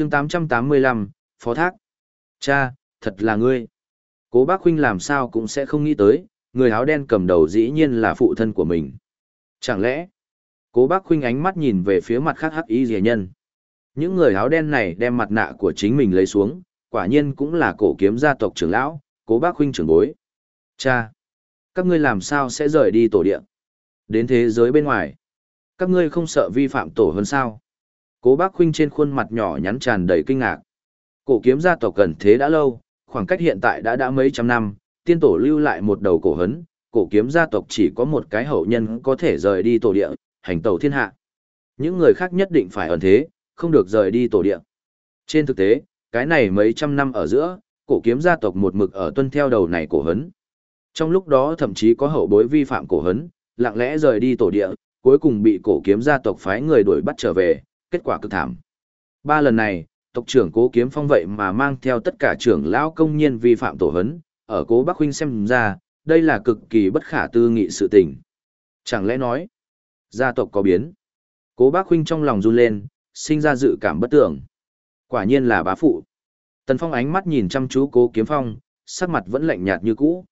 chương 885, Phó Thác. Cha, thật là ngươi. Cố bác huynh làm sao cũng sẽ không nghĩ tới, người áo đen cầm đầu dĩ nhiên là phụ thân của mình. Chẳng lẽ, cố bác huynh ánh mắt nhìn về phía mặt khác hắc y rẻ nhân. Những người áo đen này đem mặt nạ của chính mình lấy xuống, quả nhiên cũng là cổ kiếm gia tộc trưởng lão, cố bác huynh trưởng bối. Cha, các ngươi làm sao sẽ rời đi tổ địa? Đến thế giới bên ngoài. Các ngươi không sợ vi phạm tổ hơn sao? Cố bác huynh trên khuôn mặt nhỏ nhắn tràn đầy kinh ngạc. Cổ kiếm gia tộc gần thế đã lâu, khoảng cách hiện tại đã đã mấy trăm năm, tiên tổ lưu lại một đầu cổ hấn, cổ kiếm gia tộc chỉ có một cái hậu nhân có thể rời đi tổ địa, hành tẩu thiên hạ. Những người khác nhất định phải ẩn thế, không được rời đi tổ địa. Trên thực tế, cái này mấy trăm năm ở giữa, cổ kiếm gia tộc một mực ở tuân theo đầu này cổ hấn. Trong lúc đó thậm chí có hậu bối vi phạm cổ hấn, lặng lẽ rời đi tổ địa, cuối cùng bị cổ kiếm gia tộc phái người đuổi bắt trở về, kết quả cực thảm. Ba lần này, tộc trưởng cố kiếm phong vậy mà mang theo tất cả trưởng lão công nhân vi phạm tổ hấn, ở cố Bắc Huynh xem ra, đây là cực kỳ bất khả tư nghị sự tình. Chẳng lẽ nói, gia tộc có biến? Cố Bác Huynh trong lòng run lên, sinh ra dự cảm bất tưởng. Quả nhiên là bá phụ. Tần Phong ánh mắt nhìn chăm chú Cố Kiếm Phong, sắc mặt vẫn lạnh nhạt như cũ.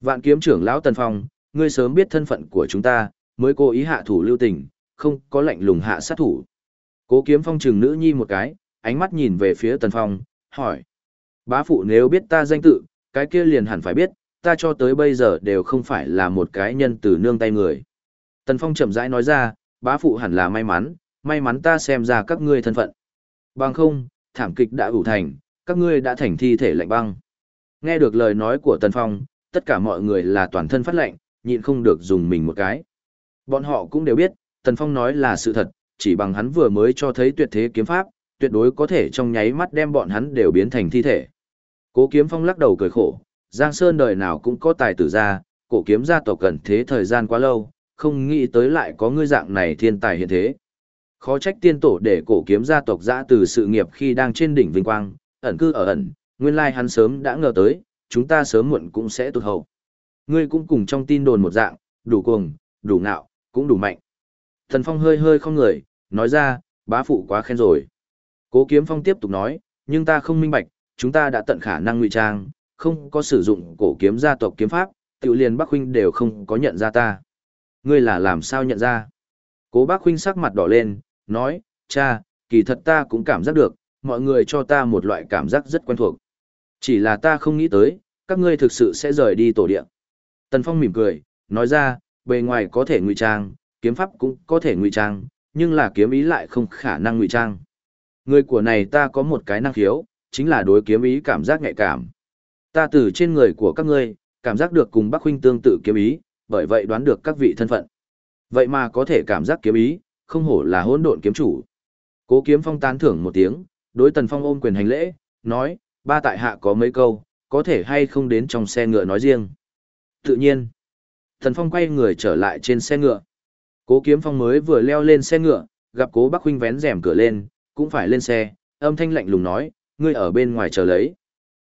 Vạn kiếm trưởng lão Tần Phong, ngươi sớm biết thân phận của chúng ta, mới cố ý hạ thủ lưu tình, không có lệnh lùng hạ sát thủ. Cố Kiếm Phong trừng nữ nhi một cái, ánh mắt nhìn về phía Tần Phong, hỏi: "Bá phụ nếu biết ta danh tự, cái kia liền hẳn phải biết, ta cho tới bây giờ đều không phải là một cái nhân từ nương tay người. Tần Phong chậm rãi nói ra, bá phụ hẳn là may mắn, may mắn ta xem ra các ngươi thân phận. Bằng không, thảm kịch đã ủ thành, các ngươi đã thành thi thể lạnh băng. Nghe được lời nói của Tần Phong, tất cả mọi người là toàn thân phát lạnh, nhịn không được dùng mình một cái. Bọn họ cũng đều biết, Tần Phong nói là sự thật, chỉ bằng hắn vừa mới cho thấy tuyệt thế kiếm pháp, tuyệt đối có thể trong nháy mắt đem bọn hắn đều biến thành thi thể. Cố Kiếm Phong lắc đầu cười khổ, Giang Sơn đời nào cũng có tài tử ra, cổ kiếm gia tộc cần thế thời gian quá lâu, không nghĩ tới lại có ngươi dạng này thiên tài hiện thế. Khó trách tiên tổ để cổ kiếm gia tộc dã từ sự nghiệp khi đang trên đỉnh vinh quang, ẩn cư ở ẩn, nguyên lai hắn sớm đã ngờ tới, chúng ta sớm muộn cũng sẽ tụt hậu. Ngươi cũng cùng trong tin đồn một dạng, đủ cuồng, đủ ngạo, cũng đủ mạnh. Thần Phong hơi hơi không người, nói ra, bá phụ quá khen rồi. Cố Kiếm Phong tiếp tục nói, nhưng ta không minh bạch, chúng ta đã tận khả năng ngụy trang, không có sử dụng cổ kiếm gia tộc kiếm pháp, tiểu liền Bắc huynh đều không có nhận ra ta. Ngươi là làm sao nhận ra? Cố Bác huynh sắc mặt đỏ lên, nói, cha, kỳ thật ta cũng cảm giác được, mọi người cho ta một loại cảm giác rất quen thuộc. Chỉ là ta không nghĩ tới, các ngươi thực sự sẽ rời đi tổ địa. Tần Phong mỉm cười, nói ra, bề ngoài có thể ngụy trang, kiếm pháp cũng có thể ngụy trang, nhưng là kiếm ý lại không khả năng ngụy trang. Người của này ta có một cái năng khiếu, chính là đối kiếm ý cảm giác nhạy cảm. Ta từ trên người của các ngươi, cảm giác được cùng Bắc huynh tương tự kiếm ý, bởi vậy đoán được các vị thân phận. Vậy mà có thể cảm giác kiếm ý, không hổ là hỗn độn kiếm chủ. Cố Kiếm Phong tán thưởng một tiếng, đối Tần Phong ôm quyền hành lễ, nói, ba tại hạ có mấy câu, có thể hay không đến trong xe ngựa nói riêng. Tự nhiên, Tần Phong quay người trở lại trên xe ngựa. Cố Kiếm Phong mới vừa leo lên xe ngựa, gặp Cố Bắc huynh vén rèm cửa lên, cũng phải lên xe, âm thanh lạnh lùng nói, ngươi ở bên ngoài chờ lấy.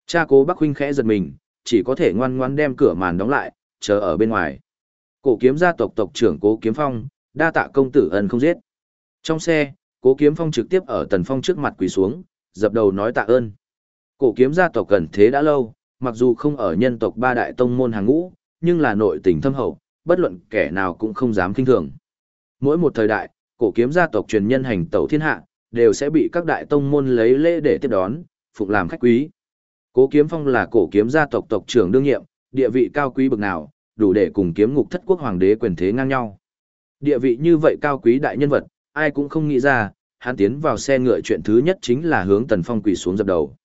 Cha cố Bắc huynh khẽ giật mình, chỉ có thể ngoan ngoãn đem cửa màn đóng lại, chờ ở bên ngoài. Cổ kiếm gia tộc tộc trưởng Cố Kiếm Phong, đa tạ công tử ân không giết. Trong xe, Cố Kiếm Phong trực tiếp ở Tần Phong trước mặt quỳ xuống, dập đầu nói tạ ơn. Cổ kiếm gia tộc gần thế đã lâu, mặc dù không ở nhân tộc ba đại tông môn hàng ngũ, nhưng là nội tình thâm hậu, bất luận kẻ nào cũng không dám kinh thường. Mỗi một thời đại, cổ kiếm gia tộc truyền nhân hành tẩu thiên hạ, đều sẽ bị các đại tông môn lấy lễ để tiếp đón, phục làm khách quý. Cố Kiếm Phong là cổ kiếm gia tộc tộc trưởng đương nhiệm, địa vị cao quý bậc nào, đủ để cùng kiếm ngục thất quốc hoàng đế quyền thế ngang nhau. Địa vị như vậy cao quý đại nhân vật, ai cũng không nghĩ ra, hắn tiến vào xe ngựa chuyện thứ nhất chính là hướng Tần Phong quỳ xuống dập đầu.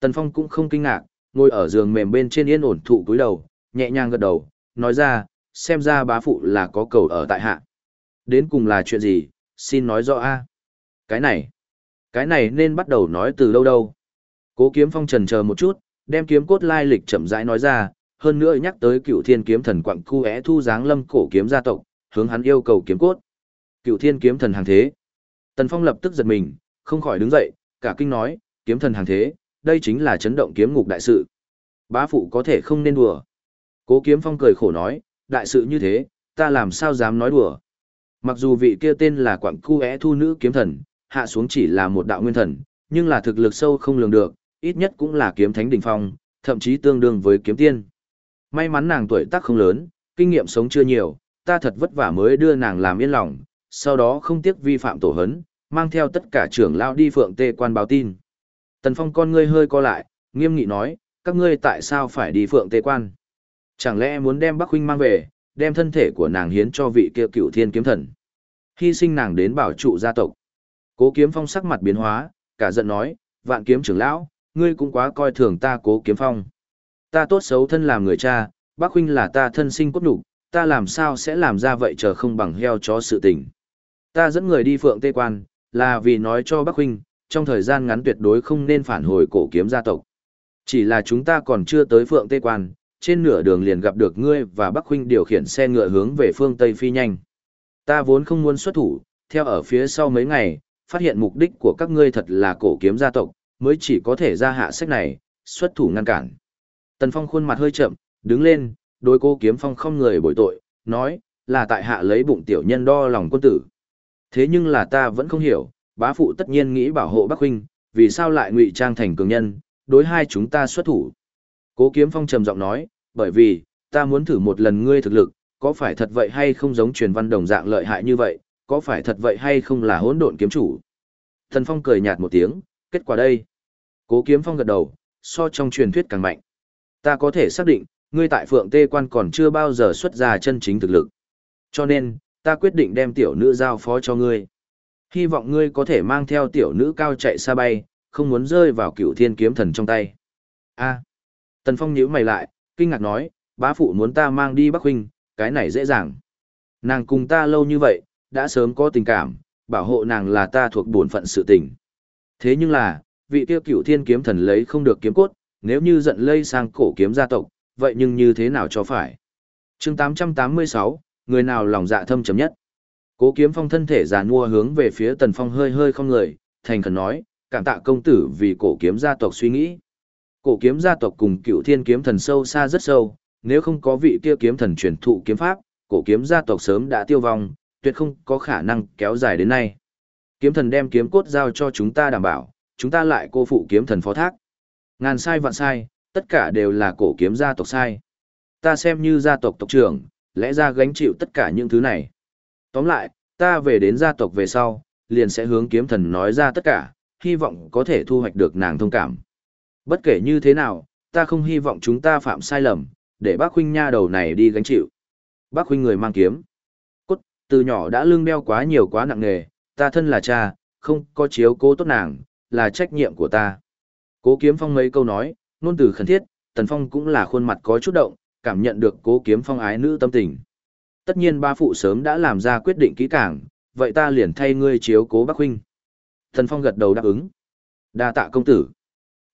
Tần Phong cũng không kinh ngạc, ngồi ở giường mềm bên trên yên ổn thụ cúi đầu, nhẹ nhàng gật đầu, nói ra, xem ra bá phụ là có cầu ở tại hạ. Đến cùng là chuyện gì, xin nói rõ a. Cái này, cái này nên bắt đầu nói từ đâu đâu. Cố kiếm phong trần chờ một chút, đem kiếm cốt lai lịch chậm rãi nói ra, hơn nữa nhắc tới cựu thiên kiếm thần quặng cu é thu Giáng lâm cổ kiếm gia tộc, hướng hắn yêu cầu kiếm cốt. Cựu thiên kiếm thần hàng thế. Tần Phong lập tức giật mình, không khỏi đứng dậy, cả kinh nói, kiếm thần hàng thế, đây chính là chấn động kiếm ngục đại sự. Bá phụ có thể không nên đùa. Cố kiếm phong cười khổ nói, đại sự như thế, ta làm sao dám nói đùa. Mặc dù vị kia tên là quặng Cu é thu nữ kiếm thần, hạ xuống chỉ là một đạo nguyên thần, nhưng là thực lực sâu không lường được, ít nhất cũng là kiếm thánh đỉnh phong, thậm chí tương đương với kiếm tiên. May mắn nàng tuổi tác không lớn, kinh nghiệm sống chưa nhiều, ta thật vất vả mới đưa nàng làm yên lòng, sau đó không tiếc vi phạm tổ hấn, mang theo tất cả trưởng lao đi phượng tê quan báo tin. Tần Phong con ngươi hơi co lại, nghiêm nghị nói, các ngươi tại sao phải đi phượng tê quan? Chẳng lẽ muốn đem Bắc Huynh mang về, đem thân thể của nàng hiến cho vị kia cựu thiên kiếm thần? Hy sinh nàng đến bảo trụ gia tộc. Cố kiếm phong sắc mặt biến hóa, cả giận nói, vạn kiếm trưởng lão, ngươi cũng quá coi thường ta cố kiếm phong. Ta tốt xấu thân làm người cha, bác huynh là ta thân sinh cốt đủ, ta làm sao sẽ làm ra vậy chờ không bằng heo chó sự tình. Ta dẫn người đi phượng tê quan, là vì nói cho bác huynh, trong thời gian ngắn tuyệt đối không nên phản hồi cổ kiếm gia tộc. Chỉ là chúng ta còn chưa tới phượng tê quan, trên nửa đường liền gặp được ngươi và bắc huynh điều khiển xe ngựa hướng về phương Tây phi nhanh. Ta vốn không muốn xuất thủ, theo ở phía sau mấy ngày, phát hiện mục đích của các ngươi thật là cổ kiếm gia tộc, mới chỉ có thể ra hạ sách này, xuất thủ ngăn cản. Tần Phong khuôn mặt hơi chậm, đứng lên, đối cô kiếm phong không người bồi tội, nói, là tại hạ lấy bụng tiểu nhân đo lòng quân tử. Thế nhưng là ta vẫn không hiểu, bá phụ tất nhiên nghĩ bảo hộ Bắc huynh, vì sao lại ngụy trang thành cường nhân, đối hai chúng ta xuất thủ. Cố kiếm phong trầm giọng nói, bởi vì, ta muốn thử một lần ngươi thực lực, có phải thật vậy hay không giống truyền văn đồng dạng lợi hại như vậy, có phải thật vậy hay không là hỗn độn kiếm chủ. Thần phong cười nhạt một tiếng, kết quả đây. Cố kiếm phong gật đầu, so trong truyền thuyết càng mạnh. Ta có thể xác định, ngươi tại phượng tê quan còn chưa bao giờ xuất ra chân chính thực lực. Cho nên, ta quyết định đem tiểu nữ giao phó cho ngươi. Hy vọng ngươi có thể mang theo tiểu nữ cao chạy xa bay, không muốn rơi vào cựu thiên kiếm thần trong tay. a Tần Phong nhíu mày lại, kinh ngạc nói, bá phụ muốn ta mang đi Bắc Huynh, cái này dễ dàng. Nàng cùng ta lâu như vậy, đã sớm có tình cảm, bảo hộ nàng là ta thuộc bổn phận sự tình. Thế nhưng là, vị tiêu Cửu thiên kiếm thần lấy không được kiếm cốt, nếu như giận lây sang cổ kiếm gia tộc, vậy nhưng như thế nào cho phải? chương 886, người nào lòng dạ thâm chấm nhất? Cố kiếm phong thân thể già nua hướng về phía tần phong hơi hơi không người, thành khẩn nói, cảm tạ công tử vì cổ kiếm gia tộc suy nghĩ. Cổ kiếm gia tộc cùng cựu thiên kiếm thần sâu xa rất sâu, nếu không có vị kia kiếm thần truyền thụ kiếm pháp, cổ kiếm gia tộc sớm đã tiêu vong, tuyệt không có khả năng kéo dài đến nay. Kiếm thần đem kiếm cốt giao cho chúng ta đảm bảo, chúng ta lại cô phụ kiếm thần phó thác. Ngàn sai vạn sai, tất cả đều là cổ kiếm gia tộc sai. Ta xem như gia tộc tộc trưởng, lẽ ra gánh chịu tất cả những thứ này. Tóm lại, ta về đến gia tộc về sau, liền sẽ hướng kiếm thần nói ra tất cả, hy vọng có thể thu hoạch được nàng thông cảm. Bất kể như thế nào, ta không hy vọng chúng ta phạm sai lầm, để bác huynh nha đầu này đi gánh chịu. Bác huynh người mang kiếm. Cốt, từ nhỏ đã lương đeo quá nhiều quá nặng nề, ta thân là cha, không có chiếu cố tốt nàng, là trách nhiệm của ta. Cố kiếm phong mấy câu nói, nôn từ khẩn thiết, tần phong cũng là khuôn mặt có chút động, cảm nhận được cố kiếm phong ái nữ tâm tình. Tất nhiên ba phụ sớm đã làm ra quyết định kỹ càng, vậy ta liền thay ngươi chiếu cố bác huynh. Tần phong gật đầu đáp ứng. đa tạ công tử.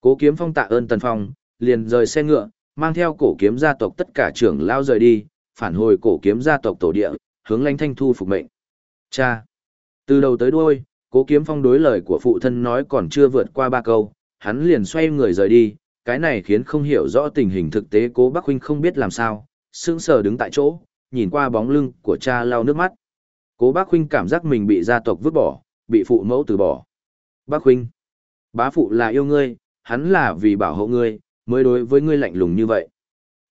Cố kiếm phong tạ ơn tần phong, liền rời xe ngựa, mang theo cổ kiếm gia tộc tất cả trưởng lao rời đi, phản hồi cổ kiếm gia tộc tổ địa, hướng lãnh thanh thu phục mệnh. Cha! Từ đầu tới đuôi, cố kiếm phong đối lời của phụ thân nói còn chưa vượt qua ba câu, hắn liền xoay người rời đi, cái này khiến không hiểu rõ tình hình thực tế cố bác huynh không biết làm sao, sững sờ đứng tại chỗ, nhìn qua bóng lưng của cha lau nước mắt. Cố bác huynh cảm giác mình bị gia tộc vứt bỏ, bị phụ mẫu từ bỏ. Bác huynh, bá phụ là yêu ngươi, hắn là vì bảo hộ ngươi, mới đối với ngươi lạnh lùng như vậy.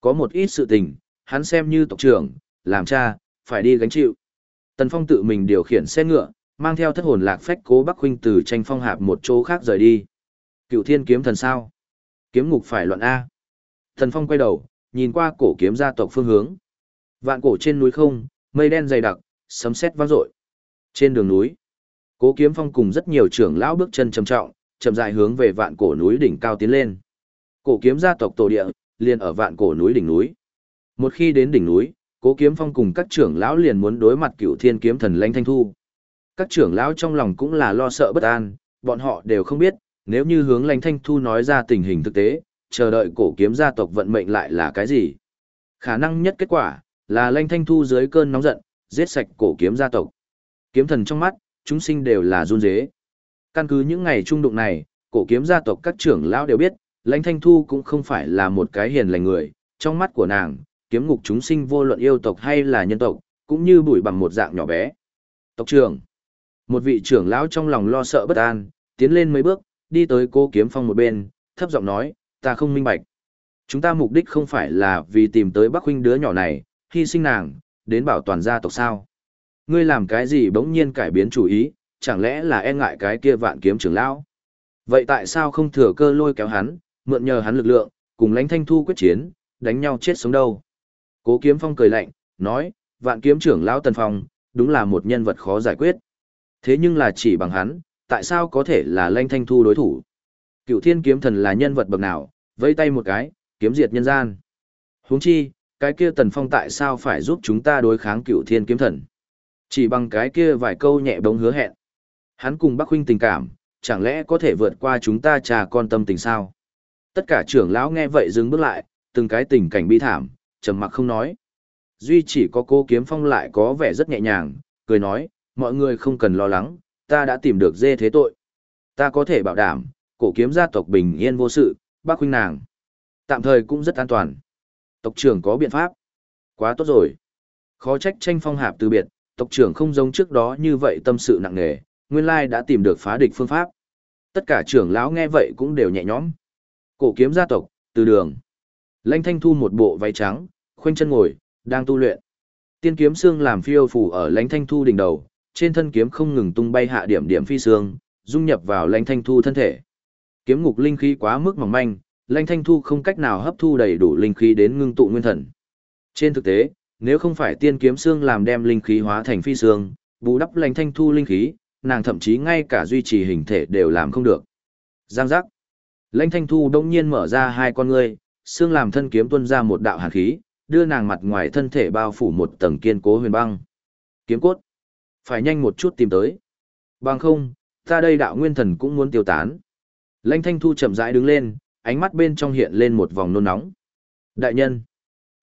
Có một ít sự tình, hắn xem như tộc trưởng, làm cha, phải đi gánh chịu. Tần Phong tự mình điều khiển xe ngựa, mang theo thất hồn lạc phách cố Bắc huynh từ tranh phong hạp một chỗ khác rời đi. Cựu Thiên kiếm thần sao? Kiếm ngục phải loạn a. Tần Phong quay đầu, nhìn qua cổ kiếm gia tộc phương hướng. Vạn cổ trên núi không, mây đen dày đặc, sấm sét vang dội. Trên đường núi, Cố Kiếm Phong cùng rất nhiều trưởng lão bước chân trầm trọng, chậm rãi hướng về vạn cổ núi đỉnh cao tiến lên. Cổ kiếm gia tộc tổ địa, liền ở vạn cổ núi đỉnh núi. Một khi đến đỉnh núi, Cố Kiếm Phong cùng các trưởng lão liền muốn đối mặt Cửu Thiên kiếm thần Lãnh Thanh Thu. Các trưởng lão trong lòng cũng là lo sợ bất an, bọn họ đều không biết, nếu như hướng Lãnh Thanh Thu nói ra tình hình thực tế, chờ đợi cổ kiếm gia tộc vận mệnh lại là cái gì. Khả năng nhất kết quả, là Lãnh Thanh Thu dưới cơn nóng giận, giết sạch cổ kiếm gia tộc. Kiếm thần trong mắt, chúng sinh đều là run rế. Căn cứ những ngày trung đụng này, cổ kiếm gia tộc các trưởng lão đều biết, Lãnh Thanh Thu cũng không phải là một cái hiền lành người, trong mắt của nàng, kiếm ngục chúng sinh vô luận yêu tộc hay là nhân tộc, cũng như bụi bằng một dạng nhỏ bé. Tộc trưởng. Một vị trưởng lão trong lòng lo sợ bất an, tiến lên mấy bước, đi tới cô kiếm phong một bên, thấp giọng nói, ta không minh bạch. Chúng ta mục đích không phải là vì tìm tới Bắc huynh đứa nhỏ này, hy sinh nàng, đến bảo toàn gia tộc sao. Ngươi làm cái gì bỗng nhiên cải biến chủ ý, chẳng lẽ là e ngại cái kia vạn kiếm trưởng lão? Vậy tại sao không thừa cơ lôi kéo hắn, mượn nhờ hắn lực lượng, cùng lãnh thanh thu quyết chiến, đánh nhau chết sống đâu? Cố kiếm phong cười lạnh, nói, vạn kiếm trưởng lão Tần Phong, đúng là một nhân vật khó giải quyết. Thế nhưng là chỉ bằng hắn, tại sao có thể là lãnh thanh thu đối thủ? Cựu thiên kiếm thần là nhân vật bậc nào, vây tay một cái, kiếm diệt nhân gian. huống chi, cái kia Tần Phong tại sao phải giúp chúng ta đối kháng cựu thiên kiếm thần? Chỉ bằng cái kia vài câu nhẹ bóng hứa hẹn. Hắn cùng Bắc huynh tình cảm, chẳng lẽ có thể vượt qua chúng ta trà con tâm tình sao? Tất cả trưởng lão nghe vậy dừng bước lại, từng cái tình cảnh bi thảm, trầm mặc không nói. Duy chỉ có cô kiếm phong lại có vẻ rất nhẹ nhàng, cười nói, mọi người không cần lo lắng, ta đã tìm được dê thế tội. Ta có thể bảo đảm, cổ kiếm gia tộc bình yên vô sự, bác huynh nàng. Tạm thời cũng rất an toàn. Tộc trưởng có biện pháp. Quá tốt rồi. Khó trách tranh phong hạp từ biệt, tộc trưởng không giống trước đó như vậy tâm sự nặng nề, nguyên lai đã tìm được phá địch phương pháp. Tất cả trưởng lão nghe vậy cũng đều nhẹ nhõm. Cổ kiếm gia tộc, từ đường. Lãnh Thanh Thu một bộ váy trắng, khoanh chân ngồi, đang tu luyện. Tiên kiếm xương làm phiêu phủ ở Lãnh Thanh Thu đỉnh đầu, trên thân kiếm không ngừng tung bay hạ điểm điểm phi xương, dung nhập vào Lãnh Thanh Thu thân thể. Kiếm ngục linh khí quá mức mỏng manh, Lãnh Thanh Thu không cách nào hấp thu đầy đủ linh khí đến ngưng tụ nguyên thần. Trên thực tế, nếu không phải tiên kiếm xương làm đem linh khí hóa thành phi xương, bù đắp Lãnh Thanh Thu linh khí, nàng thậm chí ngay cả duy trì hình thể đều làm không được. Giang giác. Lãnh Thanh Thu đông nhiên mở ra hai con ngươi, xương làm thân kiếm tuôn ra một đạo hàn khí, đưa nàng mặt ngoài thân thể bao phủ một tầng kiên cố huyền băng. Kiếm cốt. Phải nhanh một chút tìm tới. Bằng không, ta đây đạo nguyên thần cũng muốn tiêu tán. Lãnh Thanh Thu chậm rãi đứng lên, ánh mắt bên trong hiện lên một vòng nôn nóng. Đại nhân.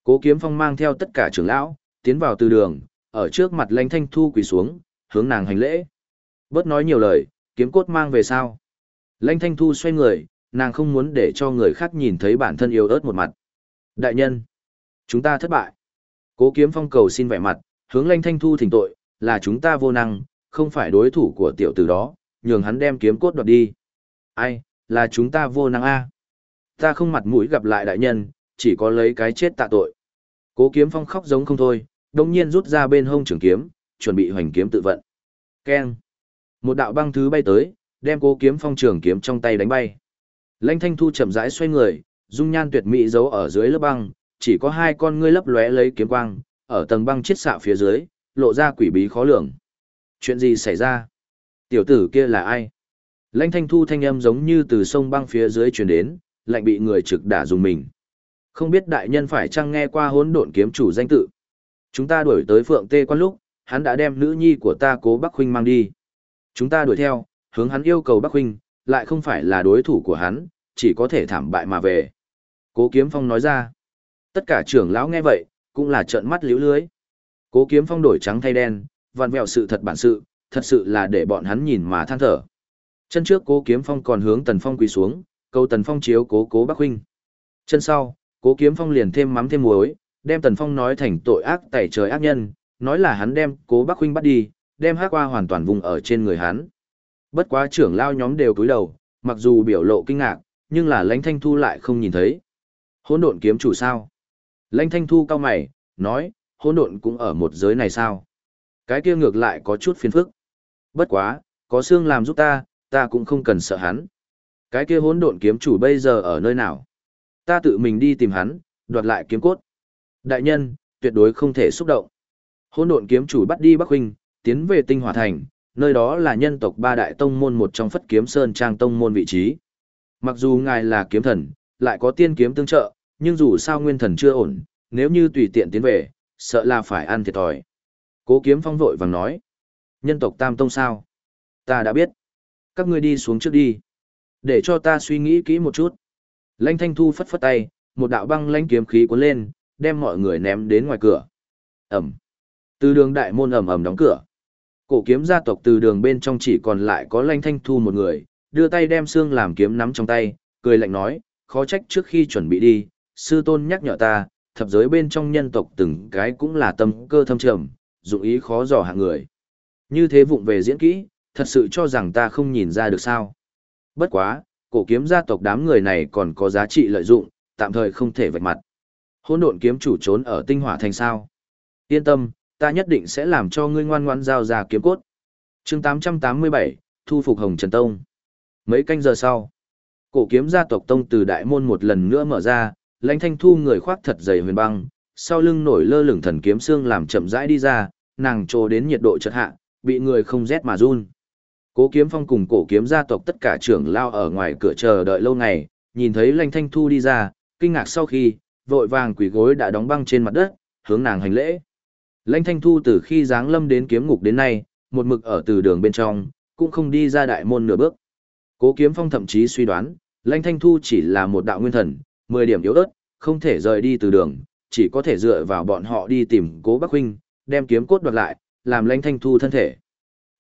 Cố Kiếm Phong mang theo tất cả trưởng lão, tiến vào từ đường, ở trước mặt Lãnh Thanh Thu quỳ xuống, hướng nàng hành lễ. Bớt nói nhiều lời, kiếm cốt mang về sao? Lãnh Thanh Thu xoay người, nàng không muốn để cho người khác nhìn thấy bản thân yếu ớt một mặt. Đại nhân, chúng ta thất bại. Cố kiếm phong cầu xin vẻ mặt, hướng Lãnh Thanh Thu thỉnh tội, là chúng ta vô năng, không phải đối thủ của tiểu tử đó, nhường hắn đem kiếm cốt đoạt đi. Ai, là chúng ta vô năng a. Ta không mặt mũi gặp lại đại nhân, chỉ có lấy cái chết tạ tội. Cố kiếm phong khóc giống không thôi, đồng nhiên rút ra bên hông trường kiếm, chuẩn bị hoành kiếm tự vận. Keng. Một đạo băng thứ bay tới, đem cố kiếm phong trường kiếm trong tay đánh bay. Lãnh Thanh Thu chậm rãi xoay người, dung nhan tuyệt mỹ giấu ở dưới lớp băng, chỉ có hai con ngươi lấp lóe lấy kiếm quang, ở tầng băng chiết xạ phía dưới, lộ ra quỷ bí khó lường. Chuyện gì xảy ra? Tiểu tử kia là ai? Lãnh Thanh Thu thanh âm giống như từ sông băng phía dưới truyền đến, lạnh bị người trực đả dùng mình. Không biết đại nhân phải chăng nghe qua hỗn độn kiếm chủ danh tự. Chúng ta đuổi tới Phượng Tê quan lúc, hắn đã đem nữ nhi của ta Cố Bắc huynh mang đi. Chúng ta đuổi theo, hướng hắn yêu cầu Bắc huynh, lại không phải là đối thủ của hắn, chỉ có thể thảm bại mà về. Cố Kiếm Phong nói ra. Tất cả trưởng lão nghe vậy, cũng là trợn mắt liễu lưới. Cố Kiếm Phong đổi trắng thay đen, vặn vẹo sự thật bản sự, thật sự là để bọn hắn nhìn mà than thở. Chân trước Cố Kiếm Phong còn hướng Tần Phong quỳ xuống, câu Tần Phong chiếu Cố Cố Bắc huynh. Chân sau, Cố Kiếm Phong liền thêm mắm thêm muối, đem Tần Phong nói thành tội ác tẩy trời ác nhân, nói là hắn đem Cố Bắc huynh bắt đi, đem hắc qua hoàn toàn vùng ở trên người hắn. Bất quá trưởng lao nhóm đều cúi đầu, mặc dù biểu lộ kinh ngạc, nhưng là lãnh thanh thu lại không nhìn thấy. Hỗn độn kiếm chủ sao? Lãnh thanh thu cao mày, nói, hỗn độn cũng ở một giới này sao? Cái kia ngược lại có chút phiền phức. Bất quá, có xương làm giúp ta, ta cũng không cần sợ hắn. Cái kia hỗn độn kiếm chủ bây giờ ở nơi nào? Ta tự mình đi tìm hắn, đoạt lại kiếm cốt. Đại nhân, tuyệt đối không thể xúc động. Hỗn độn kiếm chủ bắt đi Bắc huynh, tiến về Tinh Hỏa Thành, nơi đó là nhân tộc ba đại tông môn một trong Phất Kiếm Sơn Trang tông môn vị trí. Mặc dù ngài là kiếm thần, lại có tiên kiếm tương trợ, nhưng dù sao nguyên thần chưa ổn, nếu như tùy tiện tiến về, sợ là phải ăn thiệt thòi. Cố kiếm phong vội vàng nói. Nhân tộc tam tông sao? Ta đã biết. Các ngươi đi xuống trước đi. Để cho ta suy nghĩ kỹ một chút. Lanh thanh thu phất phất tay, một đạo băng lãnh kiếm khí cuốn lên, đem mọi người ném đến ngoài cửa. Ẩm. Từ đường đại môn ầm ầm đóng cửa. Cổ kiếm gia tộc từ đường bên trong chỉ còn lại có Lanh Thanh Thu một người, đưa tay đem xương làm kiếm nắm trong tay, cười lạnh nói, khó trách trước khi chuẩn bị đi, sư tôn nhắc nhở ta, thập giới bên trong nhân tộc từng cái cũng là tâm cơ thâm trầm, dụng ý khó dò hạng người. Như thế vụng về diễn kỹ, thật sự cho rằng ta không nhìn ra được sao. Bất quá, cổ kiếm gia tộc đám người này còn có giá trị lợi dụng, tạm thời không thể vạch mặt. Hôn độn kiếm chủ trốn ở tinh hỏa thành sao. Yên tâm, ta nhất định sẽ làm cho ngươi ngoan ngoan giao ra kiếm cốt. chương 887, thu phục Hồng Trần Tông. Mấy canh giờ sau, cổ kiếm gia tộc Tông từ đại môn một lần nữa mở ra, lãnh thanh thu người khoác thật dày huyền băng, sau lưng nổi lơ lửng thần kiếm xương làm chậm rãi đi ra, nàng trồ đến nhiệt độ chợt hạ, bị người không rét mà run. Cố Kiếm Phong cùng cổ kiếm gia tộc tất cả trưởng lao ở ngoài cửa chờ đợi lâu ngày, nhìn thấy Lãnh Thanh Thu đi ra, kinh ngạc sau khi, vội vàng quỳ gối đã đóng băng trên mặt đất, hướng nàng hành lễ. Lãnh Thanh Thu từ khi giáng lâm đến kiếm ngục đến nay, một mực ở từ đường bên trong, cũng không đi ra đại môn nửa bước. Cố Kiếm Phong thậm chí suy đoán, Lãnh Thanh Thu chỉ là một đạo nguyên thần, 10 điểm yếu ớt, không thể rời đi từ đường, chỉ có thể dựa vào bọn họ đi tìm Cố Bắc Huynh, đem kiếm cốt đoạt lại, làm Lãnh Thanh Thu thân thể.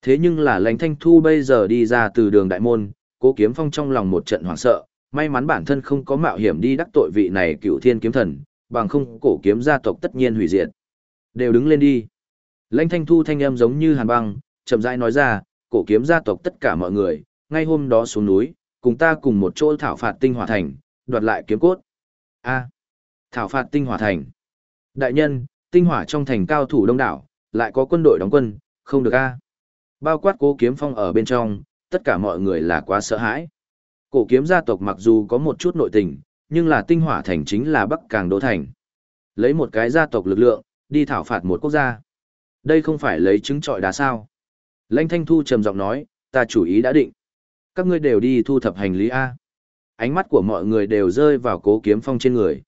Thế nhưng là Lãnh Thanh Thu bây giờ đi ra từ đường đại môn, Cố Kiếm Phong trong lòng một trận hoảng sợ, may mắn bản thân không có mạo hiểm đi đắc tội vị này Cựu Thiên kiếm thần, bằng không cổ kiếm gia tộc tất nhiên hủy diệt. Đều đứng lên đi. Lãnh Thanh Thu thanh âm giống như hàn băng, chậm rãi nói ra, cổ kiếm gia tộc tất cả mọi người, ngay hôm đó xuống núi, cùng ta cùng một chỗ thảo phạt tinh hỏa thành, đoạt lại kiếm cốt. A. thảo phạt tinh hỏa thành. Đại nhân, tinh hỏa trong thành cao thủ đông đảo, lại có quân đội đóng quân, không được a. Bao quát cố kiếm phong ở bên trong, tất cả mọi người là quá sợ hãi. Cổ kiếm gia tộc mặc dù có một chút nội tình, nhưng là tinh hỏa thành chính là Bắc Càng Đô Thành. Lấy một cái gia tộc lực lượng, đi thảo phạt một quốc gia. Đây không phải lấy trứng trọi đá sao. Lãnh Thanh Thu trầm giọng nói, ta chủ ý đã định. Các ngươi đều đi thu thập hành lý A. Ánh mắt của mọi người đều rơi vào cố kiếm phong trên người.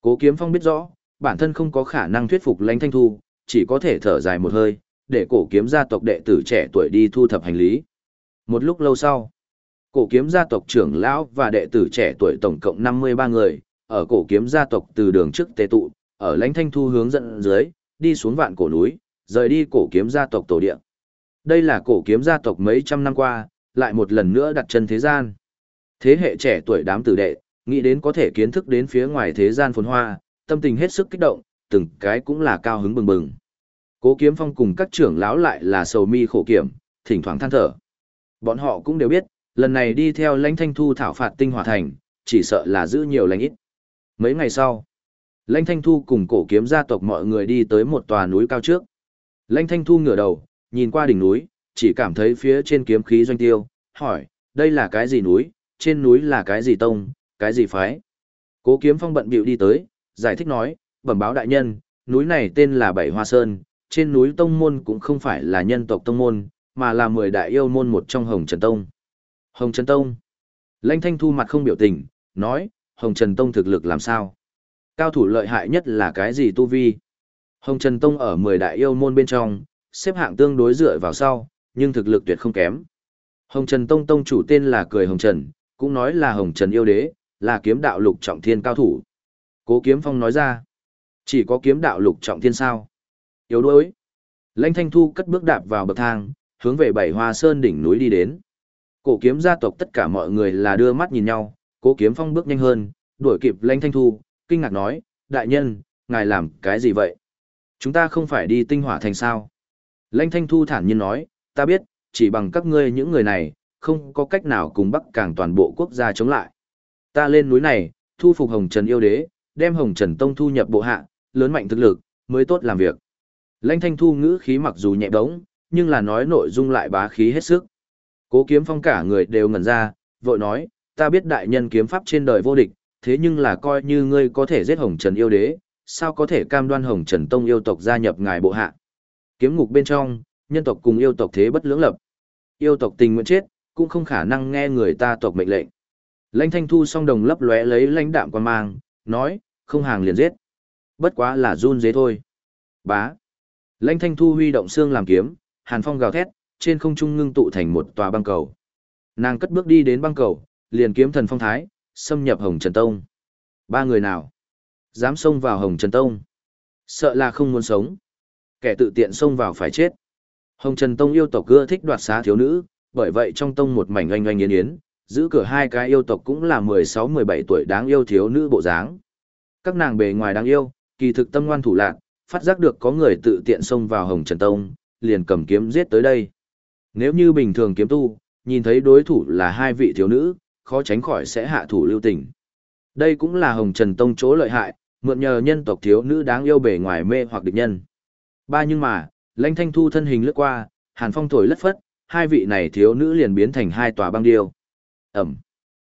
Cố kiếm phong biết rõ, bản thân không có khả năng thuyết phục Lãnh Thanh Thu, chỉ có thể thở dài một hơi, để cổ kiếm gia tộc đệ tử trẻ tuổi đi thu thập hành lý. Một lúc lâu sau, cổ kiếm gia tộc trưởng lão và đệ tử trẻ tuổi tổng cộng 53 người, ở cổ kiếm gia tộc từ đường trước tế tụ, ở lãnh thanh thu hướng dẫn dưới, đi xuống vạn cổ núi, rời đi cổ kiếm gia tộc tổ địa. Đây là cổ kiếm gia tộc mấy trăm năm qua, lại một lần nữa đặt chân thế gian. Thế hệ trẻ tuổi đám tử đệ, nghĩ đến có thể kiến thức đến phía ngoài thế gian phồn hoa, tâm tình hết sức kích động, từng cái cũng là cao hứng bừng bừng. Cố Kiếm Phong cùng các trưởng lão lại là sầu mi khổ kiểm, thỉnh thoảng than thở. Bọn họ cũng đều biết, lần này đi theo lãnh thanh thu thảo phạt tinh hỏa thành, chỉ sợ là giữ nhiều lãnh ít. Mấy ngày sau, lãnh thanh thu cùng cổ kiếm gia tộc mọi người đi tới một tòa núi cao trước. Lãnh thanh thu ngửa đầu, nhìn qua đỉnh núi, chỉ cảm thấy phía trên kiếm khí doanh tiêu, hỏi, đây là cái gì núi, trên núi là cái gì tông, cái gì phái. Cố kiếm phong bận bịu đi tới, giải thích nói, bẩm báo đại nhân, núi này tên là Bảy Hoa Sơn, trên núi tông môn cũng không phải là nhân tộc tông môn, mà là mười đại yêu môn một trong Hồng Trần Tông. Hồng Trần Tông. Lãnh Thanh Thu mặt không biểu tình, nói, Hồng Trần Tông thực lực làm sao? Cao thủ lợi hại nhất là cái gì tu vi? Hồng Trần Tông ở mười đại yêu môn bên trong, xếp hạng tương đối dựa vào sau, nhưng thực lực tuyệt không kém. Hồng Trần Tông Tông chủ tên là Cười Hồng Trần, cũng nói là Hồng Trần yêu đế, là kiếm đạo lục trọng thiên cao thủ. Cố Kiếm Phong nói ra, chỉ có kiếm đạo lục trọng thiên sao? Yếu đuối. Lãnh Thanh Thu cất bước đạp vào bậc thang, hướng về Bảy Hoa Sơn đỉnh núi đi đến. Cổ kiếm gia tộc tất cả mọi người là đưa mắt nhìn nhau, Cố Kiếm Phong bước nhanh hơn, đuổi kịp Lãnh Thanh Thu, kinh ngạc nói, đại nhân, ngài làm cái gì vậy? Chúng ta không phải đi tinh hỏa thành sao? Lãnh Thanh Thu thản nhiên nói, ta biết, chỉ bằng các ngươi những người này, không có cách nào cùng Bắc Càng toàn bộ quốc gia chống lại. Ta lên núi này, thu phục Hồng Trần yêu đế, đem Hồng Trần Tông thu nhập bộ hạ, lớn mạnh thực lực, mới tốt làm việc. Lãnh Thanh Thu ngữ khí mặc dù nhẹ đống, nhưng là nói nội dung lại bá khí hết sức. Cố Kiếm Phong cả người đều ngẩn ra, vội nói, ta biết đại nhân kiếm pháp trên đời vô địch, thế nhưng là coi như ngươi có thể giết Hồng Trần yêu đế, sao có thể cam đoan Hồng Trần Tông yêu tộc gia nhập ngài bộ hạ. Kiếm ngục bên trong, nhân tộc cùng yêu tộc thế bất lưỡng lập. Yêu tộc tình nguyện chết, cũng không khả năng nghe người ta tộc mệnh lệnh. Lãnh Thanh Thu song đồng lấp lóe lấy lãnh đạm quan mang, nói, không hàng liền giết. Bất quá là run dế thôi. Bá. Lãnh Thanh Thu huy động xương làm kiếm, hàn phong gào thét, trên không trung ngưng tụ thành một tòa băng cầu. Nàng cất bước đi đến băng cầu, liền kiếm thần phong thái, xâm nhập Hồng Trần Tông. Ba người nào? Dám xông vào Hồng Trần Tông? Sợ là không muốn sống. Kẻ tự tiện xông vào phải chết. Hồng Trần Tông yêu tộc ưa thích đoạt xá thiếu nữ, bởi vậy trong tông một mảnh oanh oanh yến yến, giữ cửa hai cái yêu tộc cũng là 16-17 tuổi đáng yêu thiếu nữ bộ dáng. Các nàng bề ngoài đáng yêu, kỳ thực tâm ngoan thủ lạc, phát giác được có người tự tiện xông vào Hồng Trần Tông, liền cầm kiếm giết tới đây. Nếu như bình thường kiếm tu, nhìn thấy đối thủ là hai vị thiếu nữ, khó tránh khỏi sẽ hạ thủ lưu tình. Đây cũng là Hồng Trần Tông chỗ lợi hại, mượn nhờ nhân tộc thiếu nữ đáng yêu bề ngoài mê hoặc địch nhân. Ba nhưng mà, Lãnh Thanh Thu thân hình lướt qua, Hàn Phong thổi lất phất, hai vị này thiếu nữ liền biến thành hai tòa băng điêu. Ẩm.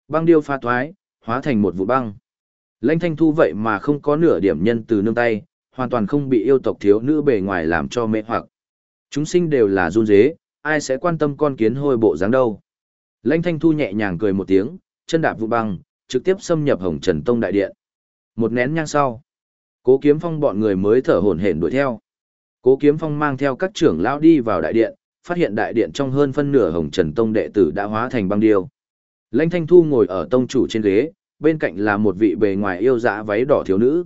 Băng điêu pha thoái, hóa thành một vụ băng. Lãnh Thanh Thu vậy mà không có nửa điểm nhân từ nương tay, hoàn toàn không bị yêu tộc thiếu nữ bề ngoài làm cho mê hoặc. Chúng sinh đều là run rế, ai sẽ quan tâm con kiến hôi bộ dáng đâu. Lãnh Thanh Thu nhẹ nhàng cười một tiếng, chân đạp vụ băng, trực tiếp xâm nhập Hồng Trần Tông đại điện. Một nén nhang sau, Cố Kiếm Phong bọn người mới thở hổn hển đuổi theo. Cố Kiếm Phong mang theo các trưởng lão đi vào đại điện, phát hiện đại điện trong hơn phân nửa Hồng Trần Tông đệ tử đã hóa thành băng điêu. Lãnh Thanh Thu ngồi ở tông chủ trên ghế, bên cạnh là một vị bề ngoài yêu dã váy đỏ thiếu nữ.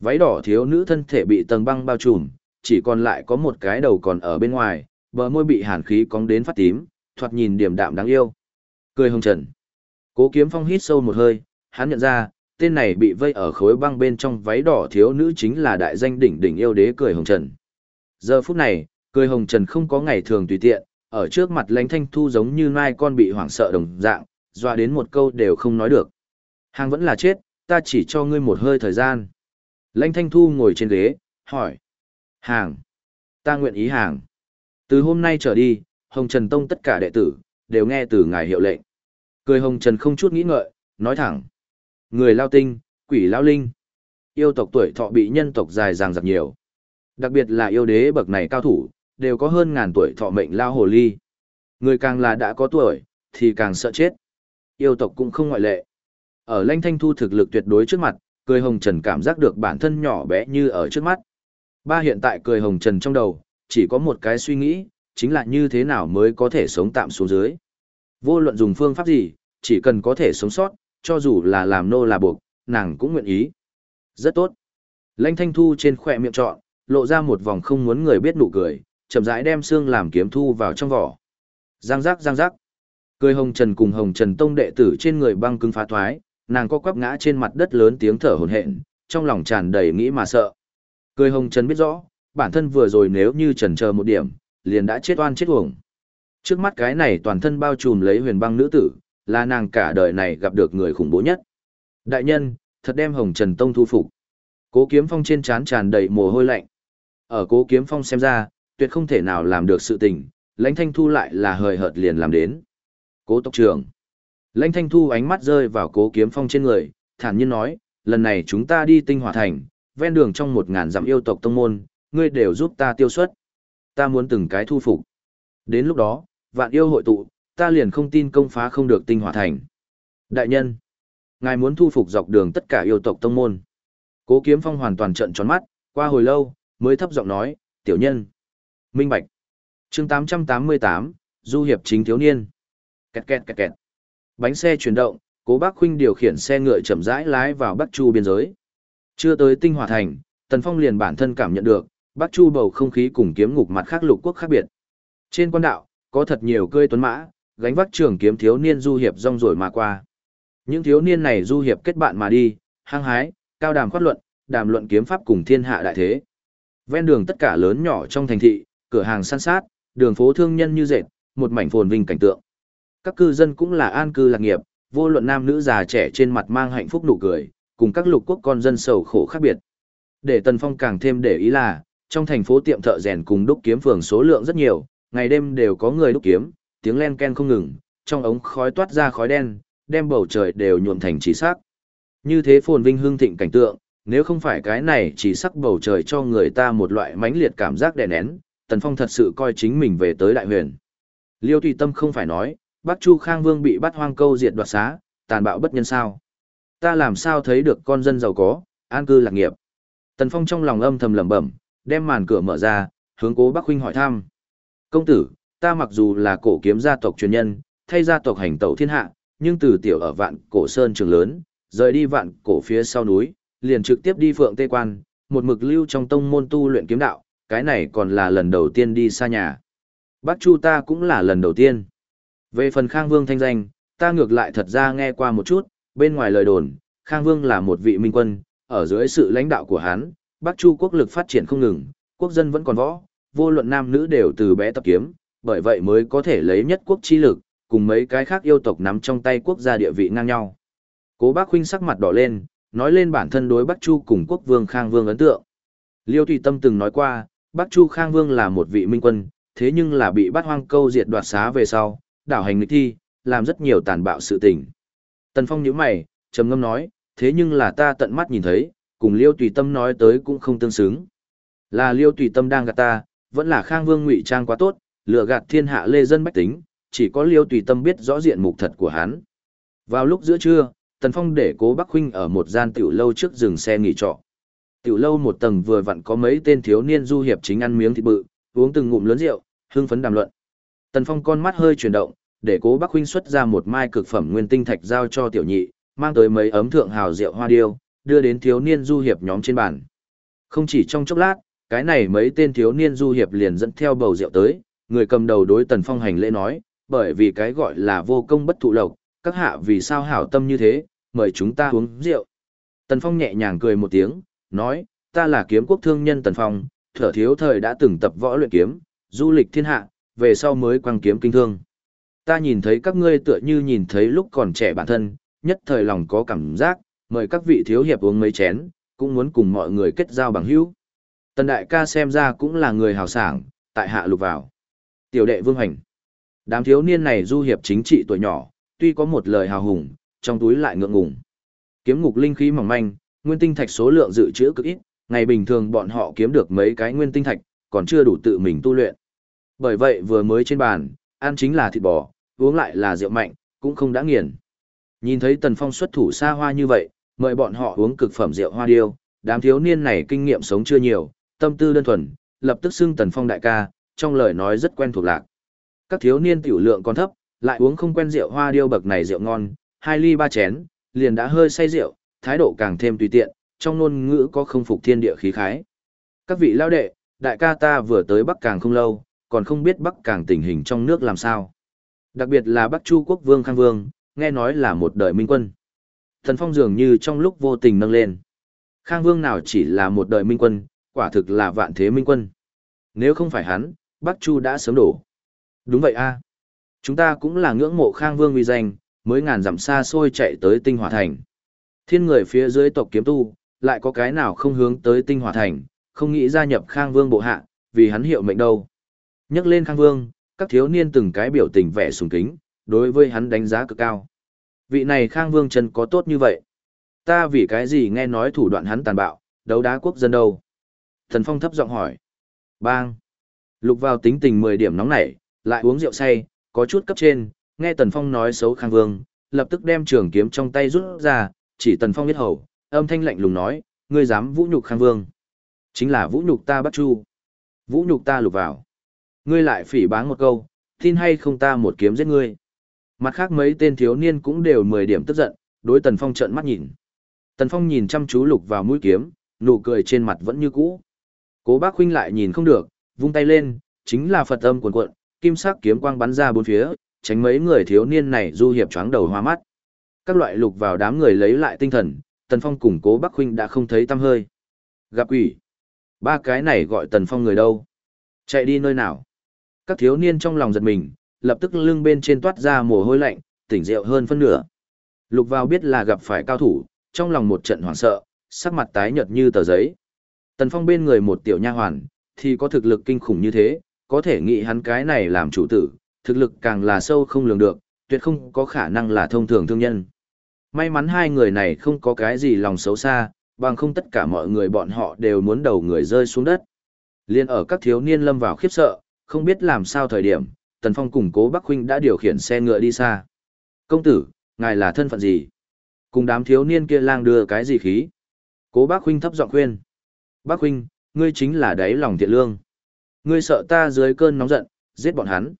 Váy đỏ thiếu nữ thân thể bị tầng băng bao trùm, chỉ còn lại có một cái đầu còn ở bên ngoài, bờ môi bị hàn khí cóng đến phát tím, thoạt nhìn điểm đạm đáng yêu. Cười hồng trần. Cố Kiếm Phong hít sâu một hơi, hắn nhận ra, tên này bị vây ở khối băng bên trong váy đỏ thiếu nữ chính là đại danh đỉnh đỉnh yêu đế cười hồng trần. Giờ phút này, cười hồng trần không có ngày thường tùy tiện, ở trước mặt lãnh thanh thu giống như mai con bị hoảng sợ đồng dạng, dọa đến một câu đều không nói được. Hàng vẫn là chết, ta chỉ cho ngươi một hơi thời gian. Lãnh thanh thu ngồi trên ghế, hỏi. Hàng. Ta nguyện ý hàng. Từ hôm nay trở đi, Hồng Trần Tông tất cả đệ tử, đều nghe từ ngài hiệu lệnh. Cười Hồng Trần không chút nghĩ ngợi, nói thẳng. Người lao tinh, quỷ lao linh. Yêu tộc tuổi thọ bị nhân tộc dài dàng dặc nhiều. Đặc biệt là yêu đế bậc này cao thủ, đều có hơn ngàn tuổi thọ mệnh lao hồ ly. Người càng là đã có tuổi, thì càng sợ chết. Yêu tộc cũng không ngoại lệ. Ở Lanh Thanh Thu thực lực tuyệt đối trước mặt, cười hồng trần cảm giác được bản thân nhỏ bé như ở trước mắt. Ba hiện tại cười hồng trần trong đầu, chỉ có một cái suy nghĩ, chính là như thế nào mới có thể sống tạm xuống dưới. Vô luận dùng phương pháp gì, chỉ cần có thể sống sót, cho dù là làm nô là buộc, nàng cũng nguyện ý. Rất tốt. Lãnh thanh thu trên khỏe miệng trọn, lộ ra một vòng không muốn người biết nụ cười, chậm rãi đem xương làm kiếm thu vào trong vỏ. Giang giác giang giác. Cười hồng trần cùng hồng trần tông đệ tử trên người băng cứng phá thoái, nàng co quắp ngã trên mặt đất lớn tiếng thở hổn hển, trong lòng tràn đầy nghĩ mà sợ. Cười hồng trần biết rõ, bản thân vừa rồi nếu như trần chờ một điểm, liền đã chết oan chết uổng. Trước mắt cái này toàn thân bao trùm lấy huyền băng nữ tử, là nàng cả đời này gặp được người khủng bố nhất. Đại nhân, thật đem hồng trần tông thu phục. Cố kiếm phong trên trán tràn đầy mồ hôi lạnh. Ở cố kiếm phong xem ra, tuyệt không thể nào làm được sự tình, lãnh thanh thu lại là hời hợt liền làm đến. Cố tộc trưởng. Lãnh thanh thu ánh mắt rơi vào cố kiếm phong trên người, thản nhiên nói, lần này chúng ta đi tinh hỏa thành, ven đường trong một ngàn dặm yêu tộc tông môn, ngươi đều giúp ta tiêu xuất. Ta muốn từng cái thu phục. Đến lúc đó, vạn yêu hội tụ, ta liền không tin công phá không được tinh hỏa thành. Đại nhân, ngài muốn thu phục dọc đường tất cả yêu tộc tông môn. Cố Kiếm Phong hoàn toàn trợn tròn mắt, qua hồi lâu, mới thấp giọng nói, tiểu nhân. Minh Bạch. chương 888, Du Hiệp chính thiếu niên. Kẹt kẹt kẹt kẹt. Bánh xe chuyển động, cố bác huynh điều khiển xe ngựa chậm rãi lái vào Bắc Chu biên giới. Chưa tới tinh hỏa thành, Tần Phong liền bản thân cảm nhận được, Bắc Chu bầu không khí cùng kiếm ngục mặt khác lục quốc khác biệt. Trên quan đạo, có thật nhiều cơi tuấn mã, gánh vác trường kiếm thiếu niên du hiệp rong rồi mà qua. Những thiếu niên này du hiệp kết bạn mà đi, hăng hái, cao đàm khoát luận, đàm luận kiếm pháp cùng thiên hạ đại thế. Ven đường tất cả lớn nhỏ trong thành thị, cửa hàng săn sát, đường phố thương nhân như dệt, một mảnh phồn vinh cảnh tượng. Các cư dân cũng là an cư lạc nghiệp, vô luận nam nữ già trẻ trên mặt mang hạnh phúc nụ cười, cùng các lục quốc con dân sầu khổ khác biệt. Để Tần Phong càng thêm để ý là, trong thành phố tiệm thợ rèn cùng đúc kiếm phường số lượng rất nhiều, ngày đêm đều có người đúc kiếm, tiếng len ken không ngừng, trong ống khói toát ra khói đen, đem bầu trời đều nhuộm thành chỉ sắc. Như thế phồn vinh hương thịnh cảnh tượng, nếu không phải cái này chỉ sắc bầu trời cho người ta một loại mãnh liệt cảm giác đè nén, Tần Phong thật sự coi chính mình về tới đại huyền. Liêu Tùy Tâm không phải nói, Bắc Chu Khang Vương bị bắt hoang câu diệt đoạt xá, tàn bạo bất nhân sao. Ta làm sao thấy được con dân giàu có, an cư lạc nghiệp. Tần Phong trong lòng âm thầm lẩm bẩm, đem màn cửa mở ra, hướng cố Bắc huynh hỏi thăm. Công tử, ta mặc dù là cổ kiếm gia tộc truyền nhân, thay gia tộc hành tẩu thiên hạ, nhưng từ tiểu ở vạn cổ sơn trường lớn, rời đi vạn cổ phía sau núi, liền trực tiếp đi phượng tê quan, một mực lưu trong tông môn tu luyện kiếm đạo, cái này còn là lần đầu tiên đi xa nhà. Bắc Chu ta cũng là lần đầu tiên. Về phần Khang Vương thanh danh, ta ngược lại thật ra nghe qua một chút, bên ngoài lời đồn, Khang Vương là một vị minh quân, ở dưới sự lãnh đạo của hắn, Bắc Chu quốc lực phát triển không ngừng, quốc dân vẫn còn võ, vô luận nam nữ đều từ bé tập kiếm, bởi vậy mới có thể lấy nhất quốc chi lực, cùng mấy cái khác yêu tộc nắm trong tay quốc gia địa vị ngang nhau. Cố bác huynh sắc mặt đỏ lên, nói lên bản thân đối Bắc Chu cùng quốc vương Khang Vương ấn tượng. Liêu Thủy Tâm từng nói qua, Bắc Chu Khang Vương là một vị minh quân, thế nhưng là bị bắt hoang câu diệt đoạt xá về sau, đảo hành nghịch thi, làm rất nhiều tàn bạo sự tình. Tần Phong nhíu mày, trầm ngâm nói, thế nhưng là ta tận mắt nhìn thấy, cùng Liêu Tùy Tâm nói tới cũng không tương xứng. Là Liêu Tùy Tâm đang gạt ta, vẫn là Khang Vương ngụy trang quá tốt, lừa gạt thiên hạ lê dân bách tính, chỉ có Liêu Tùy Tâm biết rõ diện mục thật của hắn. Vào lúc giữa trưa, Tần Phong để Cố Bắc Huynh ở một gian tiểu lâu trước dừng xe nghỉ trọ. Tiểu lâu một tầng vừa vặn có mấy tên thiếu niên du hiệp chính ăn miếng thịt bự, uống từng ngụm lớn rượu, hưng phấn đàm luận. Tần Phong con mắt hơi chuyển động, để Cố Bắc Huynh xuất ra một mai cực phẩm nguyên tinh thạch giao cho tiểu nhị, mang tới mấy ấm thượng hào rượu hoa điêu, đưa đến thiếu niên du hiệp nhóm trên bàn. Không chỉ trong chốc lát, cái này mấy tên thiếu niên du hiệp liền dẫn theo bầu rượu tới, người cầm đầu đối Tần Phong hành lễ nói, bởi vì cái gọi là vô công bất thụ lộc, các hạ vì sao hảo tâm như thế, mời chúng ta uống rượu. Tần Phong nhẹ nhàng cười một tiếng, nói, ta là kiếm quốc thương nhân Tần Phong, thở thiếu thời đã từng tập võ luyện kiếm, du lịch thiên hạ, về sau mới quăng kiếm kinh thương. Ta nhìn thấy các ngươi tựa như nhìn thấy lúc còn trẻ bản thân, nhất thời lòng có cảm giác, mời các vị thiếu hiệp uống mấy chén, cũng muốn cùng mọi người kết giao bằng hữu. Tần đại ca xem ra cũng là người hào sảng, tại hạ lục vào. Tiểu đệ vương hành. Đám thiếu niên này du hiệp chính trị tuổi nhỏ, tuy có một lời hào hùng, trong túi lại ngượng ngùng. Kiếm ngục linh khí mỏng manh, nguyên tinh thạch số lượng dự trữ cực ít, ngày bình thường bọn họ kiếm được mấy cái nguyên tinh thạch, còn chưa đủ tự mình tu luyện. Bởi vậy vừa mới trên bàn, ăn chính là thịt bò, uống lại là rượu mạnh, cũng không đã nghiền. Nhìn thấy Tần Phong xuất thủ xa hoa như vậy, mời bọn họ uống cực phẩm rượu hoa điêu, đám thiếu niên này kinh nghiệm sống chưa nhiều, tâm tư đơn thuần, lập tức xưng Tần Phong đại ca, trong lời nói rất quen thuộc lạc. Các thiếu niên tiểu lượng còn thấp, lại uống không quen rượu hoa điêu bậc này rượu ngon, hai ly ba chén, liền đã hơi say rượu, thái độ càng thêm tùy tiện, trong ngôn ngữ có không phục thiên địa khí khái. Các vị lao đệ, đại ca ta vừa tới Bắc Càng không lâu, còn không biết Bắc Càng tình hình trong nước làm sao. Đặc biệt là Bắc Chu quốc vương Khang Vương, nghe nói là một đời minh quân. Thần Phong dường như trong lúc vô tình nâng lên. Khang Vương nào chỉ là một đời minh quân, quả thực là vạn thế minh quân. Nếu không phải hắn, Bắc Chu đã sớm đổ. Đúng vậy a à. Chúng ta cũng là ngưỡng mộ Khang Vương uy danh, mới ngàn dặm xa xôi chạy tới Tinh Hỏa Thành. Thiên người phía dưới tộc kiếm tu, lại có cái nào không hướng tới Tinh Hỏa Thành, không nghĩ gia nhập Khang Vương bộ hạ, vì hắn hiệu mệnh đâu. Nhắc lên Khang Vương, các thiếu niên từng cái biểu tình vẻ sùng kính, đối với hắn đánh giá cực cao. Vị này Khang Vương chân có tốt như vậy? Ta vì cái gì nghe nói thủ đoạn hắn tàn bạo, đấu đá quốc dân đâu? Thần Phong thấp giọng hỏi. Bang! Lục vào tính tình 10 điểm nóng nảy, lại uống rượu say, có chút cấp trên, nghe Tần Phong nói xấu Khang Vương, lập tức đem trường kiếm trong tay rút ra, chỉ Tần Phong biết hầu, âm thanh lạnh lùng nói, ngươi dám vũ nhục Khang Vương. Chính là vũ nhục ta bắt chu. Vũ nhục ta lục vào. Ngươi lại phỉ báng một câu, tin hay không ta một kiếm giết ngươi. Mặt khác mấy tên thiếu niên cũng đều 10 điểm tức giận, đối Tần Phong trợn mắt nhìn. Tần Phong nhìn chăm chú lục vào mũi kiếm, nụ cười trên mặt vẫn như cũ. Cố bác huynh lại nhìn không được, vung tay lên, chính là Phật âm cuộn cuộn, kim sắc kiếm quang bắn ra bốn phía, tránh mấy người thiếu niên này du hiệp choáng đầu hoa mắt. Các loại lục vào đám người lấy lại tinh thần, Tần Phong cùng Cố Bác huynh đã không thấy tăm hơi. Gặp quỷ. Ba cái này gọi Tần Phong người đâu? Chạy đi nơi nào? Các thiếu niên trong lòng giật mình, lập tức lưng bên trên toát ra mồ hôi lạnh, tỉnh rượu hơn phân nửa. Lục vào biết là gặp phải cao thủ, trong lòng một trận hoảng sợ, sắc mặt tái nhợt như tờ giấy. Tần Phong bên người một tiểu nha hoàn, thì có thực lực kinh khủng như thế, có thể nghĩ hắn cái này làm chủ tử, thực lực càng là sâu không lường được, tuyệt không có khả năng là thông thường thương nhân. May mắn hai người này không có cái gì lòng xấu xa, bằng không tất cả mọi người bọn họ đều muốn đầu người rơi xuống đất. Liên ở các thiếu niên lâm vào khiếp sợ, không biết làm sao thời điểm, Tần Phong cùng cố Bắc Huynh đã điều khiển xe ngựa đi xa. Công tử, ngài là thân phận gì? Cùng đám thiếu niên kia lang đưa cái gì khí? Cố Bắc Huynh thấp giọng khuyên. Bắc Huynh, ngươi chính là đáy lòng thiện lương. Ngươi sợ ta dưới cơn nóng giận, giết bọn hắn.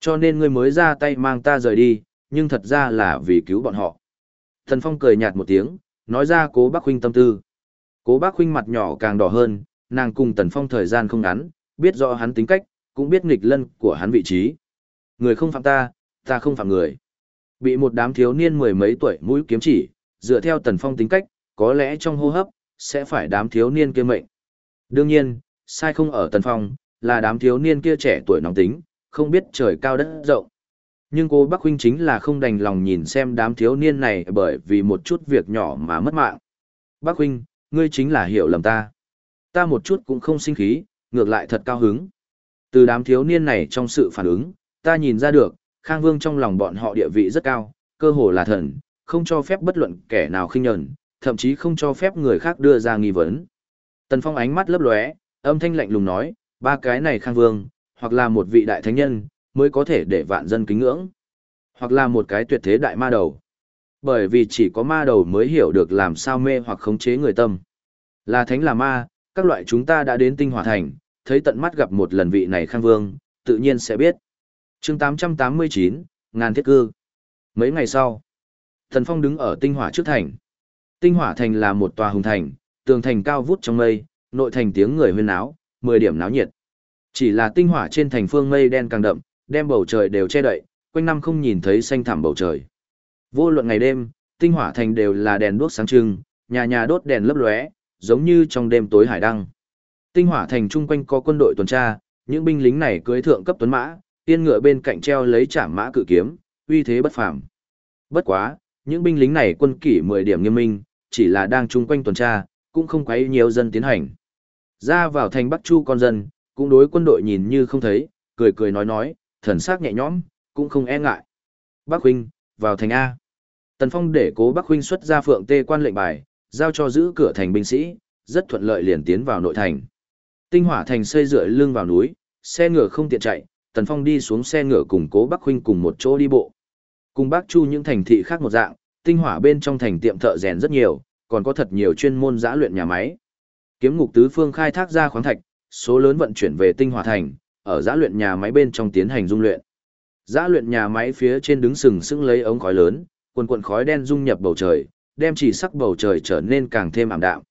Cho nên ngươi mới ra tay mang ta rời đi, nhưng thật ra là vì cứu bọn họ. Thần Phong cười nhạt một tiếng, nói ra cố Bắc Huynh tâm tư. Cố Bắc Huynh mặt nhỏ càng đỏ hơn, nàng cùng Tần Phong thời gian không ngắn, biết rõ hắn tính cách, cũng biết nghịch lân của hắn vị trí. Người không phạm ta, ta không phạm người. Bị một đám thiếu niên mười mấy tuổi mũi kiếm chỉ, dựa theo tần phong tính cách, có lẽ trong hô hấp, sẽ phải đám thiếu niên kia mệnh. Đương nhiên, sai không ở tần phong, là đám thiếu niên kia trẻ tuổi nóng tính, không biết trời cao đất rộng. Nhưng cô Bắc Huynh chính là không đành lòng nhìn xem đám thiếu niên này bởi vì một chút việc nhỏ mà mất mạng. Bắc Huynh, ngươi chính là hiểu lầm ta. Ta một chút cũng không sinh khí, ngược lại thật cao hứng. Từ đám thiếu niên này trong sự phản ứng, ta nhìn ra được, Khang Vương trong lòng bọn họ địa vị rất cao, cơ hồ là thần, không cho phép bất luận kẻ nào khinh nhẫn, thậm chí không cho phép người khác đưa ra nghi vấn. Tần Phong ánh mắt lấp lóe, âm thanh lạnh lùng nói, ba cái này Khang Vương, hoặc là một vị đại thánh nhân, mới có thể để vạn dân kính ngưỡng, hoặc là một cái tuyệt thế đại ma đầu. Bởi vì chỉ có ma đầu mới hiểu được làm sao mê hoặc khống chế người tâm. Là thánh là ma, các loại chúng ta đã đến tinh hỏa thành, thấy tận mắt gặp một lần vị này Khang Vương, tự nhiên sẽ biết. chương 889, ngàn thiết cư. Mấy ngày sau, Thần Phong đứng ở tinh hỏa trước thành. Tinh hỏa thành là một tòa hùng thành, tường thành cao vút trong mây, nội thành tiếng người huyên náo, 10 điểm náo nhiệt. Chỉ là tinh hỏa trên thành phương mây đen càng đậm, đem bầu trời đều che đậy, quanh năm không nhìn thấy xanh thẳm bầu trời. Vô luận ngày đêm, tinh hỏa thành đều là đèn đuốc sáng trưng, nhà nhà đốt đèn lấp lóe, giống như trong đêm tối hải đăng. Tinh hỏa thành chung quanh có quân đội tuần tra, những binh lính này cưỡi thượng cấp tuấn mã, tiên ngựa bên cạnh treo lấy trảm mã cự kiếm, uy thế bất phàm. Bất quá, những binh lính này quân kỷ 10 điểm nghiêm minh, chỉ là đang chung quanh tuần tra, cũng không quấy nhiều dân tiến hành. Ra vào thành Bắc Chu con dân, cũng đối quân đội nhìn như không thấy, cười cười nói nói, thần sắc nhẹ nhõm, cũng không e ngại. Bắc huynh, vào thành A. Tần Phong để cố Bắc huynh xuất ra phượng tê quan lệnh bài, giao cho giữ cửa thành binh sĩ, rất thuận lợi liền tiến vào nội thành. Tinh hỏa thành xây dựa lưng vào núi, xe ngựa không tiện chạy, Tần Phong đi xuống xe ngựa cùng cố Bắc huynh cùng một chỗ đi bộ. Cùng Bắc Chu những thành thị khác một dạng, tinh hỏa bên trong thành tiệm thợ rèn rất nhiều, còn có thật nhiều chuyên môn giã luyện nhà máy. Kiếm ngục tứ phương khai thác ra khoáng thạch, số lớn vận chuyển về tinh hỏa thành, ở giã luyện nhà máy bên trong tiến hành dung luyện. Giã luyện nhà máy phía trên đứng sừng sững lấy ống khói lớn, quần quần khói đen dung nhập bầu trời, đem chỉ sắc bầu trời trở nên càng thêm ảm đạm.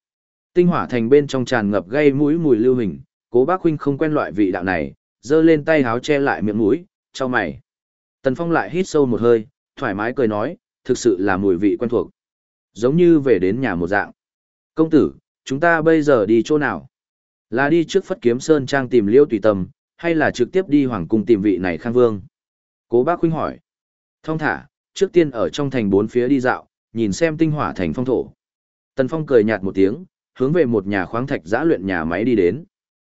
Tinh hỏa thành bên trong tràn ngập gây mũi mùi lưu hình, Cố Bác huynh không quen loại vị đạo này, giơ lên tay háo che lại miệng mũi, cho mày. Tần Phong lại hít sâu một hơi, thoải mái cười nói, thực sự là mùi vị quen thuộc. Giống như về đến nhà một dạng. Công tử, chúng ta bây giờ đi chỗ nào? Là đi trước Phất Kiếm Sơn Trang tìm Liêu Tùy Tâm, hay là trực tiếp đi Hoàng Cung tìm vị này Khang Vương? Cố bác huynh hỏi. Thông thả, trước tiên ở trong thành bốn phía đi dạo, nhìn xem tinh hỏa thành phong thổ. Tần Phong cười nhạt một tiếng, hướng về một nhà khoáng thạch giã luyện nhà máy đi đến.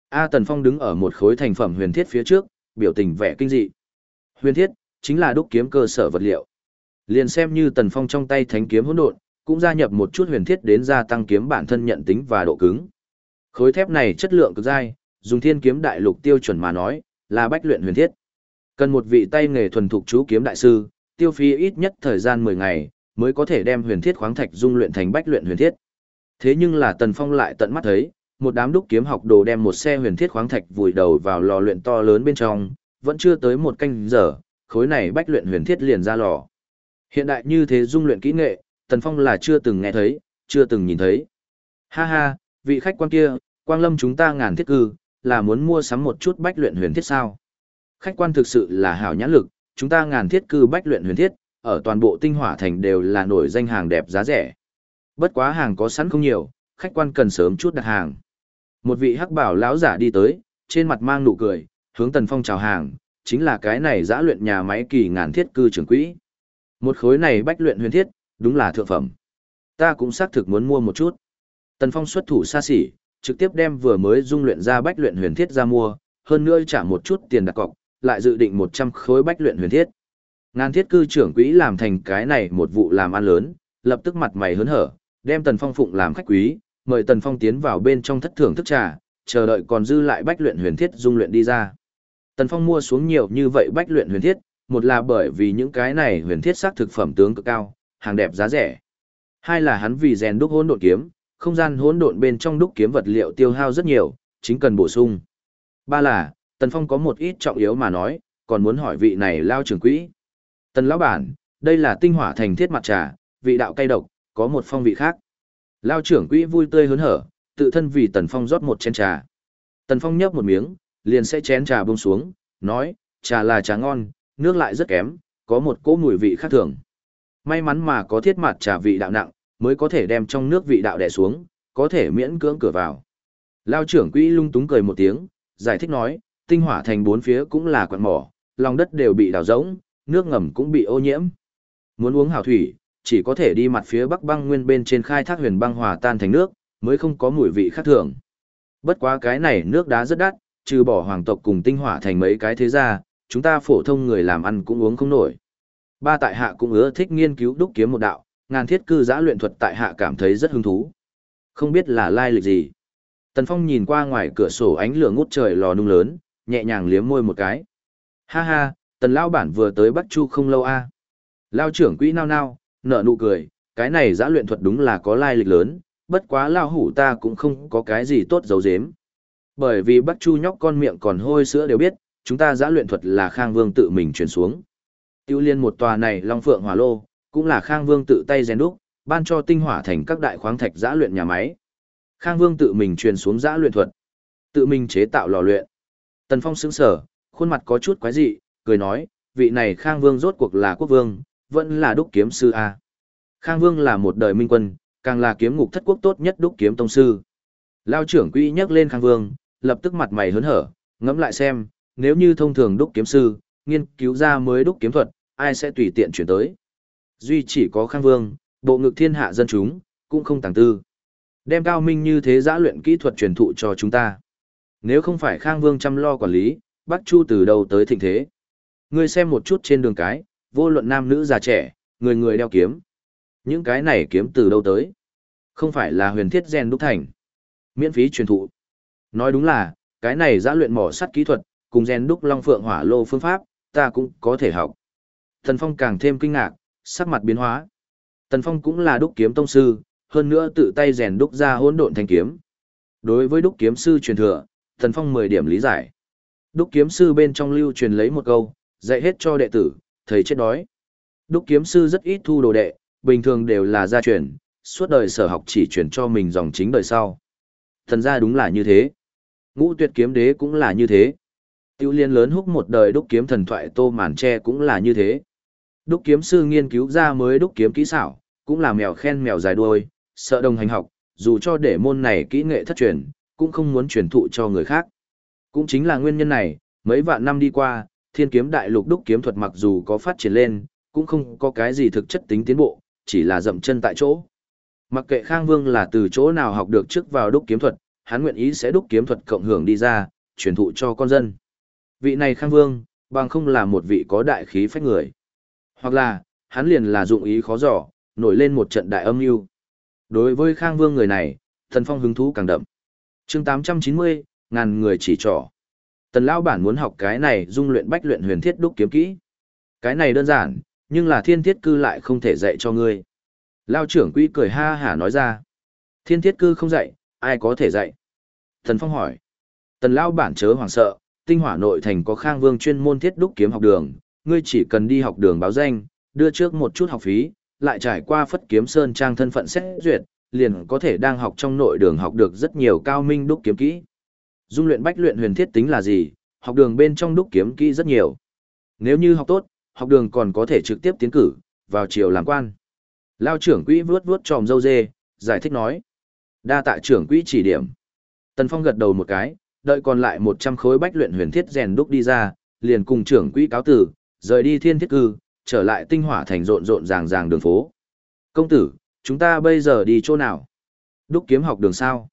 A Tần Phong đứng ở một khối thành phẩm huyền thiết phía trước, biểu tình vẻ kinh dị. Huyền thiết, chính là đúc kiếm cơ sở vật liệu. Liền xem như Tần Phong trong tay thánh kiếm hỗn độn, cũng gia nhập một chút huyền thiết đến gia tăng kiếm bản thân nhận tính và độ cứng. Khối thép này chất lượng cực dai, dùng thiên kiếm đại lục tiêu chuẩn mà nói, là bách luyện huyền thiết. Cần một vị tay nghề thuần thục chú kiếm đại sư, tiêu phí ít nhất thời gian 10 ngày, mới có thể đem huyền thiết khoáng thạch dung luyện thành bách luyện huyền thiết. Thế nhưng là Tần Phong lại tận mắt thấy, một đám đúc kiếm học đồ đem một xe huyền thiết khoáng thạch vùi đầu vào lò luyện to lớn bên trong, vẫn chưa tới một canh giờ, khối này bách luyện huyền thiết liền ra lò. Hiện đại như thế dung luyện kỹ nghệ, Tần Phong là chưa từng nghe thấy, chưa từng nhìn thấy. Ha ha, vị khách quan kia, quang lâm chúng ta ngàn thiết cư, là muốn mua sắm một chút bách luyện huyền thiết sao? Khách quan thực sự là hảo nhãn lực, chúng ta ngàn thiết cư bách luyện huyền thiết, ở toàn bộ tinh hỏa thành đều là nổi danh hàng đẹp giá rẻ. Bất quá hàng có sẵn không nhiều, khách quan cần sớm chút đặt hàng. Một vị hắc bảo lão giả đi tới, trên mặt mang nụ cười, hướng Tần Phong chào hàng, chính là cái này giã luyện nhà máy kỳ ngàn thiết cư trưởng quỹ. Một khối này bách luyện huyền thiết, đúng là thượng phẩm. Ta cũng xác thực muốn mua một chút. Tần Phong xuất thủ xa xỉ, trực tiếp đem vừa mới dung luyện ra bách luyện huyền thiết ra mua, hơn nữa trả một chút tiền đặt cọc, lại dự định 100 khối bách luyện huyền thiết. Ngàn thiết cư trưởng quỹ làm thành cái này một vụ làm ăn lớn, lập tức mặt mày hớn hở, đem Tần Phong phụng làm khách quý, mời Tần Phong tiến vào bên trong thất thưởng thức trà, chờ đợi còn dư lại bách luyện huyền thiết dung luyện đi ra. Tần Phong mua xuống nhiều như vậy bách luyện huyền thiết, một là bởi vì những cái này huyền thiết sắc thực phẩm tướng cực cao, hàng đẹp giá rẻ. Hai là hắn vì rèn đúc hỗn độn kiếm, không gian hỗn độn bên trong đúc kiếm vật liệu tiêu hao rất nhiều, chính cần bổ sung. Ba là, Tần Phong có một ít trọng yếu mà nói, còn muốn hỏi vị này lao trưởng quỹ. Tần lão bản, đây là tinh hỏa thành thiết mặt trà, vị đạo cay độc, có một phong vị khác. Lao trưởng quỹ vui tươi hớn hở, tự thân vì Tần Phong rót một chén trà. Tần Phong nhấp một miếng, liền sẽ chén trà buông xuống, nói, trà là trà ngon, nước lại rất kém, có một cỗ mùi vị khác thường. May mắn mà có thiết mặt trà vị đạo nặng, mới có thể đem trong nước vị đạo đè xuống, có thể miễn cưỡng cửa vào. Lao trưởng quỹ lung túng cười một tiếng, giải thích nói, tinh hỏa thành bốn phía cũng là quặng mỏ, lòng đất đều bị đào rỗng, nước ngầm cũng bị ô nhiễm. Muốn uống hảo thủy, chỉ có thể đi mặt phía bắc băng nguyên bên trên khai thác huyền băng hòa tan thành nước, mới không có mùi vị khác thường. Bất quá cái này nước đá rất đắt, trừ bỏ hoàng tộc cùng tinh hỏa thành mấy cái thế gia chúng ta phổ thông người làm ăn cũng uống không nổi. Ba tại hạ cũng ưa thích nghiên cứu đúc kiếm một đạo, ngàn thiết cư giã luyện thuật tại hạ cảm thấy rất hứng thú. Không biết là lai lịch gì. Tần Phong nhìn qua ngoài cửa sổ ánh lửa ngút trời lò nung lớn, nhẹ nhàng liếm môi một cái. Ha ha, tần lao bản vừa tới Bắc Chu không lâu a. Lao trưởng quỹ nao nao, nở nụ cười, cái này giã luyện thuật đúng là có lai lịch lớn, bất quá lao hủ ta cũng không có cái gì tốt giấu giếm. Bởi vì Bắc Chu nhóc con miệng còn hôi sữa đều biết, chúng ta giã luyện thuật là Khang Vương tự mình truyền xuống. Tiêu liên một tòa này Long Phượng Hỏa Lô, cũng là Khang Vương tự tay rèn đúc, ban cho tinh hỏa thành các đại khoáng thạch giã luyện nhà máy. Khang Vương tự mình truyền xuống giã luyện thuật, tự mình chế tạo lò luyện. Tần Phong sững sờ, khuôn mặt có chút quái dị, cười nói, vị này Khang Vương rốt cuộc là quốc vương, vẫn là đúc kiếm sư a. Khang Vương là một đời minh quân, càng là kiếm ngục thất quốc tốt nhất đúc kiếm tông sư. Lao trưởng quỹ nhắc lên Khang Vương, lập tức mặt mày hớn hở, ngẫm lại xem, nếu như thông thường đúc kiếm sư, nghiên cứu ra mới đúc kiếm thuật, ai sẽ tùy tiện chuyển tới. Duy chỉ có Khang Vương, bộ ngực thiên hạ dân chúng, cũng không tàng tư. Đem cao minh như thế giã luyện kỹ thuật truyền thụ cho chúng ta. Nếu không phải Khang Vương chăm lo quản lý, Bắc Chu từ đầu tới thịnh thế. Ngươi xem một chút trên đường cái, vô luận nam nữ già trẻ, người người đeo kiếm. Những cái này kiếm từ đâu tới? Không phải là huyền thiết gen đúc thành. Miễn phí truyền thụ. Nói đúng là, cái này giã luyện mỏ sắt kỹ thuật, cùng gen đúc long phượng hỏa lô phương pháp, ta cũng có thể học. Thần Phong càng thêm kinh ngạc, sắc mặt biến hóa. Tần Phong cũng là đúc kiếm tông sư, hơn nữa tự tay rèn đúc ra hỗn độn thanh kiếm. Đối với đúc kiếm sư truyền thừa, Tần Phong 10 điểm lý giải. Đúc kiếm sư bên trong lưu truyền lấy một câu, dạy hết cho đệ tử, thầy chết đói. Đúc kiếm sư rất ít thu đồ đệ, bình thường đều là gia truyền, suốt đời sở học chỉ truyền cho mình dòng chính đời sau. Thần ra đúng là như thế. Ngũ tuyệt kiếm đế cũng là như thế. Tiêu liên lớn húc một đời đúc kiếm thần thoại tô màn tre cũng là như thế. Đúc kiếm sư nghiên cứu ra mới đúc kiếm kỹ xảo, cũng là mèo khen mèo dài đuôi, sợ đồng hành học, dù cho để môn này kỹ nghệ thất truyền, cũng không muốn truyền thụ cho người khác. Cũng chính là nguyên nhân này, mấy vạn năm đi qua, thiên kiếm đại lục đúc kiếm thuật mặc dù có phát triển lên, cũng không có cái gì thực chất tính tiến bộ, chỉ là dậm chân tại chỗ. Mặc kệ Khang Vương là từ chỗ nào học được trước vào đúc kiếm thuật, hắn nguyện ý sẽ đúc kiếm thuật cộng hưởng đi ra, truyền thụ cho con dân. Vị này Khang Vương, bằng không là một vị có đại khí phách người. Hoặc là, hắn liền là dụng ý khó dò, nổi lên một trận đại âm mưu. Đối với Khang Vương người này, Thần Phong hứng thú càng đậm. chương 890, ngàn người chỉ trỏ. Tần Lão bản muốn học cái này dung luyện bách luyện huyền thiết đúc kiếm kỹ. Cái này đơn giản, nhưng là thiên thiết cư lại không thể dạy cho ngươi. Lao trưởng quỹ cười ha hả nói ra. Thiên thiết cư không dạy, ai có thể dạy? Thần Phong hỏi. Tần Lão bản chớ hoảng sợ, tinh hỏa nội thành có khang vương chuyên môn thiết đúc kiếm học đường, ngươi chỉ cần đi học đường báo danh, đưa trước một chút học phí, lại trải qua phất kiếm sơn trang thân phận xét duyệt, liền có thể đang học trong nội đường học được rất nhiều cao minh đúc kiếm kỹ. Dung luyện bách luyện huyền thiết tính là gì, học đường bên trong đúc kiếm kỹ rất nhiều. Nếu như học tốt, học đường còn có thể trực tiếp tiến cử, vào chiều làm quan. Lao trưởng quỹ vuốt vuốt tròm dâu dê, giải thích nói. Đa tạ trưởng quỹ chỉ điểm. Tần Phong gật đầu một cái, đợi còn lại 100 khối bách luyện huyền thiết rèn đúc đi ra, liền cùng trưởng quỹ cáo tử, rời đi thiên thiết cư, trở lại tinh hỏa thành rộn rộn ràng ràng đường phố. Công tử, chúng ta bây giờ đi chỗ nào? Đúc kiếm học đường sao?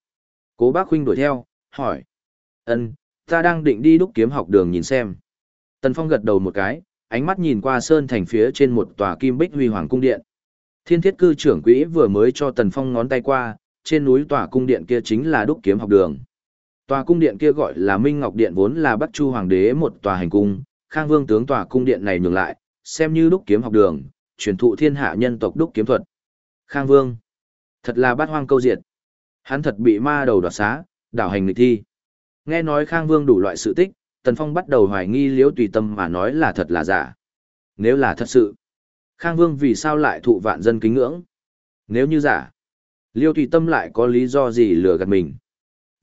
Cố bác huynh đuổi theo, hỏi. ân ta đang định đi đúc kiếm học đường nhìn xem. Tần Phong gật đầu một cái, ánh mắt nhìn qua sơn thành phía trên một tòa kim bích huy hoàng cung điện. Thiên thiết cư trưởng quỹ vừa mới cho Tần Phong ngón tay qua, trên núi tòa cung điện kia chính là đúc kiếm học đường. Tòa cung điện kia gọi là Minh Ngọc Điện vốn là Bắc Chu Hoàng đế một tòa hành cung, Khang Vương tướng tòa cung điện này nhường lại, xem như đúc kiếm học đường, truyền thụ thiên hạ nhân tộc đúc kiếm thuật. Khang Vương, thật là bát hoang câu diệt. Hắn thật bị ma đầu đoạt xá, đảo hành nghịch thi. Nghe nói Khang Vương đủ loại sự tích, Tần Phong bắt đầu hoài nghi liễu tùy tâm mà nói là thật là giả. Nếu là thật sự, Khang Vương vì sao lại thụ vạn dân kính ngưỡng? Nếu như giả, liêu tùy tâm lại có lý do gì lừa gạt mình?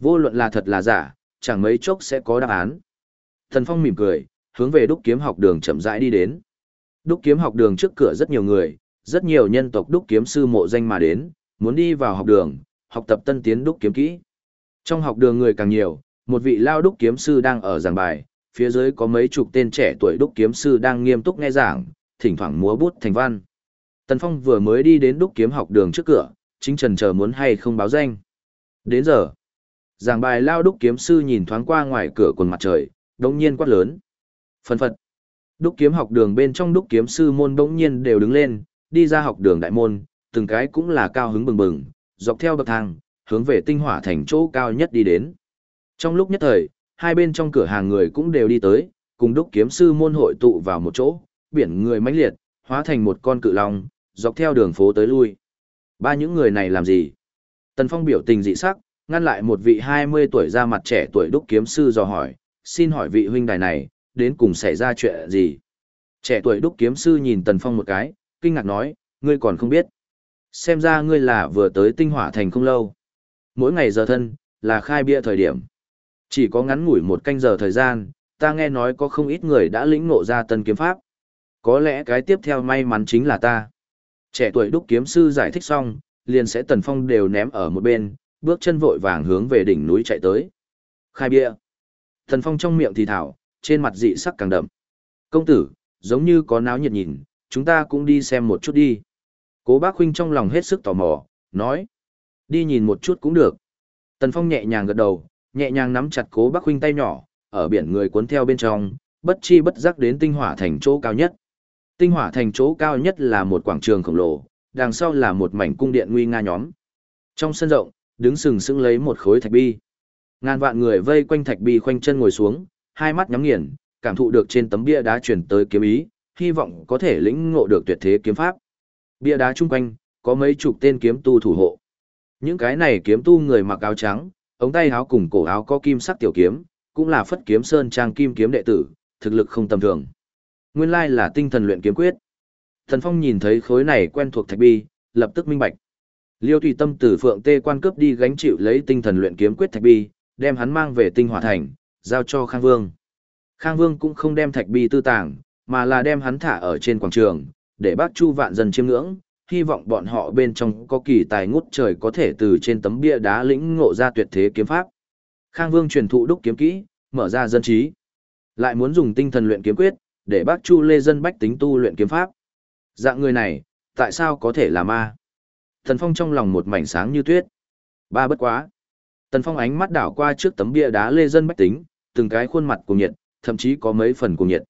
Vô luận là thật là giả, chẳng mấy chốc sẽ có đáp án. Thần Phong mỉm cười, hướng về đúc kiếm học đường chậm rãi đi đến. Đúc kiếm học đường trước cửa rất nhiều người, rất nhiều nhân tộc đúc kiếm sư mộ danh mà đến, muốn đi vào học đường, học tập tân tiến đúc kiếm kỹ. Trong học đường người càng nhiều, một vị lao đúc kiếm sư đang ở giảng bài, phía dưới có mấy chục tên trẻ tuổi đúc kiếm sư đang nghiêm túc nghe giảng, thỉnh thoảng múa bút thành văn. Tần Phong vừa mới đi đến đúc kiếm học đường trước cửa, chính trần chờ muốn hay không báo danh. Đến giờ, giảng bài lao đúc kiếm sư nhìn thoáng qua ngoài cửa quần mặt trời, đống nhiên quát lớn. Phân phật. Đúc kiếm học đường bên trong đúc kiếm sư môn đống nhiên đều đứng lên, đi ra học đường đại môn, từng cái cũng là cao hứng bừng bừng, dọc theo bậc thang, hướng về tinh hỏa thành chỗ cao nhất đi đến. Trong lúc nhất thời, hai bên trong cửa hàng người cũng đều đi tới, cùng đúc kiếm sư môn hội tụ vào một chỗ, biển người mãnh liệt, hóa thành một con cự long, dọc theo đường phố tới lui. Ba những người này làm gì? Tần Phong biểu tình dị sắc, ngăn lại một vị 20 tuổi ra mặt trẻ tuổi đúc kiếm sư dò hỏi, xin hỏi vị huynh đài này, đến cùng xảy ra chuyện gì? Trẻ tuổi đúc kiếm sư nhìn Tần Phong một cái, kinh ngạc nói, ngươi còn không biết. Xem ra ngươi là vừa tới tinh hỏa thành không lâu. Mỗi ngày giờ thân, là khai bia thời điểm. Chỉ có ngắn ngủi một canh giờ thời gian, ta nghe nói có không ít người đã lĩnh ngộ ra tân kiếm pháp. Có lẽ cái tiếp theo may mắn chính là ta. Trẻ tuổi đúc kiếm sư giải thích xong, liền sẽ tần phong đều ném ở một bên, bước chân vội vàng hướng về đỉnh núi chạy tới. Khai bia. thần phong trong miệng thì thảo, trên mặt dị sắc càng đậm. Công tử, giống như có náo nhiệt nhìn, chúng ta cũng đi xem một chút đi. Cố bác huynh trong lòng hết sức tò mò, nói. Đi nhìn một chút cũng được. Tần phong nhẹ nhàng gật đầu, nhẹ nhàng nắm chặt cố bác huynh tay nhỏ, ở biển người cuốn theo bên trong, bất chi bất giác đến tinh hỏa thành chỗ cao nhất. Tinh hỏa thành chỗ cao nhất là một quảng trường khổng lồ, đằng sau là một mảnh cung điện nguy nga nhóm. Trong sân rộng, đứng sừng sững lấy một khối thạch bi. Ngàn vạn người vây quanh thạch bi khoanh chân ngồi xuống, hai mắt nhắm nghiền, cảm thụ được trên tấm bia đá truyền tới kiếm ý, hy vọng có thể lĩnh ngộ được tuyệt thế kiếm pháp. Bia đá chung quanh, có mấy chục tên kiếm tu thủ hộ. Những cái này kiếm tu người mặc áo trắng, ống tay áo cùng cổ áo có kim sắc tiểu kiếm, cũng là phất kiếm sơn trang kim kiếm đệ tử, thực lực không tầm thường. Nguyên lai là tinh thần luyện kiếm quyết. Thần Phong nhìn thấy khối này quen thuộc thạch bi, lập tức minh bạch. Liêu Tùy Tâm từ Phượng Tê quan cướp đi gánh chịu lấy tinh thần luyện kiếm quyết thạch bi, đem hắn mang về Tinh Hỏa thành, giao cho Khang Vương. Khang Vương cũng không đem thạch bi tư tàng, mà là đem hắn thả ở trên quảng trường, để bác Chu vạn dân chiêm ngưỡng, hy vọng bọn họ bên trong có kỳ tài ngút trời có thể từ trên tấm bia đá lĩnh ngộ ra tuyệt thế kiếm pháp. Khang Vương truyền thụ đúc kiếm kỹ, mở ra dân trí. Lại muốn dùng tinh thần luyện kiếm quyết, để bác Chu Lê dân bách tính tu luyện kiếm pháp. Dạng người này, tại sao có thể là ma? Thần Phong trong lòng một mảnh sáng như tuyết. Ba bất quá. Tần Phong ánh mắt đảo qua trước tấm bia đá lê dân bách tính, từng cái khuôn mặt cùng nhiệt, thậm chí có mấy phần cùng nhiệt.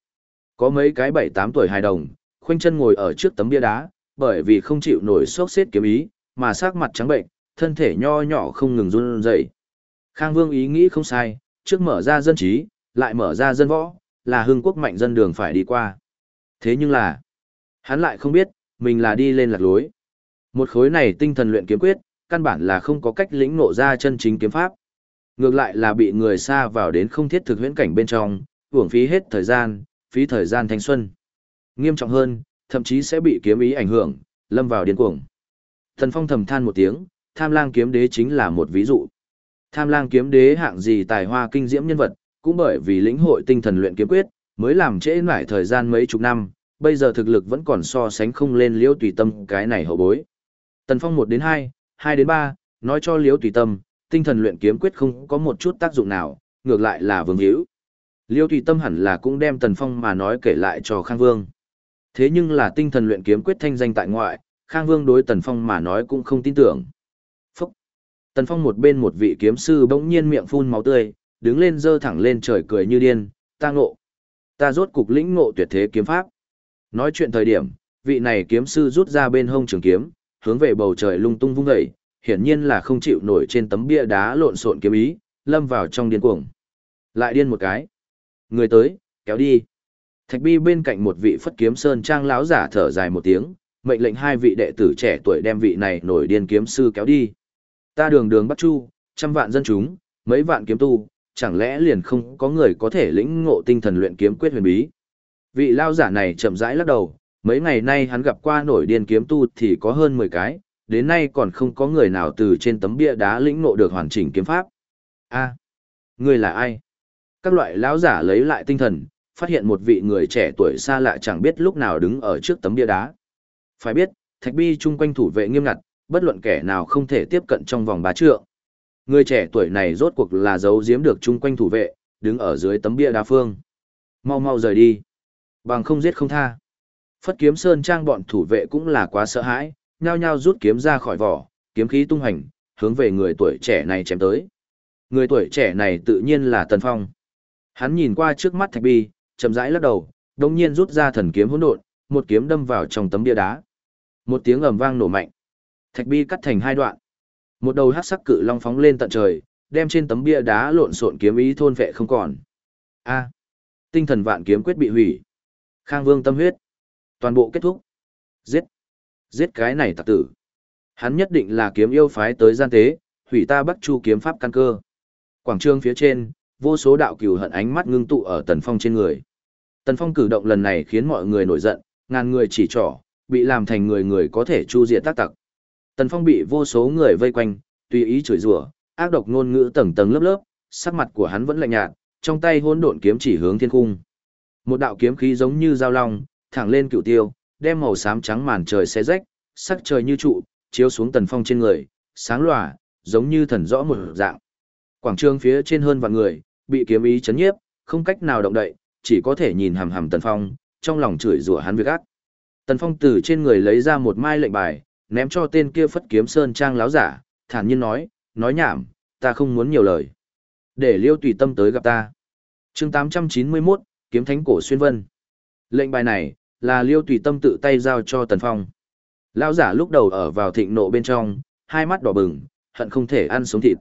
Có mấy cái bảy tám tuổi hài đồng, khoanh chân ngồi ở trước tấm bia đá, bởi vì không chịu nổi sốc xếp kiếm ý, mà sắc mặt trắng bệnh, thân thể nho nhỏ không ngừng run rẩy. Khang Vương ý nghĩ không sai, trước mở ra dân trí, lại mở ra dân võ, là hưng quốc mạnh dân đường phải đi qua. Thế nhưng là, hắn lại không biết, mình là đi lên lạc lối. Một khối này tinh thần luyện kiếm quyết, căn bản là không có cách lĩnh ngộ ra chân chính kiếm pháp. Ngược lại là bị người xa vào đến không thiết thực huyễn cảnh bên trong, uổng phí hết thời gian, phí thời gian thanh xuân. Nghiêm trọng hơn, thậm chí sẽ bị kiếm ý ảnh hưởng, lâm vào điên cuồng. Thần Phong thầm than một tiếng, Tham Lang kiếm đế chính là một ví dụ. Tham Lang kiếm đế hạng gì tài hoa kinh diễm nhân vật, cũng bởi vì lĩnh hội tinh thần luyện kiếm quyết, mới làm trễ nải thời gian mấy chục năm, bây giờ thực lực vẫn còn so sánh không lên Liễu Tùy Tâm cái này hậu bối. Tần Phong 1 đến 2, 2 đến 3, nói cho Liễu Tùy Tâm, tinh thần luyện kiếm quyết không có một chút tác dụng nào, ngược lại là vương hữu. Liễu Tùy Tâm hẳn là cũng đem Tần Phong mà nói kể lại cho Khang Vương. Thế nhưng là tinh thần luyện kiếm quyết thanh danh tại ngoại, Khang Vương đối Tần Phong mà nói cũng không tin tưởng. Phúc! Tần Phong một bên một vị kiếm sư bỗng nhiên miệng phun máu tươi, đứng lên dơ thẳng lên trời cười như điên, ta ngộ. Ta rốt cục lĩnh ngộ tuyệt thế kiếm pháp. Nói chuyện thời điểm, vị này kiếm sư rút ra bên hông trường kiếm, hướng về bầu trời lung tung vung dậy, hiển nhiên là không chịu nổi trên tấm bia đá lộn xộn kiếm ý, lâm vào trong điên cuồng. Lại điên một cái. Người tới, kéo đi. Thạch bi bên cạnh một vị phất kiếm sơn trang lão giả thở dài một tiếng, mệnh lệnh hai vị đệ tử trẻ tuổi đem vị này nổi điên kiếm sư kéo đi. Ta đường đường bắt chu, trăm vạn dân chúng, mấy vạn kiếm tu, chẳng lẽ liền không có người có thể lĩnh ngộ tinh thần luyện kiếm quyết huyền bí. Vị lao giả này chậm rãi lắc đầu, mấy ngày nay hắn gặp qua nổi điên kiếm tu thì có hơn 10 cái, đến nay còn không có người nào từ trên tấm bia đá lĩnh ngộ được hoàn chỉnh kiếm pháp. A, người là ai? Các loại lão giả lấy lại tinh thần, phát hiện một vị người trẻ tuổi xa lạ chẳng biết lúc nào đứng ở trước tấm bia đá. Phải biết, thạch bi chung quanh thủ vệ nghiêm ngặt, bất luận kẻ nào không thể tiếp cận trong vòng bá trượng. Người trẻ tuổi này rốt cuộc là giấu giếm được chung quanh thủ vệ, đứng ở dưới tấm bia đá phương. Mau mau rời đi. Bằng không giết không tha. Phất kiếm sơn trang bọn thủ vệ cũng là quá sợ hãi, nhao nhao rút kiếm ra khỏi vỏ, kiếm khí tung hành, hướng về người tuổi trẻ này chém tới. Người tuổi trẻ này tự nhiên là Tần Phong. Hắn nhìn qua trước mắt Thạch Bi, chậm rãi lắc đầu, đồng nhiên rút ra thần kiếm hỗn độn, một kiếm đâm vào trong tấm bia đá. Một tiếng ầm vang nổ mạnh. Thạch Bi cắt thành hai đoạn. Một đầu hắc sắc cự long phóng lên tận trời, đem trên tấm bia đá lộn xộn kiếm ý thôn vệ không còn. A. tinh thần vạn kiếm quyết bị hủy. Khang Vương tâm huyết. Toàn bộ kết thúc. Giết. Giết cái này tặc tử. Hắn nhất định là kiếm yêu phái tới gian tế, hủy ta Bắc Chu kiếm pháp căn cơ. Quảng trường phía trên, vô số đạo cừu hận ánh mắt ngưng tụ ở Tần Phong trên người. Tần Phong cử động lần này khiến mọi người nổi giận, ngàn người chỉ trỏ, bị làm thành người người có thể chu diệt tác tặc. Tần Phong bị vô số người vây quanh, tùy ý chửi rủa, ác độc ngôn ngữ tầng tầng lớp lớp, sắc mặt của hắn vẫn lạnh nhạt, trong tay hỗn độn kiếm chỉ hướng thiên cung. Một đạo kiếm khí giống như dao long, thẳng lên cựu tiêu, đem màu xám trắng màn trời xé rách, sắc trời như trụ, chiếu xuống Tần Phong trên người, sáng lòa, giống như thần rõ một dạng. Quảng trường phía trên hơn vạn người, bị kiếm ý chấn nhiếp, không cách nào động đậy, chỉ có thể nhìn hằm hằm Tần Phong, trong lòng chửi rủa hắn việc ác. Tần Phong từ trên người lấy ra một mai lệnh bài, ném cho tên kia phất kiếm sơn trang láo giả, thản nhiên nói, nói nhảm, ta không muốn nhiều lời. Để liêu tùy tâm tới gặp ta. chương 891, kiếm thánh cổ xuyên vân. Lệnh bài này, là liêu tùy tâm tự tay giao cho Tần Phong. Lão giả lúc đầu ở vào thịnh nộ bên trong, hai mắt đỏ bừng, hận không thể ăn sống thịt.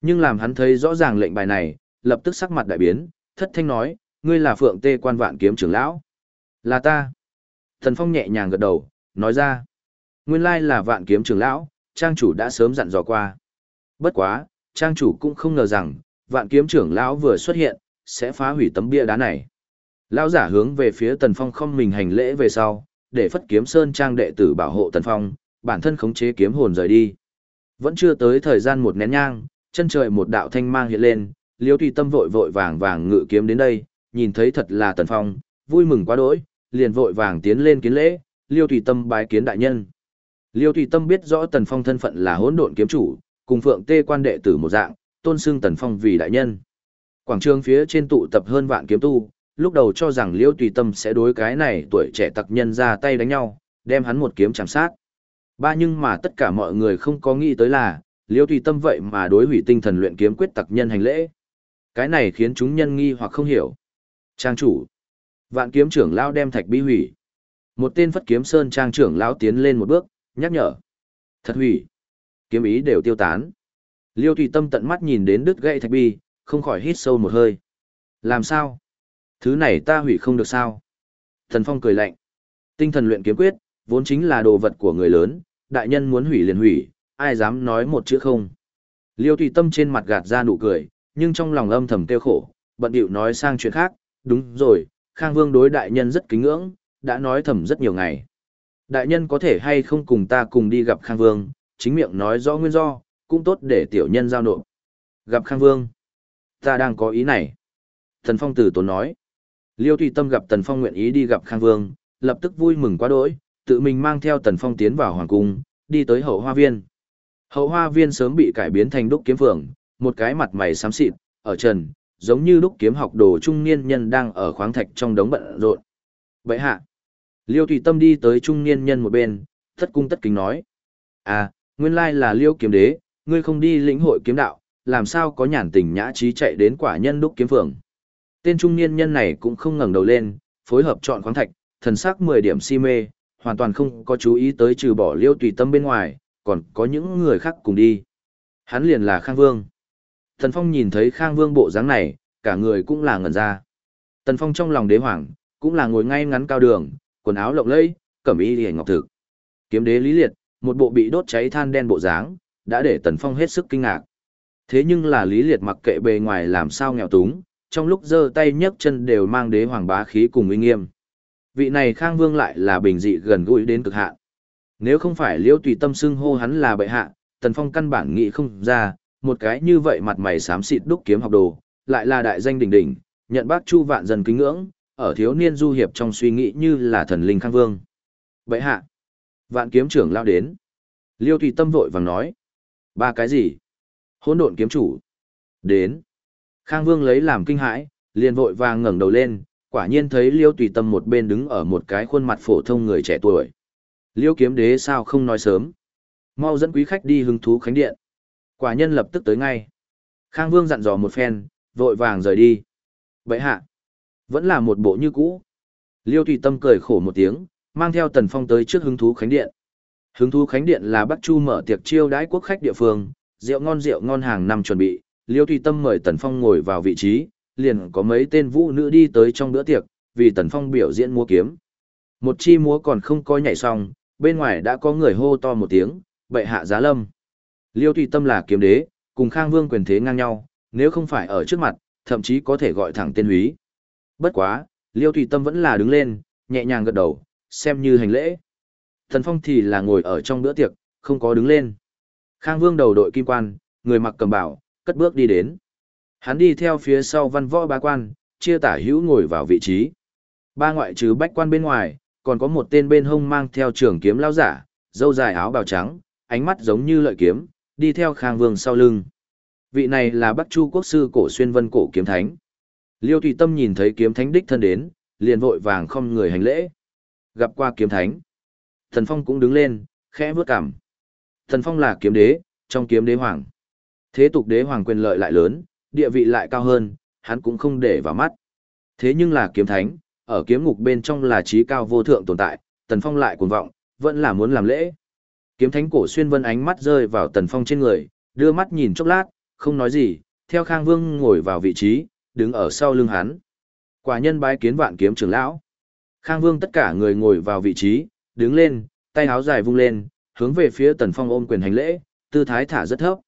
Nhưng làm hắn thấy rõ ràng lệnh bài này, lập tức sắc mặt đại biến, thất thanh nói, ngươi là phượng tê quan vạn kiếm trưởng lão. Là ta. Thần Phong nhẹ nhàng gật đầu, nói ra. Nguyên lai là vạn kiếm trưởng lão, trang chủ đã sớm dặn dò qua. Bất quá, trang chủ cũng không ngờ rằng, vạn kiếm trưởng lão vừa xuất hiện, sẽ phá hủy tấm bia đá này. Lão giả hướng về phía Tần Phong không mình hành lễ về sau, để phất kiếm sơn trang đệ tử bảo hộ Tần Phong, bản thân khống chế kiếm hồn rời đi. Vẫn chưa tới thời gian một nén nhang, chân trời một đạo thanh mang hiện lên, Liêu Tùy Tâm vội vội vàng vàng ngự kiếm đến đây, nhìn thấy thật là Tần Phong, vui mừng quá đỗi, liền vội vàng tiến lên kiến lễ, Liêu Tùy Tâm bái kiến đại nhân. Liêu Tùy Tâm biết rõ Tần Phong thân phận là hỗn độn kiếm chủ, cùng Phượng Tê quan đệ tử một dạng, tôn xưng Tần Phong vì đại nhân. Quảng trường phía trên tụ tập hơn vạn kiếm tu, lúc đầu cho rằng Liễu Tùy Tâm sẽ đối cái này tuổi trẻ tặc nhân ra tay đánh nhau, đem hắn một kiếm chạm sát. Ba nhưng mà tất cả mọi người không có nghĩ tới là, Liễu Tùy Tâm vậy mà đối hủy tinh thần luyện kiếm quyết tặc nhân hành lễ. Cái này khiến chúng nhân nghi hoặc không hiểu. Trang chủ, vạn kiếm trưởng lão đem thạch bi hủy. Một tên phất kiếm sơn trang trưởng lão tiến lên một bước, nhắc nhở. Thật hủy. Kiếm ý đều tiêu tán. Liêu Tùy Tâm tận mắt nhìn đến đứt gãy thạch bi, không khỏi hít sâu một hơi. Làm sao? Thứ này ta hủy không được sao? Thần Phong cười lạnh. Tinh thần luyện kiếm quyết, vốn chính là đồ vật của người lớn, đại nhân muốn hủy liền hủy, ai dám nói một chữ không. Liêu Tùy Tâm trên mặt gạt ra nụ cười, nhưng trong lòng âm thầm tiêu khổ, bận điệu nói sang chuyện khác, đúng rồi, Khang Vương đối đại nhân rất kính ngưỡng, đã nói thầm rất nhiều ngày. Đại nhân có thể hay không cùng ta cùng đi gặp Khang Vương, chính miệng nói rõ nguyên do, cũng tốt để tiểu nhân giao nộp. Gặp Khang Vương, ta đang có ý này. Thần Phong tử tốn nói. Liêu Thủy Tâm gặp Tần Phong nguyện ý đi gặp Khang Vương, lập tức vui mừng quá đỗi, tự mình mang theo Tần Phong tiến vào hoàng cung, đi tới hậu hoa viên. Hậu hoa viên sớm bị cải biến thành đúc kiếm phường, một cái mặt mày xám xịt, ở trần, giống như đúc kiếm học đồ trung niên nhân đang ở khoáng thạch trong đống bận rộn. Vậy hạ, Liêu Thủy Tâm đi tới trung niên nhân một bên, thất cung tất kính nói. À, nguyên lai là Liêu kiếm đế, ngươi không đi lĩnh hội kiếm đạo, làm sao có nhàn tình nhã trí chạy đến quả nhân đúc kiếm phường. Tên trung niên nhân này cũng không ngẩng đầu lên, phối hợp chọn khoáng thạch, thần sắc 10 điểm si mê, hoàn toàn không có chú ý tới trừ bỏ Liêu Tùy Tâm bên ngoài, còn có những người khác cùng đi. Hắn liền là Khang Vương. Tần Phong nhìn thấy Khang Vương bộ dáng này, cả người cũng là ngẩn ra. Tần Phong trong lòng đế hoàng, cũng là ngồi ngay ngắn cao đường, quần áo lộng lẫy, cẩm y liễu ngọc thực. Kiếm đế Lý Liệt, một bộ bị đốt cháy than đen bộ dáng, đã để Tần Phong hết sức kinh ngạc. Thế nhưng là Lý Liệt mặc kệ bề ngoài làm sao nghèo túng, trong lúc giơ tay nhấc chân đều mang đế hoàng bá khí cùng uy nghiêm. Vị này Khang Vương lại là bình dị gần gũi đến cực hạn. Nếu không phải Liễu Tùy Tâm xưng hô hắn là bệ hạ, Tần Phong căn bản nghĩ không ra, một cái như vậy mặt mày xám xịt đúc kiếm học đồ, lại là đại danh đỉnh đỉnh, nhận bác chu vạn dần kính ngưỡng, ở thiếu niên du hiệp trong suy nghĩ như là thần linh khang vương. Bệ hạ, vạn kiếm trưởng lao đến. Liêu Tùy Tâm vội vàng nói. Ba cái gì? Hỗn độn kiếm chủ. Đến. Khang Vương lấy làm kinh hãi, liền vội vàng ngẩng đầu lên, Quả nhiên thấy Liêu Tùy Tâm một bên đứng ở một cái khuôn mặt phổ thông người trẻ tuổi. Liêu kiếm đế sao không nói sớm. Mau dẫn quý khách đi hứng thú khánh điện. Quả nhân lập tức tới ngay. Khang Vương dặn dò một phen, vội vàng rời đi. Vậy hạ, vẫn là một bộ như cũ. Liêu Tùy Tâm cười khổ một tiếng, mang theo Tần Phong tới trước hứng thú khánh điện. Hứng thú khánh điện là Bắc Chu mở tiệc chiêu đãi quốc khách địa phương, rượu ngon rượu ngon hàng năm chuẩn bị. Liêu Thủy Tâm mời Tần Phong ngồi vào vị trí, liền có mấy tên vũ nữ đi tới trong bữa tiệc, vì Tần Phong biểu diễn múa kiếm. Một chi múa còn không có nhảy xong, bên ngoài đã có người hô to một tiếng, bệ hạ giá lâm. Liêu Thủy Tâm là kiếm đế, cùng Khang Vương quyền thế ngang nhau, nếu không phải ở trước mặt, thậm chí có thể gọi thẳng tên húy. Bất quá, Liêu Thủy Tâm vẫn là đứng lên, nhẹ nhàng gật đầu, xem như hành lễ. Tần Phong thì là ngồi ở trong bữa tiệc, không có đứng lên. Khang Vương đầu đội kim quan, người mặc cầm bảo, cất bước đi đến. Hắn đi theo phía sau văn võ ba quan, chia tả hữu ngồi vào vị trí. Ba ngoại trừ bách quan bên ngoài, còn có một tên bên hông mang theo trường kiếm lao giả, dâu dài áo bào trắng, ánh mắt giống như lợi kiếm, đi theo Khang Vương sau lưng. Vị này là Bắc Chu quốc sư cổ xuyên vân cổ kiếm thánh. Liêu Thủy Tâm nhìn thấy kiếm thánh đích thân đến, liền vội vàng không người hành lễ. Gặp qua kiếm thánh. Thần Phong cũng đứng lên, khẽ bước cằm. Thần Phong là kiếm đế, trong kiếm đế hoàng. Thế tục đế hoàng quyền lợi lại lớn, địa vị lại cao hơn, hắn cũng không để vào mắt. Thế nhưng là kiếm thánh, ở kiếm ngục bên trong là trí cao vô thượng tồn tại, Tần Phong lại cuồng vọng, vẫn là muốn làm lễ. Kiếm thánh cổ xuyên vân ánh mắt rơi vào Tần Phong trên người, đưa mắt nhìn chốc lát, không nói gì, theo Khang Vương ngồi vào vị trí, đứng ở sau lưng hắn. Quả nhân bái kiến vạn kiếm trưởng lão. Khang Vương tất cả người ngồi vào vị trí, đứng lên, tay áo dài vung lên, hướng về phía Tần Phong ôm quyền hành lễ, tư thái thả rất thấp.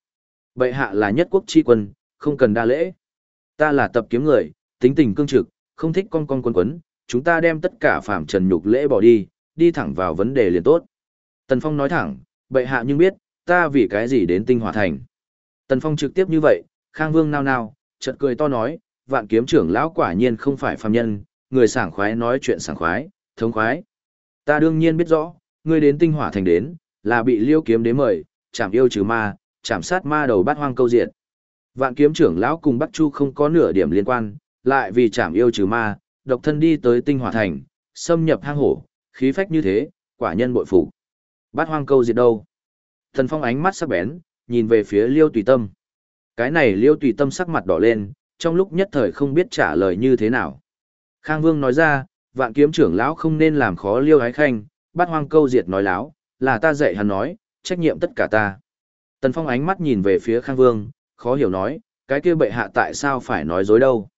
Bệ hạ là nhất quốc chi quân, không cần đa lễ. Ta là tập kiếm người, tính tình cương trực, không thích con con quấn quấn, chúng ta đem tất cả phạm trần nhục lễ bỏ đi, đi thẳng vào vấn đề liền tốt. Tần Phong nói thẳng, bệ hạ nhưng biết, ta vì cái gì đến tinh hòa thành. Tần Phong trực tiếp như vậy, Khang Vương nao nao, chợt cười to nói, vạn kiếm trưởng lão quả nhiên không phải phàm nhân, người sảng khoái nói chuyện sảng khoái, thống khoái. Ta đương nhiên biết rõ, ngươi đến tinh hỏa thành đến, là bị liêu kiếm đế mời, chảm yêu trừ ma, chạm sát ma đầu bát hoang câu diệt. Vạn kiếm trưởng lão cùng Bắc Chu không có nửa điểm liên quan, lại vì chạm yêu trừ ma, độc thân đi tới tinh hỏa thành, xâm nhập hang hổ, khí phách như thế, quả nhân bội phục. Bát hoang câu diệt đâu? Thần Phong ánh mắt sắc bén, nhìn về phía Liêu Tùy Tâm. Cái này Liêu Tùy Tâm sắc mặt đỏ lên, trong lúc nhất thời không biết trả lời như thế nào. Khang Vương nói ra, vạn kiếm trưởng lão không nên làm khó Liêu Ái Khanh, bát hoang câu diệt nói láo, là ta dạy hắn nói, trách nhiệm tất cả ta. Tần Phong ánh mắt nhìn về phía Khang Vương, khó hiểu nói, cái kia bệ hạ tại sao phải nói dối đâu.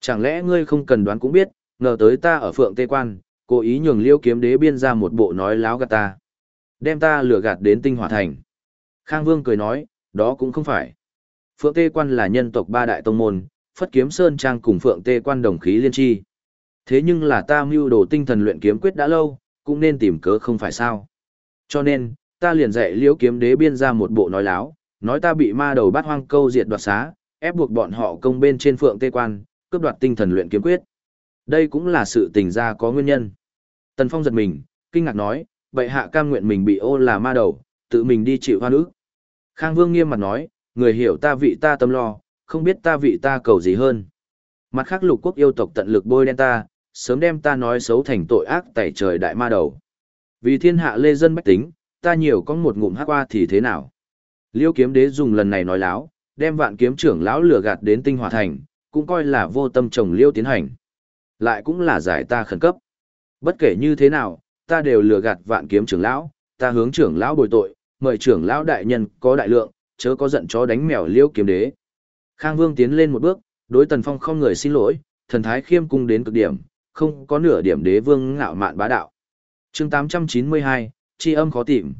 Chẳng lẽ ngươi không cần đoán cũng biết, ngờ tới ta ở phượng tê quan, cố ý nhường liêu kiếm đế biên ra một bộ nói láo gạt ta. Đem ta lừa gạt đến tinh hỏa thành. Khang Vương cười nói, đó cũng không phải. Phượng tê quan là nhân tộc ba đại tông môn, phất kiếm sơn trang cùng phượng tê quan đồng khí liên tri. Thế nhưng là ta mưu đồ tinh thần luyện kiếm quyết đã lâu, cũng nên tìm cớ không phải sao. Cho nên, ta liền dạy liễu kiếm đế biên ra một bộ nói láo, nói ta bị ma đầu bắt hoang câu diệt đoạt xá, ép buộc bọn họ công bên trên phượng tê quan, cướp đoạt tinh thần luyện kiếm quyết. Đây cũng là sự tình ra có nguyên nhân. Tần Phong giật mình, kinh ngạc nói, bệ hạ cam nguyện mình bị ô là ma đầu, tự mình đi chịu hoa nữ. Khang Vương nghiêm mặt nói, người hiểu ta vị ta tâm lo, không biết ta vị ta cầu gì hơn. Mặt khác lục quốc yêu tộc tận lực bôi đen ta, sớm đem ta nói xấu thành tội ác tẩy trời đại ma đầu. Vì thiên hạ lê dân bách tính, ta nhiều có một ngụm hắc qua thì thế nào? Liêu kiếm đế dùng lần này nói láo, đem vạn kiếm trưởng lão lừa gạt đến tinh hòa thành, cũng coi là vô tâm chồng liêu tiến hành. Lại cũng là giải ta khẩn cấp. Bất kể như thế nào, ta đều lừa gạt vạn kiếm trưởng lão, ta hướng trưởng lão bồi tội, mời trưởng lão đại nhân có đại lượng, chớ có giận chó đánh mèo liêu kiếm đế. Khang Vương tiến lên một bước, đối Tần Phong không người xin lỗi, thần thái khiêm cung đến cực điểm, không có nửa điểm đế vương ngạo mạn bá đạo. Chương 892, chi âm khó tìm.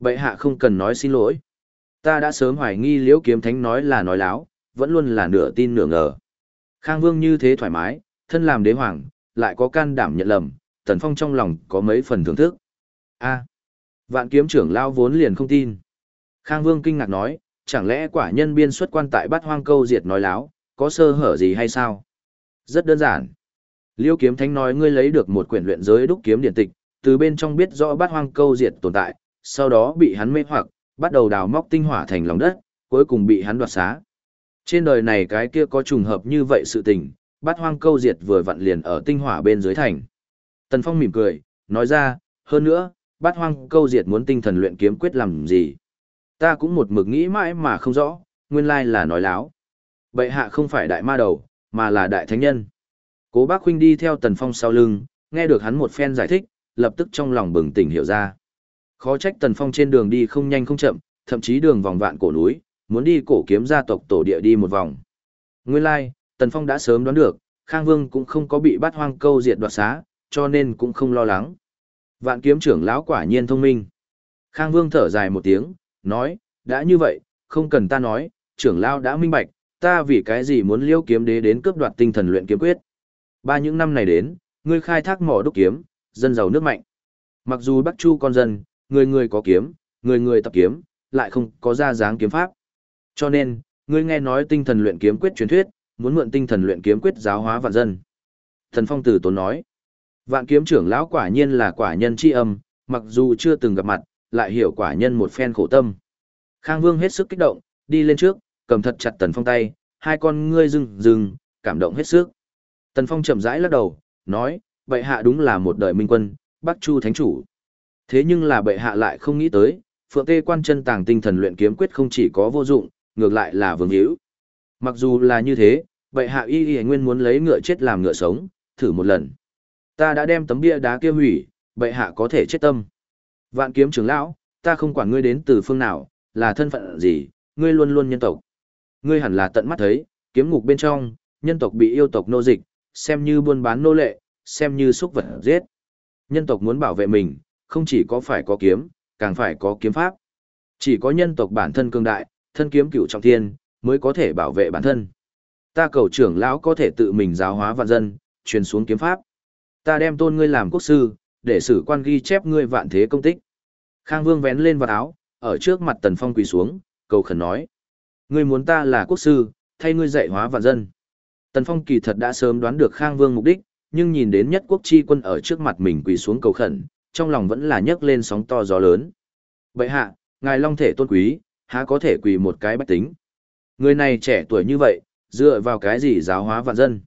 Bệ hạ không cần nói xin lỗi. Ta đã sớm hoài nghi Liễu Kiếm Thánh nói là nói láo, vẫn luôn là nửa tin nửa ngờ. Khang Vương như thế thoải mái, thân làm đế hoàng, lại có can đảm nhận lầm, Tần Phong trong lòng có mấy phần thưởng thức. A, vạn kiếm trưởng lao vốn liền không tin. Khang Vương kinh ngạc nói, chẳng lẽ quả nhân biên xuất quan tại bát hoang câu diệt nói láo, có sơ hở gì hay sao? Rất đơn giản. Liêu kiếm thánh nói ngươi lấy được một quyển luyện giới đúc kiếm điển tịch, từ bên trong biết rõ bát hoang câu diệt tồn tại, sau đó bị hắn mê hoặc, bắt đầu đào móc tinh hỏa thành lòng đất, cuối cùng bị hắn đoạt xá. Trên đời này cái kia có trùng hợp như vậy sự tình, bát hoang câu diệt vừa vặn liền ở tinh hỏa bên dưới thành. Tần Phong mỉm cười, nói ra, hơn nữa, bát hoang câu diệt muốn tinh thần luyện kiếm quyết làm gì. Ta cũng một mực nghĩ mãi mà không rõ, nguyên lai là nói láo. Bệ hạ không phải đại ma đầu, mà là đại thánh nhân. Cố bác huynh đi theo Tần Phong sau lưng, nghe được hắn một phen giải thích, lập tức trong lòng bừng tỉnh hiểu ra. Khó trách Tần Phong trên đường đi không nhanh không chậm, thậm chí đường vòng vạn cổ núi, muốn đi cổ kiếm gia tộc tổ địa đi một vòng. Nguyên lai, Tần Phong đã sớm đoán được, Khang Vương cũng không có bị bắt hoang câu diệt đoạt xá, cho nên cũng không lo lắng. Vạn kiếm trưởng lão quả nhiên thông minh. Khang Vương thở dài một tiếng, nói, đã như vậy, không cần ta nói, trưởng lão đã minh bạch, ta vì cái gì muốn liêu kiếm đế đến cướp đoạt tinh thần luyện kiếm quyết. Ba những năm này đến, ngươi khai thác mỏ đúc kiếm, dân giàu nước mạnh. Mặc dù Bắc Chu con dân, người người có kiếm, người người tập kiếm, lại không có ra dáng kiếm pháp. Cho nên, ngươi nghe nói tinh thần luyện kiếm quyết truyền thuyết, muốn mượn tinh thần luyện kiếm quyết giáo hóa vạn dân. Thần Phong Tử Tốn nói, vạn kiếm trưởng lão quả nhiên là quả nhân tri âm, mặc dù chưa từng gặp mặt, lại hiểu quả nhân một phen khổ tâm. Khang Vương hết sức kích động, đi lên trước, cầm thật chặt Tần Phong tay, hai con ngươi rừng rừng, cảm động hết sức. Tần Phong chậm rãi lắc đầu, nói, bệ hạ đúng là một đời minh quân, Bắc Chu Thánh Chủ. Thế nhưng là bệ hạ lại không nghĩ tới, Phượng Tê quan chân tàng tinh thần luyện kiếm quyết không chỉ có vô dụng, ngược lại là vương hữu. Mặc dù là như thế, bệ hạ y y nguyên muốn lấy ngựa chết làm ngựa sống, thử một lần. Ta đã đem tấm bia đá kia hủy, bệ hạ có thể chết tâm. Vạn kiếm trưởng lão, ta không quản ngươi đến từ phương nào, là thân phận gì, ngươi luôn luôn nhân tộc. Ngươi hẳn là tận mắt thấy, kiếm ngục bên trong, nhân tộc bị yêu tộc nô dịch, xem như buôn bán nô lệ, xem như xúc vật giết. Nhân tộc muốn bảo vệ mình, không chỉ có phải có kiếm, càng phải có kiếm pháp. Chỉ có nhân tộc bản thân cường đại, thân kiếm cửu trọng thiên, mới có thể bảo vệ bản thân. Ta cầu trưởng lão có thể tự mình giáo hóa vạn dân, truyền xuống kiếm pháp. Ta đem tôn ngươi làm quốc sư, để sử quan ghi chép ngươi vạn thế công tích. Khang Vương vén lên vào áo, ở trước mặt Tần Phong quỳ xuống, cầu khẩn nói. Ngươi muốn ta là quốc sư, thay ngươi dạy hóa vạn dân. Tần Phong kỳ thật đã sớm đoán được Khang Vương mục đích, nhưng nhìn đến nhất quốc chi quân ở trước mặt mình quỳ xuống cầu khẩn, trong lòng vẫn là nhấc lên sóng to gió lớn. Vậy hạ, ngài long thể tôn quý, há có thể quỳ một cái bách tính. Người này trẻ tuổi như vậy, dựa vào cái gì giáo hóa vạn dân.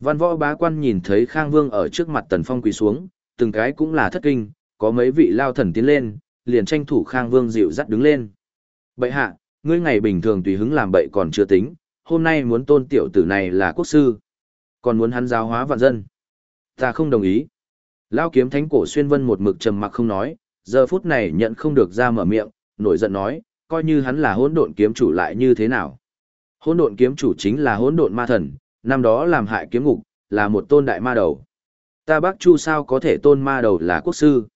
Văn võ bá quan nhìn thấy Khang Vương ở trước mặt Tần Phong quỳ xuống, từng cái cũng là thất kinh, có mấy vị lao thần tiến lên, liền tranh thủ Khang Vương dịu dắt đứng lên. Bậy hạ, ngươi ngày bình thường tùy hứng làm bậy còn chưa tính, hôm nay muốn tôn tiểu tử này là quốc sư, còn muốn hắn giáo hóa vạn dân. Ta không đồng ý. Lao kiếm thánh cổ xuyên vân một mực trầm mặc không nói, giờ phút này nhận không được ra mở miệng, nổi giận nói, coi như hắn là hỗn độn kiếm chủ lại như thế nào. Hỗn độn kiếm chủ chính là hỗn độn ma thần, năm đó làm hại kiếm ngục, là một tôn đại ma đầu. Ta bác Chu sao có thể tôn ma đầu là quốc sư.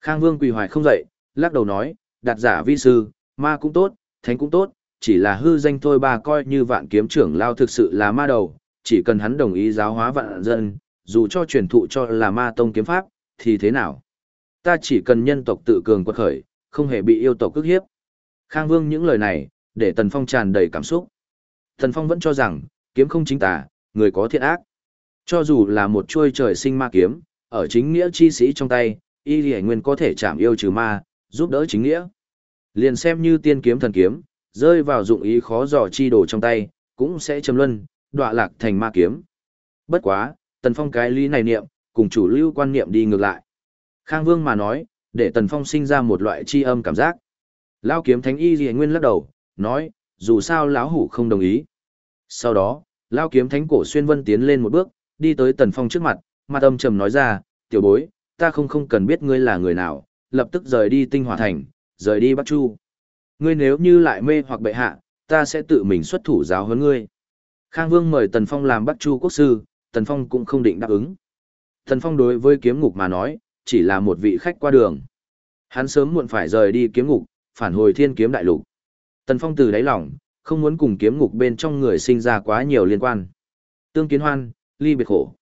Khang Vương quỳ hoài không dậy, lắc đầu nói, đặt giả vi sư, ma cũng tốt, thánh cũng tốt, chỉ là hư danh thôi bà coi như vạn kiếm trưởng lao thực sự là ma đầu, chỉ cần hắn đồng ý giáo hóa vạn dân, dù cho truyền thụ cho là ma tông kiếm pháp, thì thế nào? Ta chỉ cần nhân tộc tự cường quật khởi, không hề bị yêu tộc cức hiếp. Khang Vương những lời này, để Tần Phong tràn đầy cảm xúc. Tần Phong vẫn cho rằng, kiếm không chính tà, người có thiện ác. Cho dù là một chuôi trời sinh ma kiếm, ở chính nghĩa chi sĩ trong tay, y lì nguyên có thể chạm yêu trừ ma, giúp đỡ chính nghĩa. Liền xem như tiên kiếm thần kiếm, rơi vào dụng ý khó dò chi đồ trong tay, cũng sẽ châm luân, đọa lạc thành ma kiếm. Bất quá, Tần Phong cái lý này niệm, cùng chủ lưu quan niệm đi ngược lại. Khang Vương mà nói, để Tần Phong sinh ra một loại chi âm cảm giác. Lao kiếm thánh y gì nguyên lắc đầu, nói, dù sao lão hủ không đồng ý. Sau đó, Lao kiếm thánh cổ xuyên vân tiến lên một bước, đi tới Tần Phong trước mặt, mặt âm trầm nói ra, tiểu bối, ta không không cần biết ngươi là người nào, lập tức rời đi tinh hỏa thành, rời đi Bắc Chu. Ngươi nếu như lại mê hoặc bệ hạ, ta sẽ tự mình xuất thủ giáo huấn ngươi. Khang Vương mời Tần Phong làm Bắc Chu quốc sư, Tần Phong cũng không định đáp ứng. Tần Phong đối với kiếm ngục mà nói, chỉ là một vị khách qua đường. Hắn sớm muộn phải rời đi kiếm ngục, phản hồi thiên kiếm đại lục. Tần Phong từ đáy lòng, không muốn cùng kiếm ngục bên trong người sinh ra quá nhiều liên quan. Tương kiến hoan, ly biệt khổ.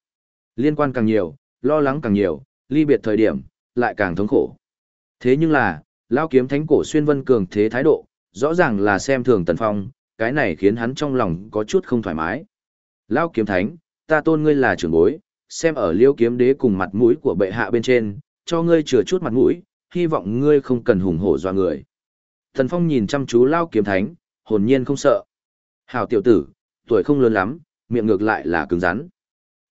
Liên quan càng nhiều, lo lắng càng nhiều, ly biệt thời điểm, lại càng thống khổ. Thế nhưng là, lao kiếm thánh cổ xuyên vân cường thế thái độ, rõ ràng là xem thường Tần Phong, cái này khiến hắn trong lòng có chút không thoải mái. Lao kiếm thánh, ta tôn ngươi là trưởng bối, xem ở liêu kiếm đế cùng mặt mũi của bệ hạ bên trên, cho ngươi chừa chút mặt mũi, hy vọng ngươi không cần hùng hổ doa người. Thần Phong nhìn chăm chú Lao kiếm thánh, hồn nhiên không sợ. Hảo tiểu tử, tuổi không lớn lắm, miệng ngược lại là cứng rắn.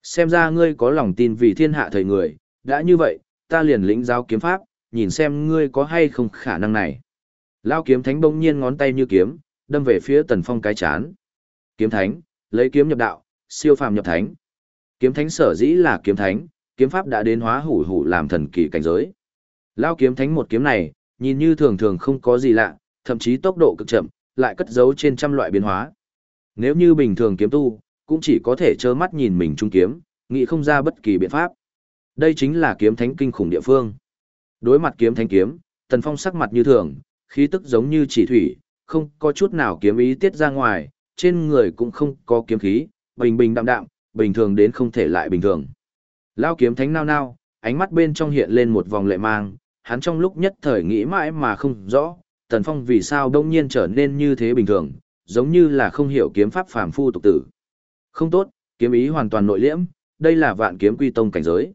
Xem ra ngươi có lòng tin vì thiên hạ thời người, đã như vậy, ta liền lĩnh giáo kiếm pháp, nhìn xem ngươi có hay không khả năng này. Lao kiếm thánh bỗng nhiên ngón tay như kiếm, đâm về phía tần phong cái chán. Kiếm thánh, lấy kiếm nhập đạo, siêu phàm nhập thánh. Kiếm thánh sở dĩ là kiếm thánh, kiếm pháp đã đến hóa hủ hủ làm thần kỳ cảnh giới. Lao kiếm thánh một kiếm này, nhìn như thường thường không có gì lạ, thậm chí tốc độ cực chậm, lại cất giấu trên trăm loại biến hóa. Nếu như bình thường kiếm tu, cũng chỉ có thể trơ mắt nhìn mình trung kiếm, nghĩ không ra bất kỳ biện pháp. Đây chính là kiếm thánh kinh khủng địa phương. Đối mặt kiếm thánh kiếm, Tần Phong sắc mặt như thường, khí tức giống như chỉ thủy, không có chút nào kiếm ý tiết ra ngoài, trên người cũng không có kiếm khí, bình bình đạm đạm, bình thường đến không thể lại bình thường. Lao kiếm thánh nao nao, ánh mắt bên trong hiện lên một vòng lệ mang, hắn trong lúc nhất thời nghĩ mãi mà không rõ, Tần Phong vì sao đông nhiên trở nên như thế bình thường, giống như là không hiểu kiếm pháp phàm phu tục tử. Không tốt, kiếm ý hoàn toàn nội liễm, đây là vạn kiếm quy tông cảnh giới.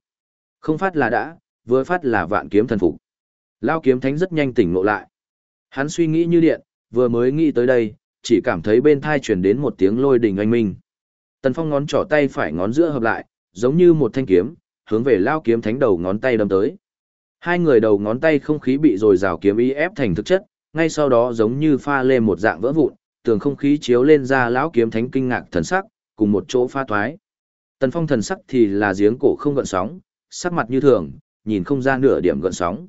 Không phát là đã, vừa phát là vạn kiếm thần phục. Lao kiếm thánh rất nhanh tỉnh ngộ lại. Hắn suy nghĩ như điện, vừa mới nghĩ tới đây, chỉ cảm thấy bên thai truyền đến một tiếng lôi đình oanh minh. Tần Phong ngón trỏ tay phải ngón giữa hợp lại, giống như một thanh kiếm, hướng về Lao kiếm thánh đầu ngón tay đâm tới. Hai người đầu ngón tay không khí bị rồi rào kiếm y ép thành thực chất, ngay sau đó giống như pha lên một dạng vỡ vụn, tường không khí chiếu lên ra lão kiếm thánh kinh ngạc thần sắc, cùng một chỗ pha thoái. Tần Phong thần sắc thì là giếng cổ không gợn sóng, sắc mặt như thường, nhìn không ra nửa điểm gợn sóng.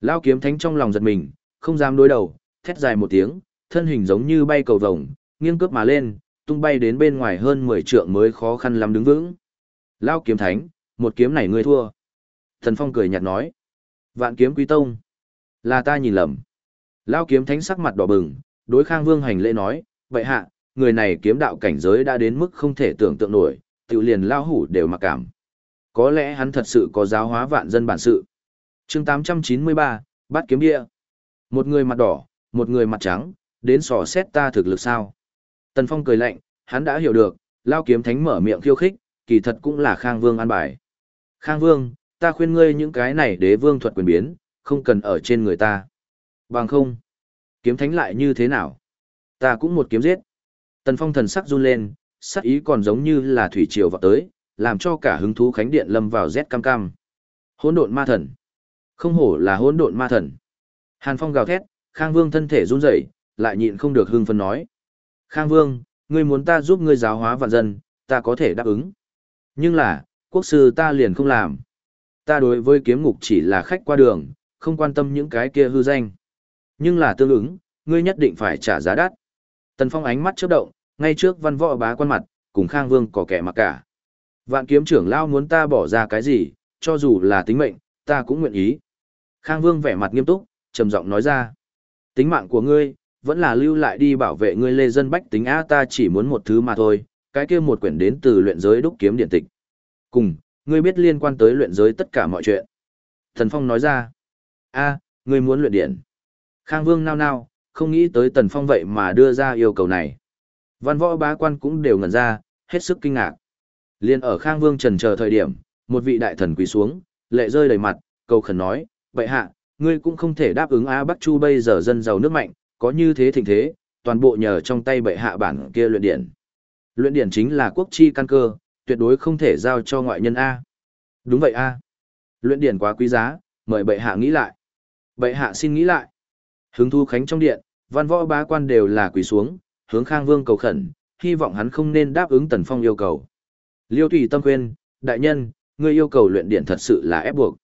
Lão kiếm thánh trong lòng giật mình, không dám đối đầu, thét dài một tiếng, thân hình giống như bay cầu vồng, nghiêng cướp mà lên, tung bay đến bên ngoài hơn 10 trượng mới khó khăn lắm đứng vững. Lão kiếm thánh, một kiếm này ngươi thua. Thần Phong cười nhạt nói, vạn kiếm quý tông, là ta nhìn lầm. Lão kiếm thánh sắc mặt đỏ bừng, đối Khang Vương hành lễ nói, vậy hạ, người này kiếm đạo cảnh giới đã đến mức không thể tưởng tượng nổi, tự liền lao hủ đều mặc cảm. Có lẽ hắn thật sự có giáo hóa vạn dân bản sự. chương 893, bắt kiếm địa. Một người mặt đỏ, một người mặt trắng, đến sò xét ta thực lực sao. Tần Phong cười lạnh, hắn đã hiểu được, lao kiếm thánh mở miệng khiêu khích, kỳ thật cũng là Khang Vương an bài. Khang Vương, ta khuyên ngươi những cái này đế vương thuật quyền biến, không cần ở trên người ta. Bằng không, kiếm thánh lại như thế nào? Ta cũng một kiếm giết. Tần Phong thần sắc run lên, sắc ý còn giống như là thủy triều vào tới, làm cho cả hứng thú khánh điện lâm vào rét cam cam. Hỗn độn ma thần. Không hổ là hỗn độn ma thần. Hàn Phong gào thét, Khang Vương thân thể run rẩy, lại nhịn không được hưng phấn nói: "Khang Vương, ngươi muốn ta giúp ngươi giáo hóa vạn dân, ta có thể đáp ứng. Nhưng là, quốc sư ta liền không làm. Ta đối với kiếm ngục chỉ là khách qua đường, không quan tâm những cái kia hư danh. Nhưng là tương ứng, ngươi nhất định phải trả giá đắt." Tần Phong ánh mắt chớp động, ngay trước văn võ bá quan mặt, cùng Khang Vương có kẻ mặc cả. Vạn kiếm trưởng lao muốn ta bỏ ra cái gì, cho dù là tính mệnh, ta cũng nguyện ý. Khang Vương vẻ mặt nghiêm túc, trầm giọng nói ra. Tính mạng của ngươi, vẫn là lưu lại đi bảo vệ ngươi lê dân bách tính a ta chỉ muốn một thứ mà thôi, cái kia một quyển đến từ luyện giới đúc kiếm điện tịch. Cùng, ngươi biết liên quan tới luyện giới tất cả mọi chuyện. Thần Phong nói ra. a ngươi muốn luyện điện. Khang Vương nao nao, không nghĩ tới Tần Phong vậy mà đưa ra yêu cầu này. Văn võ bá quan cũng đều ngẩn ra, hết sức kinh ngạc. Liên ở Khang Vương trần chờ thời điểm, một vị đại thần quỳ xuống, lệ rơi đầy mặt, cầu khẩn nói, vậy hạ, ngươi cũng không thể đáp ứng Á Bắc Chu bây giờ dân giàu nước mạnh, có như thế thịnh thế, toàn bộ nhờ trong tay bệ hạ bản kia luyện điển. Luyện điển chính là quốc chi căn cơ, tuyệt đối không thể giao cho ngoại nhân A. Đúng vậy A. Luyện điển quá quý giá, mời bệ hạ nghĩ lại. Bệ hạ xin nghĩ lại. Hứng thu khánh trong điện, văn võ bá quan đều là quỳ xuống, hướng Khang Vương cầu khẩn, hy vọng hắn không nên đáp ứng Tần Phong yêu cầu. Liêu Tùy Tâm khuyên, đại nhân, ngươi yêu cầu luyện điển thật sự là ép buộc.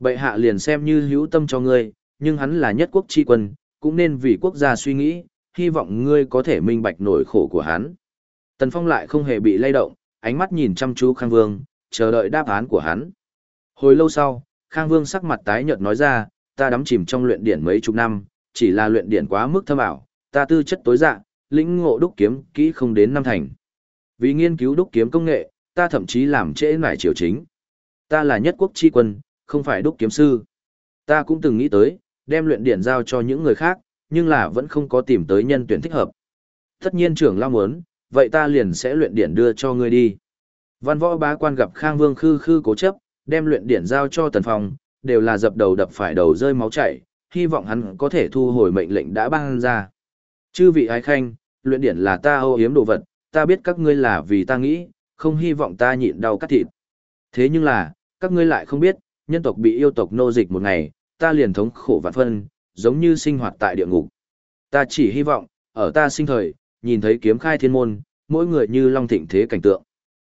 Bệ hạ liền xem như hữu tâm cho ngươi, nhưng hắn là nhất quốc chi quân, cũng nên vì quốc gia suy nghĩ, hy vọng ngươi có thể minh bạch nỗi khổ của hắn. Tần Phong lại không hề bị lay động, ánh mắt nhìn chăm chú Khang Vương, chờ đợi đáp án của hắn. Hồi lâu sau, Khang Vương sắc mặt tái nhợt nói ra, ta đắm chìm trong luyện điển mấy chục năm, chỉ là luyện điển quá mức thâm ảo, ta tư chất tối dạ, lĩnh ngộ đúc kiếm kỹ không đến năm thành. Vì nghiên cứu đúc kiếm công nghệ, ta thậm chí làm trễ nải triều chính. Ta là nhất quốc chi quân, không phải đúc kiếm sư. Ta cũng từng nghĩ tới, đem luyện điển giao cho những người khác, nhưng là vẫn không có tìm tới nhân tuyển thích hợp. Tất nhiên trưởng lao muốn, vậy ta liền sẽ luyện điển đưa cho ngươi đi. Văn võ bá quan gặp Khang Vương khư khư cố chấp, đem luyện điển giao cho tần phong, đều là dập đầu đập phải đầu rơi máu chảy, hy vọng hắn có thể thu hồi mệnh lệnh đã ban ra. Chư vị ái khanh, luyện điển là ta ô hiếm đồ vật, ta biết các ngươi là vì ta nghĩ, không hy vọng ta nhịn đau cắt thịt. Thế nhưng là, các ngươi lại không biết, nhân tộc bị yêu tộc nô dịch một ngày, ta liền thống khổ vạn phân, giống như sinh hoạt tại địa ngục. Ta chỉ hy vọng, ở ta sinh thời, nhìn thấy kiếm khai thiên môn, mỗi người như long thịnh thế cảnh tượng.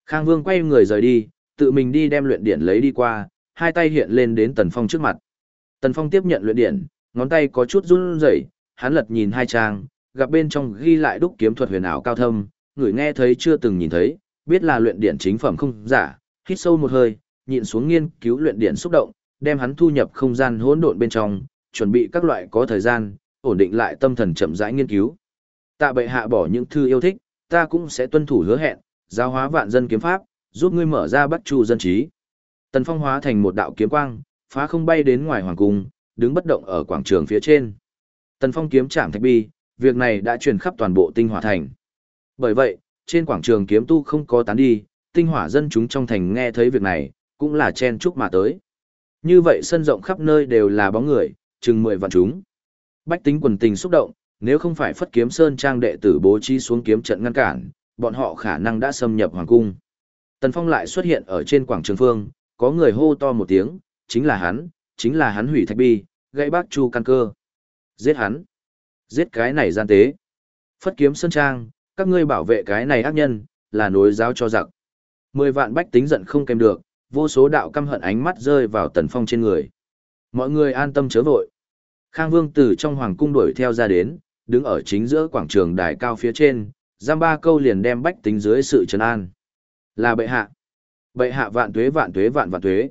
Khang Vương quay người rời đi, tự mình đi đem luyện điển lấy đi qua, hai tay hiện lên đến Tần Phong trước mặt. Tần Phong tiếp nhận luyện điển, ngón tay có chút run rẩy, hắn lật nhìn hai trang, gặp bên trong ghi lại đúc kiếm thuật huyền ảo cao thâm, người nghe thấy chưa từng nhìn thấy, biết là luyện điển chính phẩm không giả, hít sâu một hơi, nhịn xuống nghiên cứu luyện điển xúc động, đem hắn thu nhập không gian hỗn độn bên trong, chuẩn bị các loại có thời gian, ổn định lại tâm thần chậm rãi nghiên cứu. Tạ bệ hạ bỏ những thư yêu thích, ta cũng sẽ tuân thủ hứa hẹn, giáo hóa vạn dân kiếm pháp, giúp ngươi mở ra bắt chu dân trí. Tần Phong hóa thành một đạo kiếm quang, phá không bay đến ngoài hoàng cung, đứng bất động ở quảng trường phía trên. Tần Phong kiếm chạm thạch bi, việc này đã truyền khắp toàn bộ tinh hỏa thành. Bởi vậy, trên quảng trường kiếm tu không có tán đi, tinh hỏa dân chúng trong thành nghe thấy việc này, cũng là chen chúc mà tới. Như vậy sân rộng khắp nơi đều là bóng người, chừng mười vạn chúng. Bách tính quần tình xúc động, nếu không phải phất kiếm sơn trang đệ tử bố trí xuống kiếm trận ngăn cản, bọn họ khả năng đã xâm nhập hoàng cung. Tần Phong lại xuất hiện ở trên quảng trường phương, có người hô to một tiếng, chính là hắn, chính là hắn hủy thạch bi, gãy bác chu căn cơ. Giết hắn. Giết cái này gian tế. Phất kiếm sơn trang, các ngươi bảo vệ cái này ác nhân, là nối giáo cho giặc. Mười vạn bách tính giận không kèm được, vô số đạo căm hận ánh mắt rơi vào tần phong trên người. Mọi người an tâm chớ vội. Khang Vương từ trong hoàng cung đuổi theo ra đến, đứng ở chính giữa quảng trường đài cao phía trên, giam ba câu liền đem bách tính dưới sự trấn an. Là bệ hạ. Bệ hạ vạn tuế vạn tuế vạn vạn tuế.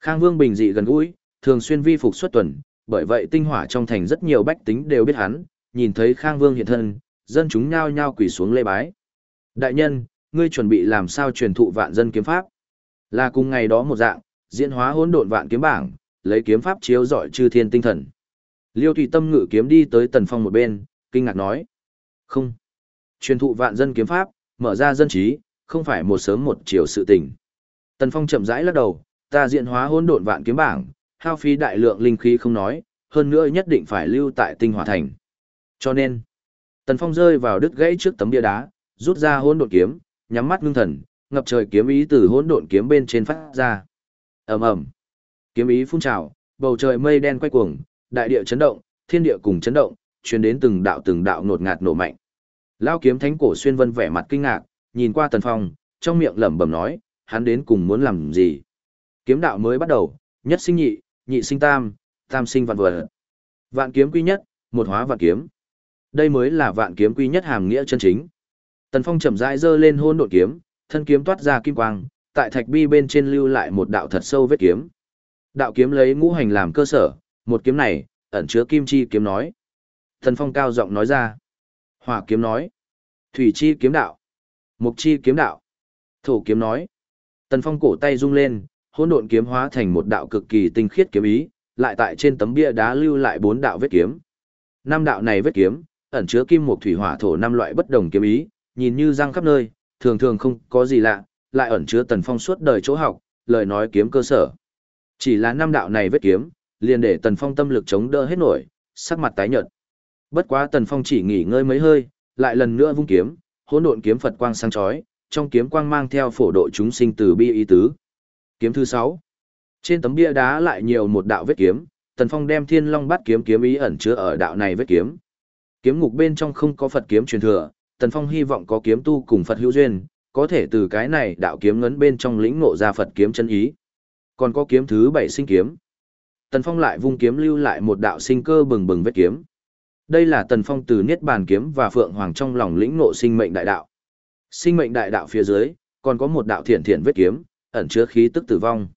Khang Vương bình dị gần gũi, thường xuyên vi phục xuất tuần, bởi vậy tinh hỏa trong thành rất nhiều bách tính đều biết hắn, nhìn thấy Khang Vương hiện thân, dân chúng nhao nhao quỳ xuống lê bái. Đại nhân, ngươi chuẩn bị làm sao truyền thụ vạn dân kiếm pháp? Là cùng ngày đó một dạng, diễn hóa hỗn độn vạn kiếm bảng, lấy kiếm pháp chiếu dọi chư thiên tinh thần. Liêu Thủy Tâm ngự kiếm đi tới Tần Phong một bên, kinh ngạc nói: "Không, truyền thụ vạn dân kiếm pháp, mở ra dân trí, không phải một sớm một chiều sự tình." Tần Phong chậm rãi lắc đầu, "Ta diễn hóa hỗn độn vạn kiếm bảng, hao phí đại lượng linh khí không nói, hơn nữa nhất định phải lưu tại Tinh Hỏa Thành. Cho nên, Tần Phong rơi vào đứt gãy trước tấm bia đá, rút ra hỗn độn kiếm, nhắm mắt ngưng thần, ngập trời kiếm ý từ hỗn độn kiếm bên trên phát ra. Ầm ầm. Kiếm ý phun trào, bầu trời mây đen quay cuồng, đại địa chấn động, thiên địa cùng chấn động, truyền đến từng đạo từng đạo nột ngạt nổ mạnh. Lão kiếm thánh cổ xuyên vân vẻ mặt kinh ngạc, nhìn qua Tần Phong, trong miệng lẩm bẩm nói, hắn đến cùng muốn làm gì? Kiếm đạo mới bắt đầu, nhất sinh nhị, nhị sinh tam, tam sinh vạn vật. Vạn kiếm quy nhất, một hóa vạn kiếm. Đây mới là vạn kiếm quy nhất hàm nghĩa chân chính. Tần Phong chậm rãi giơ lên hôn độn kiếm, thân kiếm toát ra kim quang, tại thạch bi bên trên lưu lại một đạo thật sâu vết kiếm. Đạo kiếm lấy ngũ hành làm cơ sở, một kiếm này ẩn chứa kim chi kiếm nói. Thần Phong cao giọng nói ra. Hỏa kiếm nói. Thủy chi kiếm đạo. Mục chi kiếm đạo. Thổ kiếm nói. Tần Phong cổ tay rung lên, hỗn độn kiếm hóa thành một đạo cực kỳ tinh khiết kiếm ý, lại tại trên tấm bia đá lưu lại bốn đạo vết kiếm. Năm đạo này vết kiếm, ẩn chứa kim mộc thủy hỏa thổ năm loại bất đồng kiếm ý, nhìn như răng khắp nơi, thường thường không có gì lạ, lại ẩn chứa Tần Phong suốt đời chỗ học, lời nói kiếm cơ sở. Chỉ là năm đạo này vết kiếm, liền để Tần Phong tâm lực chống đỡ hết nổi, sắc mặt tái nhợt. Bất quá Tần Phong chỉ nghỉ ngơi mấy hơi, lại lần nữa vung kiếm, hỗn độn kiếm Phật quang sáng chói, trong kiếm quang mang theo phổ độ chúng sinh từ bi ý tứ. Kiếm thứ 6. Trên tấm bia đá lại nhiều một đạo vết kiếm, Tần Phong đem Thiên Long bắt kiếm kiếm ý ẩn chứa ở đạo này vết kiếm. Kiếm ngục bên trong không có Phật kiếm truyền thừa, Tần Phong hy vọng có kiếm tu cùng Phật hữu duyên, có thể từ cái này đạo kiếm ngấn bên trong lĩnh ngộ ra Phật kiếm chân ý. Còn có kiếm thứ bảy sinh kiếm. Tần Phong lại vung kiếm lưu lại một đạo sinh cơ bừng bừng vết kiếm. Đây là Tần Phong từ Niết Bàn kiếm và Phượng Hoàng trong lòng lĩnh ngộ sinh mệnh đại đạo. Sinh mệnh đại đạo phía dưới, còn có một đạo thiện thiện vết kiếm, ẩn chứa khí tức tử vong.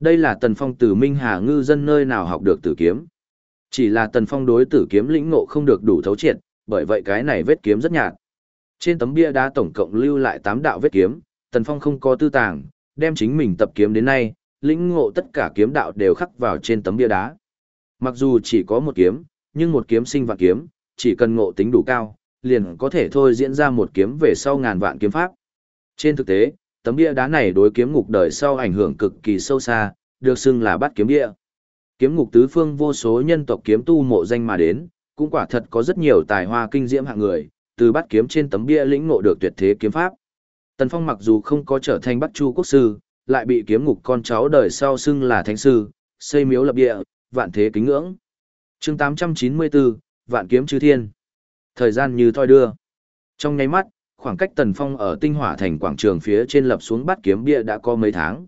Đây là Tần Phong từ Minh Hà ngư dân nơi nào học được tử kiếm. Chỉ là Tần Phong đối tử kiếm lĩnh ngộ không được đủ thấu triệt, bởi vậy cái này vết kiếm rất nhạt. Trên tấm bia đá tổng cộng lưu lại 8 đạo vết kiếm, Tần Phong không có tư tàng, đem chính mình tập kiếm đến nay, lĩnh ngộ tất cả kiếm đạo đều khắc vào trên tấm bia đá. Mặc dù chỉ có một kiếm, nhưng một kiếm sinh vạn kiếm, chỉ cần ngộ tính đủ cao, liền có thể thôi diễn ra một kiếm về sau ngàn vạn kiếm pháp. Trên thực tế, tấm bia đá này đối kiếm ngục đời sau ảnh hưởng cực kỳ sâu xa, được xưng là bát kiếm địa. Kiếm ngục tứ phương vô số nhân tộc kiếm tu mộ danh mà đến, cũng quả thật có rất nhiều tài hoa kinh diễm hạng người, từ bắt kiếm trên tấm bia lĩnh ngộ được tuyệt thế kiếm pháp. Tần Phong mặc dù không có trở thành Bắc Chu quốc sư, lại bị kiếm ngục con cháu đời sau xưng là thánh sư, xây miếu lập địa, vạn thế kính ngưỡng. Chương 894, Vạn kiếm chư thiên. Thời gian như thoi đưa. Trong nháy mắt, khoảng cách Tần Phong ở Tinh Hỏa thành quảng trường phía trên lập xuống bắt kiếm bia đã có mấy tháng.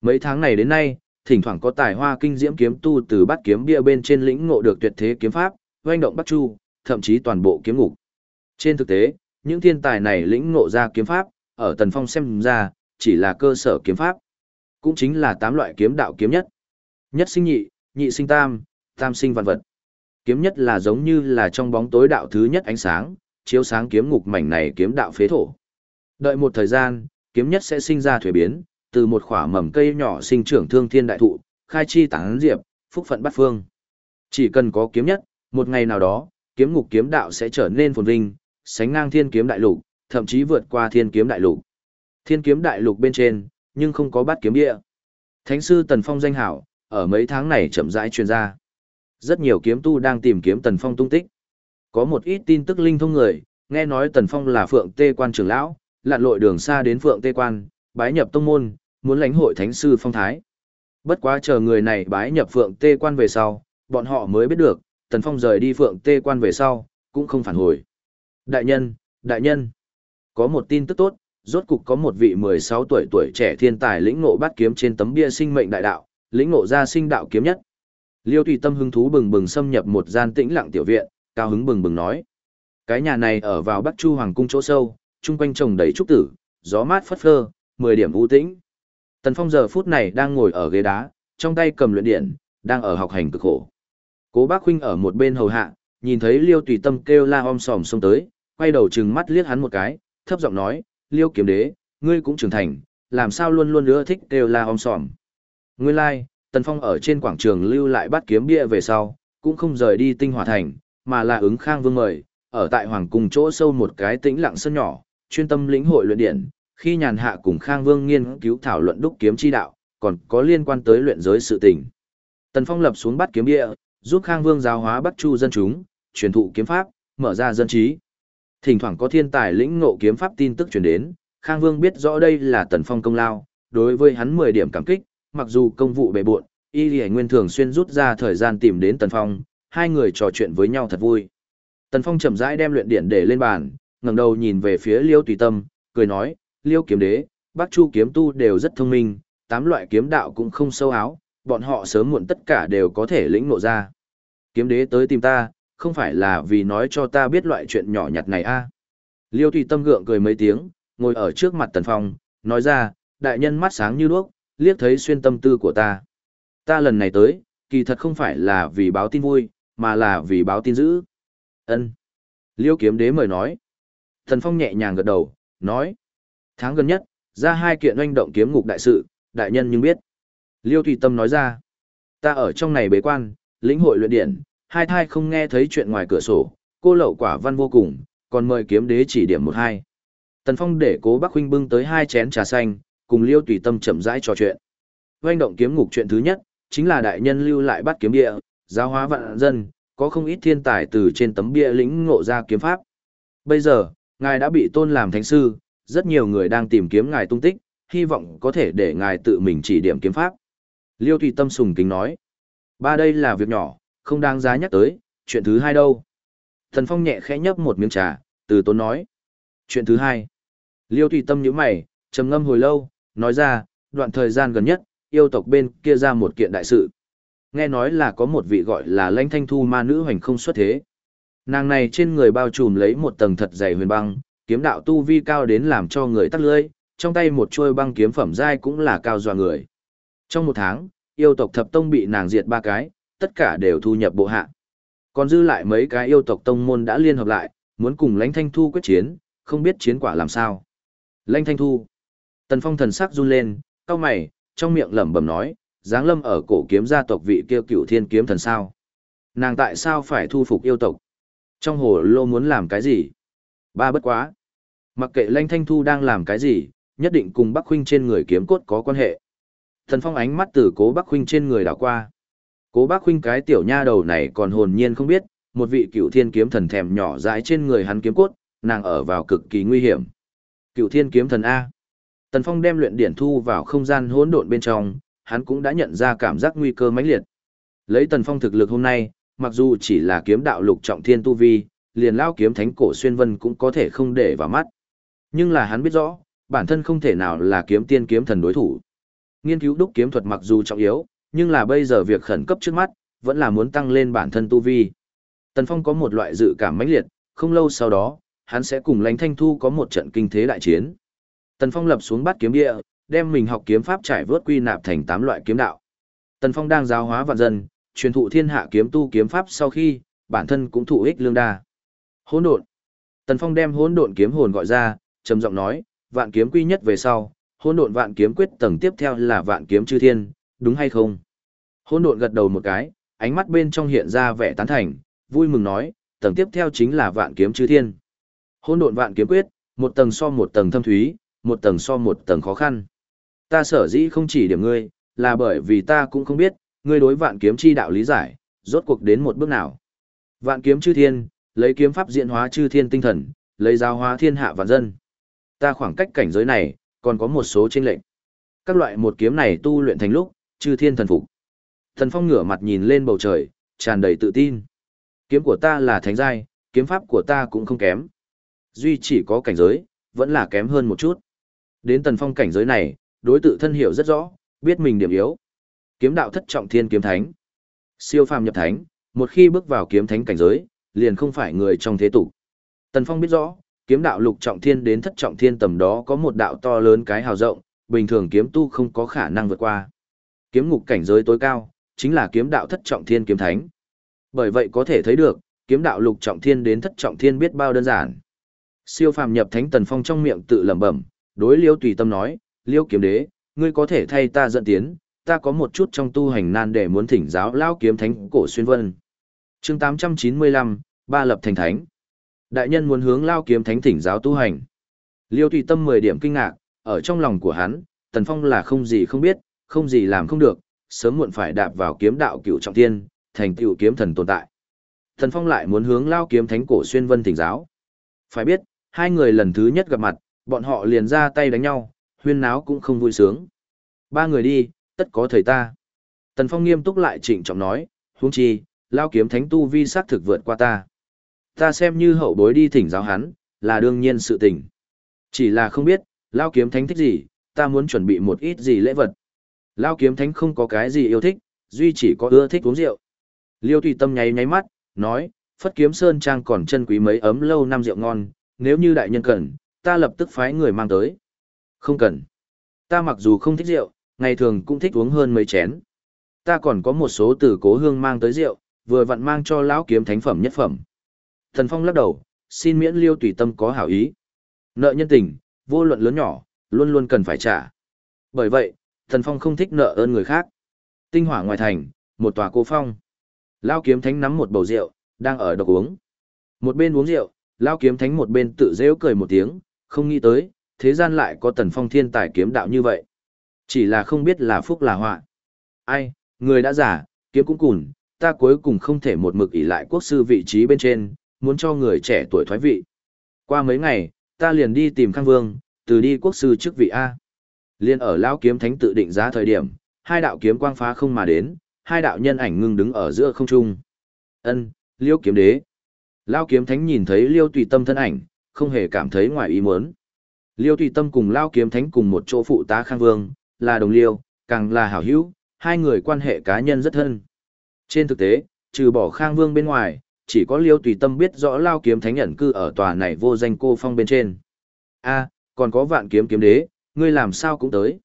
Mấy tháng này đến nay, thỉnh thoảng có tài hoa kinh diễm kiếm tu từ bắt kiếm bia bên trên lĩnh ngộ được tuyệt thế kiếm pháp, doanh động Bắc Chu, thậm chí toàn bộ kiếm ngục. Trên thực tế, những thiên tài này lĩnh ngộ ra kiếm pháp, ở Tần Phong xem ra, chỉ là cơ sở kiếm pháp. Cũng chính là tám loại kiếm đạo kiếm nhất. Nhất sinh nhị, nhị sinh tam, tam sinh vạn vật. Kiếm nhất là giống như là trong bóng tối đạo thứ nhất ánh sáng, chiếu sáng kiếm ngục mảnh này kiếm đạo phế thổ. Đợi một thời gian, kiếm nhất sẽ sinh ra thuế biến, từ một khỏa mầm cây nhỏ sinh trưởng thương thiên đại thụ, khai chi tán diệp, phúc phận bát phương. Chỉ cần có kiếm nhất, một ngày nào đó, kiếm ngục kiếm đạo sẽ trở nên phồn vinh, sánh ngang thiên kiếm đại lục, thậm chí vượt qua thiên kiếm đại lục. Thiên kiếm đại lục bên trên, nhưng không có bát kiếm địa. Thánh sư Tần Phong danh hảo, ở mấy tháng này chậm rãi truyền ra. Rất nhiều kiếm tu đang tìm kiếm Tần Phong tung tích. Có một ít tin tức linh thông người, nghe nói Tần Phong là Phượng Tê quan trưởng lão, lặn lội đường xa đến Phượng Tê quan, bái nhập tông môn, muốn lãnh hội thánh sư phong thái. Bất quá chờ người này bái nhập Phượng Tê quan về sau, bọn họ mới biết được, Tần Phong rời đi Phượng Tê quan về sau, cũng không phản hồi. Đại nhân, đại nhân, có một tin tức tốt, rốt cục có một vị 16 tuổi tuổi trẻ thiên tài lĩnh ngộ bắt kiếm trên tấm bia sinh mệnh đại đạo, lĩnh ngộ ra sinh đạo kiếm nhất. Liêu Tùy Tâm hứng thú bừng bừng xâm nhập một gian tĩnh lặng tiểu viện, cao hứng bừng bừng nói: "Cái nhà này ở vào Bắc Chu hoàng cung chỗ sâu, chung quanh trồng đầy trúc tử, gió mát phất phơ, 10 điểm u tĩnh." Tần Phong giờ phút này đang ngồi ở ghế đá, trong tay cầm luyện điện, đang ở học hành cực khổ. Cố Bác huynh ở một bên hầu hạ, nhìn thấy Liêu Tùy Tâm kêu la om sòm xông tới, quay đầu trừng mắt liếc hắn một cái, thấp giọng nói: "Liêu Kiếm Đế, ngươi cũng trưởng thành, làm sao luôn luôn ưa thích đều là om sòm?" Nguyên lai, like, Tần Phong ở trên quảng trường lưu lại bắt kiếm bia về sau, cũng không rời đi Tinh hòa thành, mà là ứng Khang Vương mời, ở tại hoàng cung chỗ sâu một cái tĩnh lặng sân nhỏ, chuyên tâm lĩnh hội luyện điện, khi nhàn hạ cùng Khang Vương nghiên cứu thảo luận đúc kiếm chi đạo, còn có liên quan tới luyện giới sự tình. Tần Phong lập xuống bắt kiếm bia, giúp Khang Vương giáo hóa bắt Chu dân chúng, truyền thụ kiếm pháp, mở ra dân trí. Thỉnh thoảng có thiên tài lĩnh ngộ kiếm pháp tin tức truyền đến, Khang Vương biết rõ đây là Tần Phong công lao, đối với hắn 10 điểm cảm kích, mặc dù công vụ bề bộn, Y Lì Nguyên thường xuyên rút ra thời gian tìm đến Tần Phong, hai người trò chuyện với nhau thật vui. Tần Phong chậm rãi đem luyện điển để lên bàn, ngẩng đầu nhìn về phía Liêu Tùy Tâm, cười nói, Liêu kiếm đế, Bắc Chu kiếm tu đều rất thông minh, tám loại kiếm đạo cũng không sâu áo, bọn họ sớm muộn tất cả đều có thể lĩnh ngộ ra. Kiếm đế tới tìm ta, không phải là vì nói cho ta biết loại chuyện nhỏ nhặt này a à? Liêu Tùy Tâm gượng cười mấy tiếng, ngồi ở trước mặt Tần Phong, nói ra, đại nhân mắt sáng như đuốc, liếc thấy xuyên tâm tư của ta. Ta lần này tới, kỳ thật không phải là vì báo tin vui, mà là vì báo tin dữ. Ân. Liêu kiếm đế mời nói. Thần Phong nhẹ nhàng gật đầu, nói. Tháng gần nhất, ra hai kiện oanh động kiếm ngục đại sự, đại nhân nhưng biết. Liêu Thủy Tâm nói ra. Ta ở trong này bế quan, lĩnh hội luyện điển hai thai không nghe thấy chuyện ngoài cửa sổ, cô lậu quả văn vô cùng, còn mời kiếm đế chỉ điểm một hai. Tần Phong để cố bác huynh bưng tới hai chén trà xanh, cùng Liêu Tùy Tâm chậm rãi trò chuyện. Doanh động kiếm ngục chuyện thứ nhất, chính là đại nhân lưu lại bắt kiếm địa, giáo hóa vạn dân, có không ít thiên tài từ trên tấm bia lĩnh ngộ ra kiếm pháp. Bây giờ, ngài đã bị tôn làm thánh sư, rất nhiều người đang tìm kiếm ngài tung tích, hy vọng có thể để ngài tự mình chỉ điểm kiếm pháp. Liêu Thủy Tâm sùng kính nói, ba đây là việc nhỏ, không đáng giá nhắc tới, chuyện thứ hai đâu. Thần Phong nhẹ khẽ nhấp một miếng trà, từ tốn nói. Chuyện thứ hai. Liêu Thủy Tâm nhíu mày, trầm ngâm hồi lâu, nói ra, đoạn thời gian gần nhất, yêu tộc bên kia ra một kiện đại sự. Nghe nói là có một vị gọi là lãnh thanh thu ma nữ hoành không xuất thế. Nàng này trên người bao trùm lấy một tầng thật dày huyền băng, kiếm đạo tu vi cao đến làm cho người tắt lưỡi, trong tay một chuôi băng kiếm phẩm giai cũng là cao dọa người. Trong một tháng, yêu tộc thập tông bị nàng diệt ba cái, tất cả đều thu nhập bộ hạ. Còn dư lại mấy cái yêu tộc tông môn đã liên hợp lại, muốn cùng lãnh thanh thu quyết chiến, không biết chiến quả làm sao. Lãnh thanh thu. Tần phong thần sắc run lên, cao mày, trong miệng lẩm bẩm nói, giáng lâm ở cổ kiếm gia tộc vị kia cựu thiên kiếm thần sao. Nàng tại sao phải thu phục yêu tộc? Trong hồ lô muốn làm cái gì? Ba bất quá. Mặc kệ lãnh Thanh Thu đang làm cái gì, nhất định cùng Bắc Huynh trên người kiếm cốt có quan hệ. Thần Phong ánh mắt từ cố Bắc Huynh trên người đảo qua. Cố bác Huynh cái tiểu nha đầu này còn hồn nhiên không biết, một vị cựu thiên kiếm thần thèm nhỏ dãi trên người hắn kiếm cốt, nàng ở vào cực kỳ nguy hiểm. Cựu thiên kiếm thần A. Tần Phong đem luyện điển thu vào không gian hỗn độn bên trong, hắn cũng đã nhận ra cảm giác nguy cơ mãnh liệt. Lấy Tần Phong thực lực hôm nay, mặc dù chỉ là kiếm đạo lục trọng thiên tu vi, liền lao kiếm thánh cổ xuyên vân cũng có thể không để vào mắt. Nhưng là hắn biết rõ, bản thân không thể nào là kiếm tiên kiếm thần đối thủ. Nghiên cứu đúc kiếm thuật mặc dù trọng yếu, nhưng là bây giờ việc khẩn cấp trước mắt, vẫn là muốn tăng lên bản thân tu vi. Tần Phong có một loại dự cảm mãnh liệt, không lâu sau đó, hắn sẽ cùng Lãnh Thanh Thu có một trận kinh thế đại chiến. Tần Phong lập xuống bát kiếm địa, đem mình học kiếm pháp trải vớt quy nạp thành tám loại kiếm đạo. Tần Phong đang giáo hóa vạn dân, truyền thụ thiên hạ kiếm tu kiếm pháp sau khi, bản thân cũng thụ ích lương đa. Hỗn độn. Tần Phong đem hỗn độn kiếm hồn gọi ra, trầm giọng nói, vạn kiếm quy nhất về sau, hỗn độn vạn kiếm quyết tầng tiếp theo là vạn kiếm chư thiên, đúng hay không? Hôn độn gật đầu một cái, ánh mắt bên trong hiện ra vẻ tán thành, vui mừng nói, tầng tiếp theo chính là vạn kiếm chư thiên. Hôn độn vạn kiếm quyết, một tầng so một tầng thâm thúy, một tầng so một tầng khó khăn. Ta sở dĩ không chỉ điểm ngươi, là bởi vì ta cũng không biết, ngươi đối vạn kiếm chi đạo lý giải, rốt cuộc đến một bước nào. Vạn kiếm chư thiên, lấy kiếm pháp diễn hóa chư thiên tinh thần, lấy giáo hóa thiên hạ vạn dân. Ta khoảng cách cảnh giới này, còn có một số chênh lệnh. Các loại một kiếm này tu luyện thành lúc, chư thiên thần phục. Thần Phong ngửa mặt nhìn lên bầu trời, tràn đầy tự tin. Kiếm của ta là thánh giai, kiếm pháp của ta cũng không kém. Duy chỉ có cảnh giới, vẫn là kém hơn một chút. Đến Tần Phong cảnh giới này, đối tự thân hiểu rất rõ, biết mình điểm yếu. Kiếm đạo thất trọng thiên kiếm thánh. Siêu phàm nhập thánh, một khi bước vào kiếm thánh cảnh giới, liền không phải người trong thế tục. Tần Phong biết rõ, kiếm đạo lục trọng thiên đến thất trọng thiên tầm đó có một đạo to lớn cái hào rộng, bình thường kiếm tu không có khả năng vượt qua. Kiếm ngục cảnh giới tối cao, chính là kiếm đạo thất trọng thiên kiếm thánh. Bởi vậy có thể thấy được, kiếm đạo lục trọng thiên đến thất trọng thiên biết bao đơn giản. Siêu phàm nhập thánh Tần Phong trong miệng tự lẩm bẩm, đối Liêu Tùy Tâm nói, Liêu kiếm đế, ngươi có thể thay ta dẫn tiến, ta có một chút trong tu hành nan để muốn thỉnh giáo lao kiếm thánh cổ xuyên vân. chương 895, ba lập thành thánh. Đại nhân muốn hướng lao kiếm thánh thỉnh giáo tu hành. Liêu tùy tâm 10 điểm kinh ngạc, ở trong lòng của hắn, Tần Phong là không gì không biết, không gì làm không được, sớm muộn phải đạp vào kiếm đạo cựu trọng thiên, thành tựu kiếm thần tồn tại. Thần Phong lại muốn hướng lao kiếm thánh cổ xuyên vân thỉnh giáo. Phải biết, hai người lần thứ nhất gặp mặt, bọn họ liền ra tay đánh nhau, huyên náo cũng không vui sướng. Ba người đi, tất có thầy ta. Tần Phong nghiêm túc lại trịnh trọng nói, huống chi, lao kiếm thánh tu vi sát thực vượt qua ta. Ta xem như hậu bối đi thỉnh giáo hắn, là đương nhiên sự tình. Chỉ là không biết, lao kiếm thánh thích gì, ta muốn chuẩn bị một ít gì lễ vật. Lao kiếm thánh không có cái gì yêu thích, duy chỉ có ưa thích uống rượu. Liêu tùy tâm nháy nháy mắt, nói, phất kiếm sơn trang còn chân quý mấy ấm lâu năm rượu ngon, nếu như đại nhân cần, ta lập tức phái người mang tới. Không cần. Ta mặc dù không thích rượu, ngày thường cũng thích uống hơn mấy chén. Ta còn có một số từ cố hương mang tới rượu, vừa vặn mang cho lão kiếm thánh phẩm nhất phẩm. Thần Phong lắc đầu, xin miễn liêu tùy tâm có hảo ý. Nợ nhân tình, vô luận lớn nhỏ, luôn luôn cần phải trả. Bởi vậy, Thần Phong không thích nợ ơn người khác. Tinh hỏa ngoài thành, một tòa cô phong. Lão kiếm thánh nắm một bầu rượu, đang ở độc uống. Một bên uống rượu, Lão kiếm thánh một bên tự dễu cười một tiếng, không nghĩ tới, thế gian lại có tần phong thiên tài kiếm đạo như vậy. Chỉ là không biết là phúc là họa. Ai, người đã giả, kiếm cũng cùn, ta cuối cùng không thể một mực ỷ lại quốc sư vị trí bên trên, muốn cho người trẻ tuổi thoái vị. Qua mấy ngày, ta liền đi tìm Khang Vương, từ đi quốc sư chức vị A. Liên ở Lão Kiếm Thánh tự định giá thời điểm, hai đạo kiếm quang phá không mà đến, hai đạo nhân ảnh ngưng đứng ở giữa không trung. Ân, Liêu Kiếm Đế. Lão Kiếm Thánh nhìn thấy Liêu Tùy Tâm thân ảnh, không hề cảm thấy ngoài ý muốn. Liêu Tùy Tâm cùng Lão Kiếm Thánh cùng một chỗ phụ tá Khang Vương, là đồng liêu, càng là hảo hữu, hai người quan hệ cá nhân rất thân. Trên thực tế, trừ bỏ Khang Vương bên ngoài, chỉ có Liêu Tùy Tâm biết rõ Lao Kiếm Thánh ẩn cư ở tòa này vô danh cô phong bên trên. A, còn có Vạn Kiếm Kiếm Đế, ngươi làm sao cũng tới.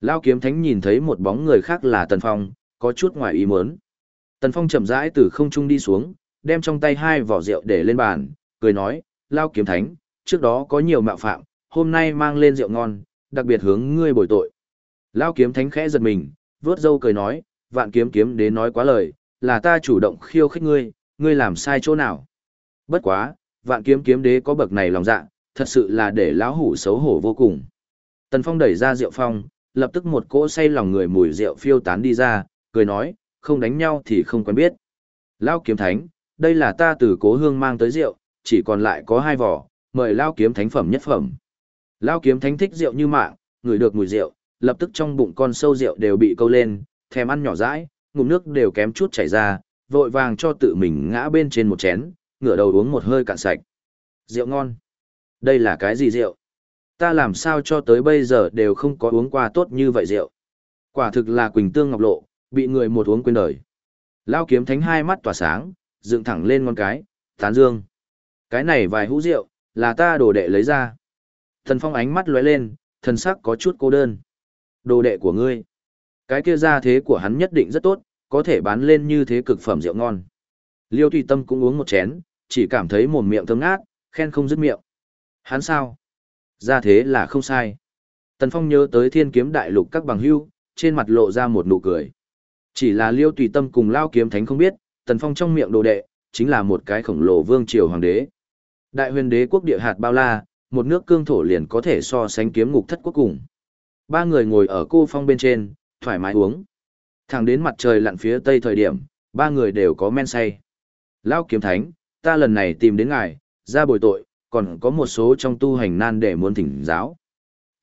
Lao Kiếm Thánh nhìn thấy một bóng người khác là Tần Phong, có chút ngoài ý muốn. Tần Phong chậm rãi từ không trung đi xuống, đem trong tay hai vỏ rượu để lên bàn, cười nói, Lao Kiếm Thánh, trước đó có nhiều mạo phạm, hôm nay mang lên rượu ngon, đặc biệt hướng ngươi bồi tội. Lao Kiếm Thánh khẽ giật mình, vớt dâu cười nói, Vạn Kiếm Kiếm Đế nói quá lời, là ta chủ động khiêu khích ngươi, ngươi làm sai chỗ nào? Bất quá, vạn kiếm kiếm đế có bậc này lòng dạ, thật sự là để lão hủ xấu hổ vô cùng. Tần Phong đẩy ra rượu phong, lập tức một cỗ say lòng người mùi rượu phiêu tán đi ra, cười nói, không đánh nhau thì không quen biết. Lão kiếm thánh, đây là ta từ cố hương mang tới rượu, chỉ còn lại có hai vỏ, mời lao kiếm thánh phẩm nhất phẩm. Lao kiếm thánh thích rượu như mạng, ngửi được mùi rượu, lập tức trong bụng con sâu rượu đều bị câu lên, thèm ăn nhỏ rãi, ngụm nước đều kém chút chảy ra, vội vàng cho tự mình ngã bên trên một chén, ngửa đầu uống một hơi cạn sạch. Rượu ngon. Đây là cái gì rượu? Ta làm sao cho tới bây giờ đều không có uống qua tốt như vậy rượu. Quả thực là Quỳnh Tương Ngọc Lộ, bị người một uống quên đời. Lao kiếm thánh hai mắt tỏa sáng, dựng thẳng lên ngón cái, tán dương. Cái này vài hũ rượu, là ta đồ đệ lấy ra. Thần phong ánh mắt lóe lên, thần sắc có chút cô đơn. Đồ đệ của ngươi. Cái kia ra thế của hắn nhất định rất tốt, có thể bán lên như thế cực phẩm rượu ngon. Liêu tùy tâm cũng uống một chén, chỉ cảm thấy mồm miệng thơm ngát, khen không dứt miệng. Hắn sao? Ra thế là không sai. Tần Phong nhớ tới thiên kiếm đại lục các bằng hưu, trên mặt lộ ra một nụ cười. Chỉ là liêu tùy tâm cùng lao kiếm thánh không biết, Tần Phong trong miệng đồ đệ, chính là một cái khổng lồ vương triều hoàng đế. Đại huyền đế quốc địa hạt bao la, một nước cương thổ liền có thể so sánh kiếm ngục thất quốc cùng. Ba người ngồi ở cô phong bên trên, thoải mái uống. Thẳng đến mặt trời lặn phía tây thời điểm, ba người đều có men say. Lao kiếm thánh, ta lần này tìm đến ngài, ra bồi tội, còn có một số trong tu hành nan để muốn thỉnh giáo.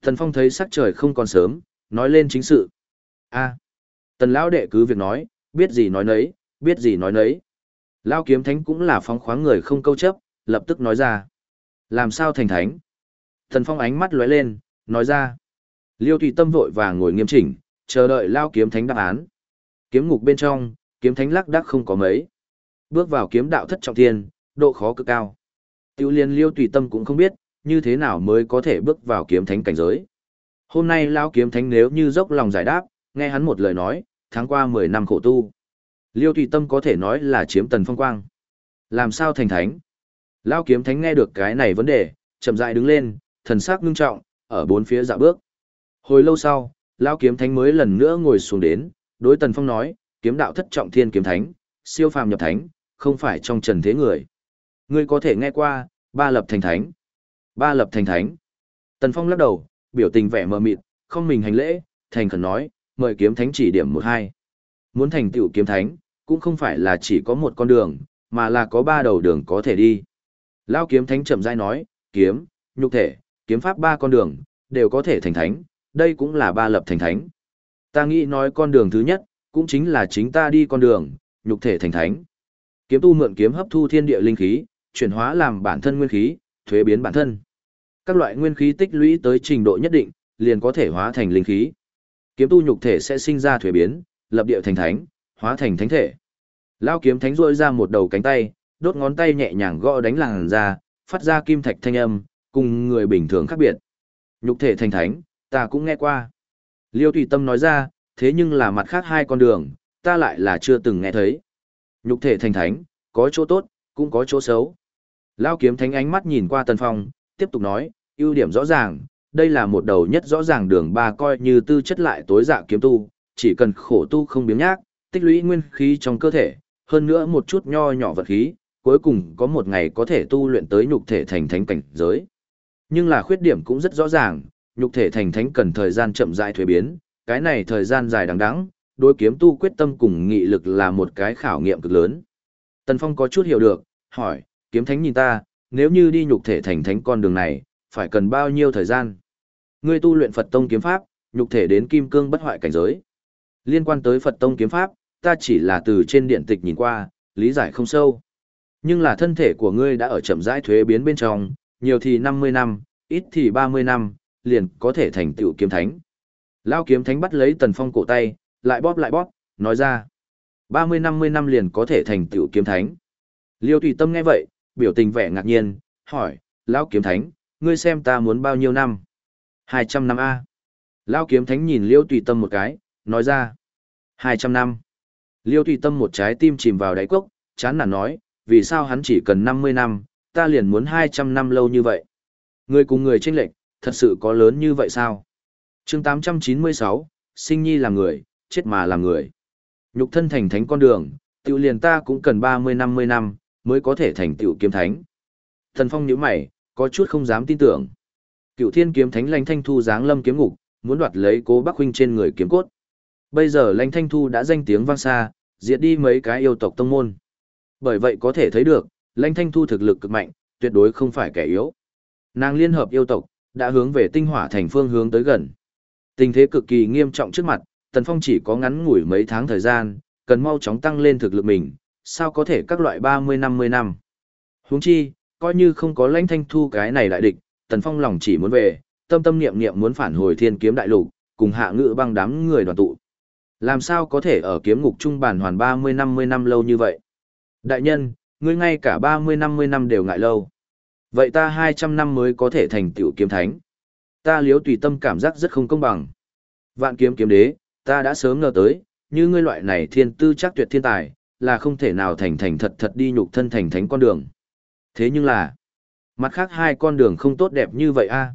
Thần Phong thấy sắc trời không còn sớm, nói lên chính sự. a tần lão đệ cứ việc nói, biết gì nói nấy, biết gì nói nấy. Lão kiếm thánh cũng là phóng khoáng người không câu chấp, lập tức nói ra. Làm sao thành thánh? Thần Phong ánh mắt lóe lên, nói ra. Liêu Thủy Tâm vội vàng ngồi nghiêm chỉnh, chờ đợi lão kiếm thánh đáp án. Kiếm ngục bên trong, kiếm thánh lắc đắc không có mấy. Bước vào kiếm đạo thất trọng thiên, độ khó cực cao. Tiêu liên Liêu Tùy Tâm cũng không biết, như thế nào mới có thể bước vào kiếm thánh cảnh giới. Hôm nay Lao kiếm thánh nếu như dốc lòng giải đáp, nghe hắn một lời nói, tháng qua 10 năm khổ tu. Liêu Tùy Tâm có thể nói là chiếm tần phong quang. Làm sao thành thánh? Lao kiếm thánh nghe được cái này vấn đề, chậm rãi đứng lên, thần sắc ngưng trọng, ở bốn phía dạo bước. Hồi lâu sau, Lao kiếm thánh mới lần nữa ngồi xuống đến, đối tần phong nói, kiếm đạo thất trọng thiên kiếm thánh, siêu phàm nhập thánh, không phải trong trần thế người. Ngươi có thể nghe qua, ba lập thành thánh. Ba lập thành thánh. Tần phong lắc đầu, biểu tình vẻ mờ mịt, không mình hành lễ, thành khẩn nói, mời kiếm thánh chỉ điểm một hai. Muốn thành tựu kiếm thánh, cũng không phải là chỉ có một con đường, mà là có ba đầu đường có thể đi. Lao kiếm thánh chậm rãi nói, kiếm, nhục thể, kiếm pháp ba con đường, đều có thể thành thánh, đây cũng là ba lập thành thánh. Ta nghĩ nói con đường thứ nhất, cũng chính là chính ta đi con đường, nhục thể thành thánh. Kiếm tu mượn kiếm hấp thu thiên địa linh khí, chuyển hóa làm bản thân nguyên khí, thuế biến bản thân. Các loại nguyên khí tích lũy tới trình độ nhất định, liền có thể hóa thành linh khí. Kiếm tu nhục thể sẽ sinh ra thuế biến, lập địa thành thánh, hóa thành thánh thể. Lao kiếm thánh rôi ra một đầu cánh tay, đốt ngón tay nhẹ nhàng gõ đánh làn ra, phát ra kim thạch thanh âm, cùng người bình thường khác biệt. Nhục thể thành thánh, ta cũng nghe qua. Liêu Tùy Tâm nói ra, thế nhưng là mặt khác hai con đường, ta lại là chưa từng nghe thấy. Nhục thể thành thánh, có chỗ tốt, cũng có chỗ xấu. Lao kiếm thánh ánh mắt nhìn qua Tần Phong, tiếp tục nói, ưu điểm rõ ràng, đây là một đầu nhất rõ ràng đường ba coi như tư chất lại tối dạ kiếm tu, chỉ cần khổ tu không biếng nhác, tích lũy nguyên khí trong cơ thể, hơn nữa một chút nho nhỏ vật khí, cuối cùng có một ngày có thể tu luyện tới nhục thể thành thánh cảnh giới. Nhưng là khuyết điểm cũng rất rõ ràng, nhục thể thành thánh cần thời gian chậm rãi thuế biến, cái này thời gian dài đằng đẵng, đối kiếm tu quyết tâm cùng nghị lực là một cái khảo nghiệm cực lớn. Tần Phong có chút hiểu được, hỏi, kiếm thánh nhìn ta, nếu như đi nhục thể thành thánh con đường này, phải cần bao nhiêu thời gian? Ngươi tu luyện Phật tông kiếm pháp, nhục thể đến kim cương bất hoại cảnh giới. Liên quan tới Phật tông kiếm pháp, ta chỉ là từ trên điện tịch nhìn qua, lý giải không sâu. Nhưng là thân thể của ngươi đã ở chậm rãi thuế biến bên trong, nhiều thì 50 năm, ít thì 30 năm, liền có thể thành tựu kiếm thánh. Lao kiếm thánh bắt lấy Tần Phong cổ tay, lại bóp lại bóp, nói ra. 30-50 năm liền có thể thành tựu kiếm thánh. Liêu Tùy Tâm nghe vậy, biểu tình vẻ ngạc nhiên, hỏi, Lão kiếm thánh, ngươi xem ta muốn bao nhiêu năm? 200 năm A. Lão kiếm thánh nhìn Liêu Tùy Tâm một cái, nói ra. 200 năm. Liêu Tùy Tâm một trái tim chìm vào đáy cốc, chán nản nói, vì sao hắn chỉ cần 50 năm, ta liền muốn 200 năm lâu như vậy. Người cùng người tranh lệch, thật sự có lớn như vậy sao? chương 896, sinh nhi là người, chết mà là người. Nhục thân thành thánh con đường, tự liền ta cũng cần 30-50 năm, mới có thể thành tựu kiếm thánh. Thần Phong nhíu mày, có chút không dám tin tưởng. Cựu thiên kiếm thánh Lãnh thanh thu giáng lâm kiếm ngục, muốn đoạt lấy cố Bắc huynh trên người kiếm cốt. Bây giờ Lãnh thanh thu đã danh tiếng vang xa, diệt đi mấy cái yêu tộc tông môn. Bởi vậy có thể thấy được, Lãnh thanh thu thực lực cực mạnh, tuyệt đối không phải kẻ yếu. Nàng liên hợp yêu tộc, đã hướng về tinh hỏa thành phương hướng tới gần. Tình thế cực kỳ nghiêm trọng trước mặt, Tần Phong chỉ có ngắn ngủi mấy tháng thời gian, cần mau chóng tăng lên thực lực mình, sao có thể các loại 30-50 năm. Huống chi, coi như không có lãnh thanh thu cái này lại địch, Tần Phong lòng chỉ muốn về, tâm tâm niệm niệm muốn phản hồi thiên kiếm đại lục, cùng hạ ngự băng đám người đoàn tụ. Làm sao có thể ở kiếm ngục trung bản hoàn 30-50 năm lâu như vậy? Đại nhân, ngươi ngay cả 30-50 năm đều ngại lâu. Vậy ta 200 năm mới có thể thành tiểu kiếm thánh. Ta liếu tùy tâm cảm giác rất không công bằng. Vạn kiếm kiếm đế, ta đã sớm ngờ tới, như ngươi loại này thiên tư chắc tuyệt thiên tài, là không thể nào thành thành thật thật đi nhục thân thành thánh con đường. Thế nhưng là, mặt khác hai con đường không tốt đẹp như vậy a. À?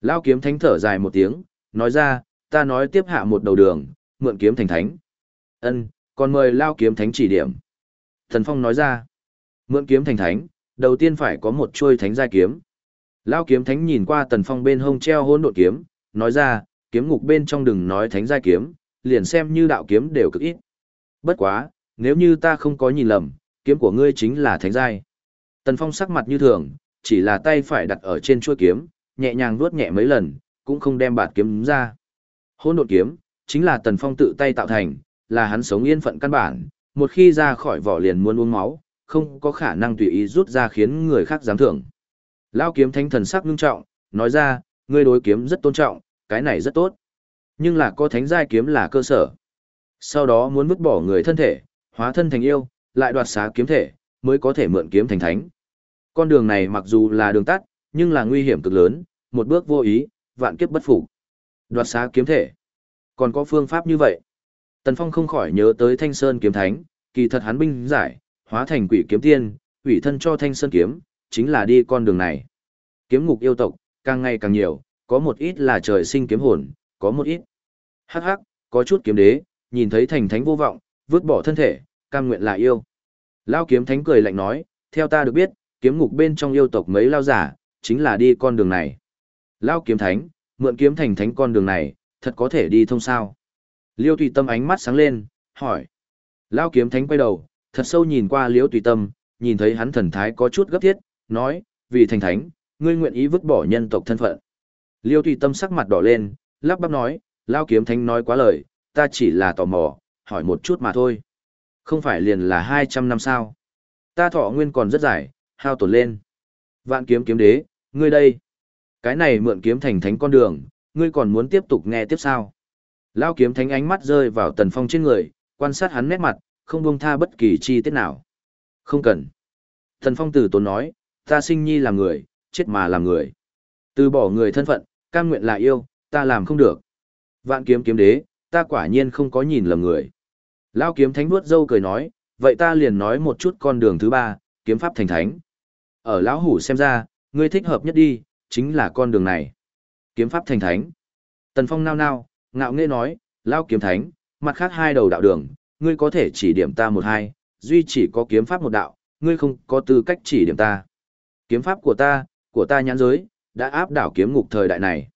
Lao kiếm thánh thở dài một tiếng, nói ra, ta nói tiếp hạ một đầu đường, mượn kiếm thành thánh. Ân, còn mời Lao kiếm thánh chỉ điểm. Thần Phong nói ra, mượn kiếm thành thánh, đầu tiên phải có một chuôi thánh giai kiếm. Lao kiếm thánh nhìn qua Tần Phong bên hông treo hôn đột kiếm, nói ra, kiếm ngục bên trong đừng nói thánh giai kiếm, liền xem như đạo kiếm đều cực ít. Bất quá, nếu như ta không có nhìn lầm, kiếm của ngươi chính là thánh giai. Tần Phong sắc mặt như thường, chỉ là tay phải đặt ở trên chuôi kiếm, nhẹ nhàng vuốt nhẹ mấy lần, cũng không đem bạt kiếm ra. Hôn độn kiếm, chính là Tần Phong tự tay tạo thành, là hắn sống yên phận căn bản, một khi ra khỏi vỏ liền muốn uống máu, không có khả năng tùy ý rút ra khiến người khác dám thưởng. Lao kiếm thánh thần sắc ngưng trọng, nói ra, ngươi đối kiếm rất tôn trọng, cái này rất tốt. Nhưng là có thánh giai kiếm là cơ sở. Sau đó muốn vứt bỏ người thân thể, hóa thân thành yêu, lại đoạt xá kiếm thể, mới có thể mượn kiếm thành thánh. Con đường này mặc dù là đường tắt, nhưng là nguy hiểm cực lớn, một bước vô ý, vạn kiếp bất phục. Đoạt xá kiếm thể. Còn có phương pháp như vậy. Tần Phong không khỏi nhớ tới Thanh Sơn kiếm thánh, kỳ thật hắn binh giải, hóa thành quỷ kiếm tiên, quỷ thân cho Thanh Sơn kiếm, chính là đi con đường này. Kiếm ngục yêu tộc, càng ngày càng nhiều, có một ít là trời sinh kiếm hồn, có một ít. Hắc hắc, có chút kiếm đế, nhìn thấy thành thánh vô vọng, vứt bỏ thân thể, cam nguyện là yêu. Lao kiếm thánh cười lạnh nói, theo ta được biết, kiếm ngục bên trong yêu tộc mấy lao giả, chính là đi con đường này. Lao kiếm thánh, mượn kiếm thành thánh con đường này, thật có thể đi thông sao. Liêu tùy tâm ánh mắt sáng lên, hỏi. Lao kiếm thánh quay đầu, thật sâu nhìn qua liêu tùy tâm, nhìn thấy hắn thần thái có chút gấp thiết, nói, vì thành thánh, ngươi nguyện ý vứt bỏ nhân tộc thân phận. Liêu tùy tâm sắc mặt đỏ lên, lắp bắp nói, Lao kiếm thánh nói quá lời, ta chỉ là tò mò, hỏi một chút mà thôi. Không phải liền là 200 năm sao. Ta thọ nguyên còn rất dài, hao tổn lên. Vạn kiếm kiếm đế, ngươi đây. Cái này mượn kiếm thành thánh con đường, ngươi còn muốn tiếp tục nghe tiếp sao. Lao kiếm thánh ánh mắt rơi vào tần phong trên người, quan sát hắn nét mặt, không buông tha bất kỳ chi tiết nào. Không cần. Tần phong từ tốn nói, ta sinh nhi làm người, chết mà làm người. Từ bỏ người thân phận, cam nguyện là yêu, ta làm không được. Vạn kiếm kiếm đế, ta quả nhiên không có nhìn lầm người. Lao kiếm thánh vuốt dâu cười nói, vậy ta liền nói một chút con đường thứ ba, kiếm pháp thành thánh. Ở lão hủ xem ra, ngươi thích hợp nhất đi, chính là con đường này. Kiếm pháp thành thánh. Tần Phong nao nao, ngạo nghễ nói, Lao kiếm thánh, mặt khác hai đầu đạo đường, ngươi có thể chỉ điểm ta một hai, duy chỉ có kiếm pháp một đạo, ngươi không có tư cách chỉ điểm ta. Kiếm pháp của ta, của ta nhãn giới, đã áp đảo kiếm ngục thời đại này.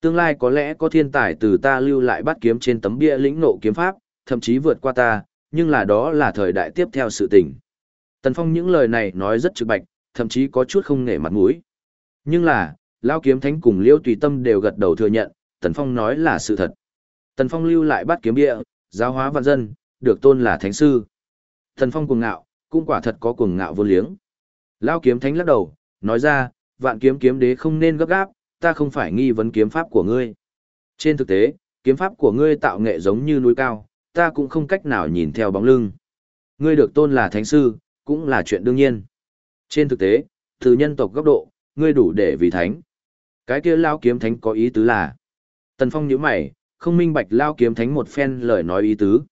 Tương lai có lẽ có thiên tài từ ta lưu lại bắt kiếm trên tấm bia lĩnh nộ kiếm pháp, thậm chí vượt qua ta, nhưng là đó là thời đại tiếp theo sự tình. Tần Phong những lời này nói rất trực bạch, thậm chí có chút không nể mặt mũi. Nhưng là, Lao Kiếm Thánh cùng Liêu Tùy Tâm đều gật đầu thừa nhận, Tần Phong nói là sự thật. Tần Phong lưu lại bắt kiếm địa, giáo hóa vạn dân, được tôn là thánh sư. Tần Phong cuồng ngạo, cũng quả thật có cuồng ngạo vô liếng. Lao Kiếm Thánh lắc đầu, nói ra, vạn kiếm kiếm đế không nên gấp gáp, ta không phải nghi vấn kiếm pháp của ngươi. Trên thực tế, kiếm pháp của ngươi tạo nghệ giống như núi cao, ta cũng không cách nào nhìn theo bóng lưng. Ngươi được tôn là thánh sư, cũng là chuyện đương nhiên. Trên thực tế, từ nhân tộc góc độ, ngươi đủ để vì thánh. Cái kia lao kiếm thánh có ý tứ là. Tần Phong nhíu mày, không minh bạch lao kiếm thánh một phen lời nói ý tứ.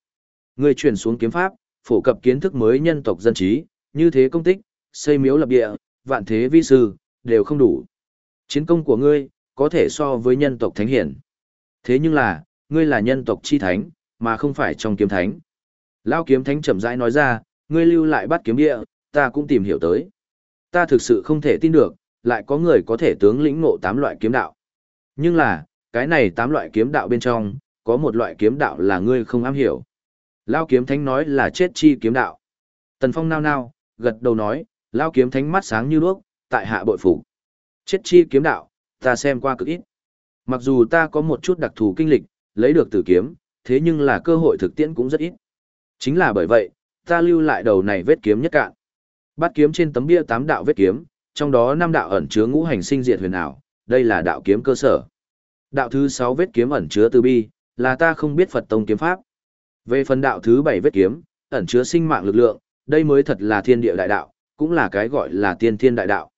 Ngươi truyền xuống kiếm pháp, phổ cập kiến thức mới nhân tộc dân trí, như thế công tích, xây miếu lập địa, vạn thế vi sư, đều không đủ. Chiến công của ngươi, có thể so với nhân tộc thánh hiển. Thế nhưng là, ngươi là nhân tộc chi thánh, mà không phải trong kiếm thánh. Lao kiếm thánh chậm rãi nói ra, ngươi lưu lại bắt kiếm địa, ta cũng tìm hiểu tới. Ta thực sự không thể tin được, lại có người có thể tướng lĩnh ngộ tám loại kiếm đạo. Nhưng là, cái này tám loại kiếm đạo bên trong, có một loại kiếm đạo là ngươi không am hiểu. Lao kiếm thánh nói là chết chi kiếm đạo. Tần Phong nao nao, gật đầu nói, Lao kiếm thánh mắt sáng như đuốc, tại hạ bội phục. Chết chi kiếm đạo, ta xem qua cực ít. Mặc dù ta có một chút đặc thù kinh lịch, lấy được tử kiếm, thế nhưng là cơ hội thực tiễn cũng rất ít. Chính là bởi vậy, ta lưu lại đầu này vết kiếm nhất cạn. Bát kiếm trên tấm bia tám đạo vết kiếm, trong đó năm đạo ẩn chứa ngũ hành sinh diệt huyền ảo, đây là đạo kiếm cơ sở. Đạo thứ sáu vết kiếm ẩn chứa từ bi, là ta không biết Phật tông kiếm pháp. Về phần đạo thứ bảy vết kiếm, ẩn chứa sinh mạng lực lượng, đây mới thật là thiên địa đại đạo, cũng là cái gọi là tiên thiên đại đạo.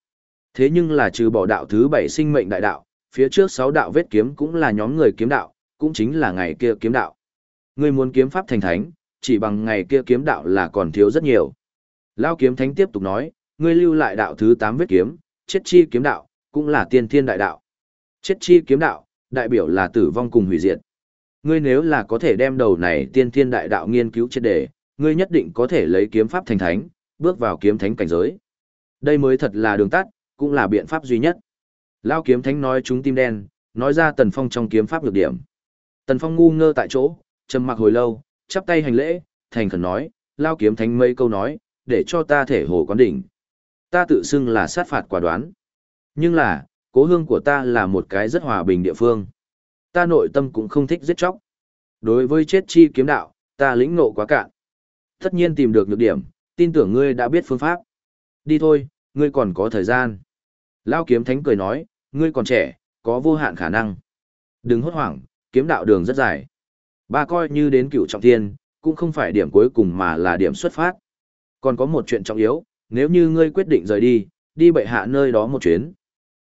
Thế nhưng là trừ bỏ đạo thứ bảy sinh mệnh đại đạo, phía trước sáu đạo vết kiếm cũng là nhóm người kiếm đạo, cũng chính là ngày kia kiếm đạo. Ngươi muốn kiếm pháp thành thánh, chỉ bằng ngày kia kiếm đạo là còn thiếu rất nhiều. Lao kiếm thánh tiếp tục nói, ngươi lưu lại đạo thứ 8 vết kiếm, chết chi kiếm đạo, cũng là tiên thiên đại đạo. Chết chi kiếm đạo, đại biểu là tử vong cùng hủy diệt. Ngươi nếu là có thể đem đầu này tiên thiên đại đạo nghiên cứu chết đề, ngươi nhất định có thể lấy kiếm pháp thành thánh, bước vào kiếm thánh cảnh giới. Đây mới thật là đường tắt, cũng là biện pháp duy nhất. Lao kiếm thánh nói chúng tim đen, nói ra Tần Phong trong kiếm pháp nhược điểm. Tần Phong ngu ngơ tại chỗ, trầm mặc hồi lâu, chắp tay hành lễ, thành khẩn nói, Lao kiếm thánh mấy câu nói, để cho ta thể hồ quán đỉnh. Ta tự xưng là sát phạt quả đoán. Nhưng là, cố hương của ta là một cái rất hòa bình địa phương. Ta nội tâm cũng không thích giết chóc. Đối với chết chi kiếm đạo, ta lĩnh ngộ quá cạn. Tất nhiên tìm được nhược điểm, tin tưởng ngươi đã biết phương pháp. Đi thôi, ngươi còn có thời gian. Lao kiếm thánh cười nói, ngươi còn trẻ, có vô hạn khả năng. Đừng hốt hoảng, kiếm đạo đường rất dài. Ba coi như đến cựu trọng thiên, cũng không phải điểm cuối cùng mà là điểm xuất phát. Còn có một chuyện trọng yếu, nếu như ngươi quyết định rời đi, đi bệ hạ nơi đó một chuyến.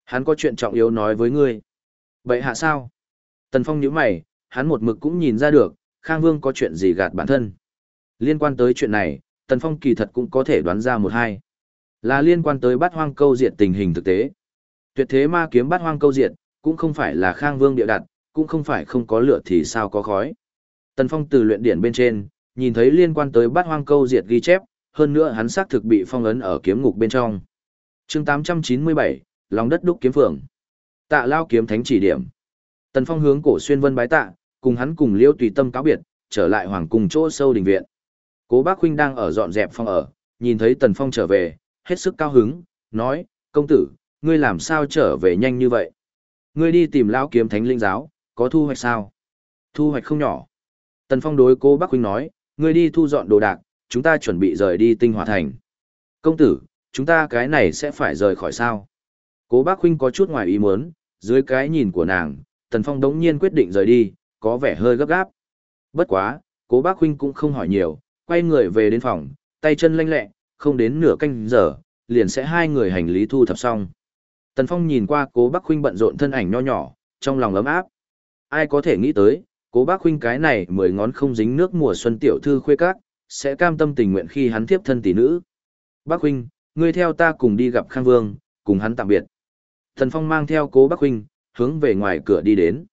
Hắn có chuyện trọng yếu nói với ngươi. Bệ hạ sao? Tần Phong nhíu mày, hắn một mực cũng nhìn ra được, Khang Vương có chuyện gì gạt bản thân. Liên quan tới chuyện này, Tần Phong kỳ thật cũng có thể đoán ra một hai. Là liên quan tới bát hoang câu diệt tình hình thực tế. Tuyệt thế ma kiếm bát hoang câu diệt, cũng không phải là Khang Vương địa đặt, cũng không phải không có lửa thì sao có khói. Tần Phong từ luyện điển bên trên, nhìn thấy liên quan tới bát hoang câu diệt ghi chép, hơn nữa hắn xác thực bị phong ấn ở kiếm ngục bên trong. chương 897, lòng đất đúc kiếm phường. Tạ lao kiếm thánh chỉ điểm. Tần Phong hướng cổ xuyên vân bái tạ, cùng hắn cùng Liêu tùy tâm cáo biệt, trở lại hoàng cung chỗ sâu đình viện. Cố Bác huynh đang ở dọn dẹp phòng ở, nhìn thấy Tần Phong trở về, hết sức cao hứng, nói: "Công tử, ngươi làm sao trở về nhanh như vậy? Ngươi đi tìm lão kiếm thánh linh giáo, có thu hoạch sao?" "Thu hoạch không nhỏ." Tần Phong đối cô Bắc huynh nói: "Ngươi đi thu dọn đồ đạc, chúng ta chuẩn bị rời đi tinh hòa thành. Công tử, chúng ta cái này sẽ phải rời khỏi sao? Cố Bắc huynh có chút ngoài ý muốn, dưới cái nhìn của nàng, Tần Phong đống nhiên quyết định rời đi, có vẻ hơi gấp gáp. Bất quá, cố Bắc huynh cũng không hỏi nhiều, quay người về đến phòng, tay chân lanh lẹ, không đến nửa canh giờ, liền sẽ hai người hành lý thu thập xong. Tần Phong nhìn qua cố Bắc huynh bận rộn thân ảnh nho nhỏ, trong lòng ấm áp. Ai có thể nghĩ tới, cố bác huynh cái này mười ngón không dính nước mùa xuân tiểu thư khuê các, sẽ cam tâm tình nguyện khi hắn tiếp thân tỷ nữ. Bác huynh, ngươi theo ta cùng đi gặp Khang Vương, cùng hắn tạm biệt. Tần Phong mang theo cố bác huynh, hướng về ngoài cửa đi đến.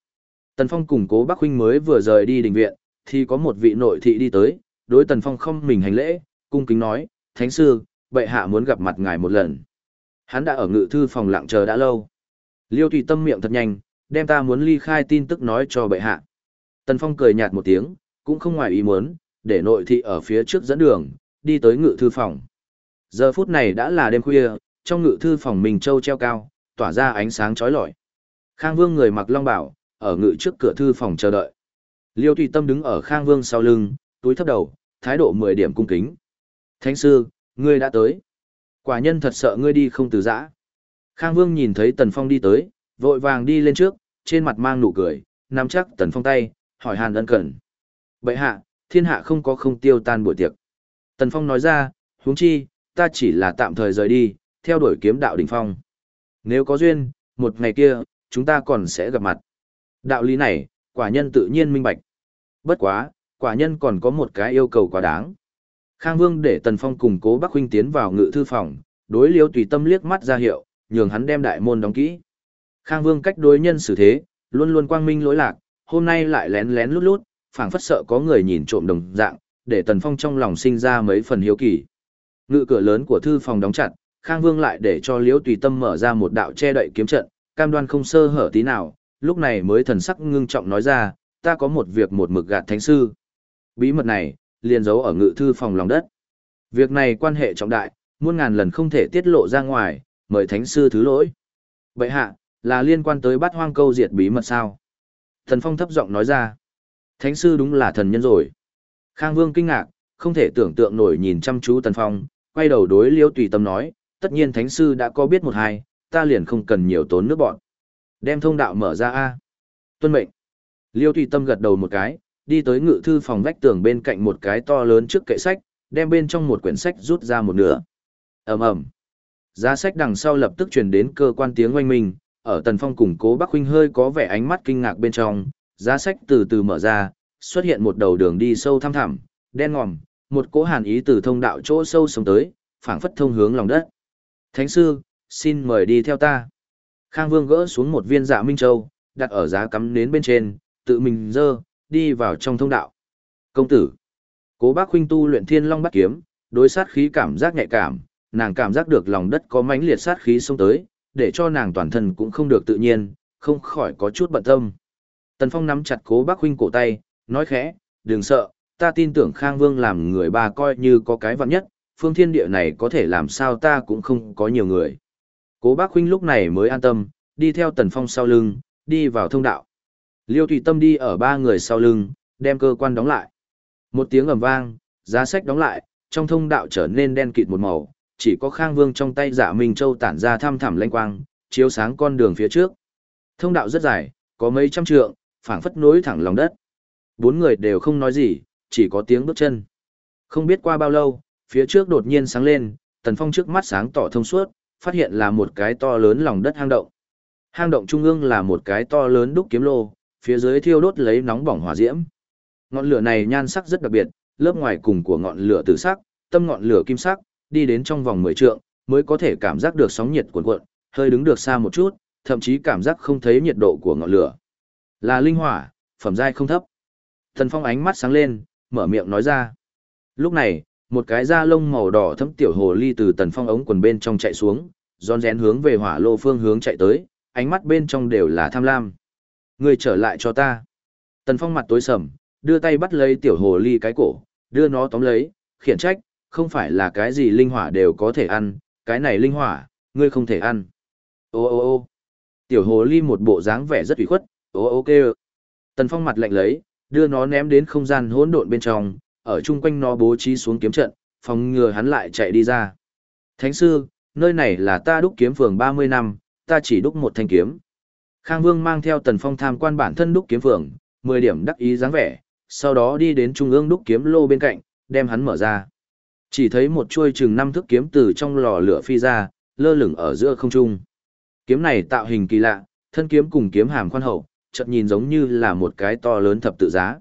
Tần Phong cùng cố bác huynh mới vừa rời đi đình viện, thì có một vị nội thị đi tới, đối Tần Phong không mình hành lễ, cung kính nói, Thánh sư, bệ hạ muốn gặp mặt ngài một lần. Hắn đã ở ngự thư phòng lặng chờ đã lâu. Liêu tùy tâm miệng thật nhanh, đem ta muốn ly khai tin tức nói cho bệ hạ. Tần Phong cười nhạt một tiếng, cũng không ngoài ý muốn, để nội thị ở phía trước dẫn đường, đi tới ngự thư phòng. Giờ phút này đã là đêm khuya, trong ngự thư phòng mình châu treo cao, tỏa ra ánh sáng chói lọi. Khang Vương người mặc long bảo, ở ngự trước cửa thư phòng chờ đợi. Liêu Tùy Tâm đứng ở Khang Vương sau lưng, túi thấp đầu, thái độ 10 điểm cung kính. Thánh sư, ngươi đã tới. Quả nhân thật sợ ngươi đi không từ giã. Khang Vương nhìn thấy Tần Phong đi tới, vội vàng đi lên trước, trên mặt mang nụ cười, nắm chắc Tần Phong tay, hỏi hàn ân cần. bệ hạ, thiên hạ không có không tiêu tan buổi tiệc. Tần Phong nói ra, huống chi, ta chỉ là tạm thời rời đi, theo đuổi kiếm đạo đỉnh phong. Nếu có duyên, một ngày kia, chúng ta còn sẽ gặp mặt. Đạo lý này, quả nhân tự nhiên minh bạch. Bất quá, quả nhân còn có một cái yêu cầu quá đáng. Khang Vương để Tần Phong cùng cố Bắc Huynh tiến vào ngự thư phòng, đối liêu tùy tâm liếc mắt ra hiệu, nhường hắn đem đại môn đóng kỹ. Khang Vương cách đối nhân xử thế, luôn luôn quang minh lỗi lạc, hôm nay lại lén lén lút lút, phảng phất sợ có người nhìn trộm đồng dạng, để Tần Phong trong lòng sinh ra mấy phần hiếu kỳ. Ngự cửa lớn của thư phòng đóng chặt, Khang Vương lại để cho Liễu Tùy Tâm mở ra một đạo che đậy kiếm trận, cam đoan không sơ hở tí nào, lúc này mới thần sắc ngưng trọng nói ra, ta có một việc một mực gạt thánh sư. Bí mật này, liền giấu ở ngự thư phòng lòng đất. Việc này quan hệ trọng đại, muôn ngàn lần không thể tiết lộ ra ngoài, mời thánh sư thứ lỗi. Vậy hạ, là liên quan tới bắt hoang câu diệt bí mật sao? Thần Phong thấp giọng nói ra. Thánh sư đúng là thần nhân rồi. Khang Vương kinh ngạc, không thể tưởng tượng nổi nhìn chăm chú Tần Phong, quay đầu đối Liêu Tùy Tâm nói, tất nhiên Thánh sư đã có biết một hai, ta liền không cần nhiều tốn nước bọn. Đem thông đạo mở ra a. Tuân mệnh. Liêu Tùy Tâm gật đầu một cái, đi tới ngự thư phòng vách tường bên cạnh một cái to lớn trước kệ sách, đem bên trong một quyển sách rút ra một nửa. Ầm ầm. Giá sách đằng sau lập tức truyền đến cơ quan tiếng oanh minh, ở Tần Phong cùng Cố Bắc huynh hơi có vẻ ánh mắt kinh ngạc bên trong, giá sách từ từ mở ra, xuất hiện một đầu đường đi sâu thăm thẳm, đen ngòm, một cỗ hàn ý từ thông đạo chỗ sâu sống tới, phảng phất thông hướng lòng đất. Thánh sư, xin mời đi theo ta. Khang Vương gỡ xuống một viên dạ minh châu, đặt ở giá cắm nến bên trên, tự mình dơ, đi vào trong thông đạo. Công tử, cố bác huynh tu luyện thiên long bắt kiếm, đối sát khí cảm giác nhạy cảm, nàng cảm giác được lòng đất có mãnh liệt sát khí xông tới, để cho nàng toàn thân cũng không được tự nhiên, không khỏi có chút bận tâm. Tần Phong nắm chặt cố bác huynh cổ tay, nói khẽ, đừng sợ, ta tin tưởng Khang Vương làm người ba coi như có cái vặn nhất, phương thiên địa này có thể làm sao ta cũng không có nhiều người. Cố bác huynh lúc này mới an tâm, đi theo Tần Phong sau lưng, đi vào thông đạo. Liêu Thủy Tâm đi ở ba người sau lưng, đem cơ quan đóng lại. Một tiếng ầm vang, giá sách đóng lại, trong thông đạo trở nên đen kịt một màu, chỉ có Khang Vương trong tay giả Minh Châu tản ra thăm thẳm lanh quang, chiếu sáng con đường phía trước. Thông đạo rất dài, có mấy trăm trượng, phảng phất nối thẳng lòng đất. Bốn người đều không nói gì, chỉ có tiếng bước chân. Không biết qua bao lâu, phía trước đột nhiên sáng lên, Tần Phong trước mắt sáng tỏ thông suốt, phát hiện là một cái to lớn lòng đất hang động. Hang động trung ương là một cái to lớn đúc kiếm lô, phía dưới thiêu đốt lấy nóng bỏng hỏa diễm. Ngọn lửa này nhan sắc rất đặc biệt, lớp ngoài cùng của ngọn lửa tử sắc, tâm ngọn lửa kim sắc, đi đến trong vòng 10 trượng, mới có thể cảm giác được sóng nhiệt cuộn cuộn, hơi đứng được xa một chút, thậm chí cảm giác không thấy nhiệt độ của ngọn lửa. Là linh hỏa, phẩm giai không thấp. Thần Phong ánh mắt sáng lên, mở miệng nói ra. Lúc này, một cái da lông màu đỏ thấm tiểu hồ ly từ Tần Phong ống quần bên trong chạy xuống, rón rén hướng về hỏa lô phương hướng chạy tới, ánh mắt bên trong đều là tham lam. Người trở lại cho ta. Tần Phong mặt tối sầm, đưa tay bắt lấy tiểu hồ ly cái cổ, đưa nó tóm lấy, khiển trách, không phải là cái gì linh hỏa đều có thể ăn, cái này linh hỏa, ngươi không thể ăn. Ô ô ô tiểu hồ ly một bộ dáng vẻ rất ủy khuất, ô ô kêu. Tần Phong mặt lạnh lấy, đưa nó ném đến không gian hỗn độn bên trong, ở chung quanh nó bố trí xuống kiếm trận, phòng ngừa hắn lại chạy đi ra. Thánh sư, nơi này là ta đúc kiếm phường 30 năm, ta chỉ đúc một thanh kiếm. Khang Vương mang theo Tần Phong tham quan bản thân đúc kiếm phường, 10 điểm đắc ý dáng vẻ, sau đó đi đến trung ương đúc kiếm lô bên cạnh, đem hắn mở ra. Chỉ thấy một chuôi chừng năm thước kiếm từ trong lò lửa phi ra, lơ lửng ở giữa không trung. Kiếm này tạo hình kỳ lạ, thân kiếm cùng kiếm hàm khoan hậu, chợt nhìn giống như là một cái to lớn thập tự giá.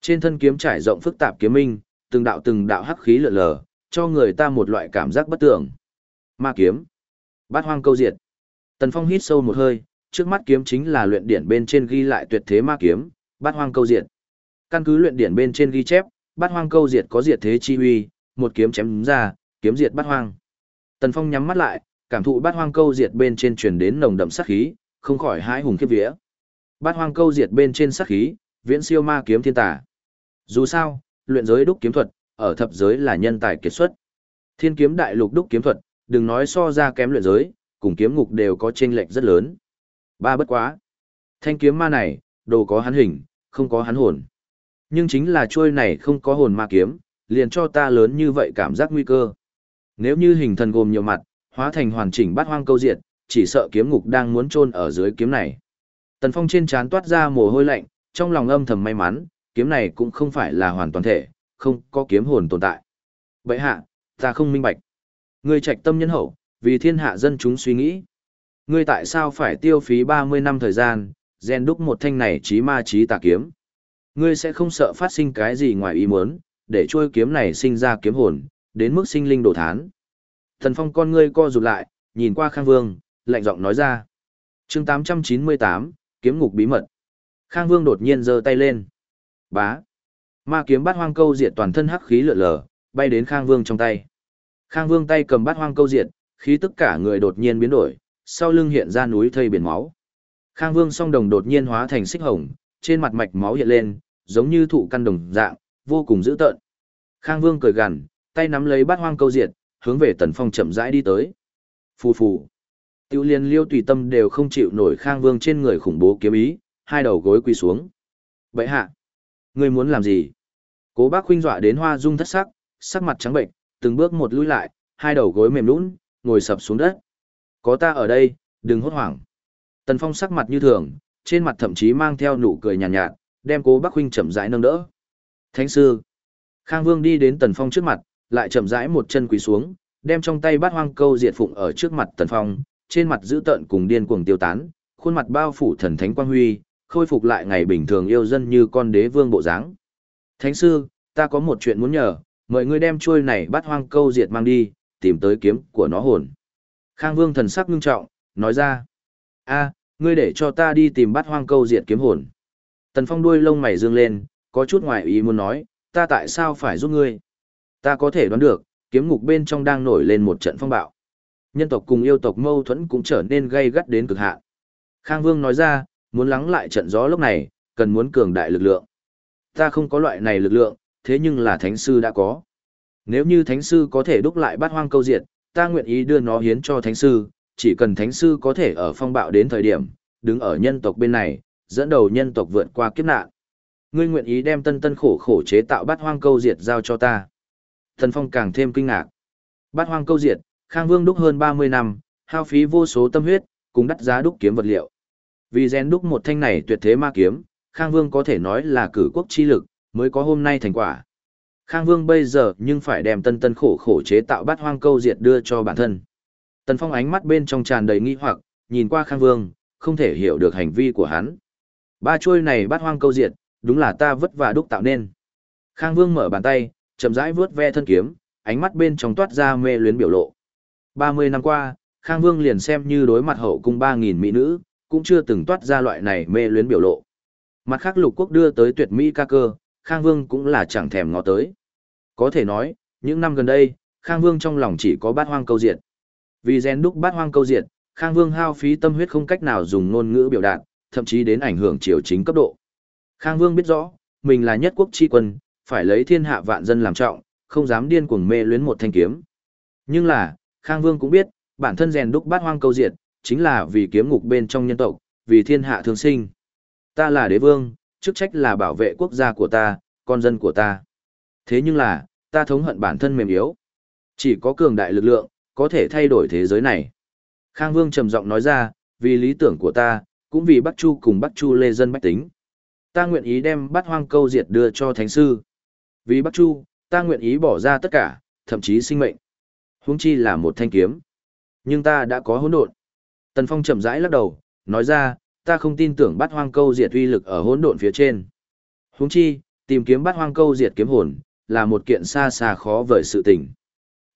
Trên thân kiếm trải rộng phức tạp kiếm minh, từng đạo từng đạo hắc khí lượn lờ, cho người ta một loại cảm giác bất tưởng. Ma kiếm, bát hoang câu diệt. Tần Phong hít sâu một hơi, trước mắt kiếm chính là luyện điển bên trên ghi lại tuyệt thế ma kiếm, bát hoang câu diệt. Căn cứ luyện điển bên trên ghi chép, bát hoang câu diệt có diệt thế chi uy, một kiếm chém ra, kiếm diệt bát hoang. Tần Phong nhắm mắt lại, cảm thụ bát hoang câu diệt bên trên truyền đến nồng đậm sát khí, không khỏi hãi hùng khiếp vía. Bát hoang câu diệt bên trên sát khí, viễn siêu ma kiếm thiên tà. Dù sao, luyện giới đúc kiếm thuật, ở thập giới là nhân tài kiệt xuất. Thiên kiếm đại lục đúc kiếm thuật, đừng nói so ra kém luyện giới, cùng kiếm ngục đều có chênh lệch rất lớn. Ba bất quá. Thanh kiếm ma này, đồ có hắn hình, không có hắn hồn. Nhưng chính là chuôi này không có hồn ma kiếm, liền cho ta lớn như vậy cảm giác nguy cơ. Nếu như hình thần gồm nhiều mặt, hóa thành hoàn chỉnh bát hoang câu diệt, chỉ sợ kiếm ngục đang muốn chôn ở dưới kiếm này. Tần Phong trên trán toát ra mồ hôi lạnh, trong lòng âm thầm may mắn, kiếm này cũng không phải là hoàn toàn thể, không có kiếm hồn tồn tại. Vậy hạ, ta không minh bạch. Ngươi trạch tâm nhân hậu, vì thiên hạ dân chúng suy nghĩ. Ngươi tại sao phải tiêu phí 30 năm thời gian, rèn đúc một thanh này chí ma chí tà kiếm? Ngươi sẽ không sợ phát sinh cái gì ngoài ý muốn, để trôi kiếm này sinh ra kiếm hồn, đến mức sinh linh đổ thán. Thần Phong con ngươi co rụt lại, nhìn qua Khang Vương, lạnh giọng nói ra. chương 898, kiếm ngục bí mật. Khang Vương đột nhiên giơ tay lên. Bá. Ma kiếm bát hoang câu diệt toàn thân hắc khí lượn lờ, bay đến Khang Vương trong tay. Khang Vương tay cầm bát hoang câu diệt, khí tất cả người đột nhiên biến đổi, sau lưng hiện ra núi thây biển máu. Khang Vương song đồng đột nhiên hóa thành xích hồng, trên mặt mạch máu hiện lên, giống như thụ căn đồng dạng, vô cùng dữ tợn. Khang Vương cười gằn, tay nắm lấy bát hoang câu diệt, hướng về Tần Phong chậm rãi đi tới. Phù phù. Tiêu liên liêu tùy tâm đều không chịu nổi Khang Vương trên người khủng bố kiếm ý, hai đầu gối quỳ xuống. "Bệ hạ, ngươi muốn làm gì? Cố bác huynh dọa đến hoa dung thất sắc, sắc mặt trắng bệnh, từng bước một lùi lại, hai đầu gối mềm lún, ngồi sập xuống đất. Có ta ở đây, đừng hốt hoảng. Tần Phong sắc mặt như thường, trên mặt thậm chí mang theo nụ cười nhàn nhạt, nhạt, đem cố bác huynh chậm rãi nâng đỡ. Thánh sư. Khang Vương đi đến Tần Phong trước mặt, lại chậm rãi một chân quỳ xuống, đem trong tay bát hoang câu diệt phụng ở trước mặt Tần Phong, trên mặt giữ tợn cùng điên cuồng tiêu tán, khuôn mặt bao phủ thần thánh quang huy, khôi phục lại ngày bình thường yêu dân như con đế vương bộ dáng. Thánh sư, ta có một chuyện muốn nhờ, mời ngươi đem chuôi này bát hoang câu diệt mang đi, tìm tới kiếm của nó hồn. Khang Vương thần sắc nghiêm trọng, nói ra. a ngươi để cho ta đi tìm bát hoang câu diệt kiếm hồn. Tần Phong đuôi lông mày dương lên, có chút ngoài ý muốn nói, ta tại sao phải giúp ngươi? Ta có thể đoán được, kiếm ngục bên trong đang nổi lên một trận phong bạo. Nhân tộc cùng yêu tộc mâu thuẫn cũng trở nên gây gắt đến cực hạn. Khang Vương nói ra, muốn lắng lại trận gió lúc này, cần muốn cường đại lực lượng. Ta không có loại này lực lượng, thế nhưng là thánh sư đã có. Nếu như thánh sư có thể đúc lại bát hoang câu diệt, ta nguyện ý đưa nó hiến cho thánh sư, chỉ cần thánh sư có thể ở phong bạo đến thời điểm, đứng ở nhân tộc bên này, dẫn đầu nhân tộc vượt qua kiếp nạn. Ngươi nguyện ý đem tân tân khổ khổ chế tạo bát hoang câu diệt giao cho ta. Thần Phong càng thêm kinh ngạc. Bát hoang câu diệt, Khang Vương đúc hơn 30 năm, hao phí vô số tâm huyết, cùng đắt giá đúc kiếm vật liệu. Vì rèn đúc một thanh này tuyệt thế ma kiếm, Khang Vương có thể nói là cử quốc chi lực, mới có hôm nay thành quả. Khang Vương bây giờ nhưng phải đem tân tân khổ khổ chế tạo bát hoang câu diệt đưa cho bản thân. Tần Phong ánh mắt bên trong tràn đầy nghi hoặc, nhìn qua Khang Vương, không thể hiểu được hành vi của hắn. Ba chuôi này bát hoang câu diệt, đúng là ta vất vả đúc tạo nên. Khang Vương mở bàn tay, chậm rãi vướt ve thân kiếm, ánh mắt bên trong toát ra mê luyến biểu lộ. 30 năm qua, Khang Vương liền xem như đối mặt hậu cung 3.000 mỹ nữ, cũng chưa từng toát ra loại này mê luyến biểu lộ. Mặt khác lục quốc đưa tới tuyệt mỹ ca cơ, Khang Vương cũng là chẳng thèm ngó tới. Có thể nói, những năm gần đây, Khang Vương trong lòng chỉ có bát hoang câu diệt. Vì gen đúc bát hoang câu diệt, Khang Vương hao phí tâm huyết không cách nào dùng ngôn ngữ biểu đạt, thậm chí đến ảnh hưởng triều chính cấp độ. Khang Vương biết rõ, mình là nhất quốc chi quân, phải lấy thiên hạ vạn dân làm trọng, không dám điên cuồng mê luyến một thanh kiếm. Nhưng là, Khang Vương cũng biết, bản thân rèn đúc bát hoang câu diệt, chính là vì kiếm ngục bên trong nhân tộc, vì thiên hạ thương sinh. Ta là đế vương, chức trách là bảo vệ quốc gia của ta, con dân của ta. Thế nhưng là, ta thống hận bản thân mềm yếu. Chỉ có cường đại lực lượng, có thể thay đổi thế giới này. Khang Vương trầm giọng nói ra, vì lý tưởng của ta, cũng vì Bắc Chu cùng Bắc Chu lê dân bách tính. Ta nguyện ý đem bắt hoang câu diệt đưa cho thánh sư. Vì Bắc Chu, ta nguyện ý bỏ ra tất cả, thậm chí sinh mệnh. Huống chi là một thanh kiếm. Nhưng ta đã có hỗn độn. Tần Phong chậm rãi lắc đầu, nói ra, ta không tin tưởng bắt hoang câu diệt uy lực ở hỗn độn phía trên. Huống chi, tìm kiếm bắt hoang câu diệt kiếm hồn, là một kiện xa xa khó vời sự tình.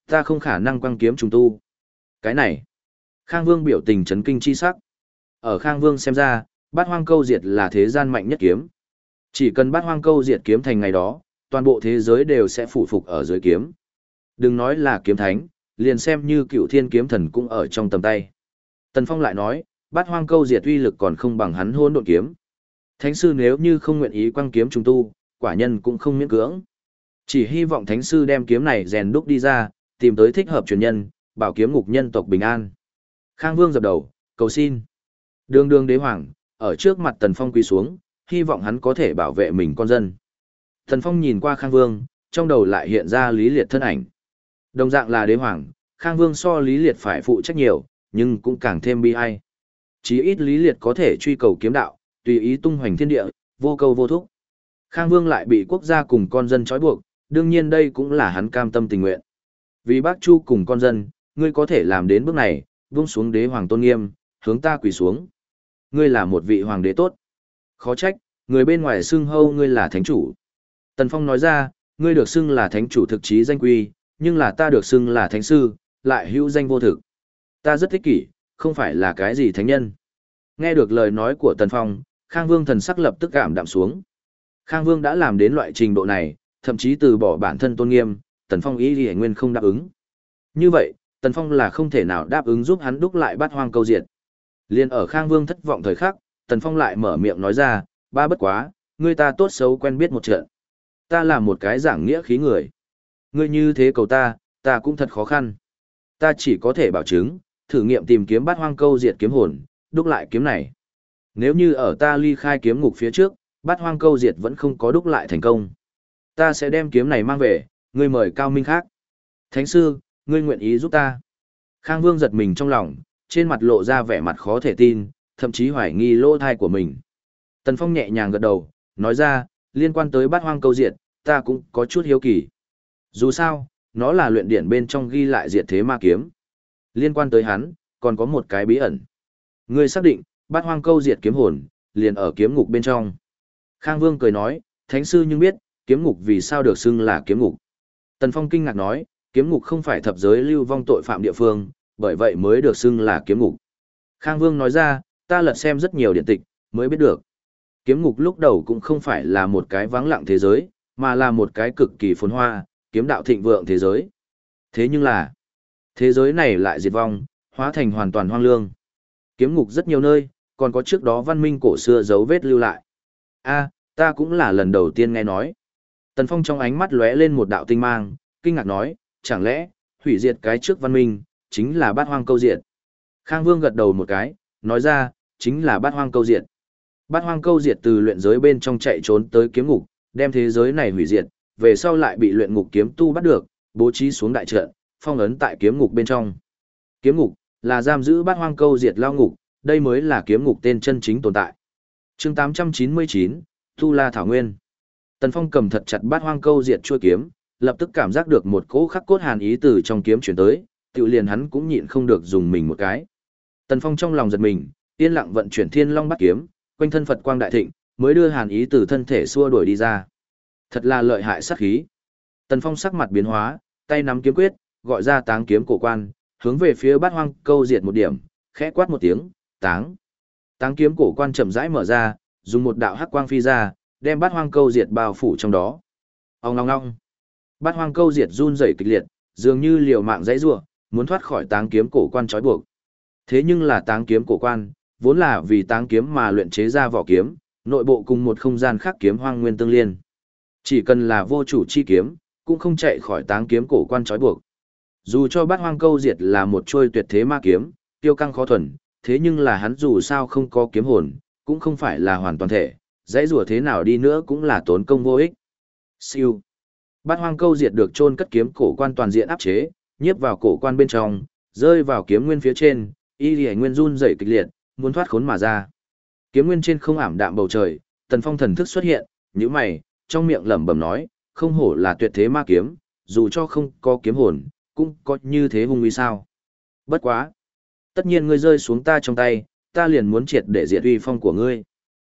Ta không khả năng quăng kiếm trùng tu. Cái này, Khang Vương biểu tình chấn kinh chi sắc. Ở Khang Vương xem ra, bát hoang câu diệt là thế gian mạnh nhất kiếm. Chỉ cần bát hoang câu diệt kiếm thành ngày đó, toàn bộ thế giới đều sẽ phủ phục ở dưới kiếm. Đừng nói là kiếm thánh, liền xem như cựu thiên kiếm thần cũng ở trong tầm tay. Tần Phong lại nói, bát hoang câu diệt uy lực còn không bằng hắn hôn độn kiếm. Thánh sư nếu như không nguyện ý quăng kiếm trùng tu, quả nhân cũng không miễn cưỡng. Chỉ hy vọng thánh sư đem kiếm này rèn đúc đi ra, tìm tới thích hợp truyền nhân, bảo kiếm ngục nhân tộc bình an. Khang Vương dập đầu, cầu xin. Đường đường đế hoàng, ở trước mặt Tần Phong quỳ xuống, hy vọng hắn có thể bảo vệ mình con dân. Tần Phong nhìn qua Khang Vương, trong đầu lại hiện ra Lý Liệt thân ảnh. Đồng dạng là đế hoàng, Khang Vương so Lý Liệt phải phụ trách nhiều, nhưng cũng càng thêm bi ai. Chí ít Lý Liệt có thể truy cầu kiếm đạo, tùy ý tung hoành thiên địa, vô cầu vô thúc. Khang Vương lại bị quốc gia cùng con dân trói buộc, đương nhiên đây cũng là hắn cam tâm tình nguyện. Vì bác Chu cùng con dân, ngươi có thể làm đến bước này, vung xuống đế hoàng tôn nghiêm, hướng ta quỳ xuống. Ngươi là một vị hoàng đế tốt. Khó trách, người bên ngoài xưng hâu ngươi là thánh chủ. Tần Phong nói ra, ngươi được xưng là thánh chủ thực chí danh quy, nhưng là ta được xưng là thánh sư, lại hữu danh vô thực. Ta rất thích kỷ, không phải là cái gì thánh nhân. Nghe được lời nói của Tần Phong, Khang Vương thần sắc lập tức cảm đạm xuống. Khang Vương đã làm đến loại trình độ này, thậm chí từ bỏ bản thân tôn nghiêm, Tần Phong ý gì nguyên không đáp ứng. Như vậy, Tần Phong là không thể nào đáp ứng giúp hắn đúc lại bát hoang câu diệt. Liên ở Khang Vương thất vọng thời khắc, Tần Phong lại mở miệng nói ra, ba bất quá, ngươi ta tốt xấu quen biết một trận. Ta là một cái giảng nghĩa khí người. Ngươi như thế cầu ta, ta cũng thật khó khăn. Ta chỉ có thể bảo chứng, thử nghiệm tìm kiếm bát hoang câu diệt kiếm hồn, đúc lại kiếm này. Nếu như ở ta ly khai kiếm ngục phía trước, bát hoang câu diệt vẫn không có đúc lại thành công. Ta sẽ đem kiếm này mang về, ngươi mời cao minh khác. Thánh sư, ngươi nguyện ý giúp ta. Khang Vương giật mình trong lòng, trên mặt lộ ra vẻ mặt khó thể tin, thậm chí hoài nghi lỗ thai của mình. Tần Phong nhẹ nhàng gật đầu, nói ra, liên quan tới bát hoang câu diệt, ta cũng có chút hiếu kỳ. Dù sao, nó là luyện điển bên trong ghi lại diệt thế ma kiếm. Liên quan tới hắn, còn có một cái bí ẩn. Ngươi xác định, bát hoang câu diệt kiếm hồn, liền ở kiếm ngục bên trong. Khang Vương cười nói, Thánh sư nhưng biết, kiếm ngục vì sao được xưng là kiếm ngục. Tần Phong kinh ngạc nói, kiếm ngục không phải thập giới lưu vong tội phạm địa phương, bởi vậy mới được xưng là kiếm ngục. Khang Vương nói ra, ta lật xem rất nhiều điện tịch, mới biết được. Kiếm ngục lúc đầu cũng không phải là một cái vắng lặng thế giới, mà là một cái cực kỳ phồn hoa, kiếm đạo thịnh vượng thế giới. Thế nhưng là, thế giới này lại diệt vong, hóa thành hoàn toàn hoang lương. Kiếm ngục rất nhiều nơi, còn có trước đó văn minh cổ xưa dấu vết lưu lại. a ta cũng là lần đầu tiên nghe nói. Tần Phong trong ánh mắt lóe lên một đạo tinh mang, kinh ngạc nói, chẳng lẽ, hủy diệt cái trước văn minh, chính là bát hoang câu diệt. Khang Vương gật đầu một cái, nói ra, chính là bát hoang câu diệt. Bát hoang câu diệt từ luyện giới bên trong chạy trốn tới kiếm ngục, đem thế giới này hủy diệt, về sau lại bị luyện ngục kiếm tu bắt được, bố trí xuống đại trận, phong ấn tại kiếm ngục bên trong. Kiếm ngục là giam giữ bát hoang câu diệt lao ngục, đây mới là kiếm ngục tên chân chính tồn tại. Chương 899, Tu La Thảo Nguyên. Tần Phong cầm thật chặt bát hoang câu diệt chuôi kiếm, lập tức cảm giác được một cỗ khắc cốt hàn ý từ trong kiếm chuyển tới, tự liền hắn cũng nhịn không được dùng mình một cái. Tần Phong trong lòng giật mình, yên lặng vận chuyển Thiên Long Bát kiếm, quanh thân Phật quang đại thịnh, mới đưa hàn ý từ thân thể xua đuổi đi ra. Thật là lợi hại sát khí. Tần Phong sắc mặt biến hóa, tay nắm kiếm quyết, gọi ra táng kiếm cổ quan, hướng về phía bát hoang câu diệt một điểm, khẽ quát một tiếng, táng. Táng kiếm cổ quan chậm rãi mở ra, dùng một đạo hắc quang phi ra, đem bát hoang câu diệt bao phủ trong đó. Ông long long. Bát hoang câu diệt run rẩy kịch liệt, dường như liều mạng dãy rủa, muốn thoát khỏi táng kiếm cổ quan trói buộc. Thế nhưng là táng kiếm cổ quan, vốn là vì táng kiếm mà luyện chế ra vỏ kiếm, nội bộ cùng một không gian khác kiếm hoang nguyên tương liên. Chỉ cần là vô chủ chi kiếm, cũng không chạy khỏi táng kiếm cổ quan trói buộc. Dù cho bát hoang câu diệt là một trôi tuyệt thế ma kiếm, tiêu căng khó thuần, thế nhưng là hắn dù sao không có kiếm hồn, cũng không phải là hoàn toàn thể, dãy rùa thế nào đi nữa cũng là tốn công vô ích. Siêu. Bát hoang câu diệt được trôn cất kiếm cổ quan toàn diện áp chế, nhiếp vào cổ quan bên trong, rơi vào kiếm nguyên phía trên, y lì nguyên run rẩy kịch liệt, muốn thoát khốn mà ra. Kiếm nguyên trên không ảm đạm bầu trời, tần phong thần thức xuất hiện, nhíu mày, trong miệng lẩm bẩm nói, không hổ là tuyệt thế ma kiếm, dù cho không có kiếm hồn, cũng có như thế hung uy sao. Bất quá. Tất nhiên ngươi rơi xuống ta trong tay, ta liền muốn triệt để diệt uy phong của ngươi.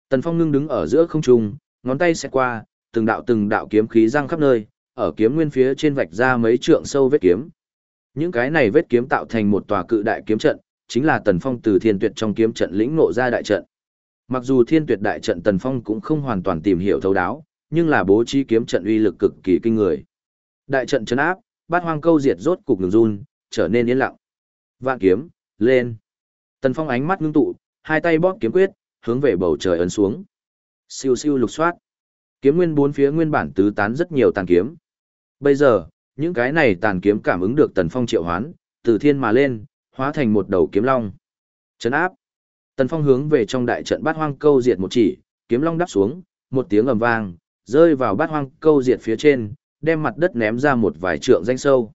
Tần Phong ngưng đứng ở giữa không trung, ngón tay sẽ qua, từng đạo từng đạo kiếm khí răng khắp nơi, ở kiếm nguyên phía trên vạch ra mấy trượng sâu vết kiếm. Những cái này vết kiếm tạo thành một tòa cự đại kiếm trận, chính là Tần Phong từ Thiên Tuyệt trong kiếm trận lĩnh ngộ ra đại trận. Mặc dù Thiên Tuyệt đại trận Tần Phong cũng không hoàn toàn tìm hiểu thấu đáo, nhưng là bố trí kiếm trận uy lực cực kỳ kinh người. Đại trận chấn áp, bát hoang câu diệt rốt cục ngừng run, trở nên yên lặng. Vạn kiếm, lên. Tần Phong ánh mắt ngưng tụ, hai tay bóp kiếm quyết, hướng về bầu trời ấn xuống. Siêu siêu lục soát. Kiếm nguyên bốn phía nguyên bản tứ tán rất nhiều tàn kiếm. Bây giờ, những cái này tàn kiếm cảm ứng được Tần Phong triệu hoán, từ thiên mà lên, hóa thành một đầu kiếm long. Chấn áp. Tần Phong hướng về trong đại trận bát hoang câu diệt một chỉ, kiếm long đắp xuống, một tiếng ầm vang, rơi vào bát hoang câu diệt phía trên, đem mặt đất ném ra một vài trượng danh sâu.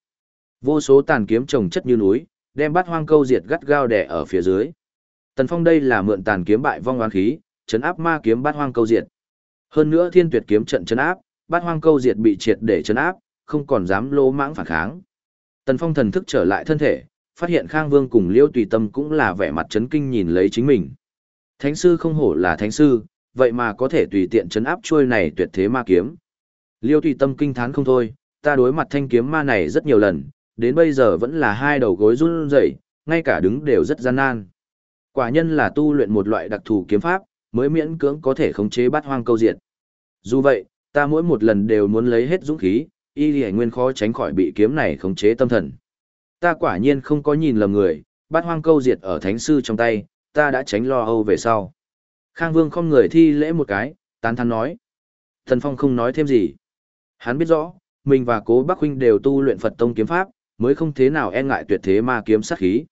Vô số tàn kiếm trồng chất như núi, đem bát hoang câu diệt gắt gao đè ở phía dưới. Tần Phong đây là mượn tàn kiếm bại vong oán khí, chấn áp ma kiếm bát hoang câu diệt. Hơn nữa thiên tuyệt kiếm trận chấn áp, bát hoang câu diệt bị triệt để chấn áp, không còn dám lô mãng phản kháng. Tần Phong thần thức trở lại thân thể, phát hiện Khang Vương cùng Liêu Tùy Tâm cũng là vẻ mặt chấn kinh nhìn lấy chính mình. Thánh sư không hổ là thánh sư, vậy mà có thể tùy tiện chấn áp chuôi này tuyệt thế ma kiếm. Liêu Tùy Tâm kinh thán không thôi, ta đối mặt thanh kiếm ma này rất nhiều lần, đến bây giờ vẫn là hai đầu gối run rẩy, ngay cả đứng đều rất gian nan. Quả nhân là tu luyện một loại đặc thù kiếm pháp, mới miễn cưỡng có thể khống chế bát hoang câu diệt. Dù vậy, ta mỗi một lần đều muốn lấy hết dũng khí, y lì nguyên khó tránh khỏi bị kiếm này khống chế tâm thần. Ta quả nhiên không có nhìn lầm người, bát hoang câu diệt ở thánh sư trong tay, ta đã tránh lo âu về sau. Khang Vương không người thi lễ một cái, tán thán nói. Thần Phong không nói thêm gì. Hắn biết rõ, mình và cố Bắc Huynh đều tu luyện Phật Tông kiếm pháp, mới không thế nào e ngại tuyệt thế ma kiếm sát khí.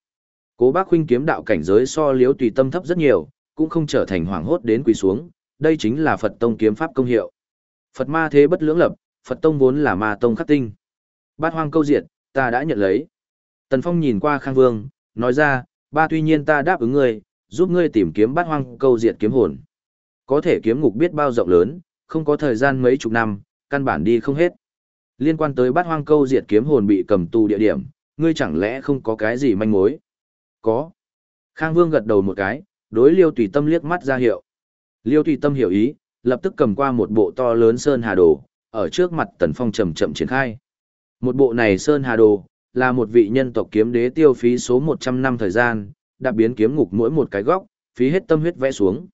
Cố bác huynh kiếm đạo cảnh giới so liếu tùy tâm thấp rất nhiều, cũng không trở thành hoảng hốt đến quỳ xuống, đây chính là Phật tông kiếm pháp công hiệu. Phật ma thế bất lưỡng lập, Phật tông vốn là ma tông khắc tinh. Bát hoang câu diệt, ta đã nhận lấy. Tần Phong nhìn qua Khang Vương, nói ra, ba tuy nhiên ta đáp ứng ngươi, giúp ngươi tìm kiếm bát hoang câu diệt kiếm hồn. Có thể kiếm ngục biết bao rộng lớn, không có thời gian mấy chục năm, căn bản đi không hết. Liên quan tới bát hoang câu diệt kiếm hồn bị cầm tù địa điểm, ngươi chẳng lẽ không có cái gì manh mối? Có. Khang Vương gật đầu một cái, đối Liêu Tùy Tâm liếc mắt ra hiệu. Liêu Tùy Tâm hiểu ý, lập tức cầm qua một bộ to lớn sơn hà đồ, ở trước mặt Tần Phong chậm chậm triển khai. Một bộ này sơn hà đồ, là một vị nhân tộc kiếm đế tiêu phí số 100 năm thời gian, đạp biến kiếm ngục mỗi một cái góc, phí hết tâm huyết vẽ xuống.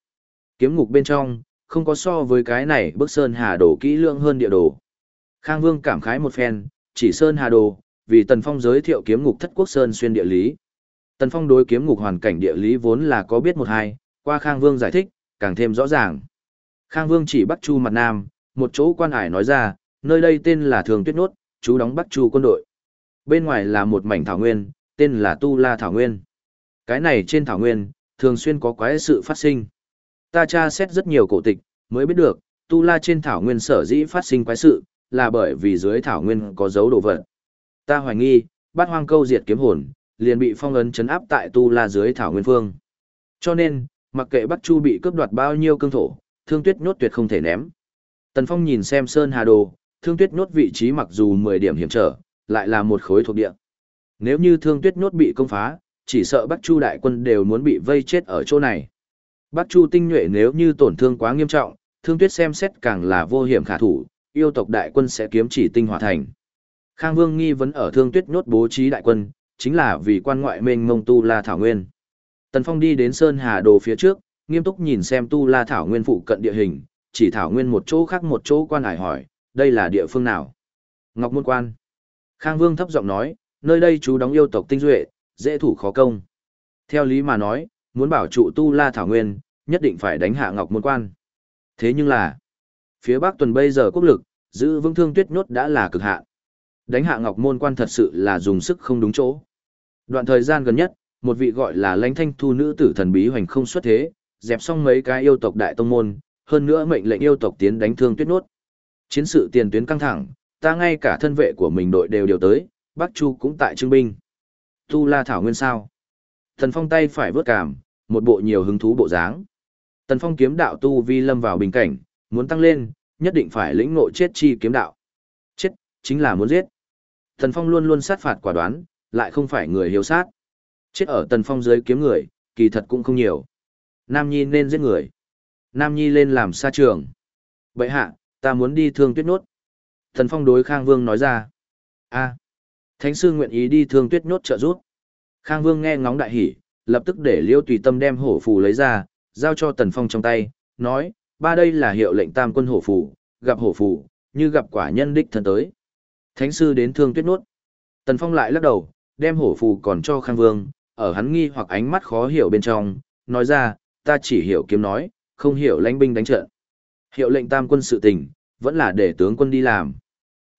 Kiếm ngục bên trong, không có so với cái này bức sơn hà đồ kỹ lưỡng hơn địa đồ. Khang Vương cảm khái một phen, chỉ sơn hà đồ, vì Tần Phong giới thiệu kiếm ngục thất quốc sơn xuyên địa lý. Tần Phong đối kiếm ngục hoàn cảnh địa lý vốn là có biết một hai, qua Khang Vương giải thích, càng thêm rõ ràng. Khang Vương chỉ Bắc Chu mặt Nam, một chỗ quan ải nói ra, nơi đây tên là Thường Tuyết Nốt, chú đóng Bắc Chu quân đội. Bên ngoài là một mảnh thảo nguyên, tên là Tu La Thảo Nguyên. Cái này trên thảo nguyên, thường xuyên có quái sự phát sinh. Ta tra xét rất nhiều cổ tịch, mới biết được, Tu La trên thảo nguyên sở dĩ phát sinh quái sự, là bởi vì dưới thảo nguyên có dấu đồ vật. Ta hoài nghi, bát hoang câu diệt kiếm hồn, liền bị phong ấn chấn áp tại Tu La dưới thảo nguyên phương. Cho nên, mặc kệ Bắc Chu bị cướp đoạt bao nhiêu cương thổ, thương tuyết nhốt tuyệt không thể ném. Tần Phong nhìn xem Sơn Hà Đồ, thương tuyết nhốt vị trí mặc dù 10 điểm hiểm trở, lại là một khối thuộc địa. Nếu như thương tuyết nhốt bị công phá, chỉ sợ Bắc Chu đại quân đều muốn bị vây chết ở chỗ này. Bắc Chu tinh nhuệ nếu như tổn thương quá nghiêm trọng, thương tuyết xem xét càng là vô hiểm khả thủ, yêu tộc đại quân sẽ kiếm chỉ tinh hỏa thành. Khang Vương nghi vấn ở thương tuyết nhốt bố trí đại quân, chính là vì quan ngoại mênh mông tu la thảo nguyên. Tần Phong đi đến Sơn Hà Đồ phía trước, nghiêm túc nhìn xem tu la thảo nguyên phụ cận địa hình, chỉ thảo nguyên một chỗ khác một chỗ quan hải hỏi, đây là địa phương nào? Ngọc Môn Quan. Khang Vương thấp giọng nói, nơi đây chú đóng yêu tộc tinh duệ, dễ thủ khó công. Theo lý mà nói, muốn bảo trụ tu la thảo nguyên, nhất định phải đánh hạ Ngọc Môn Quan. Thế nhưng là, phía Bắc tuần bây giờ quốc lực, giữ vững thương tuyết nhốt đã là cực hạn. Đánh hạ Ngọc Môn Quan thật sự là dùng sức không đúng chỗ. Đoạn thời gian gần nhất, một vị gọi là lãnh thanh thu nữ tử thần bí hoành không xuất thế, dẹp xong mấy cái yêu tộc đại tông môn, hơn nữa mệnh lệnh yêu tộc tiến đánh thương tuyết nốt. Chiến sự tiền tuyến căng thẳng, ta ngay cả thân vệ của mình đội đều điều tới, Bắc Chu cũng tại trưng binh. Tu La Thảo Nguyên sao? Thần Phong tay phải vớt cảm, một bộ nhiều hứng thú bộ dáng. Tần Phong kiếm đạo tu vi lâm vào bình cảnh, muốn tăng lên, nhất định phải lĩnh ngộ chết chi kiếm đạo. Chết, chính là muốn giết. Tần Phong luôn luôn sát phạt quả đoán, lại không phải người hiếu sát. Chết ở Tần Phong dưới kiếm người, kỳ thật cũng không nhiều. Nam Nhi nên giết người. Nam Nhi lên làm xa trường. Vậy hạ, ta muốn đi thương tuyết nốt. Thần Phong đối Khang Vương nói ra. a Thánh sư nguyện ý đi thương tuyết nốt trợ giúp. Khang Vương nghe ngóng đại hỉ, lập tức để Liêu Tùy Tâm đem hổ phù lấy ra, giao cho Tần Phong trong tay, nói, ba đây là hiệu lệnh tam quân hổ phù, gặp hổ phù, như gặp quả nhân đích thần tới. Thánh sư đến thương tuyết nốt. Tần Phong lại lắc đầu, đem hổ phù còn cho Khang Vương, ở hắn nghi hoặc ánh mắt khó hiểu bên trong, nói ra, ta chỉ hiểu kiếm nói, không hiểu lãnh binh đánh trận. Hiệu lệnh tam quân sự tình, vẫn là để tướng quân đi làm.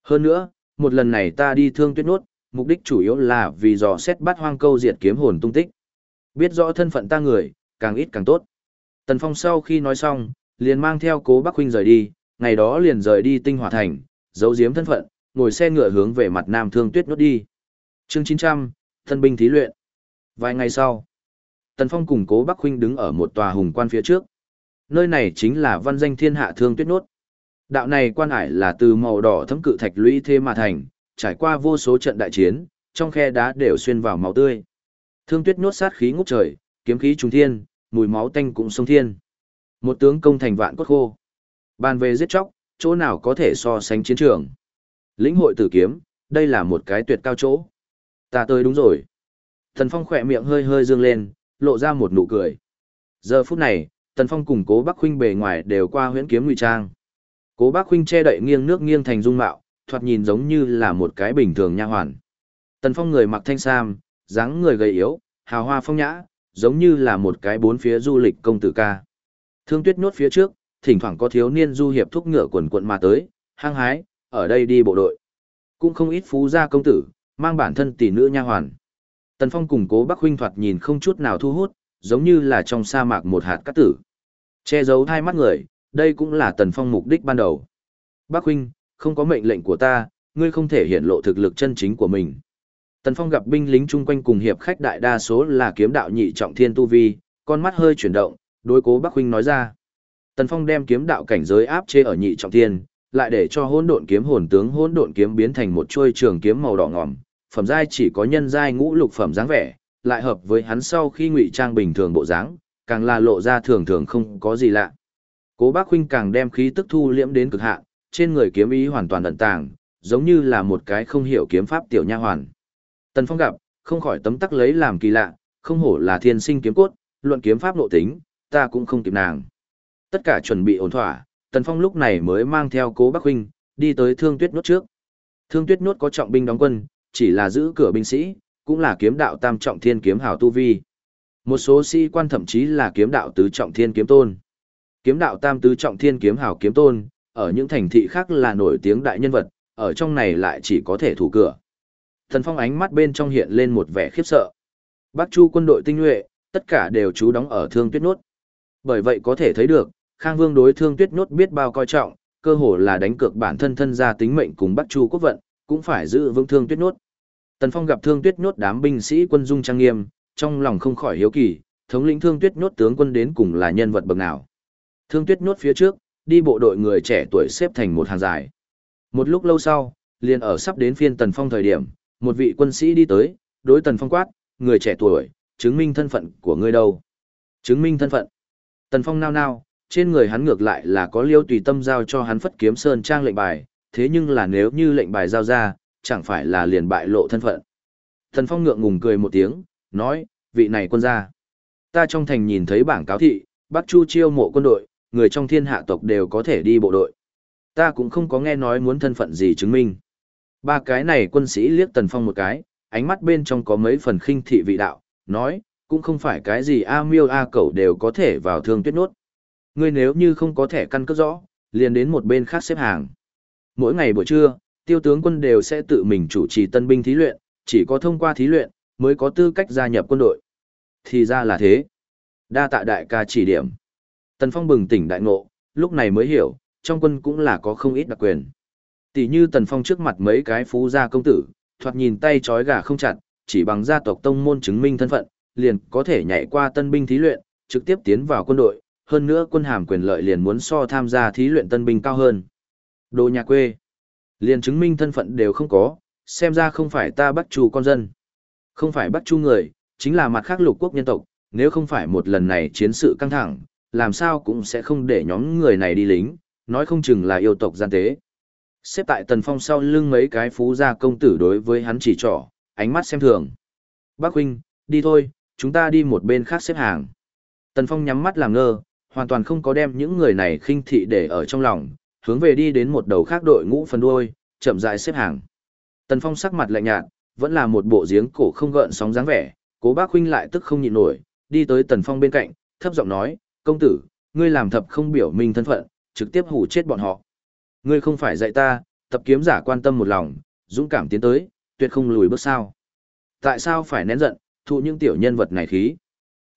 Hơn nữa, một lần này ta đi thương tuyết nốt, mục đích chủ yếu là vì dò xét bắt hoang câu diệt kiếm hồn tung tích. Biết rõ thân phận ta người, càng ít càng tốt. Tần Phong sau khi nói xong, liền mang theo cố Bắc Huynh rời đi, ngày đó liền rời đi tinh hỏa thành, giấu giếm thân phận, ngồi xe ngựa hướng về mặt nam thương tuyết nốt đi. Chương 900, thân binh thí luyện. Vài ngày sau, Tần Phong cùng cố Bắc Huynh đứng ở một tòa hùng quan phía trước. Nơi này chính là văn danh thiên hạ thương tuyết nốt. Đạo này quan ải là từ màu đỏ thấm cự thạch lũy thế mà thành, trải qua vô số trận đại chiến, trong khe đá đều xuyên vào máu tươi. Thương tuyết nốt sát khí ngút trời, kiếm khí trùng thiên, mùi máu tanh cũng sông thiên. Một tướng công thành vạn cốt khô. Bàn về giết chóc, chỗ nào có thể so sánh chiến trường. Lĩnh hội tử kiếm, đây là một cái tuyệt cao chỗ. Ta tới đúng rồi. Thần Phong khỏe miệng hơi hơi dương lên, lộ ra một nụ cười. Giờ phút này, Tần Phong cùng Cố Bắc Khuynh bề ngoài đều qua huyễn kiếm ngụy trang. Cố Bắc Khuynh che đậy nghiêng nước nghiêng thành dung mạo, thoạt nhìn giống như là một cái bình thường nha hoàn. Tần Phong người mặc thanh sam, dáng người gầy yếu, hào hoa phong nhã, giống như là một cái bốn phía du lịch công tử ca. Thương Tuyết nhốt phía trước, thỉnh thoảng có thiếu niên du hiệp thúc ngựa quần quận mà tới, hăng hái, ở đây đi bộ đội. Cũng không ít phú gia công tử, mang bản thân tỷ nữ nha hoàn. Tần Phong cùng cố Bắc Huynh thoạt nhìn không chút nào thu hút, giống như là trong sa mạc một hạt cát tử. Che giấu thai mắt người, đây cũng là Tần Phong mục đích ban đầu. Bắc Huynh, không có mệnh lệnh của ta, ngươi không thể hiện lộ thực lực chân chính của mình. Tần Phong gặp binh lính chung quanh cùng hiệp khách đại đa số là kiếm đạo nhị trọng thiên tu vi, con mắt hơi chuyển động, đối cố Bắc Huynh nói ra. Tần Phong đem kiếm đạo cảnh giới áp chế ở nhị trọng thiên, lại để cho hỗn độn kiếm hồn tướng hỗn độn kiếm biến thành một chuôi trường kiếm màu đỏ ngòm, phẩm giai chỉ có nhân giai ngũ lục phẩm dáng vẻ, lại hợp với hắn sau khi ngụy trang bình thường bộ dáng, càng là lộ ra thường thường không có gì lạ. Cố Bác huynh càng đem khí tức thu liễm đến cực hạn, trên người kiếm ý hoàn toàn ẩn tàng, giống như là một cái không hiểu kiếm pháp tiểu nha hoàn. Tần Phong gặp, không khỏi tấm tắc lấy làm kỳ lạ, không hổ là thiên sinh kiếm cốt, luận kiếm pháp nội tính, ta cũng không kịp nàng. Tất cả chuẩn bị ổn thỏa, Tần Phong lúc này mới mang theo Cố Bác huynh đi tới Thương Tuyết Nốt trước. Thương Tuyết Nốt có trọng binh đóng quân, chỉ là giữ cửa binh sĩ, cũng là kiếm đạo tam trọng thiên kiếm hảo tu vi. Một số sĩ quan thậm chí là kiếm đạo tứ trọng thiên kiếm tôn. Kiếm đạo tam tứ trọng thiên kiếm hào kiếm tôn, ở những thành thị khác là nổi tiếng đại nhân vật, ở trong này lại chỉ có thể thủ cửa. Thần Phong ánh mắt bên trong hiện lên một vẻ khiếp sợ. Bắc Chu quân đội tinh nhuệ, tất cả đều trú đóng ở Thương Tuyết Nốt. Bởi vậy có thể thấy được, Khang Vương đối Thương Tuyết Nốt biết bao coi trọng, cơ hồ là đánh cược bản thân thân ra tính mệnh cùng Bắc Chu quốc vận, cũng phải giữ vững Thương Tuyết Nốt. Tần Phong gặp Thương Tuyết Nốt đám binh sĩ quân dung trang nghiêm, trong lòng không khỏi hiếu kỳ, thống lĩnh Thương Tuyết nhốt tướng quân đến cùng là nhân vật bậc nào. Thương Tuyết nhốt phía trước, đi bộ đội người trẻ tuổi xếp thành một hàng dài. Một lúc lâu sau, liền ở sắp đến phiên Tần Phong thời điểm, một vị quân sĩ đi tới, đối Tần Phong quát, người trẻ tuổi, chứng minh thân phận của ngươi đâu. Chứng minh thân phận. Tần Phong nao nao, trên người hắn ngược lại là có liêu tùy tâm giao cho hắn phất kiếm sơn trang lệnh bài, thế nhưng là nếu như lệnh bài giao ra, chẳng phải là liền bại lộ thân phận. Tần Phong ngượng ngùng cười một tiếng, nói, vị này quân gia. Ta trong thành nhìn thấy bảng cáo thị, Bắc Chu chiêu mộ quân đội, người trong thiên hạ tộc đều có thể đi bộ đội. Ta cũng không có nghe nói muốn thân phận gì chứng minh. Ba cái này quân sĩ liếc Tần Phong một cái, ánh mắt bên trong có mấy phần khinh thị vị đạo, nói, cũng không phải cái gì A miêu A cẩu đều có thể vào thương tuyết nốt. Ngươi nếu như không có thẻ căn cước rõ, liền đến một bên khác xếp hàng. Mỗi ngày buổi trưa, tiêu tướng quân đều sẽ tự mình chủ trì tân binh thí luyện, chỉ có thông qua thí luyện, mới có tư cách gia nhập quân đội. Thì ra là thế. Đa tạ đại ca chỉ điểm. Tần Phong bừng tỉnh đại ngộ, lúc này mới hiểu, trong quân cũng là có không ít đặc quyền. Tỷ như Tần Phong trước mặt mấy cái phú gia công tử, thoạt nhìn tay trói gà không chặt, chỉ bằng gia tộc tông môn chứng minh thân phận, liền có thể nhảy qua tân binh thí luyện, trực tiếp tiến vào quân đội, hơn nữa quân hàm quyền lợi liền muốn so tham gia thí luyện tân binh cao hơn. Đồ nhà quê. Liền chứng minh thân phận đều không có, xem ra không phải ta bắt chủ con dân. Không phải bắt chu người, chính là mặt khác lục quốc nhân tộc, nếu không phải một lần này chiến sự căng thẳng, làm sao cũng sẽ không để nhóm người này đi lính, nói không chừng là yêu tộc gian tế. Xếp tại tần phong sau lưng mấy cái phú gia công tử đối với hắn chỉ trỏ, ánh mắt xem thường. Bác huynh, đi thôi, chúng ta đi một bên khác xếp hàng. Tần phong nhắm mắt làm ngơ, hoàn toàn không có đem những người này khinh thị để ở trong lòng, hướng về đi đến một đầu khác đội ngũ phần đuôi, chậm rãi xếp hàng. Tần Phong sắc mặt lạnh nhạt, vẫn là một bộ giếng cổ không gợn sóng dáng vẻ, Cố Bác huynh lại tức không nhịn nổi, đi tới Tần Phong bên cạnh, thấp giọng nói, "Công tử, ngươi làm thập không biểu minh thân phận, trực tiếp hủ chết bọn họ. Ngươi không phải dạy ta, tập kiếm giả quan tâm một lòng, dũng cảm tiến tới, tuyệt không lùi bước sao? Tại sao phải nén giận, thụ những tiểu nhân vật này khí?"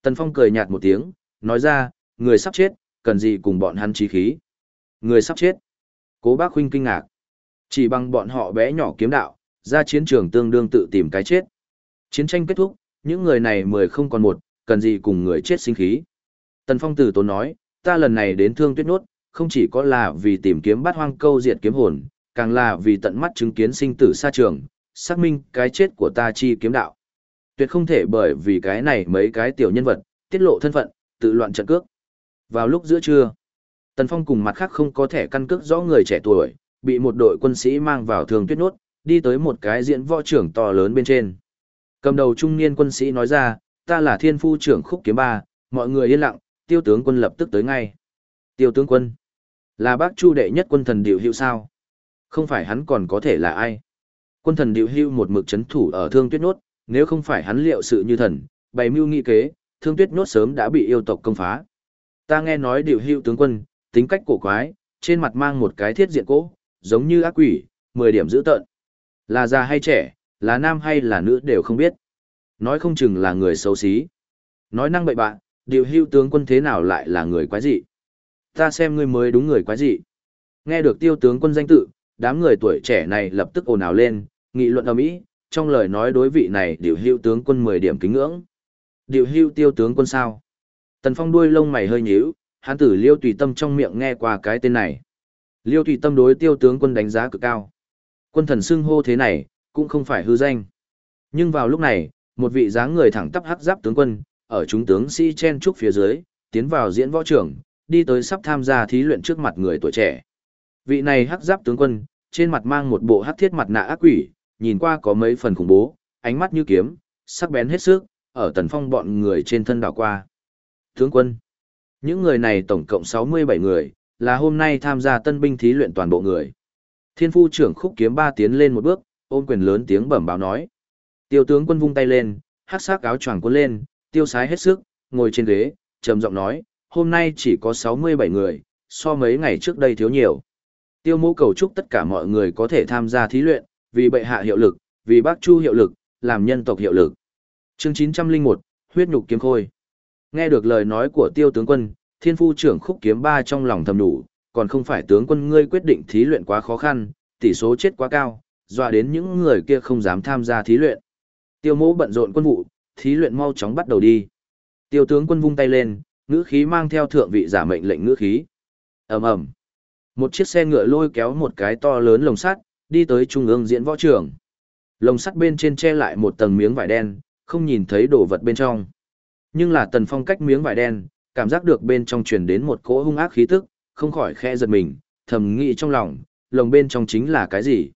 Tần Phong cười nhạt một tiếng, nói ra, "Người sắp chết, cần gì cùng bọn hắn chí khí?" Người sắp chết. Cố bác huynh kinh ngạc. Chỉ bằng bọn họ bé nhỏ kiếm đạo, ra chiến trường tương đương tự tìm cái chết. Chiến tranh kết thúc, những người này mười không còn một, cần gì cùng người chết sinh khí. Tần Phong tử tốn nói, ta lần này đến thương tuyết nốt, không chỉ có là vì tìm kiếm bắt hoang câu diệt kiếm hồn, càng là vì tận mắt chứng kiến sinh tử xa trường, xác minh cái chết của ta chi kiếm đạo. Tuyệt không thể bởi vì cái này mấy cái tiểu nhân vật, tiết lộ thân phận, tự loạn trận cước. Vào lúc giữa trưa, Tần Phong cùng mặt khác không có thẻ căn cước rõ người trẻ tuổi, bị một đội quân sĩ mang vào Thương tuyết nốt, đi tới một cái diễn võ trưởng to lớn bên trên. Cầm đầu trung niên quân sĩ nói ra, ta là thiên phu trưởng khúc kiếm ba, mọi người yên lặng, tiêu tướng quân lập tức tới ngay. Tiêu tướng quân, là bác chu đệ nhất quân thần điều hữu sao? Không phải hắn còn có thể là ai? Quân thần điều hữu một mực chấn thủ ở thương tuyết nốt, nếu không phải hắn liệu sự như thần, bày mưu nghị kế, thương tuyết nốt sớm đã bị yêu tộc công phá. Ta nghe nói điều hữu tướng quân, tính cách cổ quái, trên mặt mang một cái thiết diện cỗ, giống như ác quỷ, 10 điểm dữ tợn. Là già hay trẻ, là nam hay là nữ đều không biết. Nói không chừng là người xấu xí. Nói năng bậy bạn, điều hưu tướng quân thế nào lại là người quái dị. Ta xem ngươi mới đúng người quái dị. Nghe được tiêu tướng quân danh tự, đám người tuổi trẻ này lập tức ồn ào lên, nghị luận ầm ĩ, trong lời nói đối vị này điều hưu tướng quân 10 điểm kính ngưỡng. Điều hưu tiêu tướng quân sao? Tần Phong đuôi lông mày hơi nhíu, hắn tử Liêu Tùy Tâm trong miệng nghe qua cái tên này. Liêu Tùy Tâm đối tiêu tướng quân đánh giá cực cao. Quân thần xưng hô thế này, cũng không phải hư danh. Nhưng vào lúc này, một vị dáng người thẳng tắp hắc giáp tướng quân, ở chúng tướng sĩ chen trúc phía dưới, tiến vào diễn võ trưởng đi tới sắp tham gia thí luyện trước mặt người tuổi trẻ. Vị này hắc giáp tướng quân, trên mặt mang một bộ hắc thiết mặt nạ ác quỷ, nhìn qua có mấy phần khủng bố, ánh mắt như kiếm, sắc bén hết sức, ở tần phong bọn người trên thân đảo qua. Tướng quân, những người này tổng cộng 67 người, là hôm nay tham gia tân binh thí luyện toàn bộ người. Thiên phu trưởng khúc kiếm ba tiến lên một bước, ôm quyền lớn tiếng bẩm báo nói. Tiêu tướng quân vung tay lên, hát sắc áo choàng quân lên, tiêu sái hết sức, ngồi trên ghế, trầm giọng nói, hôm nay chỉ có 67 người, so mấy ngày trước đây thiếu nhiều. Tiêu mô cầu chúc tất cả mọi người có thể tham gia thí luyện, vì bệ hạ hiệu lực, vì bác chu hiệu lực, làm nhân tộc hiệu lực. Chương 901, huyết nhục kiếm khôi. Nghe được lời nói của tiêu tướng quân, thiên phu trưởng khúc kiếm ba trong lòng thầm đủ, còn không phải tướng quân ngươi quyết định thí luyện quá khó khăn, tỷ số chết quá cao, dọa đến những người kia không dám tham gia thí luyện. Tiêu mỗ bận rộn quân vụ, thí luyện mau chóng bắt đầu đi. Tiêu tướng quân vung tay lên, ngữ khí mang theo thượng vị giả mệnh lệnh ngữ khí. ầm ầm, một chiếc xe ngựa lôi kéo một cái to lớn lồng sắt, đi tới trung ương diễn võ trường. Lồng sắt bên trên che lại một tầng miếng vải đen, không nhìn thấy đồ vật bên trong. Nhưng là tần phong cách miếng vải đen, cảm giác được bên trong truyền đến một cỗ hung ác khí tức, không khỏi khẽ giật mình, thầm nghĩ trong lòng, lồng bên trong chính là cái gì?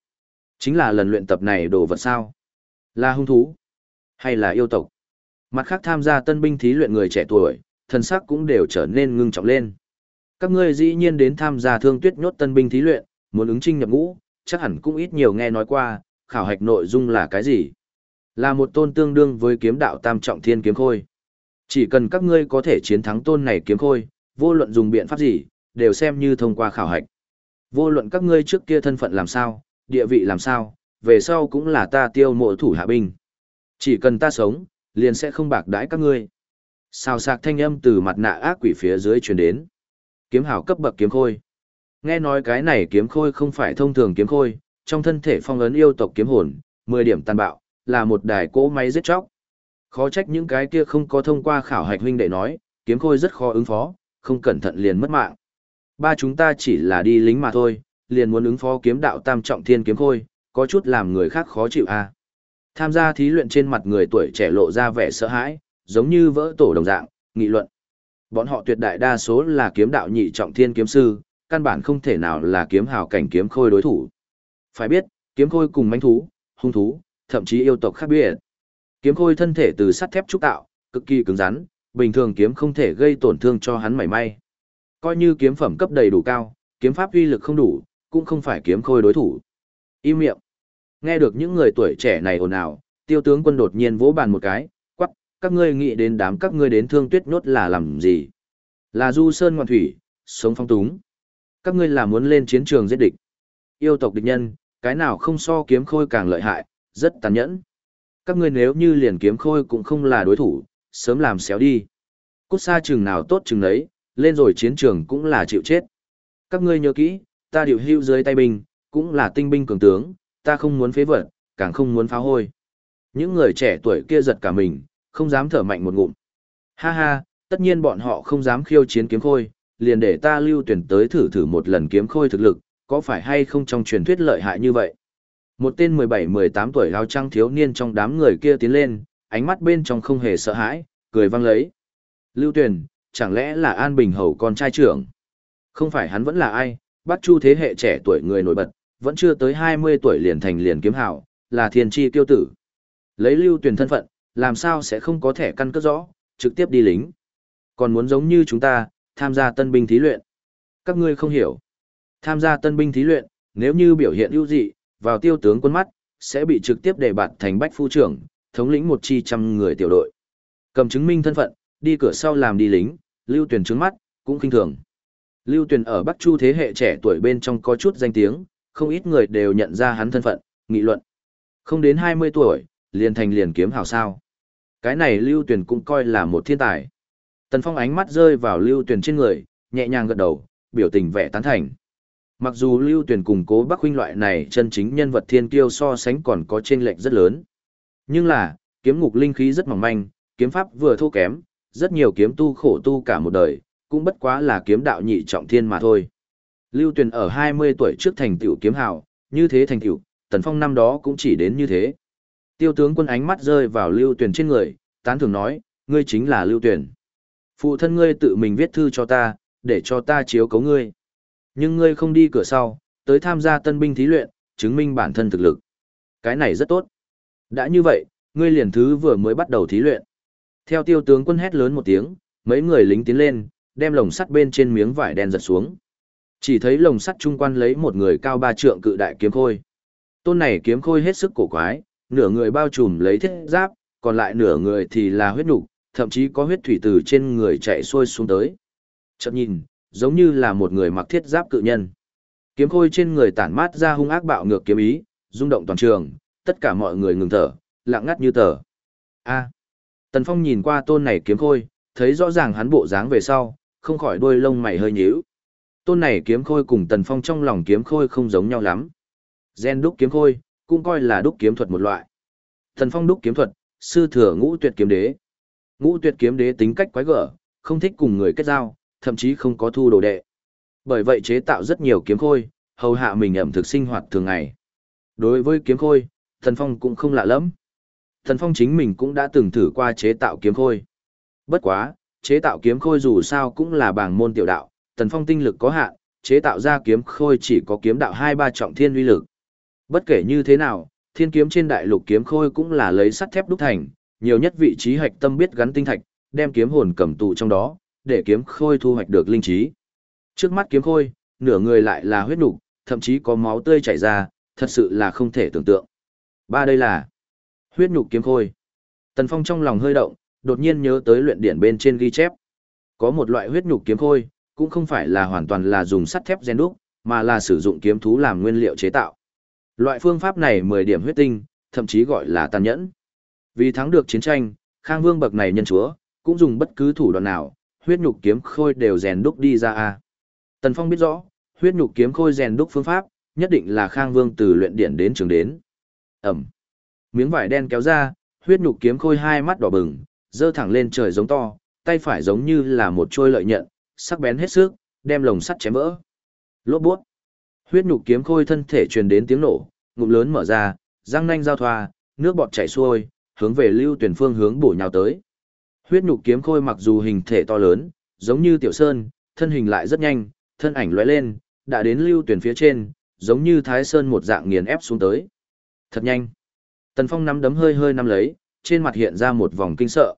Chính là lần luyện tập này đồ vật sao? Là hung thú? Hay là yêu tộc? Mặt khác tham gia tân binh thí luyện người trẻ tuổi, thần sắc cũng đều trở nên ngưng trọng lên. Các ngươi dĩ nhiên đến tham gia thương tuyết nhốt tân binh thí luyện, muốn ứng trinh nhập ngũ, chắc hẳn cũng ít nhiều nghe nói qua, khảo hạch nội dung là cái gì? Là một tôn tương đương với kiếm đạo tam trọng thiên kiếm khôi. Chỉ cần các ngươi có thể chiến thắng tôn này kiếm khôi, vô luận dùng biện pháp gì, đều xem như thông qua khảo hạch. Vô luận các ngươi trước kia thân phận làm sao, địa vị làm sao, về sau cũng là ta tiêu mộ thủ hạ binh. Chỉ cần ta sống, liền sẽ không bạc đãi các ngươi. Xào sạc thanh âm từ mặt nạ ác quỷ phía dưới truyền đến. Kiếm hảo cấp bậc kiếm khôi. Nghe nói cái này kiếm khôi không phải thông thường kiếm khôi, trong thân thể phong ấn yêu tộc kiếm hồn, 10 điểm tàn bạo, là một đài cỗ máy giết chóc. Khó trách những cái kia không có thông qua khảo hạch huynh đệ nói, kiếm khôi rất khó ứng phó, không cẩn thận liền mất mạng. Ba chúng ta chỉ là đi lính mà thôi, liền muốn ứng phó kiếm đạo tam trọng thiên kiếm khôi, có chút làm người khác khó chịu à. Tham gia thí luyện trên mặt người tuổi trẻ lộ ra vẻ sợ hãi, giống như vỡ tổ đồng dạng, nghị luận. Bọn họ tuyệt đại đa số là kiếm đạo nhị trọng thiên kiếm sư, căn bản không thể nào là kiếm hào cảnh kiếm khôi đối thủ. Phải biết, kiếm khôi cùng manh thú, hung thú, thậm chí yêu tộc khác biệt. Kiếm khôi thân thể từ sắt thép trúc tạo, cực kỳ cứng rắn, bình thường kiếm không thể gây tổn thương cho hắn mảy may. Coi như kiếm phẩm cấp đầy đủ cao, kiếm pháp uy lực không đủ, cũng không phải kiếm khôi đối thủ. Im miệng. Nghe được những người tuổi trẻ này ồn ào, tiêu tướng quân đột nhiên vỗ bàn một cái, quắc, các ngươi nghĩ đến đám các ngươi đến thương tuyết nhốt là làm gì? Là du sơn ngoạn thủy, sống phong túng. Các ngươi là muốn lên chiến trường giết địch. Yêu tộc địch nhân, cái nào không so kiếm khôi càng lợi hại, rất tàn nhẫn. Các ngươi nếu như liền kiếm khôi cũng không là đối thủ, sớm làm xéo đi. Cút xa chừng nào tốt chừng đấy, lên rồi chiến trường cũng là chịu chết. Các ngươi nhớ kỹ, ta điều hưu dưới tay binh, cũng là tinh binh cường tướng, ta không muốn phế vật, càng không muốn phá hôi. Những người trẻ tuổi kia giật cả mình, không dám thở mạnh một ngụm. Ha ha, tất nhiên bọn họ không dám khiêu chiến kiếm khôi, liền để ta lưu tuyển tới thử thử một lần kiếm khôi thực lực, có phải hay không trong truyền thuyết lợi hại như vậy. Một tên 17-18 tuổi áo trăng thiếu niên trong đám người kia tiến lên, ánh mắt bên trong không hề sợ hãi, cười vang lấy. Lưu tuyển, chẳng lẽ là An Bình Hầu con trai trưởng? Không phải hắn vẫn là ai, bắt chu thế hệ trẻ tuổi người nổi bật, vẫn chưa tới 20 tuổi liền thành liền kiếm hảo, là thiên tri tiêu tử. Lấy lưu tuyển thân phận, làm sao sẽ không có thẻ căn cước rõ, trực tiếp đi lính. Còn muốn giống như chúng ta, tham gia tân binh thí luyện. Các ngươi không hiểu. Tham gia tân binh thí luyện, nếu như biểu hiện ưu dị, vào tiêu tướng quân mắt, sẽ bị trực tiếp đề bạt thành bách phu trưởng, thống lĩnh một chi trăm người tiểu đội. Cầm chứng minh thân phận, đi cửa sau làm đi lính, lưu Tuyền trướng mắt, cũng kinh thường. Lưu Tuyền ở Bắc Chu thế hệ trẻ tuổi bên trong có chút danh tiếng, không ít người đều nhận ra hắn thân phận, nghị luận. Không đến 20 tuổi, liền thành liền kiếm hào sao. Cái này Lưu Tuyền cũng coi là một thiên tài. Tần Phong ánh mắt rơi vào Lưu Tuyền trên người, nhẹ nhàng gật đầu, biểu tình vẻ tán thành. Mặc dù Lưu Tuyền cùng Cố Bắc huynh loại này chân chính nhân vật thiên kiêu so sánh còn có chênh lệch rất lớn. Nhưng là, kiếm ngục linh khí rất mỏng manh, kiếm pháp vừa thô kém, rất nhiều kiếm tu khổ tu cả một đời, cũng bất quá là kiếm đạo nhị trọng thiên mà thôi. Lưu Tuyền ở 20 tuổi trước thành tiểu kiếm hào, như thế thành tiểu Tần Phong năm đó cũng chỉ đến như thế. Tiêu tướng quân ánh mắt rơi vào Lưu Tuyền trên người, tán thường nói, ngươi chính là Lưu Tuyền. Phụ thân ngươi tự mình viết thư cho ta, để cho ta chiếu cấu ngươi. Nhưng ngươi không đi cửa sau, tới tham gia tân binh thí luyện, chứng minh bản thân thực lực. Cái này rất tốt. Đã như vậy, ngươi liền thứ vừa mới bắt đầu thí luyện. Theo tiêu tướng quân hét lớn một tiếng, mấy người lính tiến lên, đem lồng sắt bên trên miếng vải đen giật xuống. Chỉ thấy lồng sắt trung quan lấy một người cao ba trượng cự đại kiếm khôi. Tôn này kiếm khôi hết sức cổ quái, nửa người bao trùm lấy thiết giáp, còn lại nửa người thì là huyết nục, thậm chí có huyết thủy từ trên người chạy xuôi xuống tới. Chợt nhìn, giống như là một người mặc thiết giáp cự nhân. Kiếm khôi trên người tản mát ra hung ác bạo ngược kiếm ý, rung động toàn trường, tất cả mọi người ngừng thở, lặng ngắt như tờ. A. Tần Phong nhìn qua tôn này kiếm khôi, thấy rõ ràng hắn bộ dáng về sau, không khỏi đôi lông mày hơi nhíu. Tôn này kiếm khôi cùng Tần Phong trong lòng kiếm khôi không giống nhau lắm. Gen đúc kiếm khôi, cũng coi là đúc kiếm thuật một loại. Tần Phong đúc kiếm thuật, sư thừa ngũ tuyệt kiếm đế. Ngũ tuyệt kiếm đế tính cách quái gở, không thích cùng người kết giao, thậm chí không có thu đồ đệ. Bởi vậy chế tạo rất nhiều kiếm khôi, hầu hạ mình ẩm thực sinh hoạt thường ngày. Đối với kiếm khôi, Tần Phong cũng không lạ lắm. Thần Phong chính mình cũng đã từng thử qua chế tạo kiếm khôi. Bất quá, chế tạo kiếm khôi dù sao cũng là bảng môn tiểu đạo, Thần Phong tinh lực có hạn, chế tạo ra kiếm khôi chỉ có kiếm đạo hai ba trọng thiên uy lực. Bất kể như thế nào, thiên kiếm trên đại lục kiếm khôi cũng là lấy sắt thép đúc thành, nhiều nhất vị trí hạch tâm biết gắn tinh thạch, đem kiếm hồn cầm tụ trong đó, để kiếm khôi thu hoạch được linh trí. Trước mắt kiếm khôi, nửa người lại là huyết nục, thậm chí có máu tươi chảy ra, thật sự là không thể tưởng tượng. Ba đây là huyết nhục kiếm khôi. Tần Phong trong lòng hơi động, đột nhiên nhớ tới luyện điển bên trên ghi chép. Có một loại huyết nhục kiếm khôi, cũng không phải là hoàn toàn là dùng sắt thép gen đúc, mà là sử dụng kiếm thú làm nguyên liệu chế tạo. Loại phương pháp này 10 điểm huyết tinh, thậm chí gọi là tàn nhẫn. Vì thắng được chiến tranh, Khang Vương bậc này nhân chúa, cũng dùng bất cứ thủ đoạn nào, huyết nhục kiếm khôi đều rèn đúc đi ra a. Tần Phong biết rõ, huyết nhục kiếm khôi rèn đúc phương pháp, nhất định là Khang Vương từ luyện điển đến trường đến. Ẩm. Miếng vải đen kéo ra, huyết nhục kiếm khôi hai mắt đỏ bừng, dơ thẳng lên trời giống to, tay phải giống như là một trôi lợi nhận, sắc bén hết sức, đem lồng sắt chém vỡ. Lốp bút. Huyết nhục kiếm khôi thân thể truyền đến tiếng nổ, ngụm lớn mở ra, răng nanh giao thoa, nước bọt chảy xuôi, hướng về Lưu Tuyển phương hướng bổ nhào tới. Huyết nhục kiếm khôi mặc dù hình thể to lớn, giống như tiểu sơn, thân hình lại rất nhanh, thân ảnh lóe lên, đã đến Lưu Tuyển phía trên, giống như Thái Sơn một dạng nghiền ép xuống tới. Thật nhanh. Tần Phong nắm đấm hơi hơi nắm lấy, trên mặt hiện ra một vòng kinh sợ.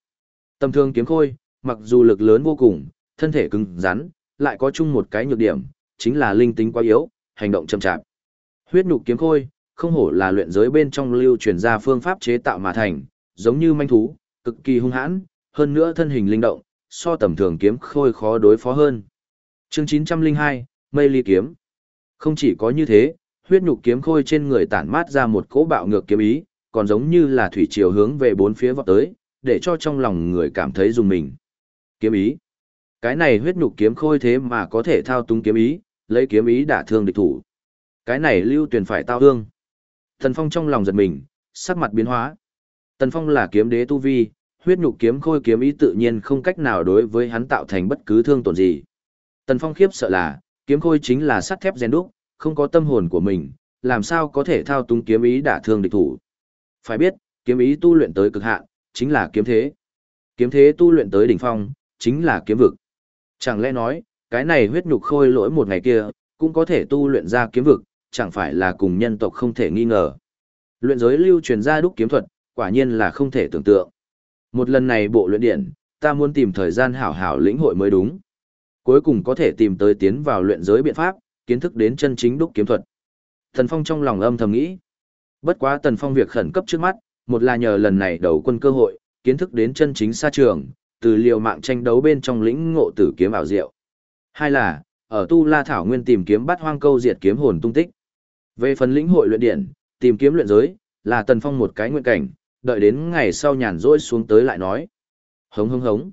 Tầm thương kiếm khôi, mặc dù lực lớn vô cùng, thân thể cứng rắn, lại có chung một cái nhược điểm, chính là linh tính quá yếu, hành động chậm chạp. Huyết nhục kiếm khôi, không hổ là luyện giới bên trong lưu truyền ra phương pháp chế tạo mà thành, giống như manh thú, cực kỳ hung hãn, hơn nữa thân hình linh động, so tầm thường kiếm khôi khó đối phó hơn. Chương 902, Mây Ly kiếm. Không chỉ có như thế, huyết nhục kiếm khôi trên người tản mát ra một cỗ bạo ngược kiếm ý, còn giống như là thủy triều hướng về bốn phía vọt tới, để cho trong lòng người cảm thấy dùng mình. Kiếm ý. Cái này huyết nhục kiếm khôi thế mà có thể thao túng kiếm ý, lấy kiếm ý đả thương địch thủ. Cái này lưu tuyển phải tao hương. Tần Phong trong lòng giật mình, sắc mặt biến hóa. Tần Phong là kiếm đế tu vi, huyết nhục kiếm khôi kiếm ý tự nhiên không cách nào đối với hắn tạo thành bất cứ thương tổn gì. Tần Phong khiếp sợ là, kiếm khôi chính là sắt thép rèn đúc, không có tâm hồn của mình, làm sao có thể thao túng kiếm ý đả thương địch thủ. Phải biết, kiếm ý tu luyện tới cực hạn, chính là kiếm thế. Kiếm thế tu luyện tới đỉnh phong, chính là kiếm vực. Chẳng lẽ nói, cái này huyết nhục khôi lỗi một ngày kia, cũng có thể tu luyện ra kiếm vực, chẳng phải là cùng nhân tộc không thể nghi ngờ. Luyện giới lưu truyền ra đúc kiếm thuật, quả nhiên là không thể tưởng tượng. Một lần này bộ luyện điện, ta muốn tìm thời gian hảo hảo lĩnh hội mới đúng. Cuối cùng có thể tìm tới tiến vào luyện giới biện pháp, kiến thức đến chân chính đúc kiếm thuật. Thần Phong trong lòng âm thầm nghĩ. Bất quá Tần Phong việc khẩn cấp trước mắt, một là nhờ lần này đầu quân cơ hội, kiến thức đến chân chính xa trường, từ liều mạng tranh đấu bên trong lĩnh ngộ tử kiếm ảo diệu. Hai là, ở Tu La Thảo Nguyên tìm kiếm bắt hoang câu diệt kiếm hồn tung tích. Về phần lĩnh hội luyện điện, tìm kiếm luyện giới, là Tần Phong một cái nguyện cảnh, đợi đến ngày sau nhàn rỗi xuống tới lại nói. Hống hống hống.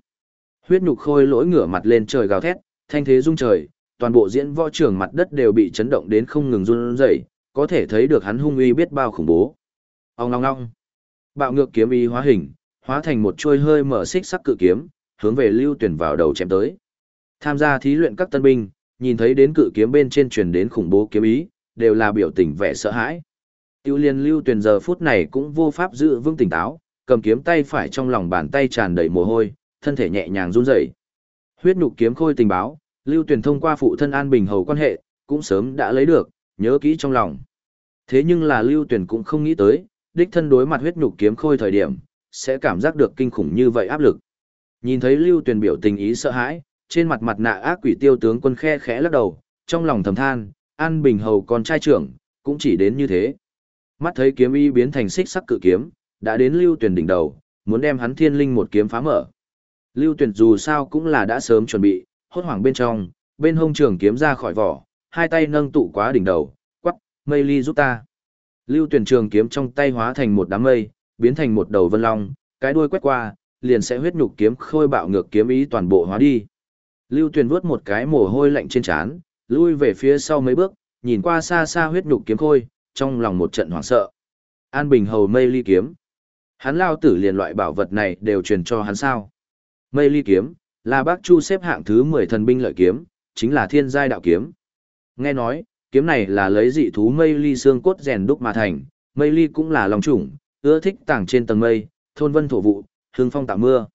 Huyết nhục khôi lỗi ngửa mặt lên trời gào thét, thanh thế rung trời, toàn bộ diễn võ trường mặt đất đều bị chấn động đến không ngừng run rẩy, có thể thấy được hắn hung uy biết bao khủng bố. ông long long. Bạo ngược kiếm ý hóa hình, hóa thành một chuôi hơi mở xích sắc cự kiếm, hướng về Lưu Tuyển vào đầu chém tới. Tham gia thí luyện các tân binh, nhìn thấy đến cự kiếm bên trên truyền đến khủng bố kiếm ý, đều là biểu tình vẻ sợ hãi. Tiêu liên Lưu Tuyển giờ phút này cũng vô pháp giữ vững tỉnh táo, cầm kiếm tay phải trong lòng bàn tay tràn đầy mồ hôi, thân thể nhẹ nhàng run rẩy. Huyết nhục kiếm khôi tình báo, Lưu Tuyển thông qua phụ thân An Bình hầu quan hệ, cũng sớm đã lấy được, nhớ kỹ trong lòng. Thế nhưng là Lưu Tuyền cũng không nghĩ tới, đích thân đối mặt huyết nhục kiếm khôi thời điểm, sẽ cảm giác được kinh khủng như vậy áp lực. Nhìn thấy Lưu Tuyền biểu tình ý sợ hãi, trên mặt mặt nạ ác quỷ tiêu tướng quân khe khẽ lắc đầu, trong lòng thầm than, An Bình hầu con trai trưởng, cũng chỉ đến như thế. Mắt thấy kiếm y biến thành xích sắc cự kiếm, đã đến Lưu Tuyền đỉnh đầu, muốn đem hắn thiên linh một kiếm phá mở. Lưu Tuyền dù sao cũng là đã sớm chuẩn bị, hốt hoảng bên trong, bên hông trường kiếm ra khỏi vỏ, hai tay nâng tụ quá đỉnh đầu, quắc, mây ly giúp ta. Lưu tuyển trường kiếm trong tay hóa thành một đám mây, biến thành một đầu vân long, cái đuôi quét qua, liền sẽ huyết nhục kiếm khôi bạo ngược kiếm ý toàn bộ hóa đi. Lưu tuyển vuốt một cái mồ hôi lạnh trên trán, lui về phía sau mấy bước, nhìn qua xa xa huyết nhục kiếm khôi, trong lòng một trận hoảng sợ. An Bình hầu mây ly kiếm. Hắn lao tử liền loại bảo vật này đều truyền cho hắn sao. Mây ly kiếm, là bác Chu xếp hạng thứ 10 thần binh lợi kiếm, chính là thiên giai đạo kiếm. Nghe nói, kiếm này là lấy dị thú mây ly xương cốt rèn đúc mà thành, mây ly cũng là lòng chủng, ưa thích tàng trên tầng mây, thôn vân thổ vụ, hương phong tạo mưa.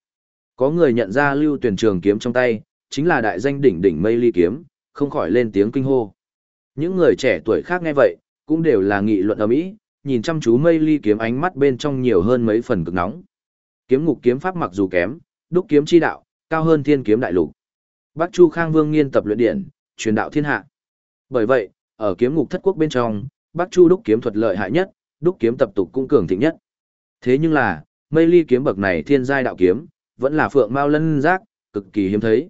Có người nhận ra lưu tuyển trường kiếm trong tay, chính là đại danh đỉnh đỉnh mây ly kiếm, không khỏi lên tiếng kinh hô. Những người trẻ tuổi khác nghe vậy, cũng đều là nghị luận ầm ĩ, nhìn chăm chú mây ly kiếm ánh mắt bên trong nhiều hơn mấy phần cực nóng. Kiếm ngục kiếm pháp mặc dù kém, đúc kiếm chi đạo, cao hơn thiên kiếm đại lục. Bắc Chu Khang Vương nghiên tập luyện điện, truyền đạo thiên hạ. Bởi vậy, ở kiếm ngục thất quốc bên trong, Bắc Chu đúc kiếm thuật lợi hại nhất, đúc kiếm tập tục cũng cường thịnh nhất. Thế nhưng là, mây ly kiếm bậc này thiên giai đạo kiếm, vẫn là phượng mao lân giác, cực kỳ hiếm thấy.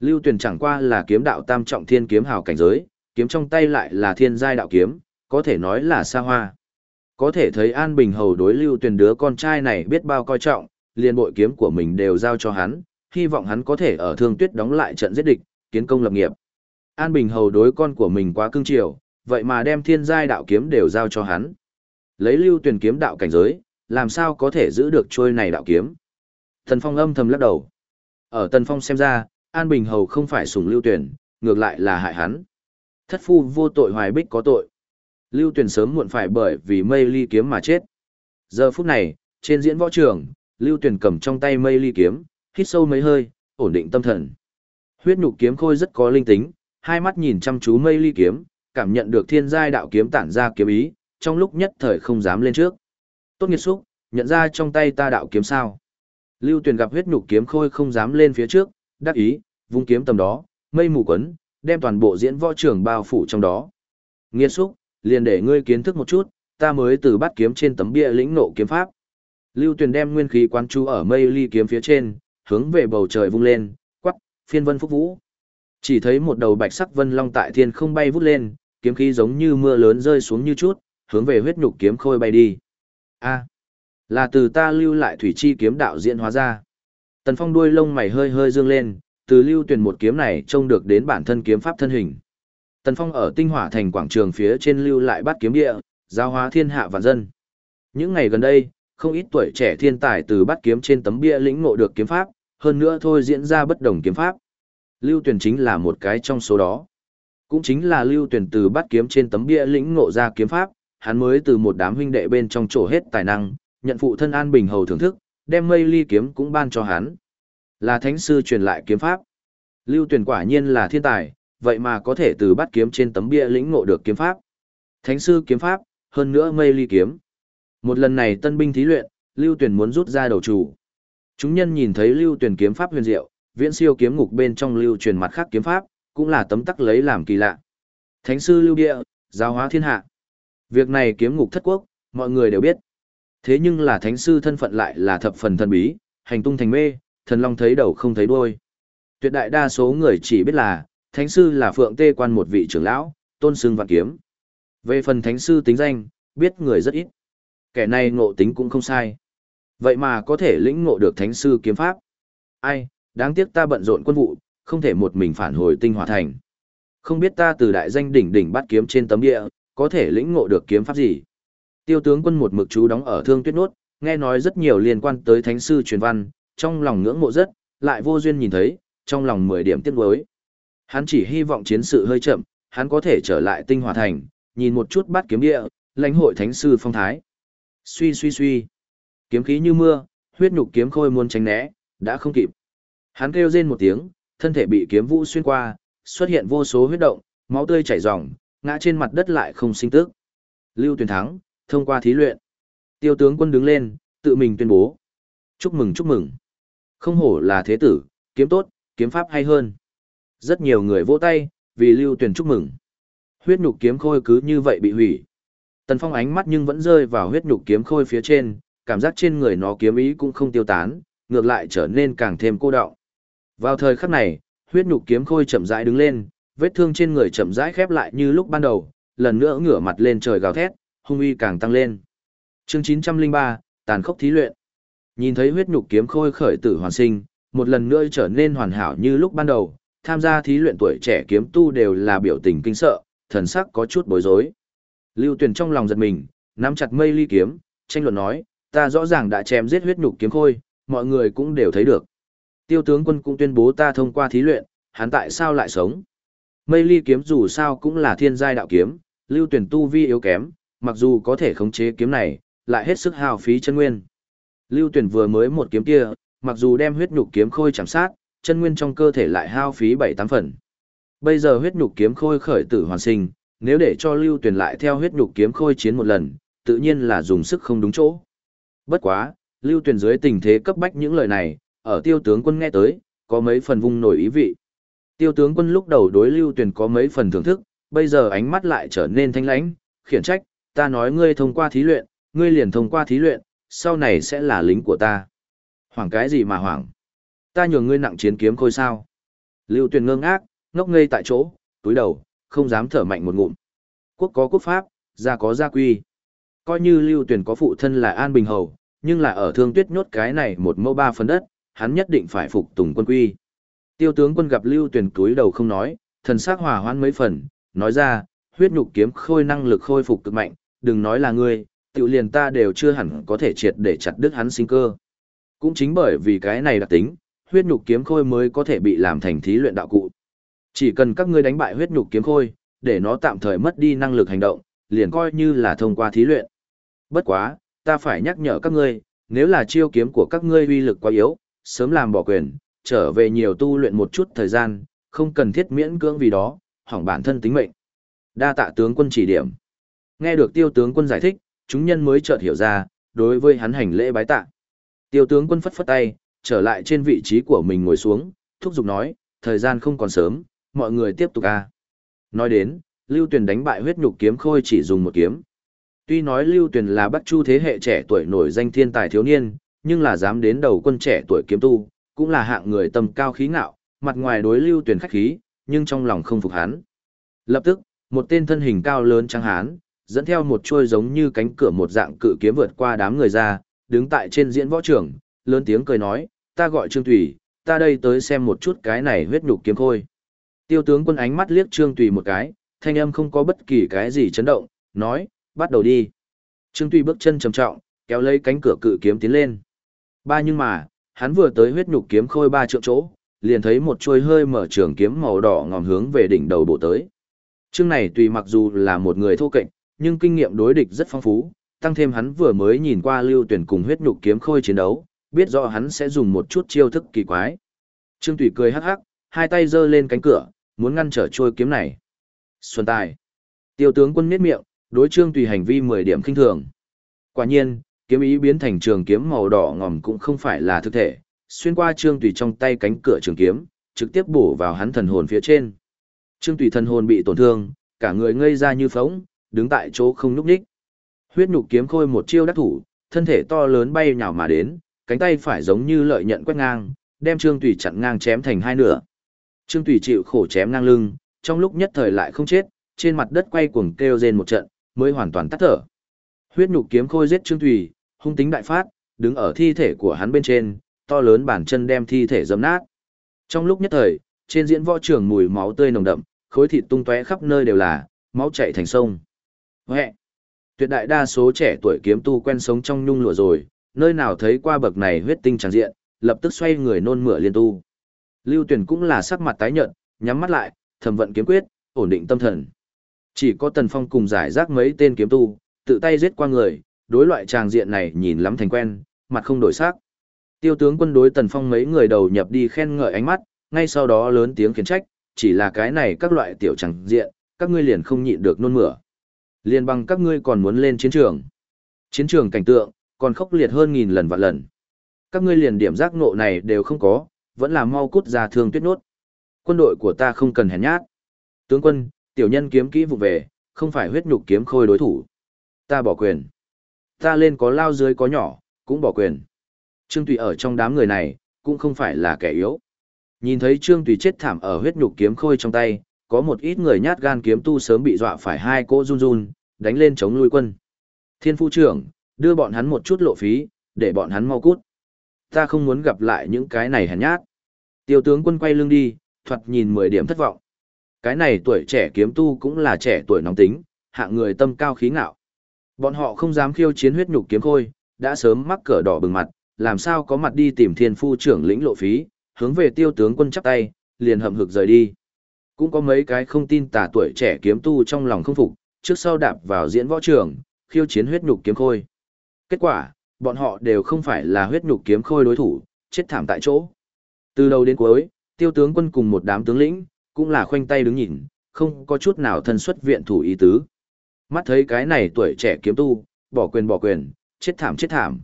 Lưu Tuyền chẳng qua là kiếm đạo tam trọng thiên kiếm hào cảnh giới, kiếm trong tay lại là thiên giai đạo kiếm, có thể nói là xa hoa. Có thể thấy An Bình Hầu đối Lưu Tuyền đứa con trai này biết bao coi trọng, liền bội kiếm của mình đều giao cho hắn, hy vọng hắn có thể ở thương tuyết đóng lại trận giết địch, kiến công lập nghiệp. An Bình hầu đối con của mình quá cưng chiều, vậy mà đem thiên giai đạo kiếm đều giao cho hắn. Lấy lưu tuyển kiếm đạo cảnh giới, làm sao có thể giữ được trôi này đạo kiếm. Tần Phong âm thầm lắc đầu. Ở Tần Phong xem ra, An Bình hầu không phải sủng lưu tuyển, ngược lại là hại hắn. Thất phu vô tội hoài bích có tội. Lưu tuyển sớm muộn phải bởi vì mây ly kiếm mà chết. Giờ phút này, trên diễn võ trường, Lưu tuyển cầm trong tay mây ly kiếm, hít sâu mấy hơi, ổn định tâm thần. Huyết nhục kiếm khôi rất có linh tính, hai mắt nhìn chăm chú mây ly kiếm, cảm nhận được thiên giai đạo kiếm tản ra kiếm ý, trong lúc nhất thời không dám lên trước. Tốt nghiệt xúc, nhận ra trong tay ta đạo kiếm sao. Lưu Tuyền gặp huyết nhục kiếm khôi không dám lên phía trước, đắc ý, vung kiếm tầm đó, mây mù quấn, đem toàn bộ diễn võ trường bao phủ trong đó. Nghiệt xúc, liền để ngươi kiến thức một chút, ta mới từ bắt kiếm trên tấm bia lĩnh nộ kiếm pháp. Lưu Tuyền đem nguyên khí quán chú ở mây ly kiếm phía trên, hướng về bầu trời vung lên, quắc, phiên vân phúc vũ. Chỉ thấy một đầu bạch sắc vân long tại thiên không bay vút lên, kiếm khí giống như mưa lớn rơi xuống như chút, hướng về huyết nhục kiếm khôi bay đi. A, là từ ta lưu lại thủy chi kiếm đạo diễn hóa ra. Tần Phong đuôi lông mày hơi hơi dương lên, từ lưu tuyển một kiếm này trông được đến bản thân kiếm pháp thân hình. Tần Phong ở tinh hỏa thành quảng trường phía trên lưu lại bắt kiếm địa, giao hóa thiên hạ và dân. Những ngày gần đây, không ít tuổi trẻ thiên tài từ bắt kiếm trên tấm bia lĩnh ngộ được kiếm pháp, hơn nữa thôi diễn ra bất đồng kiếm pháp. Lưu Tuyền chính là một cái trong số đó. Cũng chính là Lưu Tuyền từ bắt kiếm trên tấm bia lĩnh ngộ ra kiếm pháp, hắn mới từ một đám huynh đệ bên trong chỗ hết tài năng, nhận phụ thân An Bình hầu thưởng thức, đem mây ly kiếm cũng ban cho hắn. Là thánh sư truyền lại kiếm pháp. Lưu Tuyền quả nhiên là thiên tài, vậy mà có thể từ bắt kiếm trên tấm bia lĩnh ngộ được kiếm pháp. Thánh sư kiếm pháp, hơn nữa mây ly kiếm. Một lần này tân binh thí luyện, Lưu Tuyền muốn rút ra đầu chủ. Chúng nhân nhìn thấy Lưu Tuyền kiếm pháp huyền diệu, viễn siêu kiếm ngục bên trong lưu truyền mặt khác kiếm pháp, cũng là tấm tắc lấy làm kỳ lạ. Thánh sư lưu địa, giáo hóa thiên hạ. Việc này kiếm ngục thất quốc, mọi người đều biết. Thế nhưng là thánh sư thân phận lại là thập phần thần bí, hành tung thành mê, thần long thấy đầu không thấy đuôi. Tuyệt đại đa số người chỉ biết là, thánh sư là phượng tê quan một vị trưởng lão, tôn sưng vạn kiếm. Về phần thánh sư tính danh, biết người rất ít. Kẻ này ngộ tính cũng không sai. Vậy mà có thể lĩnh ngộ được thánh sư kiếm pháp. Ai, đáng tiếc ta bận rộn quân vụ, không thể một mình phản hồi tinh hỏa thành. Không biết ta từ đại danh đỉnh đỉnh bắt kiếm trên tấm địa, có thể lĩnh ngộ được kiếm pháp gì. Tiêu tướng quân một mực chú đóng ở thương tuyết nốt, nghe nói rất nhiều liên quan tới thánh sư truyền văn, trong lòng ngưỡng mộ rất, lại vô duyên nhìn thấy, trong lòng mười điểm tiếc nuối. Hắn chỉ hy vọng chiến sự hơi chậm, hắn có thể trở lại tinh hỏa thành, nhìn một chút bắt kiếm địa, lãnh hội thánh sư phong thái. Suy suy suy. Kiếm khí như mưa, huyết nhục kiếm khôi muốn tránh né, đã không kịp. Hắn kêu rên một tiếng, thân thể bị kiếm vũ xuyên qua, xuất hiện vô số huyết động, máu tươi chảy ròng, ngã trên mặt đất lại không sinh tức. Lưu Tuyền thắng, thông qua thí luyện. Tiêu tướng quân đứng lên, tự mình tuyên bố. Chúc mừng chúc mừng. Không hổ là thế tử, kiếm tốt, kiếm pháp hay hơn. Rất nhiều người vỗ tay, vì Lưu Tuyền chúc mừng. Huyết nhục kiếm khôi cứ như vậy bị hủy. Tần Phong ánh mắt nhưng vẫn rơi vào huyết nhục kiếm khôi phía trên, cảm giác trên người nó kiếm ý cũng không tiêu tán, ngược lại trở nên càng thêm cô đọng. Vào thời khắc này, huyết nhục kiếm khôi chậm rãi đứng lên, vết thương trên người chậm rãi khép lại như lúc ban đầu, lần nữa ngửa mặt lên trời gào thét, hung uy càng tăng lên. Chương 903, tàn khốc thí luyện. Nhìn thấy huyết nhục kiếm khôi khởi tử hoàn sinh, một lần nữa trở nên hoàn hảo như lúc ban đầu, tham gia thí luyện tuổi trẻ kiếm tu đều là biểu tình kinh sợ, thần sắc có chút bối rối. Lưu Tuyền trong lòng giật mình, nắm chặt mây ly kiếm, tranh luận nói, ta rõ ràng đã chém giết huyết nhục kiếm khôi, mọi người cũng đều thấy được. Tiêu tướng quân cũng tuyên bố ta thông qua thí luyện, hắn tại sao lại sống? Mây ly kiếm dù sao cũng là thiên giai đạo kiếm, lưu tuyển tu vi yếu kém, mặc dù có thể khống chế kiếm này, lại hết sức hao phí chân nguyên. Lưu tuyển vừa mới một kiếm kia, mặc dù đem huyết nhục kiếm khôi chạm sát, chân nguyên trong cơ thể lại hao phí 7-8 phần. Bây giờ huyết nhục kiếm khôi khởi tử hoàn sinh, nếu để cho lưu tuyển lại theo huyết nhục kiếm khôi chiến một lần, tự nhiên là dùng sức không đúng chỗ. Bất quá, lưu tuyển dưới tình thế cấp bách những lời này, ở tiêu tướng quân nghe tới, có mấy phần vung nổi ý vị. Tiêu tướng quân lúc đầu đối lưu tuyển có mấy phần thưởng thức, bây giờ ánh mắt lại trở nên thanh lãnh, khiển trách, ta nói ngươi thông qua thí luyện, ngươi liền thông qua thí luyện, sau này sẽ là lính của ta. Hoảng cái gì mà hoảng? Ta nhường ngươi nặng chiến kiếm khôi sao? Lưu tuyển ngơ ngác, ngốc ngây tại chỗ, túi đầu, không dám thở mạnh một ngụm. Quốc có quốc pháp, gia có gia quy. Coi như lưu tuyển có phụ thân là An Bình Hầu, nhưng là ở thương tuyết nhốt cái này một mẫu ba phần đất, hắn nhất định phải phục tùng quân quy. Tiêu tướng quân gặp Lưu Tuyền túi đầu không nói, thần sắc hòa hoãn mấy phần, nói ra, huyết nhục kiếm khôi năng lực khôi phục cực mạnh, đừng nói là ngươi, tiểu liền ta đều chưa hẳn có thể triệt để chặt đứt hắn sinh cơ. Cũng chính bởi vì cái này đặc tính, huyết nhục kiếm khôi mới có thể bị làm thành thí luyện đạo cụ. Chỉ cần các ngươi đánh bại huyết nhục kiếm khôi, để nó tạm thời mất đi năng lực hành động, liền coi như là thông qua thí luyện. Bất quá, ta phải nhắc nhở các ngươi, nếu là chiêu kiếm của các ngươi uy lực quá yếu, sớm làm bỏ quyền, trở về nhiều tu luyện một chút thời gian, không cần thiết miễn cưỡng vì đó, hỏng bản thân tính mệnh. Đa tạ tướng quân chỉ điểm. Nghe được tiêu tướng quân giải thích, chúng nhân mới chợt hiểu ra, đối với hắn hành lễ bái tạ. Tiêu tướng quân phất phất tay, trở lại trên vị trí của mình ngồi xuống, thúc giục nói, thời gian không còn sớm, mọi người tiếp tục a. Nói đến, Lưu Tuyền đánh bại huyết nhục kiếm khôi chỉ dùng một kiếm. Tuy nói Lưu Tuyền là Bắc Chu thế hệ trẻ tuổi nổi danh thiên tài thiếu niên, nhưng là dám đến đầu quân trẻ tuổi kiếm tu, cũng là hạng người tầm cao khí ngạo, mặt ngoài đối lưu tuyển khách khí, nhưng trong lòng không phục hắn. Lập tức, một tên thân hình cao lớn trắng hán, dẫn theo một chuôi giống như cánh cửa một dạng cự kiếm vượt qua đám người ra, đứng tại trên diễn võ trường, lớn tiếng cười nói, ta gọi Trương Tùy, ta đây tới xem một chút cái này huyết nhục kiếm khôi. Tiêu tướng quân ánh mắt liếc Trương Tùy một cái, thanh âm không có bất kỳ cái gì chấn động, nói, bắt đầu đi. Trương Tùy bước chân trầm trọng, kéo lấy cánh cửa cự kiếm tiến lên. Ba nhưng mà, hắn vừa tới huyết nhục kiếm khôi ba trượng chỗ, liền thấy một chuôi hơi mở trường kiếm màu đỏ ngòm hướng về đỉnh đầu bộ tới. Chương này tùy mặc dù là một người thô kệch, nhưng kinh nghiệm đối địch rất phong phú, tăng thêm hắn vừa mới nhìn qua lưu tuyển cùng huyết nhục kiếm khôi chiến đấu, biết rõ hắn sẽ dùng một chút chiêu thức kỳ quái. Trương Tùy cười hắc hắc, hai tay giơ lên cánh cửa, muốn ngăn trở trôi kiếm này. Xuân tài. Tiêu tướng quân miết miệng, đối Trương Tùy hành vi 10 điểm kinh thường. Quả nhiên, kiếm ý biến thành trường kiếm màu đỏ ngòm cũng không phải là thực thể, xuyên qua Trương Tùy trong tay cánh cửa trường kiếm, trực tiếp bổ vào hắn thần hồn phía trên. Trương Tùy thần hồn bị tổn thương, cả người ngây ra như phóng, đứng tại chỗ không nhúc nhích. Huyết nhục kiếm khôi một chiêu đắc thủ, thân thể to lớn bay nhào mà đến, cánh tay phải giống như lợi nhận quét ngang, đem Trương Tùy chặn ngang chém thành hai nửa. Trương Tùy chịu khổ chém ngang lưng, trong lúc nhất thời lại không chết, trên mặt đất quay cuồng kêu rên một trận, mới hoàn toàn tắt thở. Huyết nhục kiếm khôi giết Trương Thủy, hung tính đại phát, đứng ở thi thể của hắn bên trên, to lớn bàn chân đem thi thể dẫm nát. Trong lúc nhất thời, trên diễn võ trường mùi máu tươi nồng đậm, khối thịt tung tóe khắp nơi đều là, máu chảy thành sông. Huệ! Tuyệt đại đa số trẻ tuổi kiếm tu quen sống trong nhung lụa rồi, nơi nào thấy qua bậc này huyết tinh tràn diện, lập tức xoay người nôn mửa liên tu. Lưu Tuyển cũng là sắc mặt tái nhợt, nhắm mắt lại, thầm vận kiếm quyết, ổn định tâm thần. Chỉ có Tần Phong cùng giải rác mấy tên kiếm tu, tự tay giết qua người, đối loại tràng diện này nhìn lắm thành quen, mặt không đổi sắc. Tiêu tướng quân đối Tần Phong mấy người đầu nhập đi khen ngợi ánh mắt, ngay sau đó lớn tiếng khiển trách, chỉ là cái này các loại tiểu tràng diện, các ngươi liền không nhịn được nôn mửa. liên bằng các ngươi còn muốn lên chiến trường. Chiến trường cảnh tượng, còn khốc liệt hơn nghìn lần vạn lần. Các ngươi liền điểm giác ngộ này đều không có, vẫn là mau cút ra thương tuyết nốt. Quân đội của ta không cần hèn nhát. Tướng quân, tiểu nhân kiếm kỹ vụ về, không phải huyết nhục kiếm khôi đối thủ. Ta bỏ quyền. Ta lên có lao dưới có nhỏ, cũng bỏ quyền. Trương Tùy ở trong đám người này, cũng không phải là kẻ yếu. Nhìn thấy Trương Tùy chết thảm ở huyết nhục kiếm khôi trong tay, có một ít người nhát gan kiếm tu sớm bị dọa phải hai cỗ run run, đánh lên chống lui quân. Thiên phu trưởng, đưa bọn hắn một chút lộ phí, để bọn hắn mau cút. Ta không muốn gặp lại những cái này hèn nhát. Tiêu tướng quân quay lưng đi, thoạt nhìn 10 điểm thất vọng. Cái này tuổi trẻ kiếm tu cũng là trẻ tuổi nóng tính, hạng người tâm cao khí ngạo. Bọn họ không dám khiêu chiến huyết nhục kiếm khôi, đã sớm mắc cỡ đỏ bừng mặt, làm sao có mặt đi tìm thiên phu trưởng lĩnh lộ phí, hướng về tiêu tướng quân chắp tay, liền hậm hực rời đi. Cũng có mấy cái không tin tà tuổi trẻ kiếm tu trong lòng không phục, trước sau đạp vào diễn võ trường, khiêu chiến huyết nhục kiếm khôi. Kết quả, bọn họ đều không phải là huyết nhục kiếm khôi đối thủ, chết thảm tại chỗ. Từ đầu đến cuối, tiêu tướng quân cùng một đám tướng lĩnh, cũng là khoanh tay đứng nhìn, không có chút nào thân xuất viện thủ ý tứ. Mắt thấy cái này tuổi trẻ kiếm tu, bỏ quyền bỏ quyền, chết thảm chết thảm.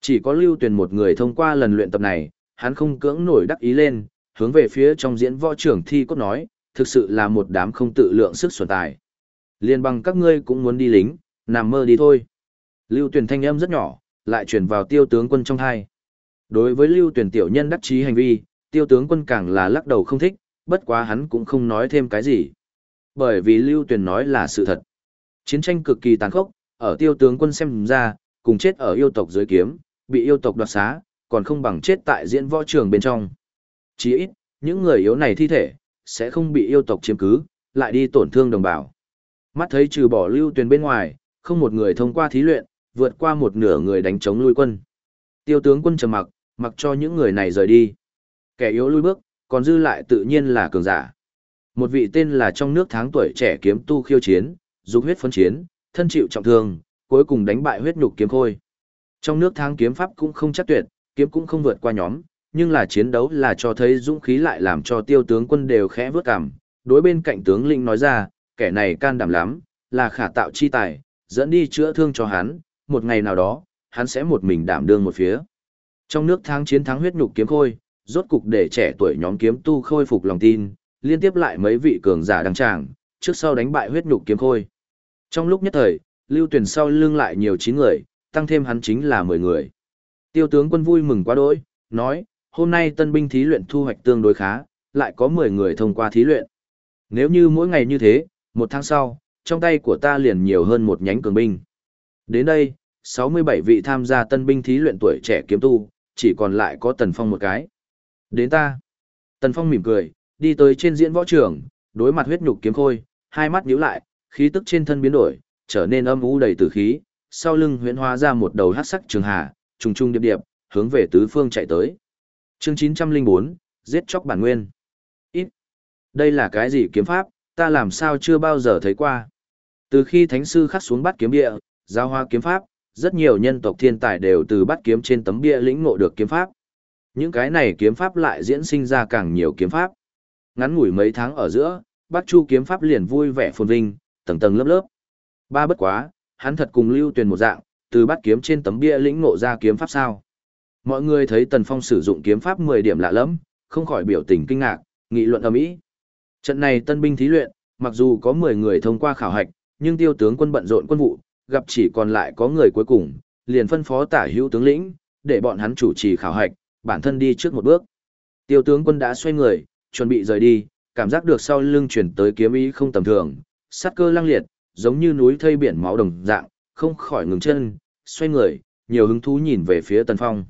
Chỉ có lưu tuyển một người thông qua lần luyện tập này, hắn không cưỡng nổi đắc ý lên, hướng về phía trong diễn võ trưởng thi cốt nói, thực sự là một đám không tự lượng sức xuẩn tài. Liên bằng các ngươi cũng muốn đi lính, nằm mơ đi thôi. Lưu tuyển thanh âm rất nhỏ, lại chuyển vào tiêu tướng quân trong hai. Đối với lưu tuyển tiểu nhân đắc chí hành vi, tiêu tướng quân càng là lắc đầu không thích, bất quá hắn cũng không nói thêm cái gì. Bởi vì lưu tuyển nói là sự thật. Chiến tranh cực kỳ tàn khốc, ở tiêu tướng quân xem ra, cùng chết ở yêu tộc dưới kiếm, bị yêu tộc đoạt xá, còn không bằng chết tại diễn võ trường bên trong. Chỉ ít, những người yếu này thi thể, sẽ không bị yêu tộc chiếm cứ, lại đi tổn thương đồng bào. Mắt thấy trừ bỏ lưu tuyền bên ngoài, không một người thông qua thí luyện, vượt qua một nửa người đánh chống lui quân. Tiêu tướng quân trầm mặc, mặc cho những người này rời đi. Kẻ yếu lui bước, còn dư lại tự nhiên là cường giả. Một vị tên là trong nước tháng tuổi trẻ kiếm tu khiêu chiến, dục huyết phân chiến, thân chịu trọng thương, cuối cùng đánh bại huyết nhục kiếm khôi. Trong nước tháng kiếm pháp cũng không chắc tuyệt, kiếm cũng không vượt qua nhóm, nhưng là chiến đấu là cho thấy dũng khí lại làm cho tiêu tướng quân đều khẽ vớt cảm. Đối bên cạnh tướng lĩnh nói ra, kẻ này can đảm lắm, là khả tạo chi tài, dẫn đi chữa thương cho hắn, một ngày nào đó, hắn sẽ một mình đảm đương một phía. Trong nước tháng chiến thắng huyết nhục kiếm khôi, rốt cục để trẻ tuổi nhóm kiếm tu khôi phục lòng tin, liên tiếp lại mấy vị cường giả đăng tràng, trước sau đánh bại huyết nhục kiếm khôi. Trong lúc nhất thời, lưu tuyển sau lưng lại nhiều 9 người, tăng thêm hắn chính là 10 người. Tiêu tướng quân vui mừng quá đỗi, nói, hôm nay tân binh thí luyện thu hoạch tương đối khá, lại có 10 người thông qua thí luyện. Nếu như mỗi ngày như thế, một tháng sau, trong tay của ta liền nhiều hơn một nhánh cường binh. Đến đây, 67 vị tham gia tân binh thí luyện tuổi trẻ kiếm tu, chỉ còn lại có Tần Phong một cái. Đến ta. Tần Phong mỉm cười, đi tới trên diễn võ trường, đối mặt huyết nhục kiếm khôi, hai mắt nhíu lại, khí tức trên thân biến đổi, trở nên âm u đầy tử khí, sau lưng huyễn hóa ra một đầu hắc sắc trường hà, trùng trùng điệp điệp, hướng về tứ phương chạy tới. Chương 904, giết chóc bản nguyên. Ít. Đây là cái gì kiếm pháp, ta làm sao chưa bao giờ thấy qua. Từ khi thánh sư khắc xuống bắt kiếm địa, giao hoa kiếm pháp, rất nhiều nhân tộc thiên tài đều từ bắt kiếm trên tấm bia lĩnh ngộ được kiếm pháp. Những cái này kiếm pháp lại diễn sinh ra càng nhiều kiếm pháp. Ngắn ngủi mấy tháng ở giữa, Bắc Chu kiếm pháp liền vui vẻ phồn vinh, tầng tầng lớp lớp. Ba bất quá, hắn thật cùng Lưu Tuyền một dạng, từ bắt kiếm trên tấm bia lĩnh ngộ ra kiếm pháp sao? Mọi người thấy Tần Phong sử dụng kiếm pháp 10 điểm lạ lẫm, không khỏi biểu tình kinh ngạc, nghị luận ầm ĩ. Trận này tân binh thí luyện, mặc dù có 10 người thông qua khảo hạch, nhưng tiêu tướng quân bận rộn quân vụ, gặp chỉ còn lại có người cuối cùng, liền phân phó tả hữu tướng lĩnh, để bọn hắn chủ trì khảo hạch, bản thân đi trước một bước. Tiêu tướng quân đã xoay người, chuẩn bị rời đi, cảm giác được sau lưng chuyển tới kiếm ý không tầm thường, sát cơ lăng liệt, giống như núi thây biển máu đồng dạng, không khỏi ngừng chân, xoay người, nhiều hứng thú nhìn về phía Tần Phong.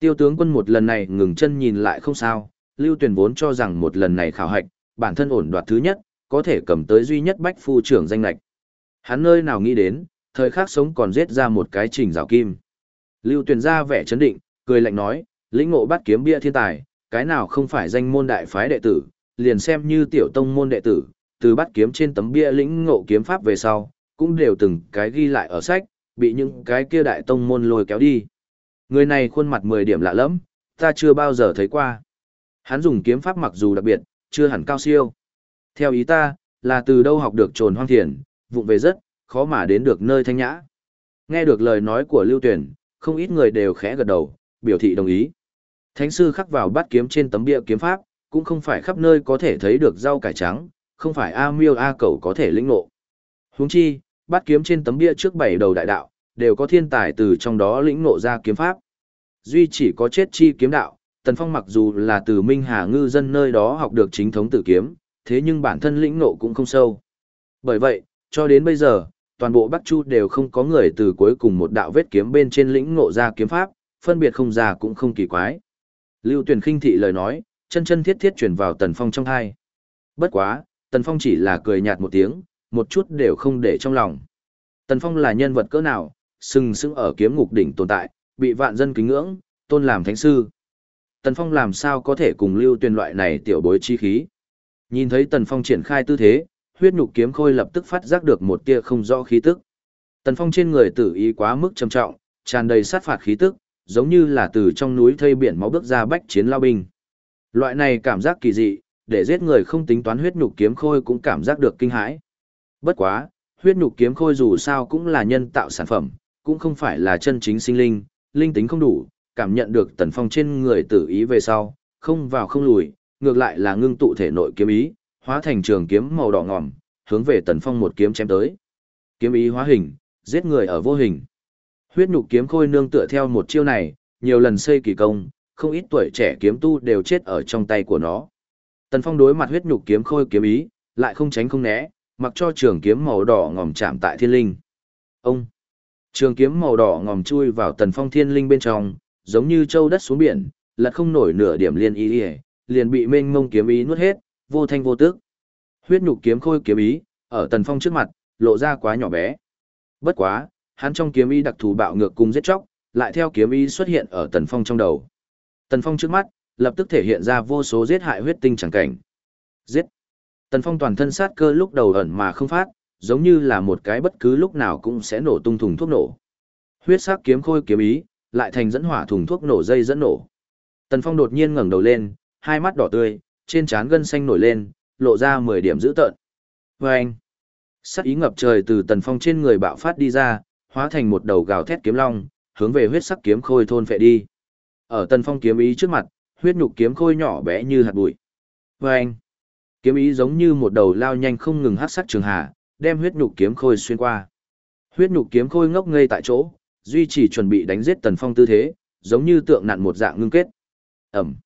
Tiêu tướng quân một lần này ngừng chân nhìn lại không sao, Lưu Tuyền vốn cho rằng một lần này khảo hạch, bản thân ổn đoạt thứ nhất, có thể cầm tới duy nhất bách phu trưởng danh lạch. Hắn nơi nào nghĩ đến, thời khắc sống còn giết ra một cái trình rào kim. Lưu Tuyền ra vẻ chấn định, cười lạnh nói, lĩnh ngộ bắt kiếm bia thiên tài, cái nào không phải danh môn đại phái đệ tử, liền xem như tiểu tông môn đệ tử, từ bắt kiếm trên tấm bia lĩnh ngộ kiếm pháp về sau, cũng đều từng cái ghi lại ở sách, bị những cái kia đại tông môn lôi kéo đi. Người này khuôn mặt 10 điểm lạ lẫm, ta chưa bao giờ thấy qua. Hắn dùng kiếm pháp mặc dù đặc biệt, chưa hẳn cao siêu. Theo ý ta, là từ đâu học được trồn hoang thiền, vụng về rất, khó mà đến được nơi thanh nhã. Nghe được lời nói của Lưu Tuyển, không ít người đều khẽ gật đầu, biểu thị đồng ý. Thánh sư khắc vào bát kiếm trên tấm bia kiếm pháp, cũng không phải khắp nơi có thể thấy được rau cải trắng, không phải A miêu A Cẩu có thể lĩnh ngộ. Huống chi, bát kiếm trên tấm bia trước bảy đầu đại đạo, đều có thiên tài từ trong đó lĩnh ngộ ra kiếm pháp. Duy chỉ có chết chi kiếm đạo, Tần Phong mặc dù là từ Minh Hà ngư dân nơi đó học được chính thống tử kiếm, thế nhưng bản thân lĩnh ngộ cũng không sâu. Bởi vậy, cho đến bây giờ, toàn bộ Bắc Chu đều không có người từ cuối cùng một đạo vết kiếm bên trên lĩnh ngộ ra kiếm pháp, phân biệt không ra cũng không kỳ quái. Lưu Tuyền khinh thị lời nói, chân chân thiết thiết truyền vào Tần Phong trong tai. Bất quá, Tần Phong chỉ là cười nhạt một tiếng, một chút đều không để trong lòng. Tần Phong là nhân vật cỡ nào, sừng sững ở kiếm ngục đỉnh tồn tại, bị vạn dân kính ngưỡng, tôn làm thánh sư. Tần Phong làm sao có thể cùng lưu tuyên loại này tiểu bối chi khí. Nhìn thấy Tần Phong triển khai tư thế, huyết nhục kiếm khôi lập tức phát giác được một tia không rõ khí tức. Tần Phong trên người tử ý quá mức trầm trọng, tràn đầy sát phạt khí tức, giống như là từ trong núi thây biển máu bước ra bách chiến lao binh. Loại này cảm giác kỳ dị, để giết người không tính toán huyết nhục kiếm khôi cũng cảm giác được kinh hãi. Bất quá, huyết nhục kiếm khôi dù sao cũng là nhân tạo sản phẩm, cũng không phải là chân chính sinh linh, linh tính không đủ, cảm nhận được tần phong trên người tử ý về sau, không vào không lùi, ngược lại là ngưng tụ thể nội kiếm ý, hóa thành trường kiếm màu đỏ ngòm, hướng về tần phong một kiếm chém tới. Kiếm ý hóa hình, giết người ở vô hình. Huyết nhục kiếm khôi nương tựa theo một chiêu này, nhiều lần xây kỳ công, không ít tuổi trẻ kiếm tu đều chết ở trong tay của nó. Tần Phong đối mặt huyết nhục kiếm khôi kiếm ý, lại không tránh không né, mặc cho trường kiếm màu đỏ ngòm chạm tại thiên linh. Ông! Trường kiếm màu đỏ ngòm chui vào Tần Phong thiên linh bên trong, giống như châu đất xuống biển, lật không nổi nửa điểm liên ý, ý liền bị mênh mông kiếm ý nuốt hết, vô thanh vô tức. Huyết nhục kiếm khôi kiếm ý, ở Tần Phong trước mặt, lộ ra quá nhỏ bé. Bất quá, hắn trong kiếm ý đặc thù bạo ngược cùng giết chóc, lại theo kiếm ý xuất hiện ở Tần Phong trong đầu. Tần Phong trước mắt, lập tức thể hiện ra vô số giết hại huyết tinh chẳng cảnh. Giết. Tần Phong toàn thân sát cơ lúc đầu ẩn mà không phát, giống như là một cái bất cứ lúc nào cũng sẽ nổ tung thùng thuốc nổ. Huyết sắc kiếm khôi kiếm ý, lại thành dẫn hỏa thùng thuốc nổ dây dẫn nổ. Tần Phong đột nhiên ngẩng đầu lên, hai mắt đỏ tươi, trên trán gân xanh nổi lên, lộ ra 10 điểm dữ tợn. Vâng! Sắc ý ngập trời từ Tần Phong trên người bạo phát đi ra, hóa thành một đầu gào thét kiếm long, hướng về huyết sắc kiếm khôi thôn phệ đi. Ở Tần Phong kiếm ý trước mặt, huyết nhục kiếm khôi nhỏ bé như hạt bụi. Vâng! Kiếm ý giống như một đầu lao nhanh không ngừng hắc sắc trường hà, đem huyết nhục kiếm khôi xuyên qua. Huyết nhục kiếm khôi ngốc ngây tại chỗ, duy trì chuẩn bị đánh giết Tần Phong tư thế, giống như tượng nặn một dạng ngưng kết. Ẩm.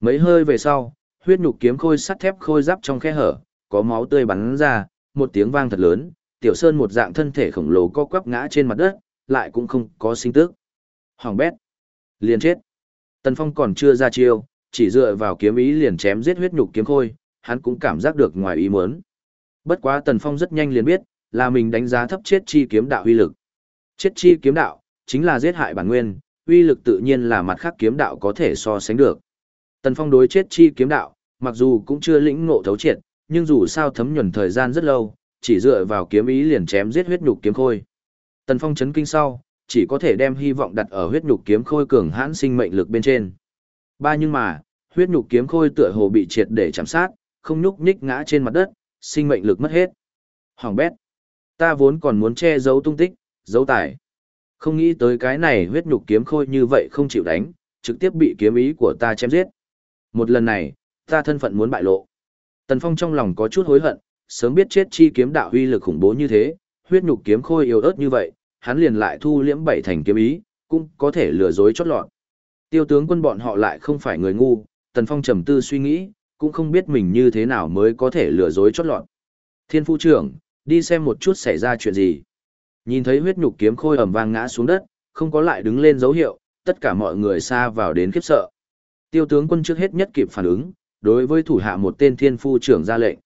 Mấy hơi về sau, huyết nhục kiếm khôi sắt thép khôi giáp trong khe hở, có máu tươi bắn ra, một tiếng vang thật lớn, Tiểu Sơn một dạng thân thể khổng lồ co quắp ngã trên mặt đất, lại cũng không có sinh tức. Hoàng bét. Liền chết. Tần Phong còn chưa ra chiêu, chỉ dựa vào kiếm ý liền chém giết huyết nhục kiếm khôi, hắn cũng cảm giác được ngoài ý muốn. Bất quá Tần Phong rất nhanh liền biết, là mình đánh giá thấp chết chi kiếm đạo uy lực. Chết chi kiếm đạo, chính là giết hại bản nguyên, uy lực tự nhiên là mặt khác kiếm đạo có thể so sánh được. Tần Phong đối chết chi kiếm đạo, mặc dù cũng chưa lĩnh ngộ thấu triệt, nhưng dù sao thấm nhuần thời gian rất lâu, chỉ dựa vào kiếm ý liền chém giết huyết nhục kiếm khôi. Tần Phong chấn kinh sau, chỉ có thể đem hy vọng đặt ở huyết nhục kiếm khôi cường hãn sinh mệnh lực bên trên. Ba nhưng mà, huyết nhục kiếm khôi tựa hồ bị triệt để chạm sát, không nhúc nhích ngã trên mặt đất, sinh mệnh lực mất hết. Hoàng bét. Ta vốn còn muốn che giấu tung tích, giấu tài. Không nghĩ tới cái này huyết nhục kiếm khôi như vậy không chịu đánh, trực tiếp bị kiếm ý của ta chém giết. Một lần này, ta thân phận muốn bại lộ. Tần Phong trong lòng có chút hối hận, sớm biết chết chi kiếm đạo huy lực khủng bố như thế, huyết nhục kiếm khôi yếu ớt như vậy, hắn liền lại thu liễm bảy thành kiếm ý, cũng có thể lừa dối chót lọt. Tiêu tướng quân bọn họ lại không phải người ngu, Tần Phong trầm tư suy nghĩ, cũng không biết mình như thế nào mới có thể lừa dối chót lọt. Thiên phu trưởng, đi xem một chút xảy ra chuyện gì. Nhìn thấy huyết nhục kiếm khôi ẩm vang ngã xuống đất, không có lại đứng lên dấu hiệu, tất cả mọi người xa vào đến khiếp sợ. Tiêu tướng quân trước hết nhất kịp phản ứng, đối với thủ hạ một tên thiên phu trưởng ra lệnh.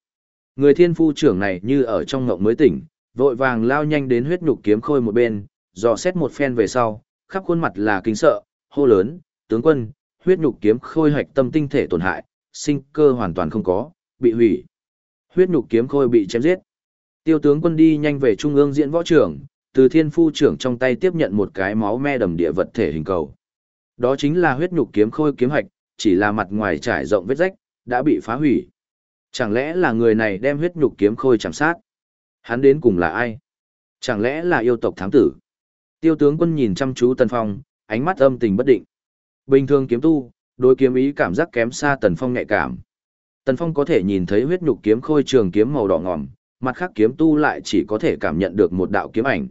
Người thiên phu trưởng này như ở trong ngộng mới tỉnh, vội vàng lao nhanh đến huyết nhục kiếm khôi một bên, dò xét một phen về sau, khắp khuôn mặt là kính sợ, hô lớn, tướng quân, huyết nhục kiếm khôi hạch tâm tinh thể tổn hại, sinh cơ hoàn toàn không có, bị hủy. Huyết nhục kiếm khôi bị chém giết. Tiêu tướng quân đi nhanh về trung ương diễn võ trưởng, từ thiên phu trưởng trong tay tiếp nhận một cái máu me đầm địa vật thể hình cầu. Đó chính là huyết nhục kiếm khôi kiếm hạch, chỉ là mặt ngoài trải rộng vết rách, đã bị phá hủy. Chẳng lẽ là người này đem huyết nhục kiếm khôi chạm sát? Hắn đến cùng là ai? Chẳng lẽ là yêu tộc thám tử? Tiêu tướng quân nhìn chăm chú Tần Phong, ánh mắt âm tình bất định. Bình thường kiếm tu, đối kiếm ý cảm giác kém xa Tần Phong nhạy cảm. Tần Phong có thể nhìn thấy huyết nhục kiếm khôi trường kiếm màu đỏ ngòm, mặt khác kiếm tu lại chỉ có thể cảm nhận được một đạo kiếm ảnh.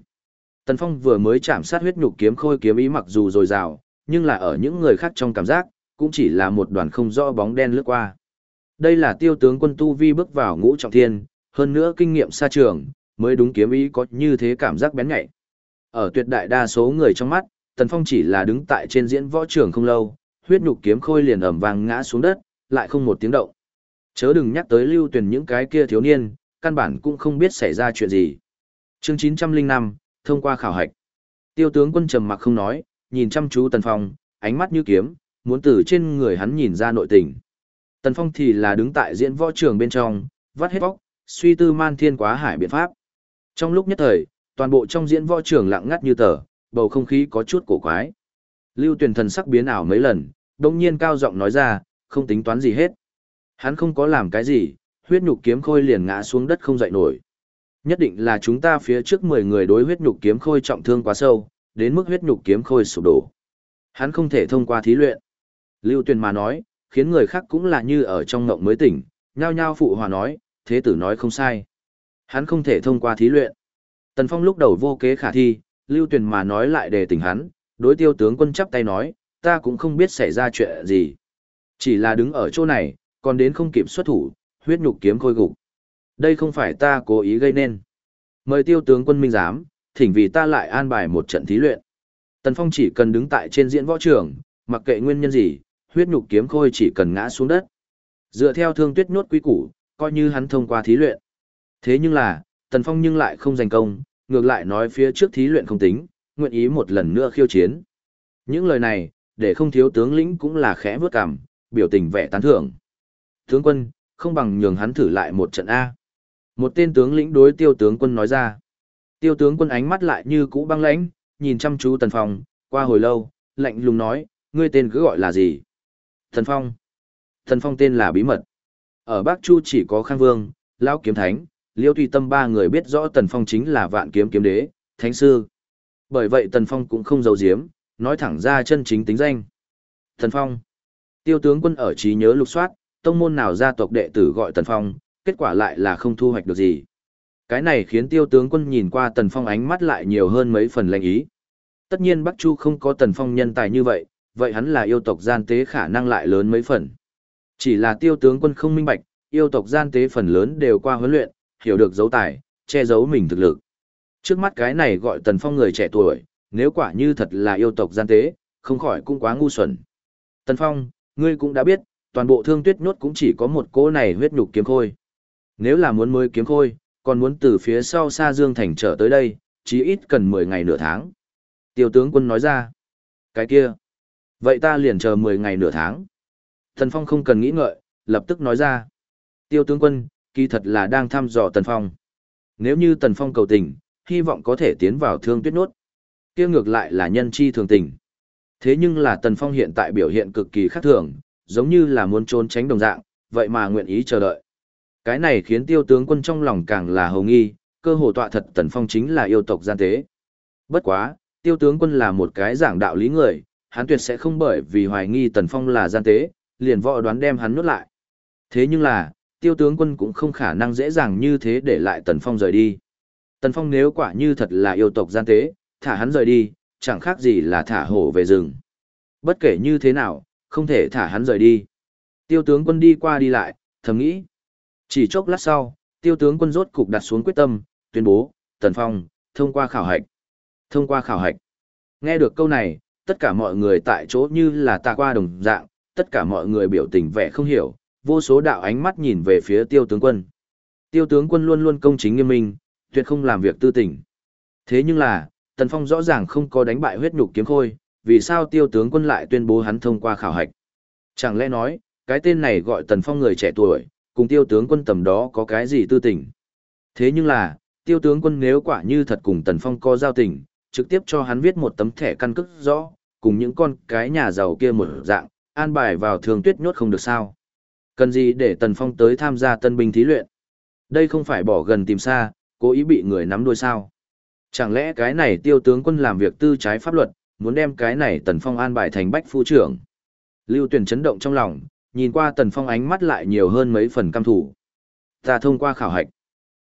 Tần Phong vừa mới chạm sát huyết nhục kiếm khôi kiếm ý mặc dù dồi dào, nhưng là ở những người khác trong cảm giác, cũng chỉ là một đoàn không rõ bóng đen lướt qua. Đây là tiêu tướng quân tu vi bước vào ngũ trọng thiên, hơn nữa kinh nghiệm xa trường, mới đúng kiếm ý có như thế cảm giác bén nhạy. Ở tuyệt đại đa số người trong mắt, Tần Phong chỉ là đứng tại trên diễn võ trường không lâu, huyết nhục kiếm khôi liền ầm vang ngã xuống đất, lại không một tiếng động. Chớ đừng nhắc tới lưu tuyển những cái kia thiếu niên, căn bản cũng không biết xảy ra chuyện gì. Chương 905, thông qua khảo hạch. Tiêu tướng quân trầm mặc không nói, nhìn chăm chú Tần Phong, ánh mắt như kiếm, muốn từ trên người hắn nhìn ra nội tình. Tần Phong thì là đứng tại diễn võ trường bên trong, vắt hết vóc, suy tư man thiên quá hải biện pháp. Trong lúc nhất thời, toàn bộ trong diễn võ trường lặng ngắt như tờ, bầu không khí có chút cổ quái. Lưu Tuyền thần sắc biến ảo mấy lần, đồng nhiên cao giọng nói ra, không tính toán gì hết. Hắn không có làm cái gì, huyết nhục kiếm khôi liền ngã xuống đất không dậy nổi. Nhất định là chúng ta phía trước 10 người đối huyết nhục kiếm khôi trọng thương quá sâu, đến mức huyết nhục kiếm khôi sụp đổ. Hắn không thể thông qua thí luyện. Lưu Tuyền mà nói, khiến người khác cũng là như ở trong ngộng mới tỉnh, nhao nhao phụ hòa nói, thế tử nói không sai. Hắn không thể thông qua thí luyện. Tần Phong lúc đầu vô kế khả thi, Lưu Tuyền mà nói lại đề tỉnh hắn, đối tiêu tướng quân chắp tay nói, ta cũng không biết xảy ra chuyện gì. Chỉ là đứng ở chỗ này, còn đến không kịp xuất thủ, huyết nhục kiếm khôi gục. Đây không phải ta cố ý gây nên. Mời tiêu tướng quân minh giám, thỉnh vì ta lại an bài một trận thí luyện. Tần Phong chỉ cần đứng tại trên diễn võ trường, mặc kệ nguyên nhân gì, huyết nhục kiếm khôi chỉ cần ngã xuống đất. Dựa theo thương tuyết nhốt quý củ, coi như hắn thông qua thí luyện. Thế nhưng là, Tần Phong nhưng lại không giành công, ngược lại nói phía trước thí luyện không tính, nguyện ý một lần nữa khiêu chiến. Những lời này, để không thiếu tướng lĩnh cũng là khẽ vớt cằm, biểu tình vẻ tán thưởng. Tướng quân, không bằng nhường hắn thử lại một trận A. Một tên tướng lĩnh đối tiêu tướng quân nói ra. Tiêu tướng quân ánh mắt lại như cũ băng lãnh, nhìn chăm chú Tần Phong, qua hồi lâu, lạnh lùng nói, ngươi tên cứ gọi là gì? Thần Phong. Thần Phong tên là bí mật. Ở Bắc Chu chỉ có Khang Vương, Lão Kiếm Thánh, Liêu Tùy Tâm ba người biết rõ Tần Phong chính là vạn kiếm kiếm đế, thánh sư. Bởi vậy Tần Phong cũng không giấu giếm, nói thẳng ra chân chính tính danh. Tần Phong. Tiêu tướng quân ở trí nhớ lục soát, tông môn nào gia tộc đệ tử gọi Tần Phong, kết quả lại là không thu hoạch được gì. Cái này khiến tiêu tướng quân nhìn qua Tần Phong ánh mắt lại nhiều hơn mấy phần lành ý. Tất nhiên Bắc Chu không có Tần Phong nhân tài như vậy, vậy hắn là yêu tộc gian tế khả năng lại lớn mấy phần. Chỉ là tiêu tướng quân không minh bạch, yêu tộc gian tế phần lớn đều qua huấn luyện, hiểu được dấu tài, che giấu mình thực lực. Trước mắt cái này gọi Tần Phong người trẻ tuổi, nếu quả như thật là yêu tộc gian tế, không khỏi cũng quá ngu xuẩn. Tần Phong, ngươi cũng đã biết, toàn bộ thương tuyết nhốt cũng chỉ có một cỗ này huyết nhục kiếm khôi. Nếu là muốn mới kiếm khôi, còn muốn từ phía sau xa Dương Thành trở tới đây, chí ít cần 10 ngày nửa tháng. Tiêu tướng quân nói ra. Cái kia. Vậy ta liền chờ 10 ngày nửa tháng. Tần Phong không cần nghĩ ngợi, lập tức nói ra. Tiêu tướng quân, kỳ thật là đang thăm dò Tần Phong. Nếu như Tần Phong cầu tình, hy vọng có thể tiến vào thương tuyết nốt. kia ngược lại là nhân chi thường tình. Thế nhưng là Tần Phong hiện tại biểu hiện cực kỳ khác thường, giống như là muốn trốn tránh đồng dạng, vậy mà nguyện ý chờ đợi. Cái này khiến tiêu tướng quân trong lòng càng là hồng nghi, cơ hồ tọa thật Tần Phong chính là yêu tộc gian tế. Bất quá, tiêu tướng quân là một cái giảng đạo lý người, hắn tuyệt sẽ không bởi vì hoài nghi Tần Phong là gian tế, liền võ đoán đem hắn nuốt lại. Thế nhưng là, tiêu tướng quân cũng không khả năng dễ dàng như thế để lại Tần Phong rời đi. Tần Phong nếu quả như thật là yêu tộc gian tế, thả hắn rời đi, chẳng khác gì là thả hổ về rừng. Bất kể như thế nào, không thể thả hắn rời đi. Tiêu tướng quân đi qua đi lại, thầm nghĩ. Chỉ chốc lát sau, tiêu tướng quân rốt cục đặt xuống quyết tâm, tuyên bố, Tần Phong, thông qua khảo hạch. Thông qua khảo hạch. Nghe được câu này, tất cả mọi người tại chỗ như là ta qua đồng dạng, tất cả mọi người biểu tình vẻ không hiểu, vô số đạo ánh mắt nhìn về phía tiêu tướng quân. Tiêu tướng quân luôn luôn công chính nghiêm minh, tuyệt không làm việc tư tình. Thế nhưng là, Tần Phong rõ ràng không có đánh bại huyết nhục kiếm khôi, vì sao tiêu tướng quân lại tuyên bố hắn thông qua khảo hạch? Chẳng lẽ nói, cái tên này gọi Tần Phong người trẻ tuổi, cùng tiêu tướng quân tầm đó có cái gì tư tình? Thế nhưng là, tiêu tướng quân nếu quả như thật cùng Tần Phong có giao tình, trực tiếp cho hắn viết một tấm thẻ căn cước rõ, cùng những con cái nhà giàu kia một dạng, an bài vào thường tuyết nhốt không được sao. Cần gì để Tần Phong tới tham gia tân binh thí luyện? Đây không phải bỏ gần tìm xa, cố ý bị người nắm đuôi sao. Chẳng lẽ cái này tiêu tướng quân làm việc tư trái pháp luật, muốn đem cái này Tần Phong an bài thành bách phu trưởng. Lưu tuyển chấn động trong lòng, nhìn qua Tần Phong ánh mắt lại nhiều hơn mấy phần cam thủ. Ta thông qua khảo hạch.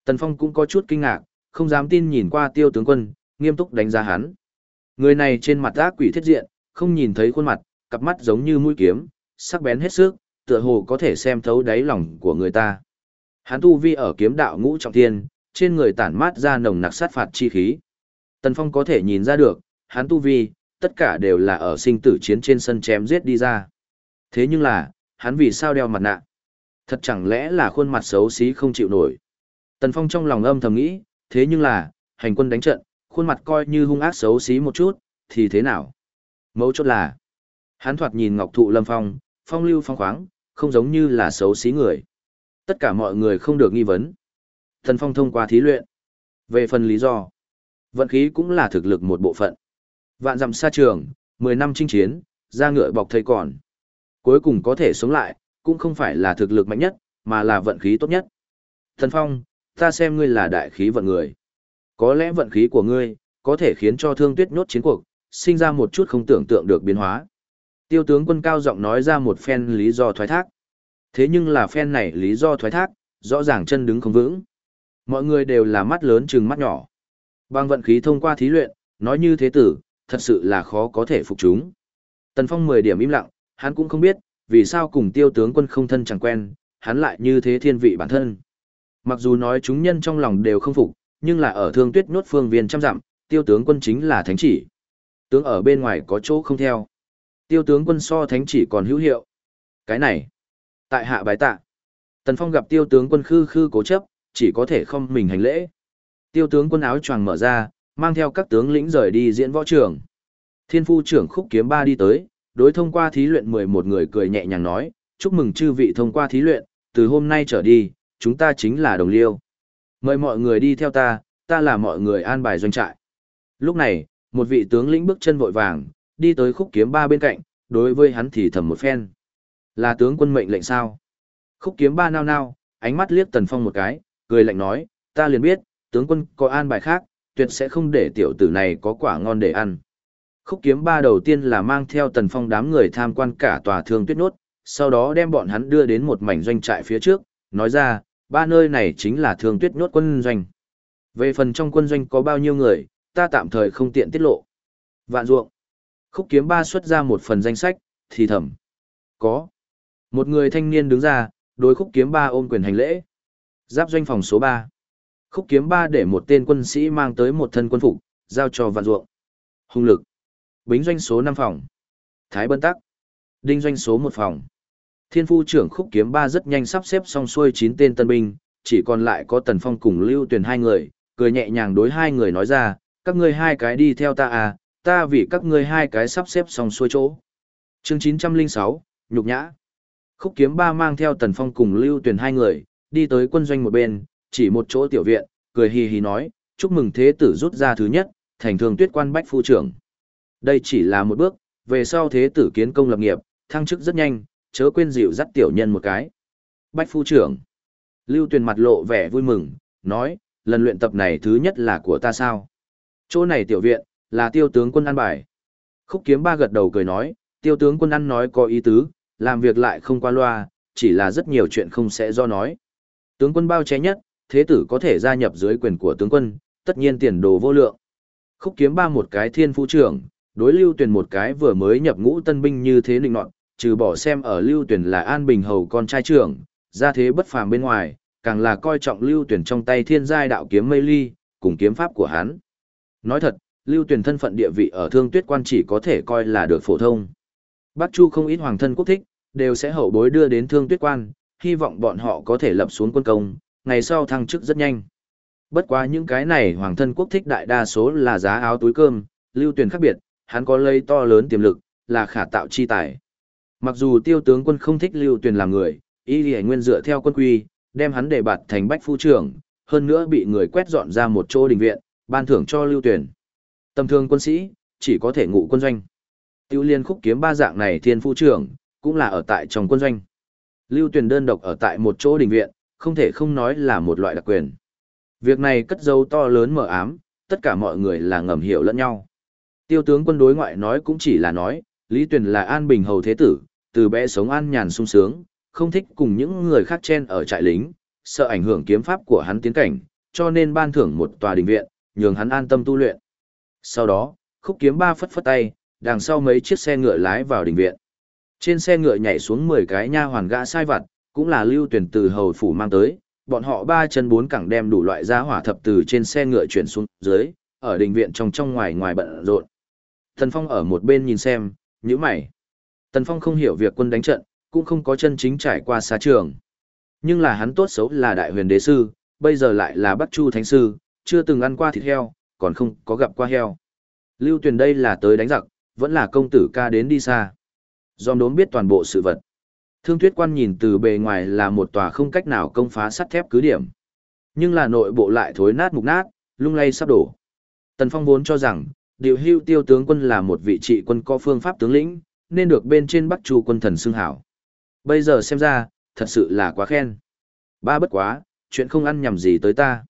Tần Phong cũng có chút kinh ngạc, không dám tin nhìn qua tiêu tướng quân, nghiêm túc đánh giá hắn. Người này trên mặt ác quỷ thiết diện, không nhìn thấy khuôn mặt, cặp mắt giống như mũi kiếm, sắc bén hết sức, tựa hồ có thể xem thấu đáy lòng của người ta. Hắn tu vi ở kiếm đạo ngũ trọng thiên, trên người tản mát ra nồng nặc sát phạt chi khí. Tần Phong có thể nhìn ra được, hắn tu vi, tất cả đều là ở sinh tử chiến trên sân chém giết đi ra. Thế nhưng là, hắn vì sao đeo mặt nạ? Thật chẳng lẽ là khuôn mặt xấu xí không chịu nổi? Tần Phong trong lòng âm thầm nghĩ, thế nhưng là, hành quân đánh trận, khuôn mặt coi như hung ác xấu xí một chút, thì thế nào? Mấu chốt là, hắn thoạt nhìn ngọc thụ lâm phong, phong lưu phong khoáng, không giống như là xấu xí người. Tất cả mọi người không được nghi vấn. Thần phong thông qua thí luyện. Về phần lý do, vận khí cũng là thực lực một bộ phận. Vạn dặm xa trường, 10 năm chinh chiến, ra ngựa bọc thầy còn. Cuối cùng có thể sống lại, cũng không phải là thực lực mạnh nhất, mà là vận khí tốt nhất. Thần phong, ta xem ngươi là đại khí vận người. Có lẽ vận khí của ngươi, có thể khiến cho thương tuyết nhốt chiến cuộc, sinh ra một chút không tưởng tượng được biến hóa. Tiêu tướng quân cao giọng nói ra một phen lý do thoái thác. Thế nhưng là phen này lý do thoái thác, rõ ràng chân đứng không vững. Mọi người đều là mắt lớn chừng mắt nhỏ. Bằng vận khí thông qua thí luyện, nói như thế tử, thật sự là khó có thể phục chúng. Tần Phong 10 điểm im lặng, hắn cũng không biết, vì sao cùng tiêu tướng quân không thân chẳng quen, hắn lại như thế thiên vị bản thân. Mặc dù nói chúng nhân trong lòng đều không phục, nhưng là ở thương tuyết nhốt phương viên trăm dặm, tiêu tướng quân chính là thánh chỉ. Tướng ở bên ngoài có chỗ không theo. Tiêu tướng quân so thánh chỉ còn hữu hiệu. Cái này, tại hạ bái tạ. Tần Phong gặp tiêu tướng quân khư khư cố chấp, chỉ có thể không mình hành lễ. Tiêu tướng quân áo choàng mở ra, mang theo các tướng lĩnh rời đi diễn võ trường. Thiên phu trưởng khúc kiếm ba đi tới, đối thông qua thí luyện 11 người cười nhẹ nhàng nói, chúc mừng chư vị thông qua thí luyện, từ hôm nay trở đi, chúng ta chính là đồng liêu. Mời mọi người đi theo ta, ta là mọi người an bài doanh trại. Lúc này, một vị tướng lĩnh bước chân vội vàng, đi tới khúc kiếm ba bên cạnh, đối với hắn thì thầm một phen. Là tướng quân mệnh lệnh sao? Khúc kiếm ba nao nao, ánh mắt liếc tần phong một cái, cười lạnh nói, ta liền biết, tướng quân có an bài khác, tuyệt sẽ không để tiểu tử này có quả ngon để ăn. Khúc kiếm ba đầu tiên là mang theo tần phong đám người tham quan cả tòa thương tuyết nốt, sau đó đem bọn hắn đưa đến một mảnh doanh trại phía trước, nói ra, ba nơi này chính là thương tuyết nhốt quân doanh. Về phần trong quân doanh có bao nhiêu người, ta tạm thời không tiện tiết lộ. Vạn ruộng. Khúc kiếm ba xuất ra một phần danh sách, thì thầm. Có. Một người thanh niên đứng ra, đối khúc kiếm ba ôm quyền hành lễ. Giáp doanh phòng số 3. Khúc kiếm ba để một tên quân sĩ mang tới một thân quân phục, giao cho vạn ruộng. Hùng lực. Bính doanh số 5 phòng. Thái bân tắc. Đinh doanh số 1 phòng. Thiên phu trưởng khúc kiếm ba rất nhanh sắp xếp xong xuôi chín tên tân binh, chỉ còn lại có Tần Phong cùng Lưu Tuyền hai người, cười nhẹ nhàng đối hai người nói ra, các ngươi hai cái đi theo ta à, ta vì các ngươi hai cái sắp xếp xong xuôi chỗ. Chương 906, Nhục Nhã Khúc kiếm ba mang theo Tần Phong cùng Lưu Tuyền hai người, đi tới quân doanh một bên, chỉ một chỗ tiểu viện, cười hì hì nói, chúc mừng thế tử rút ra thứ nhất, thành thường tuyết quan bách phu trưởng. Đây chỉ là một bước, về sau thế tử kiến công lập nghiệp, thăng chức rất nhanh, chớ quên dịu dắt tiểu nhân một cái. Bách phu trưởng. Lưu Tuyền mặt lộ vẻ vui mừng, nói, lần luyện tập này thứ nhất là của ta sao. Chỗ này tiểu viện, là tiêu tướng quân ăn bài. Khúc kiếm ba gật đầu cười nói, tiêu tướng quân ăn nói có ý tứ, làm việc lại không qua loa, chỉ là rất nhiều chuyện không sẽ do nói. Tướng quân bao che nhất, thế tử có thể gia nhập dưới quyền của tướng quân, tất nhiên tiền đồ vô lượng. Khúc kiếm ba một cái thiên phu trưởng, đối lưu tuyển một cái vừa mới nhập ngũ tân binh như thế định nọt, trừ bỏ xem ở lưu tuyển là an bình hầu con trai trưởng, ra thế bất phàm bên ngoài, càng là coi trọng lưu tuyển trong tay thiên giai đạo kiếm mây ly, cùng kiếm pháp của hắn. Nói thật, Lưu Tuyền thân phận địa vị ở Thương Tuyết quan chỉ có thể coi là được phổ thông. Bắc Chu không ít hoàng thân quốc thích, đều sẽ hậu bối đưa đến Thương Tuyết quan, hy vọng bọn họ có thể lập xuống quân công, ngày sau thăng chức rất nhanh. Bất quá những cái này hoàng thân quốc thích đại đa số là giá áo túi cơm, Lưu Tuyền khác biệt, hắn có lây to lớn tiềm lực, là khả tạo chi tài. Mặc dù tiêu tướng quân không thích Lưu Tuyền làm người, y lì nguyên dựa theo quân quy, đem hắn đề bạt thành bách phu trưởng, hơn nữa bị người quét dọn ra một chỗ đình viện, ban thưởng cho Lưu Tuyền. Tầm thường quân sĩ, chỉ có thể ngụ quân doanh. Tiêu liên khúc kiếm ba dạng này thiên phu trưởng, cũng là ở tại trong quân doanh. Lưu Tuyền đơn độc ở tại một chỗ đình viện, không thể không nói là một loại đặc quyền. Việc này cất dấu to lớn mở ám, tất cả mọi người là ngầm hiểu lẫn nhau. Tiêu tướng quân đối ngoại nói cũng chỉ là nói, Lý Tuyền là an bình hầu thế tử, từ bé sống an nhàn sung sướng, không thích cùng những người khác chen ở trại lính, sợ ảnh hưởng kiếm pháp của hắn tiến cảnh, cho nên ban thưởng một tòa đình viện, nhường hắn an tâm tu luyện. Sau đó, khúc kiếm ba phất phất tay, đằng sau mấy chiếc xe ngựa lái vào đình viện. Trên xe ngựa nhảy xuống 10 cái nha hoàn gã sai vặt, cũng là lưu tuyển từ hầu phủ mang tới, bọn họ ba chân bốn cẳng đem đủ loại giá hỏa thập từ trên xe ngựa chuyển xuống dưới, ở đình viện trong trong ngoài ngoài bận rộn. Tần Phong ở một bên nhìn xem, nhíu mày. Tần Phong không hiểu việc quân đánh trận, cũng không có chân chính trải qua xa trường. Nhưng là hắn tốt xấu là đại huyền đế sư, bây giờ lại là Bắc Chu Thánh Sư, chưa từng ăn qua thịt heo, còn không có gặp qua heo. Lưu Tuyền đây là tới đánh giặc, vẫn là công tử ca đến đi xa. Dòm đốm biết toàn bộ sự vật. Thương Tuyết Quan nhìn từ bề ngoài là một tòa không cách nào công phá sắt thép cứ điểm. Nhưng là nội bộ lại thối nát mục nát, lung lay sắp đổ. Tần Phong vốn cho rằng, điều hưu tiêu tướng quân là một vị trị quân có phương pháp tướng lĩnh, nên được bên trên Bắc Chu quân thần xưng hảo. Bây giờ xem ra, thật sự là quá khen. Ba bất quá, chuyện không ăn nhầm gì tới ta.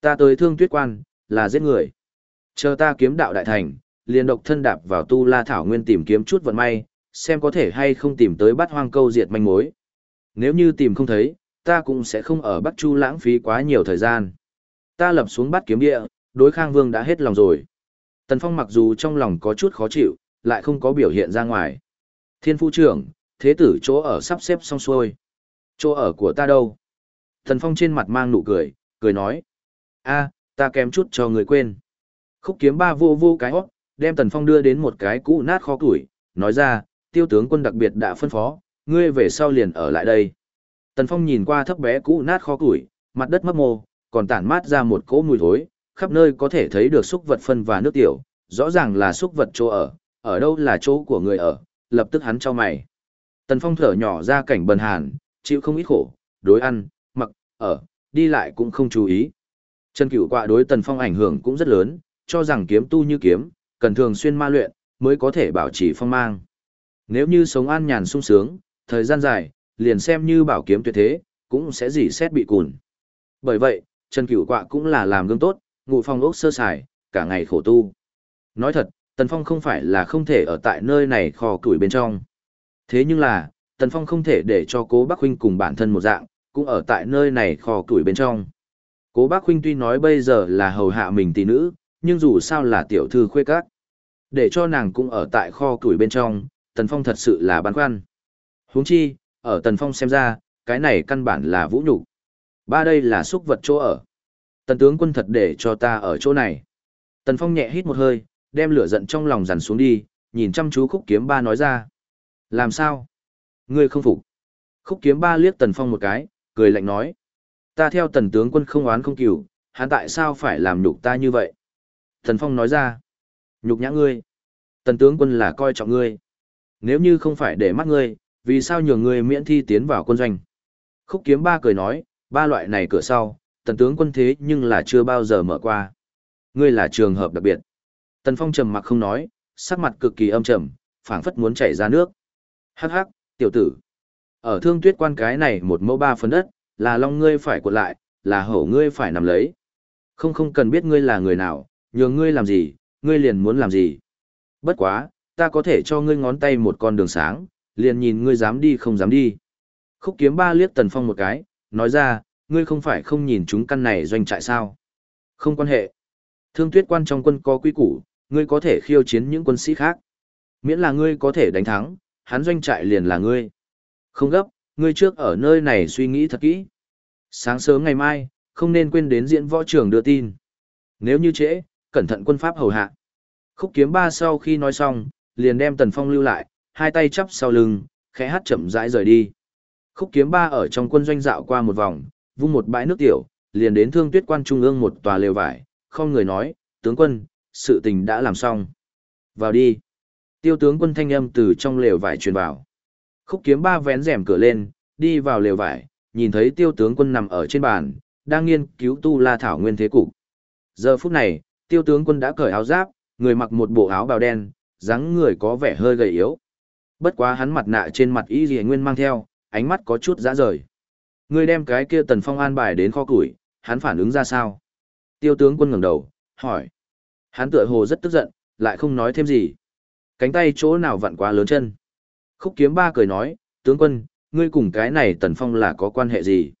Ta tới thương tuyết quan, là giết người. Chờ ta kiếm đạo đại thành, liền độc thân đạp vào tu la thảo nguyên tìm kiếm chút vận may, xem có thể hay không tìm tới bắt hoang câu diệt manh mối. Nếu như tìm không thấy, ta cũng sẽ không ở Bắc Chu lãng phí quá nhiều thời gian. Ta lập xuống bắt kiếm địa, đối Khang Vương đã hết lòng rồi. Tần Phong mặc dù trong lòng có chút khó chịu, lại không có biểu hiện ra ngoài. Thiên phu trưởng, thế tử chỗ ở sắp xếp xong xuôi. Chỗ ở của ta đâu? Tần Phong trên mặt mang nụ cười, cười nói. a ta kém chút cho người quên. Khúc kiếm ba vô vô cái hót, đem Tần Phong đưa đến một cái cũ nát kho củi, nói ra, tiêu tướng quân đặc biệt đã phân phó, ngươi về sau liền ở lại đây. Tần Phong nhìn qua thấp bé cũ nát kho củi, mặt đất mấp mô, còn tản mát ra một cỗ mùi thối, khắp nơi có thể thấy được xúc vật phân và nước tiểu, rõ ràng là xúc vật chỗ ở, ở đâu là chỗ của người ở, lập tức hắn cho mày. Tần Phong thở nhỏ ra cảnh bần hàn, chịu không ít khổ, đối ăn, mặc, ở, đi lại cũng không chú ý. Trần Cửu Quạ đối Tần Phong ảnh hưởng cũng rất lớn, cho rằng kiếm tu như kiếm, cần thường xuyên ma luyện, mới có thể bảo trì phong mang. Nếu như sống an nhàn sung sướng, thời gian dài, liền xem như bảo kiếm tuyệt thế, cũng sẽ dỉ xét bị cùn. Bởi vậy, Trần Cửu Quạ cũng là làm gương tốt, ngụ phong ốc sơ sài, cả ngày khổ tu. Nói thật, Tần Phong không phải là không thể ở tại nơi này kho củi bên trong. Thế nhưng là, Tần Phong không thể để cho cố bác huynh cùng bản thân một dạng, cũng ở tại nơi này kho củi bên trong. Cố bác huynh tuy nói bây giờ là hầu hạ mình tỷ nữ, nhưng dù sao là tiểu thư khuê các. Để cho nàng cũng ở tại kho củi bên trong, Tần Phong thật sự là băn khoăn. huống chi, ở Tần Phong xem ra, cái này căn bản là vũ nhục Ba đây là xúc vật chỗ ở. Tần tướng quân thật để cho ta ở chỗ này. Tần Phong nhẹ hít một hơi, đem lửa giận trong lòng dằn xuống đi, nhìn chăm chú khúc kiếm ba nói ra. Làm sao? Ngươi không phục. Khúc kiếm ba liếc Tần Phong một cái, cười lạnh nói. Ta theo tần tướng quân không oán không cửu, hắn tại sao phải làm nhục ta như vậy? Tần Phong nói ra. Nhục nhã ngươi. Tần tướng quân là coi trọng ngươi. Nếu như không phải để mắt ngươi, vì sao nhường ngươi miễn thi tiến vào quân doanh? Khúc kiếm ba cười nói, ba loại này cửa sau, tần tướng quân thế nhưng là chưa bao giờ mở qua. Ngươi là trường hợp đặc biệt. Tần Phong trầm mặc không nói, sắc mặt cực kỳ âm trầm, phảng phất muốn chảy ra nước. Hắc hắc, tiểu tử. Ở thương tuyết quan cái này một mẫu ba phần đất, là long ngươi phải cuộn lại, là hổ ngươi phải nằm lấy. Không không cần biết ngươi là người nào, nhường ngươi làm gì, ngươi liền muốn làm gì. Bất quá, ta có thể cho ngươi ngón tay một con đường sáng, liền nhìn ngươi dám đi không dám đi. Khúc kiếm ba liếc Tần Phong một cái, nói ra, ngươi không phải không nhìn chúng căn này doanh trại sao. Không quan hệ. Thương tuyết quan trong quân có quy củ, ngươi có thể khiêu chiến những quân sĩ khác. Miễn là ngươi có thể đánh thắng, hắn doanh trại liền là ngươi. Không gấp, ngươi trước ở nơi này suy nghĩ thật kỹ. Sáng sớm ngày mai, không nên quên đến diễn võ trường đưa tin. Nếu như trễ, cẩn thận quân pháp hầu hạ. Khúc kiếm ba sau khi nói xong, liền đem Tần Phong lưu lại, hai tay chắp sau lưng, khẽ hát chậm rãi rời đi. Khúc kiếm ba ở trong quân doanh dạo qua một vòng, vung một bãi nước tiểu, liền đến thương tuyết quan trung ương một tòa lều vải, không người nói, tướng quân, sự tình đã làm xong. Vào đi. Tiêu tướng quân thanh âm từ trong lều vải truyền vào. Khúc kiếm ba vén rèm cửa lên, đi vào lều vải, nhìn thấy tiêu tướng quân nằm ở trên bàn, đang nghiên cứu tu la thảo nguyên thế cục. Giờ phút này, tiêu tướng quân đã cởi áo giáp, người mặc một bộ áo bào đen, dáng người có vẻ hơi gầy yếu. Bất quá hắn mặt nạ trên mặt y rìa nguyên mang theo, ánh mắt có chút dã rời. Người đem cái kia tần phong an bài đến kho củi, hắn phản ứng ra sao? Tiêu tướng quân ngẩng đầu, hỏi. Hắn tựa hồ rất tức giận, lại không nói thêm gì. Cánh tay chỗ nào vặn quá lớn chân. Khúc kiếm ba cười nói, tướng quân, ngươi cùng cái này tần phong là có quan hệ gì?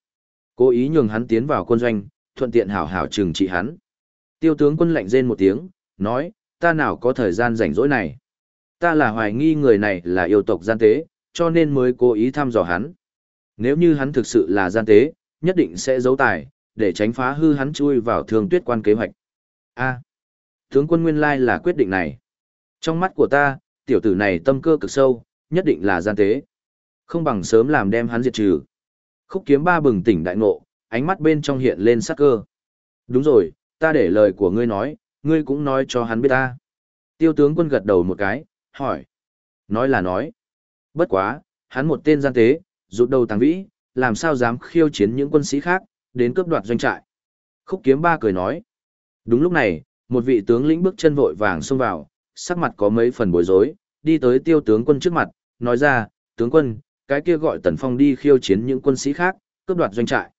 Cố ý nhường hắn tiến vào quân doanh, thuận tiện hảo hảo trừng trị hắn. Tiêu tướng quân lạnh rên một tiếng, nói, ta nào có thời gian rảnh rỗi này. Ta là hoài nghi người này là yêu tộc gian tế, cho nên mới cố ý thăm dò hắn. Nếu như hắn thực sự là gian tế, nhất định sẽ giấu tài, để tránh phá hư hắn chui vào thường tuyết quan kế hoạch. A, tướng quân nguyên lai là quyết định này. Trong mắt của ta, tiểu tử này tâm cơ cực sâu, nhất định là gian tế. Không bằng sớm làm đem hắn diệt trừ. Khúc kiếm ba bừng tỉnh đại ngộ, ánh mắt bên trong hiện lên sắc cơ. Đúng rồi, ta để lời của ngươi nói, ngươi cũng nói cho hắn biết ta. Tiêu tướng quân gật đầu một cái, hỏi. Nói là nói. Bất quá, hắn một tên gian tế, rụt đầu tàng vĩ, làm sao dám khiêu chiến những quân sĩ khác, đến cướp đoạt doanh trại. Khúc kiếm ba cười nói. Đúng lúc này, một vị tướng lĩnh bước chân vội vàng xông vào, sắc mặt có mấy phần bối rối, đi tới tiêu tướng quân trước mặt, nói ra, tướng quân, cái kia gọi Tần Phong đi khiêu chiến những quân sĩ khác, cướp đoạt doanh trại.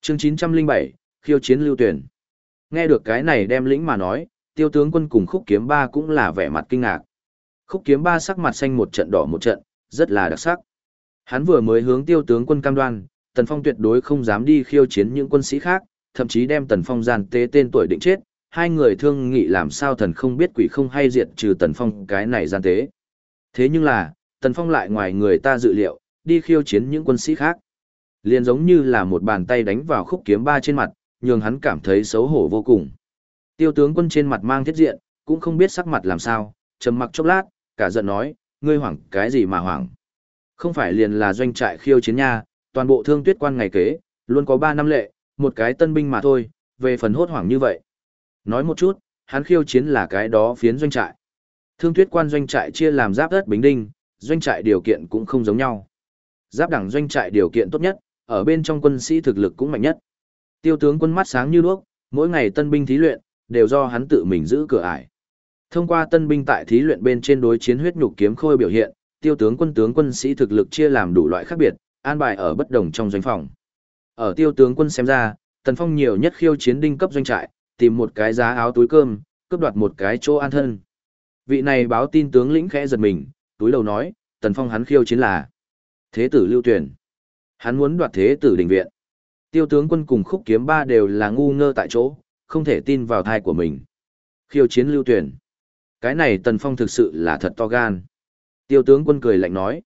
Chương 907, khiêu chiến lưu tuyển. Nghe được cái này đem lĩnh mà nói, tiêu tướng quân cùng khúc kiếm ba cũng là vẻ mặt kinh ngạc. Khúc kiếm ba sắc mặt xanh một trận đỏ một trận, rất là đặc sắc. Hắn vừa mới hướng tiêu tướng quân cam đoan, Tần Phong tuyệt đối không dám đi khiêu chiến những quân sĩ khác, thậm chí đem Tần Phong gian tế tên tuổi định chết, hai người thương nghị làm sao thần không biết quỷ không hay diệt trừ Tần Phong cái này gian tế. Thế nhưng là, Tần Phong lại ngoài người ta dự liệu, đi khiêu chiến những quân sĩ khác. Liền giống như là một bàn tay đánh vào khúc kiếm ba trên mặt, nhường hắn cảm thấy xấu hổ vô cùng. Tiêu tướng quân trên mặt mang thiết diện, cũng không biết sắc mặt làm sao, trầm mặc chốc lát, cả giận nói, ngươi hoảng cái gì mà hoảng. Không phải liền là doanh trại khiêu chiến nha, toàn bộ thương tuyết quan ngày kế, luôn có 3 năm lệ, một cái tân binh mà thôi, về phần hốt hoảng như vậy. Nói một chút, hắn khiêu chiến là cái đó phiến doanh trại. Thương tuyết quan doanh trại chia làm giáp đất bình đinh, doanh trại điều kiện cũng không giống nhau. Giáp đẳng doanh trại điều kiện tốt nhất, ở bên trong quân sĩ thực lực cũng mạnh nhất. Tiêu tướng quân mắt sáng như đuốc, mỗi ngày tân binh thí luyện, đều do hắn tự mình giữ cửa ải. Thông qua tân binh tại thí luyện bên trên đối chiến huyết nhục kiếm khôi biểu hiện, tiêu tướng quân tướng quân sĩ thực lực chia làm đủ loại khác biệt, an bài ở bất đồng trong doanh phòng. Ở tiêu tướng quân xem ra, Tần Phong nhiều nhất khiêu chiến đinh cấp doanh trại, tìm một cái giá áo túi cơm, cướp đoạt một cái chỗ an thân. Vị này báo tin tướng lĩnh khẽ giật mình, túi đầu nói, Tần Phong hắn khiêu chiến là Thế tử lưu tuyển. Hắn muốn đoạt thế tử đình viện. Tiêu tướng quân cùng khúc kiếm ba đều là ngu ngơ tại chỗ, không thể tin vào thai của mình. Khiêu chiến lưu tuyển. Cái này Tần Phong thực sự là thật to gan. Tiêu tướng quân cười lạnh nói.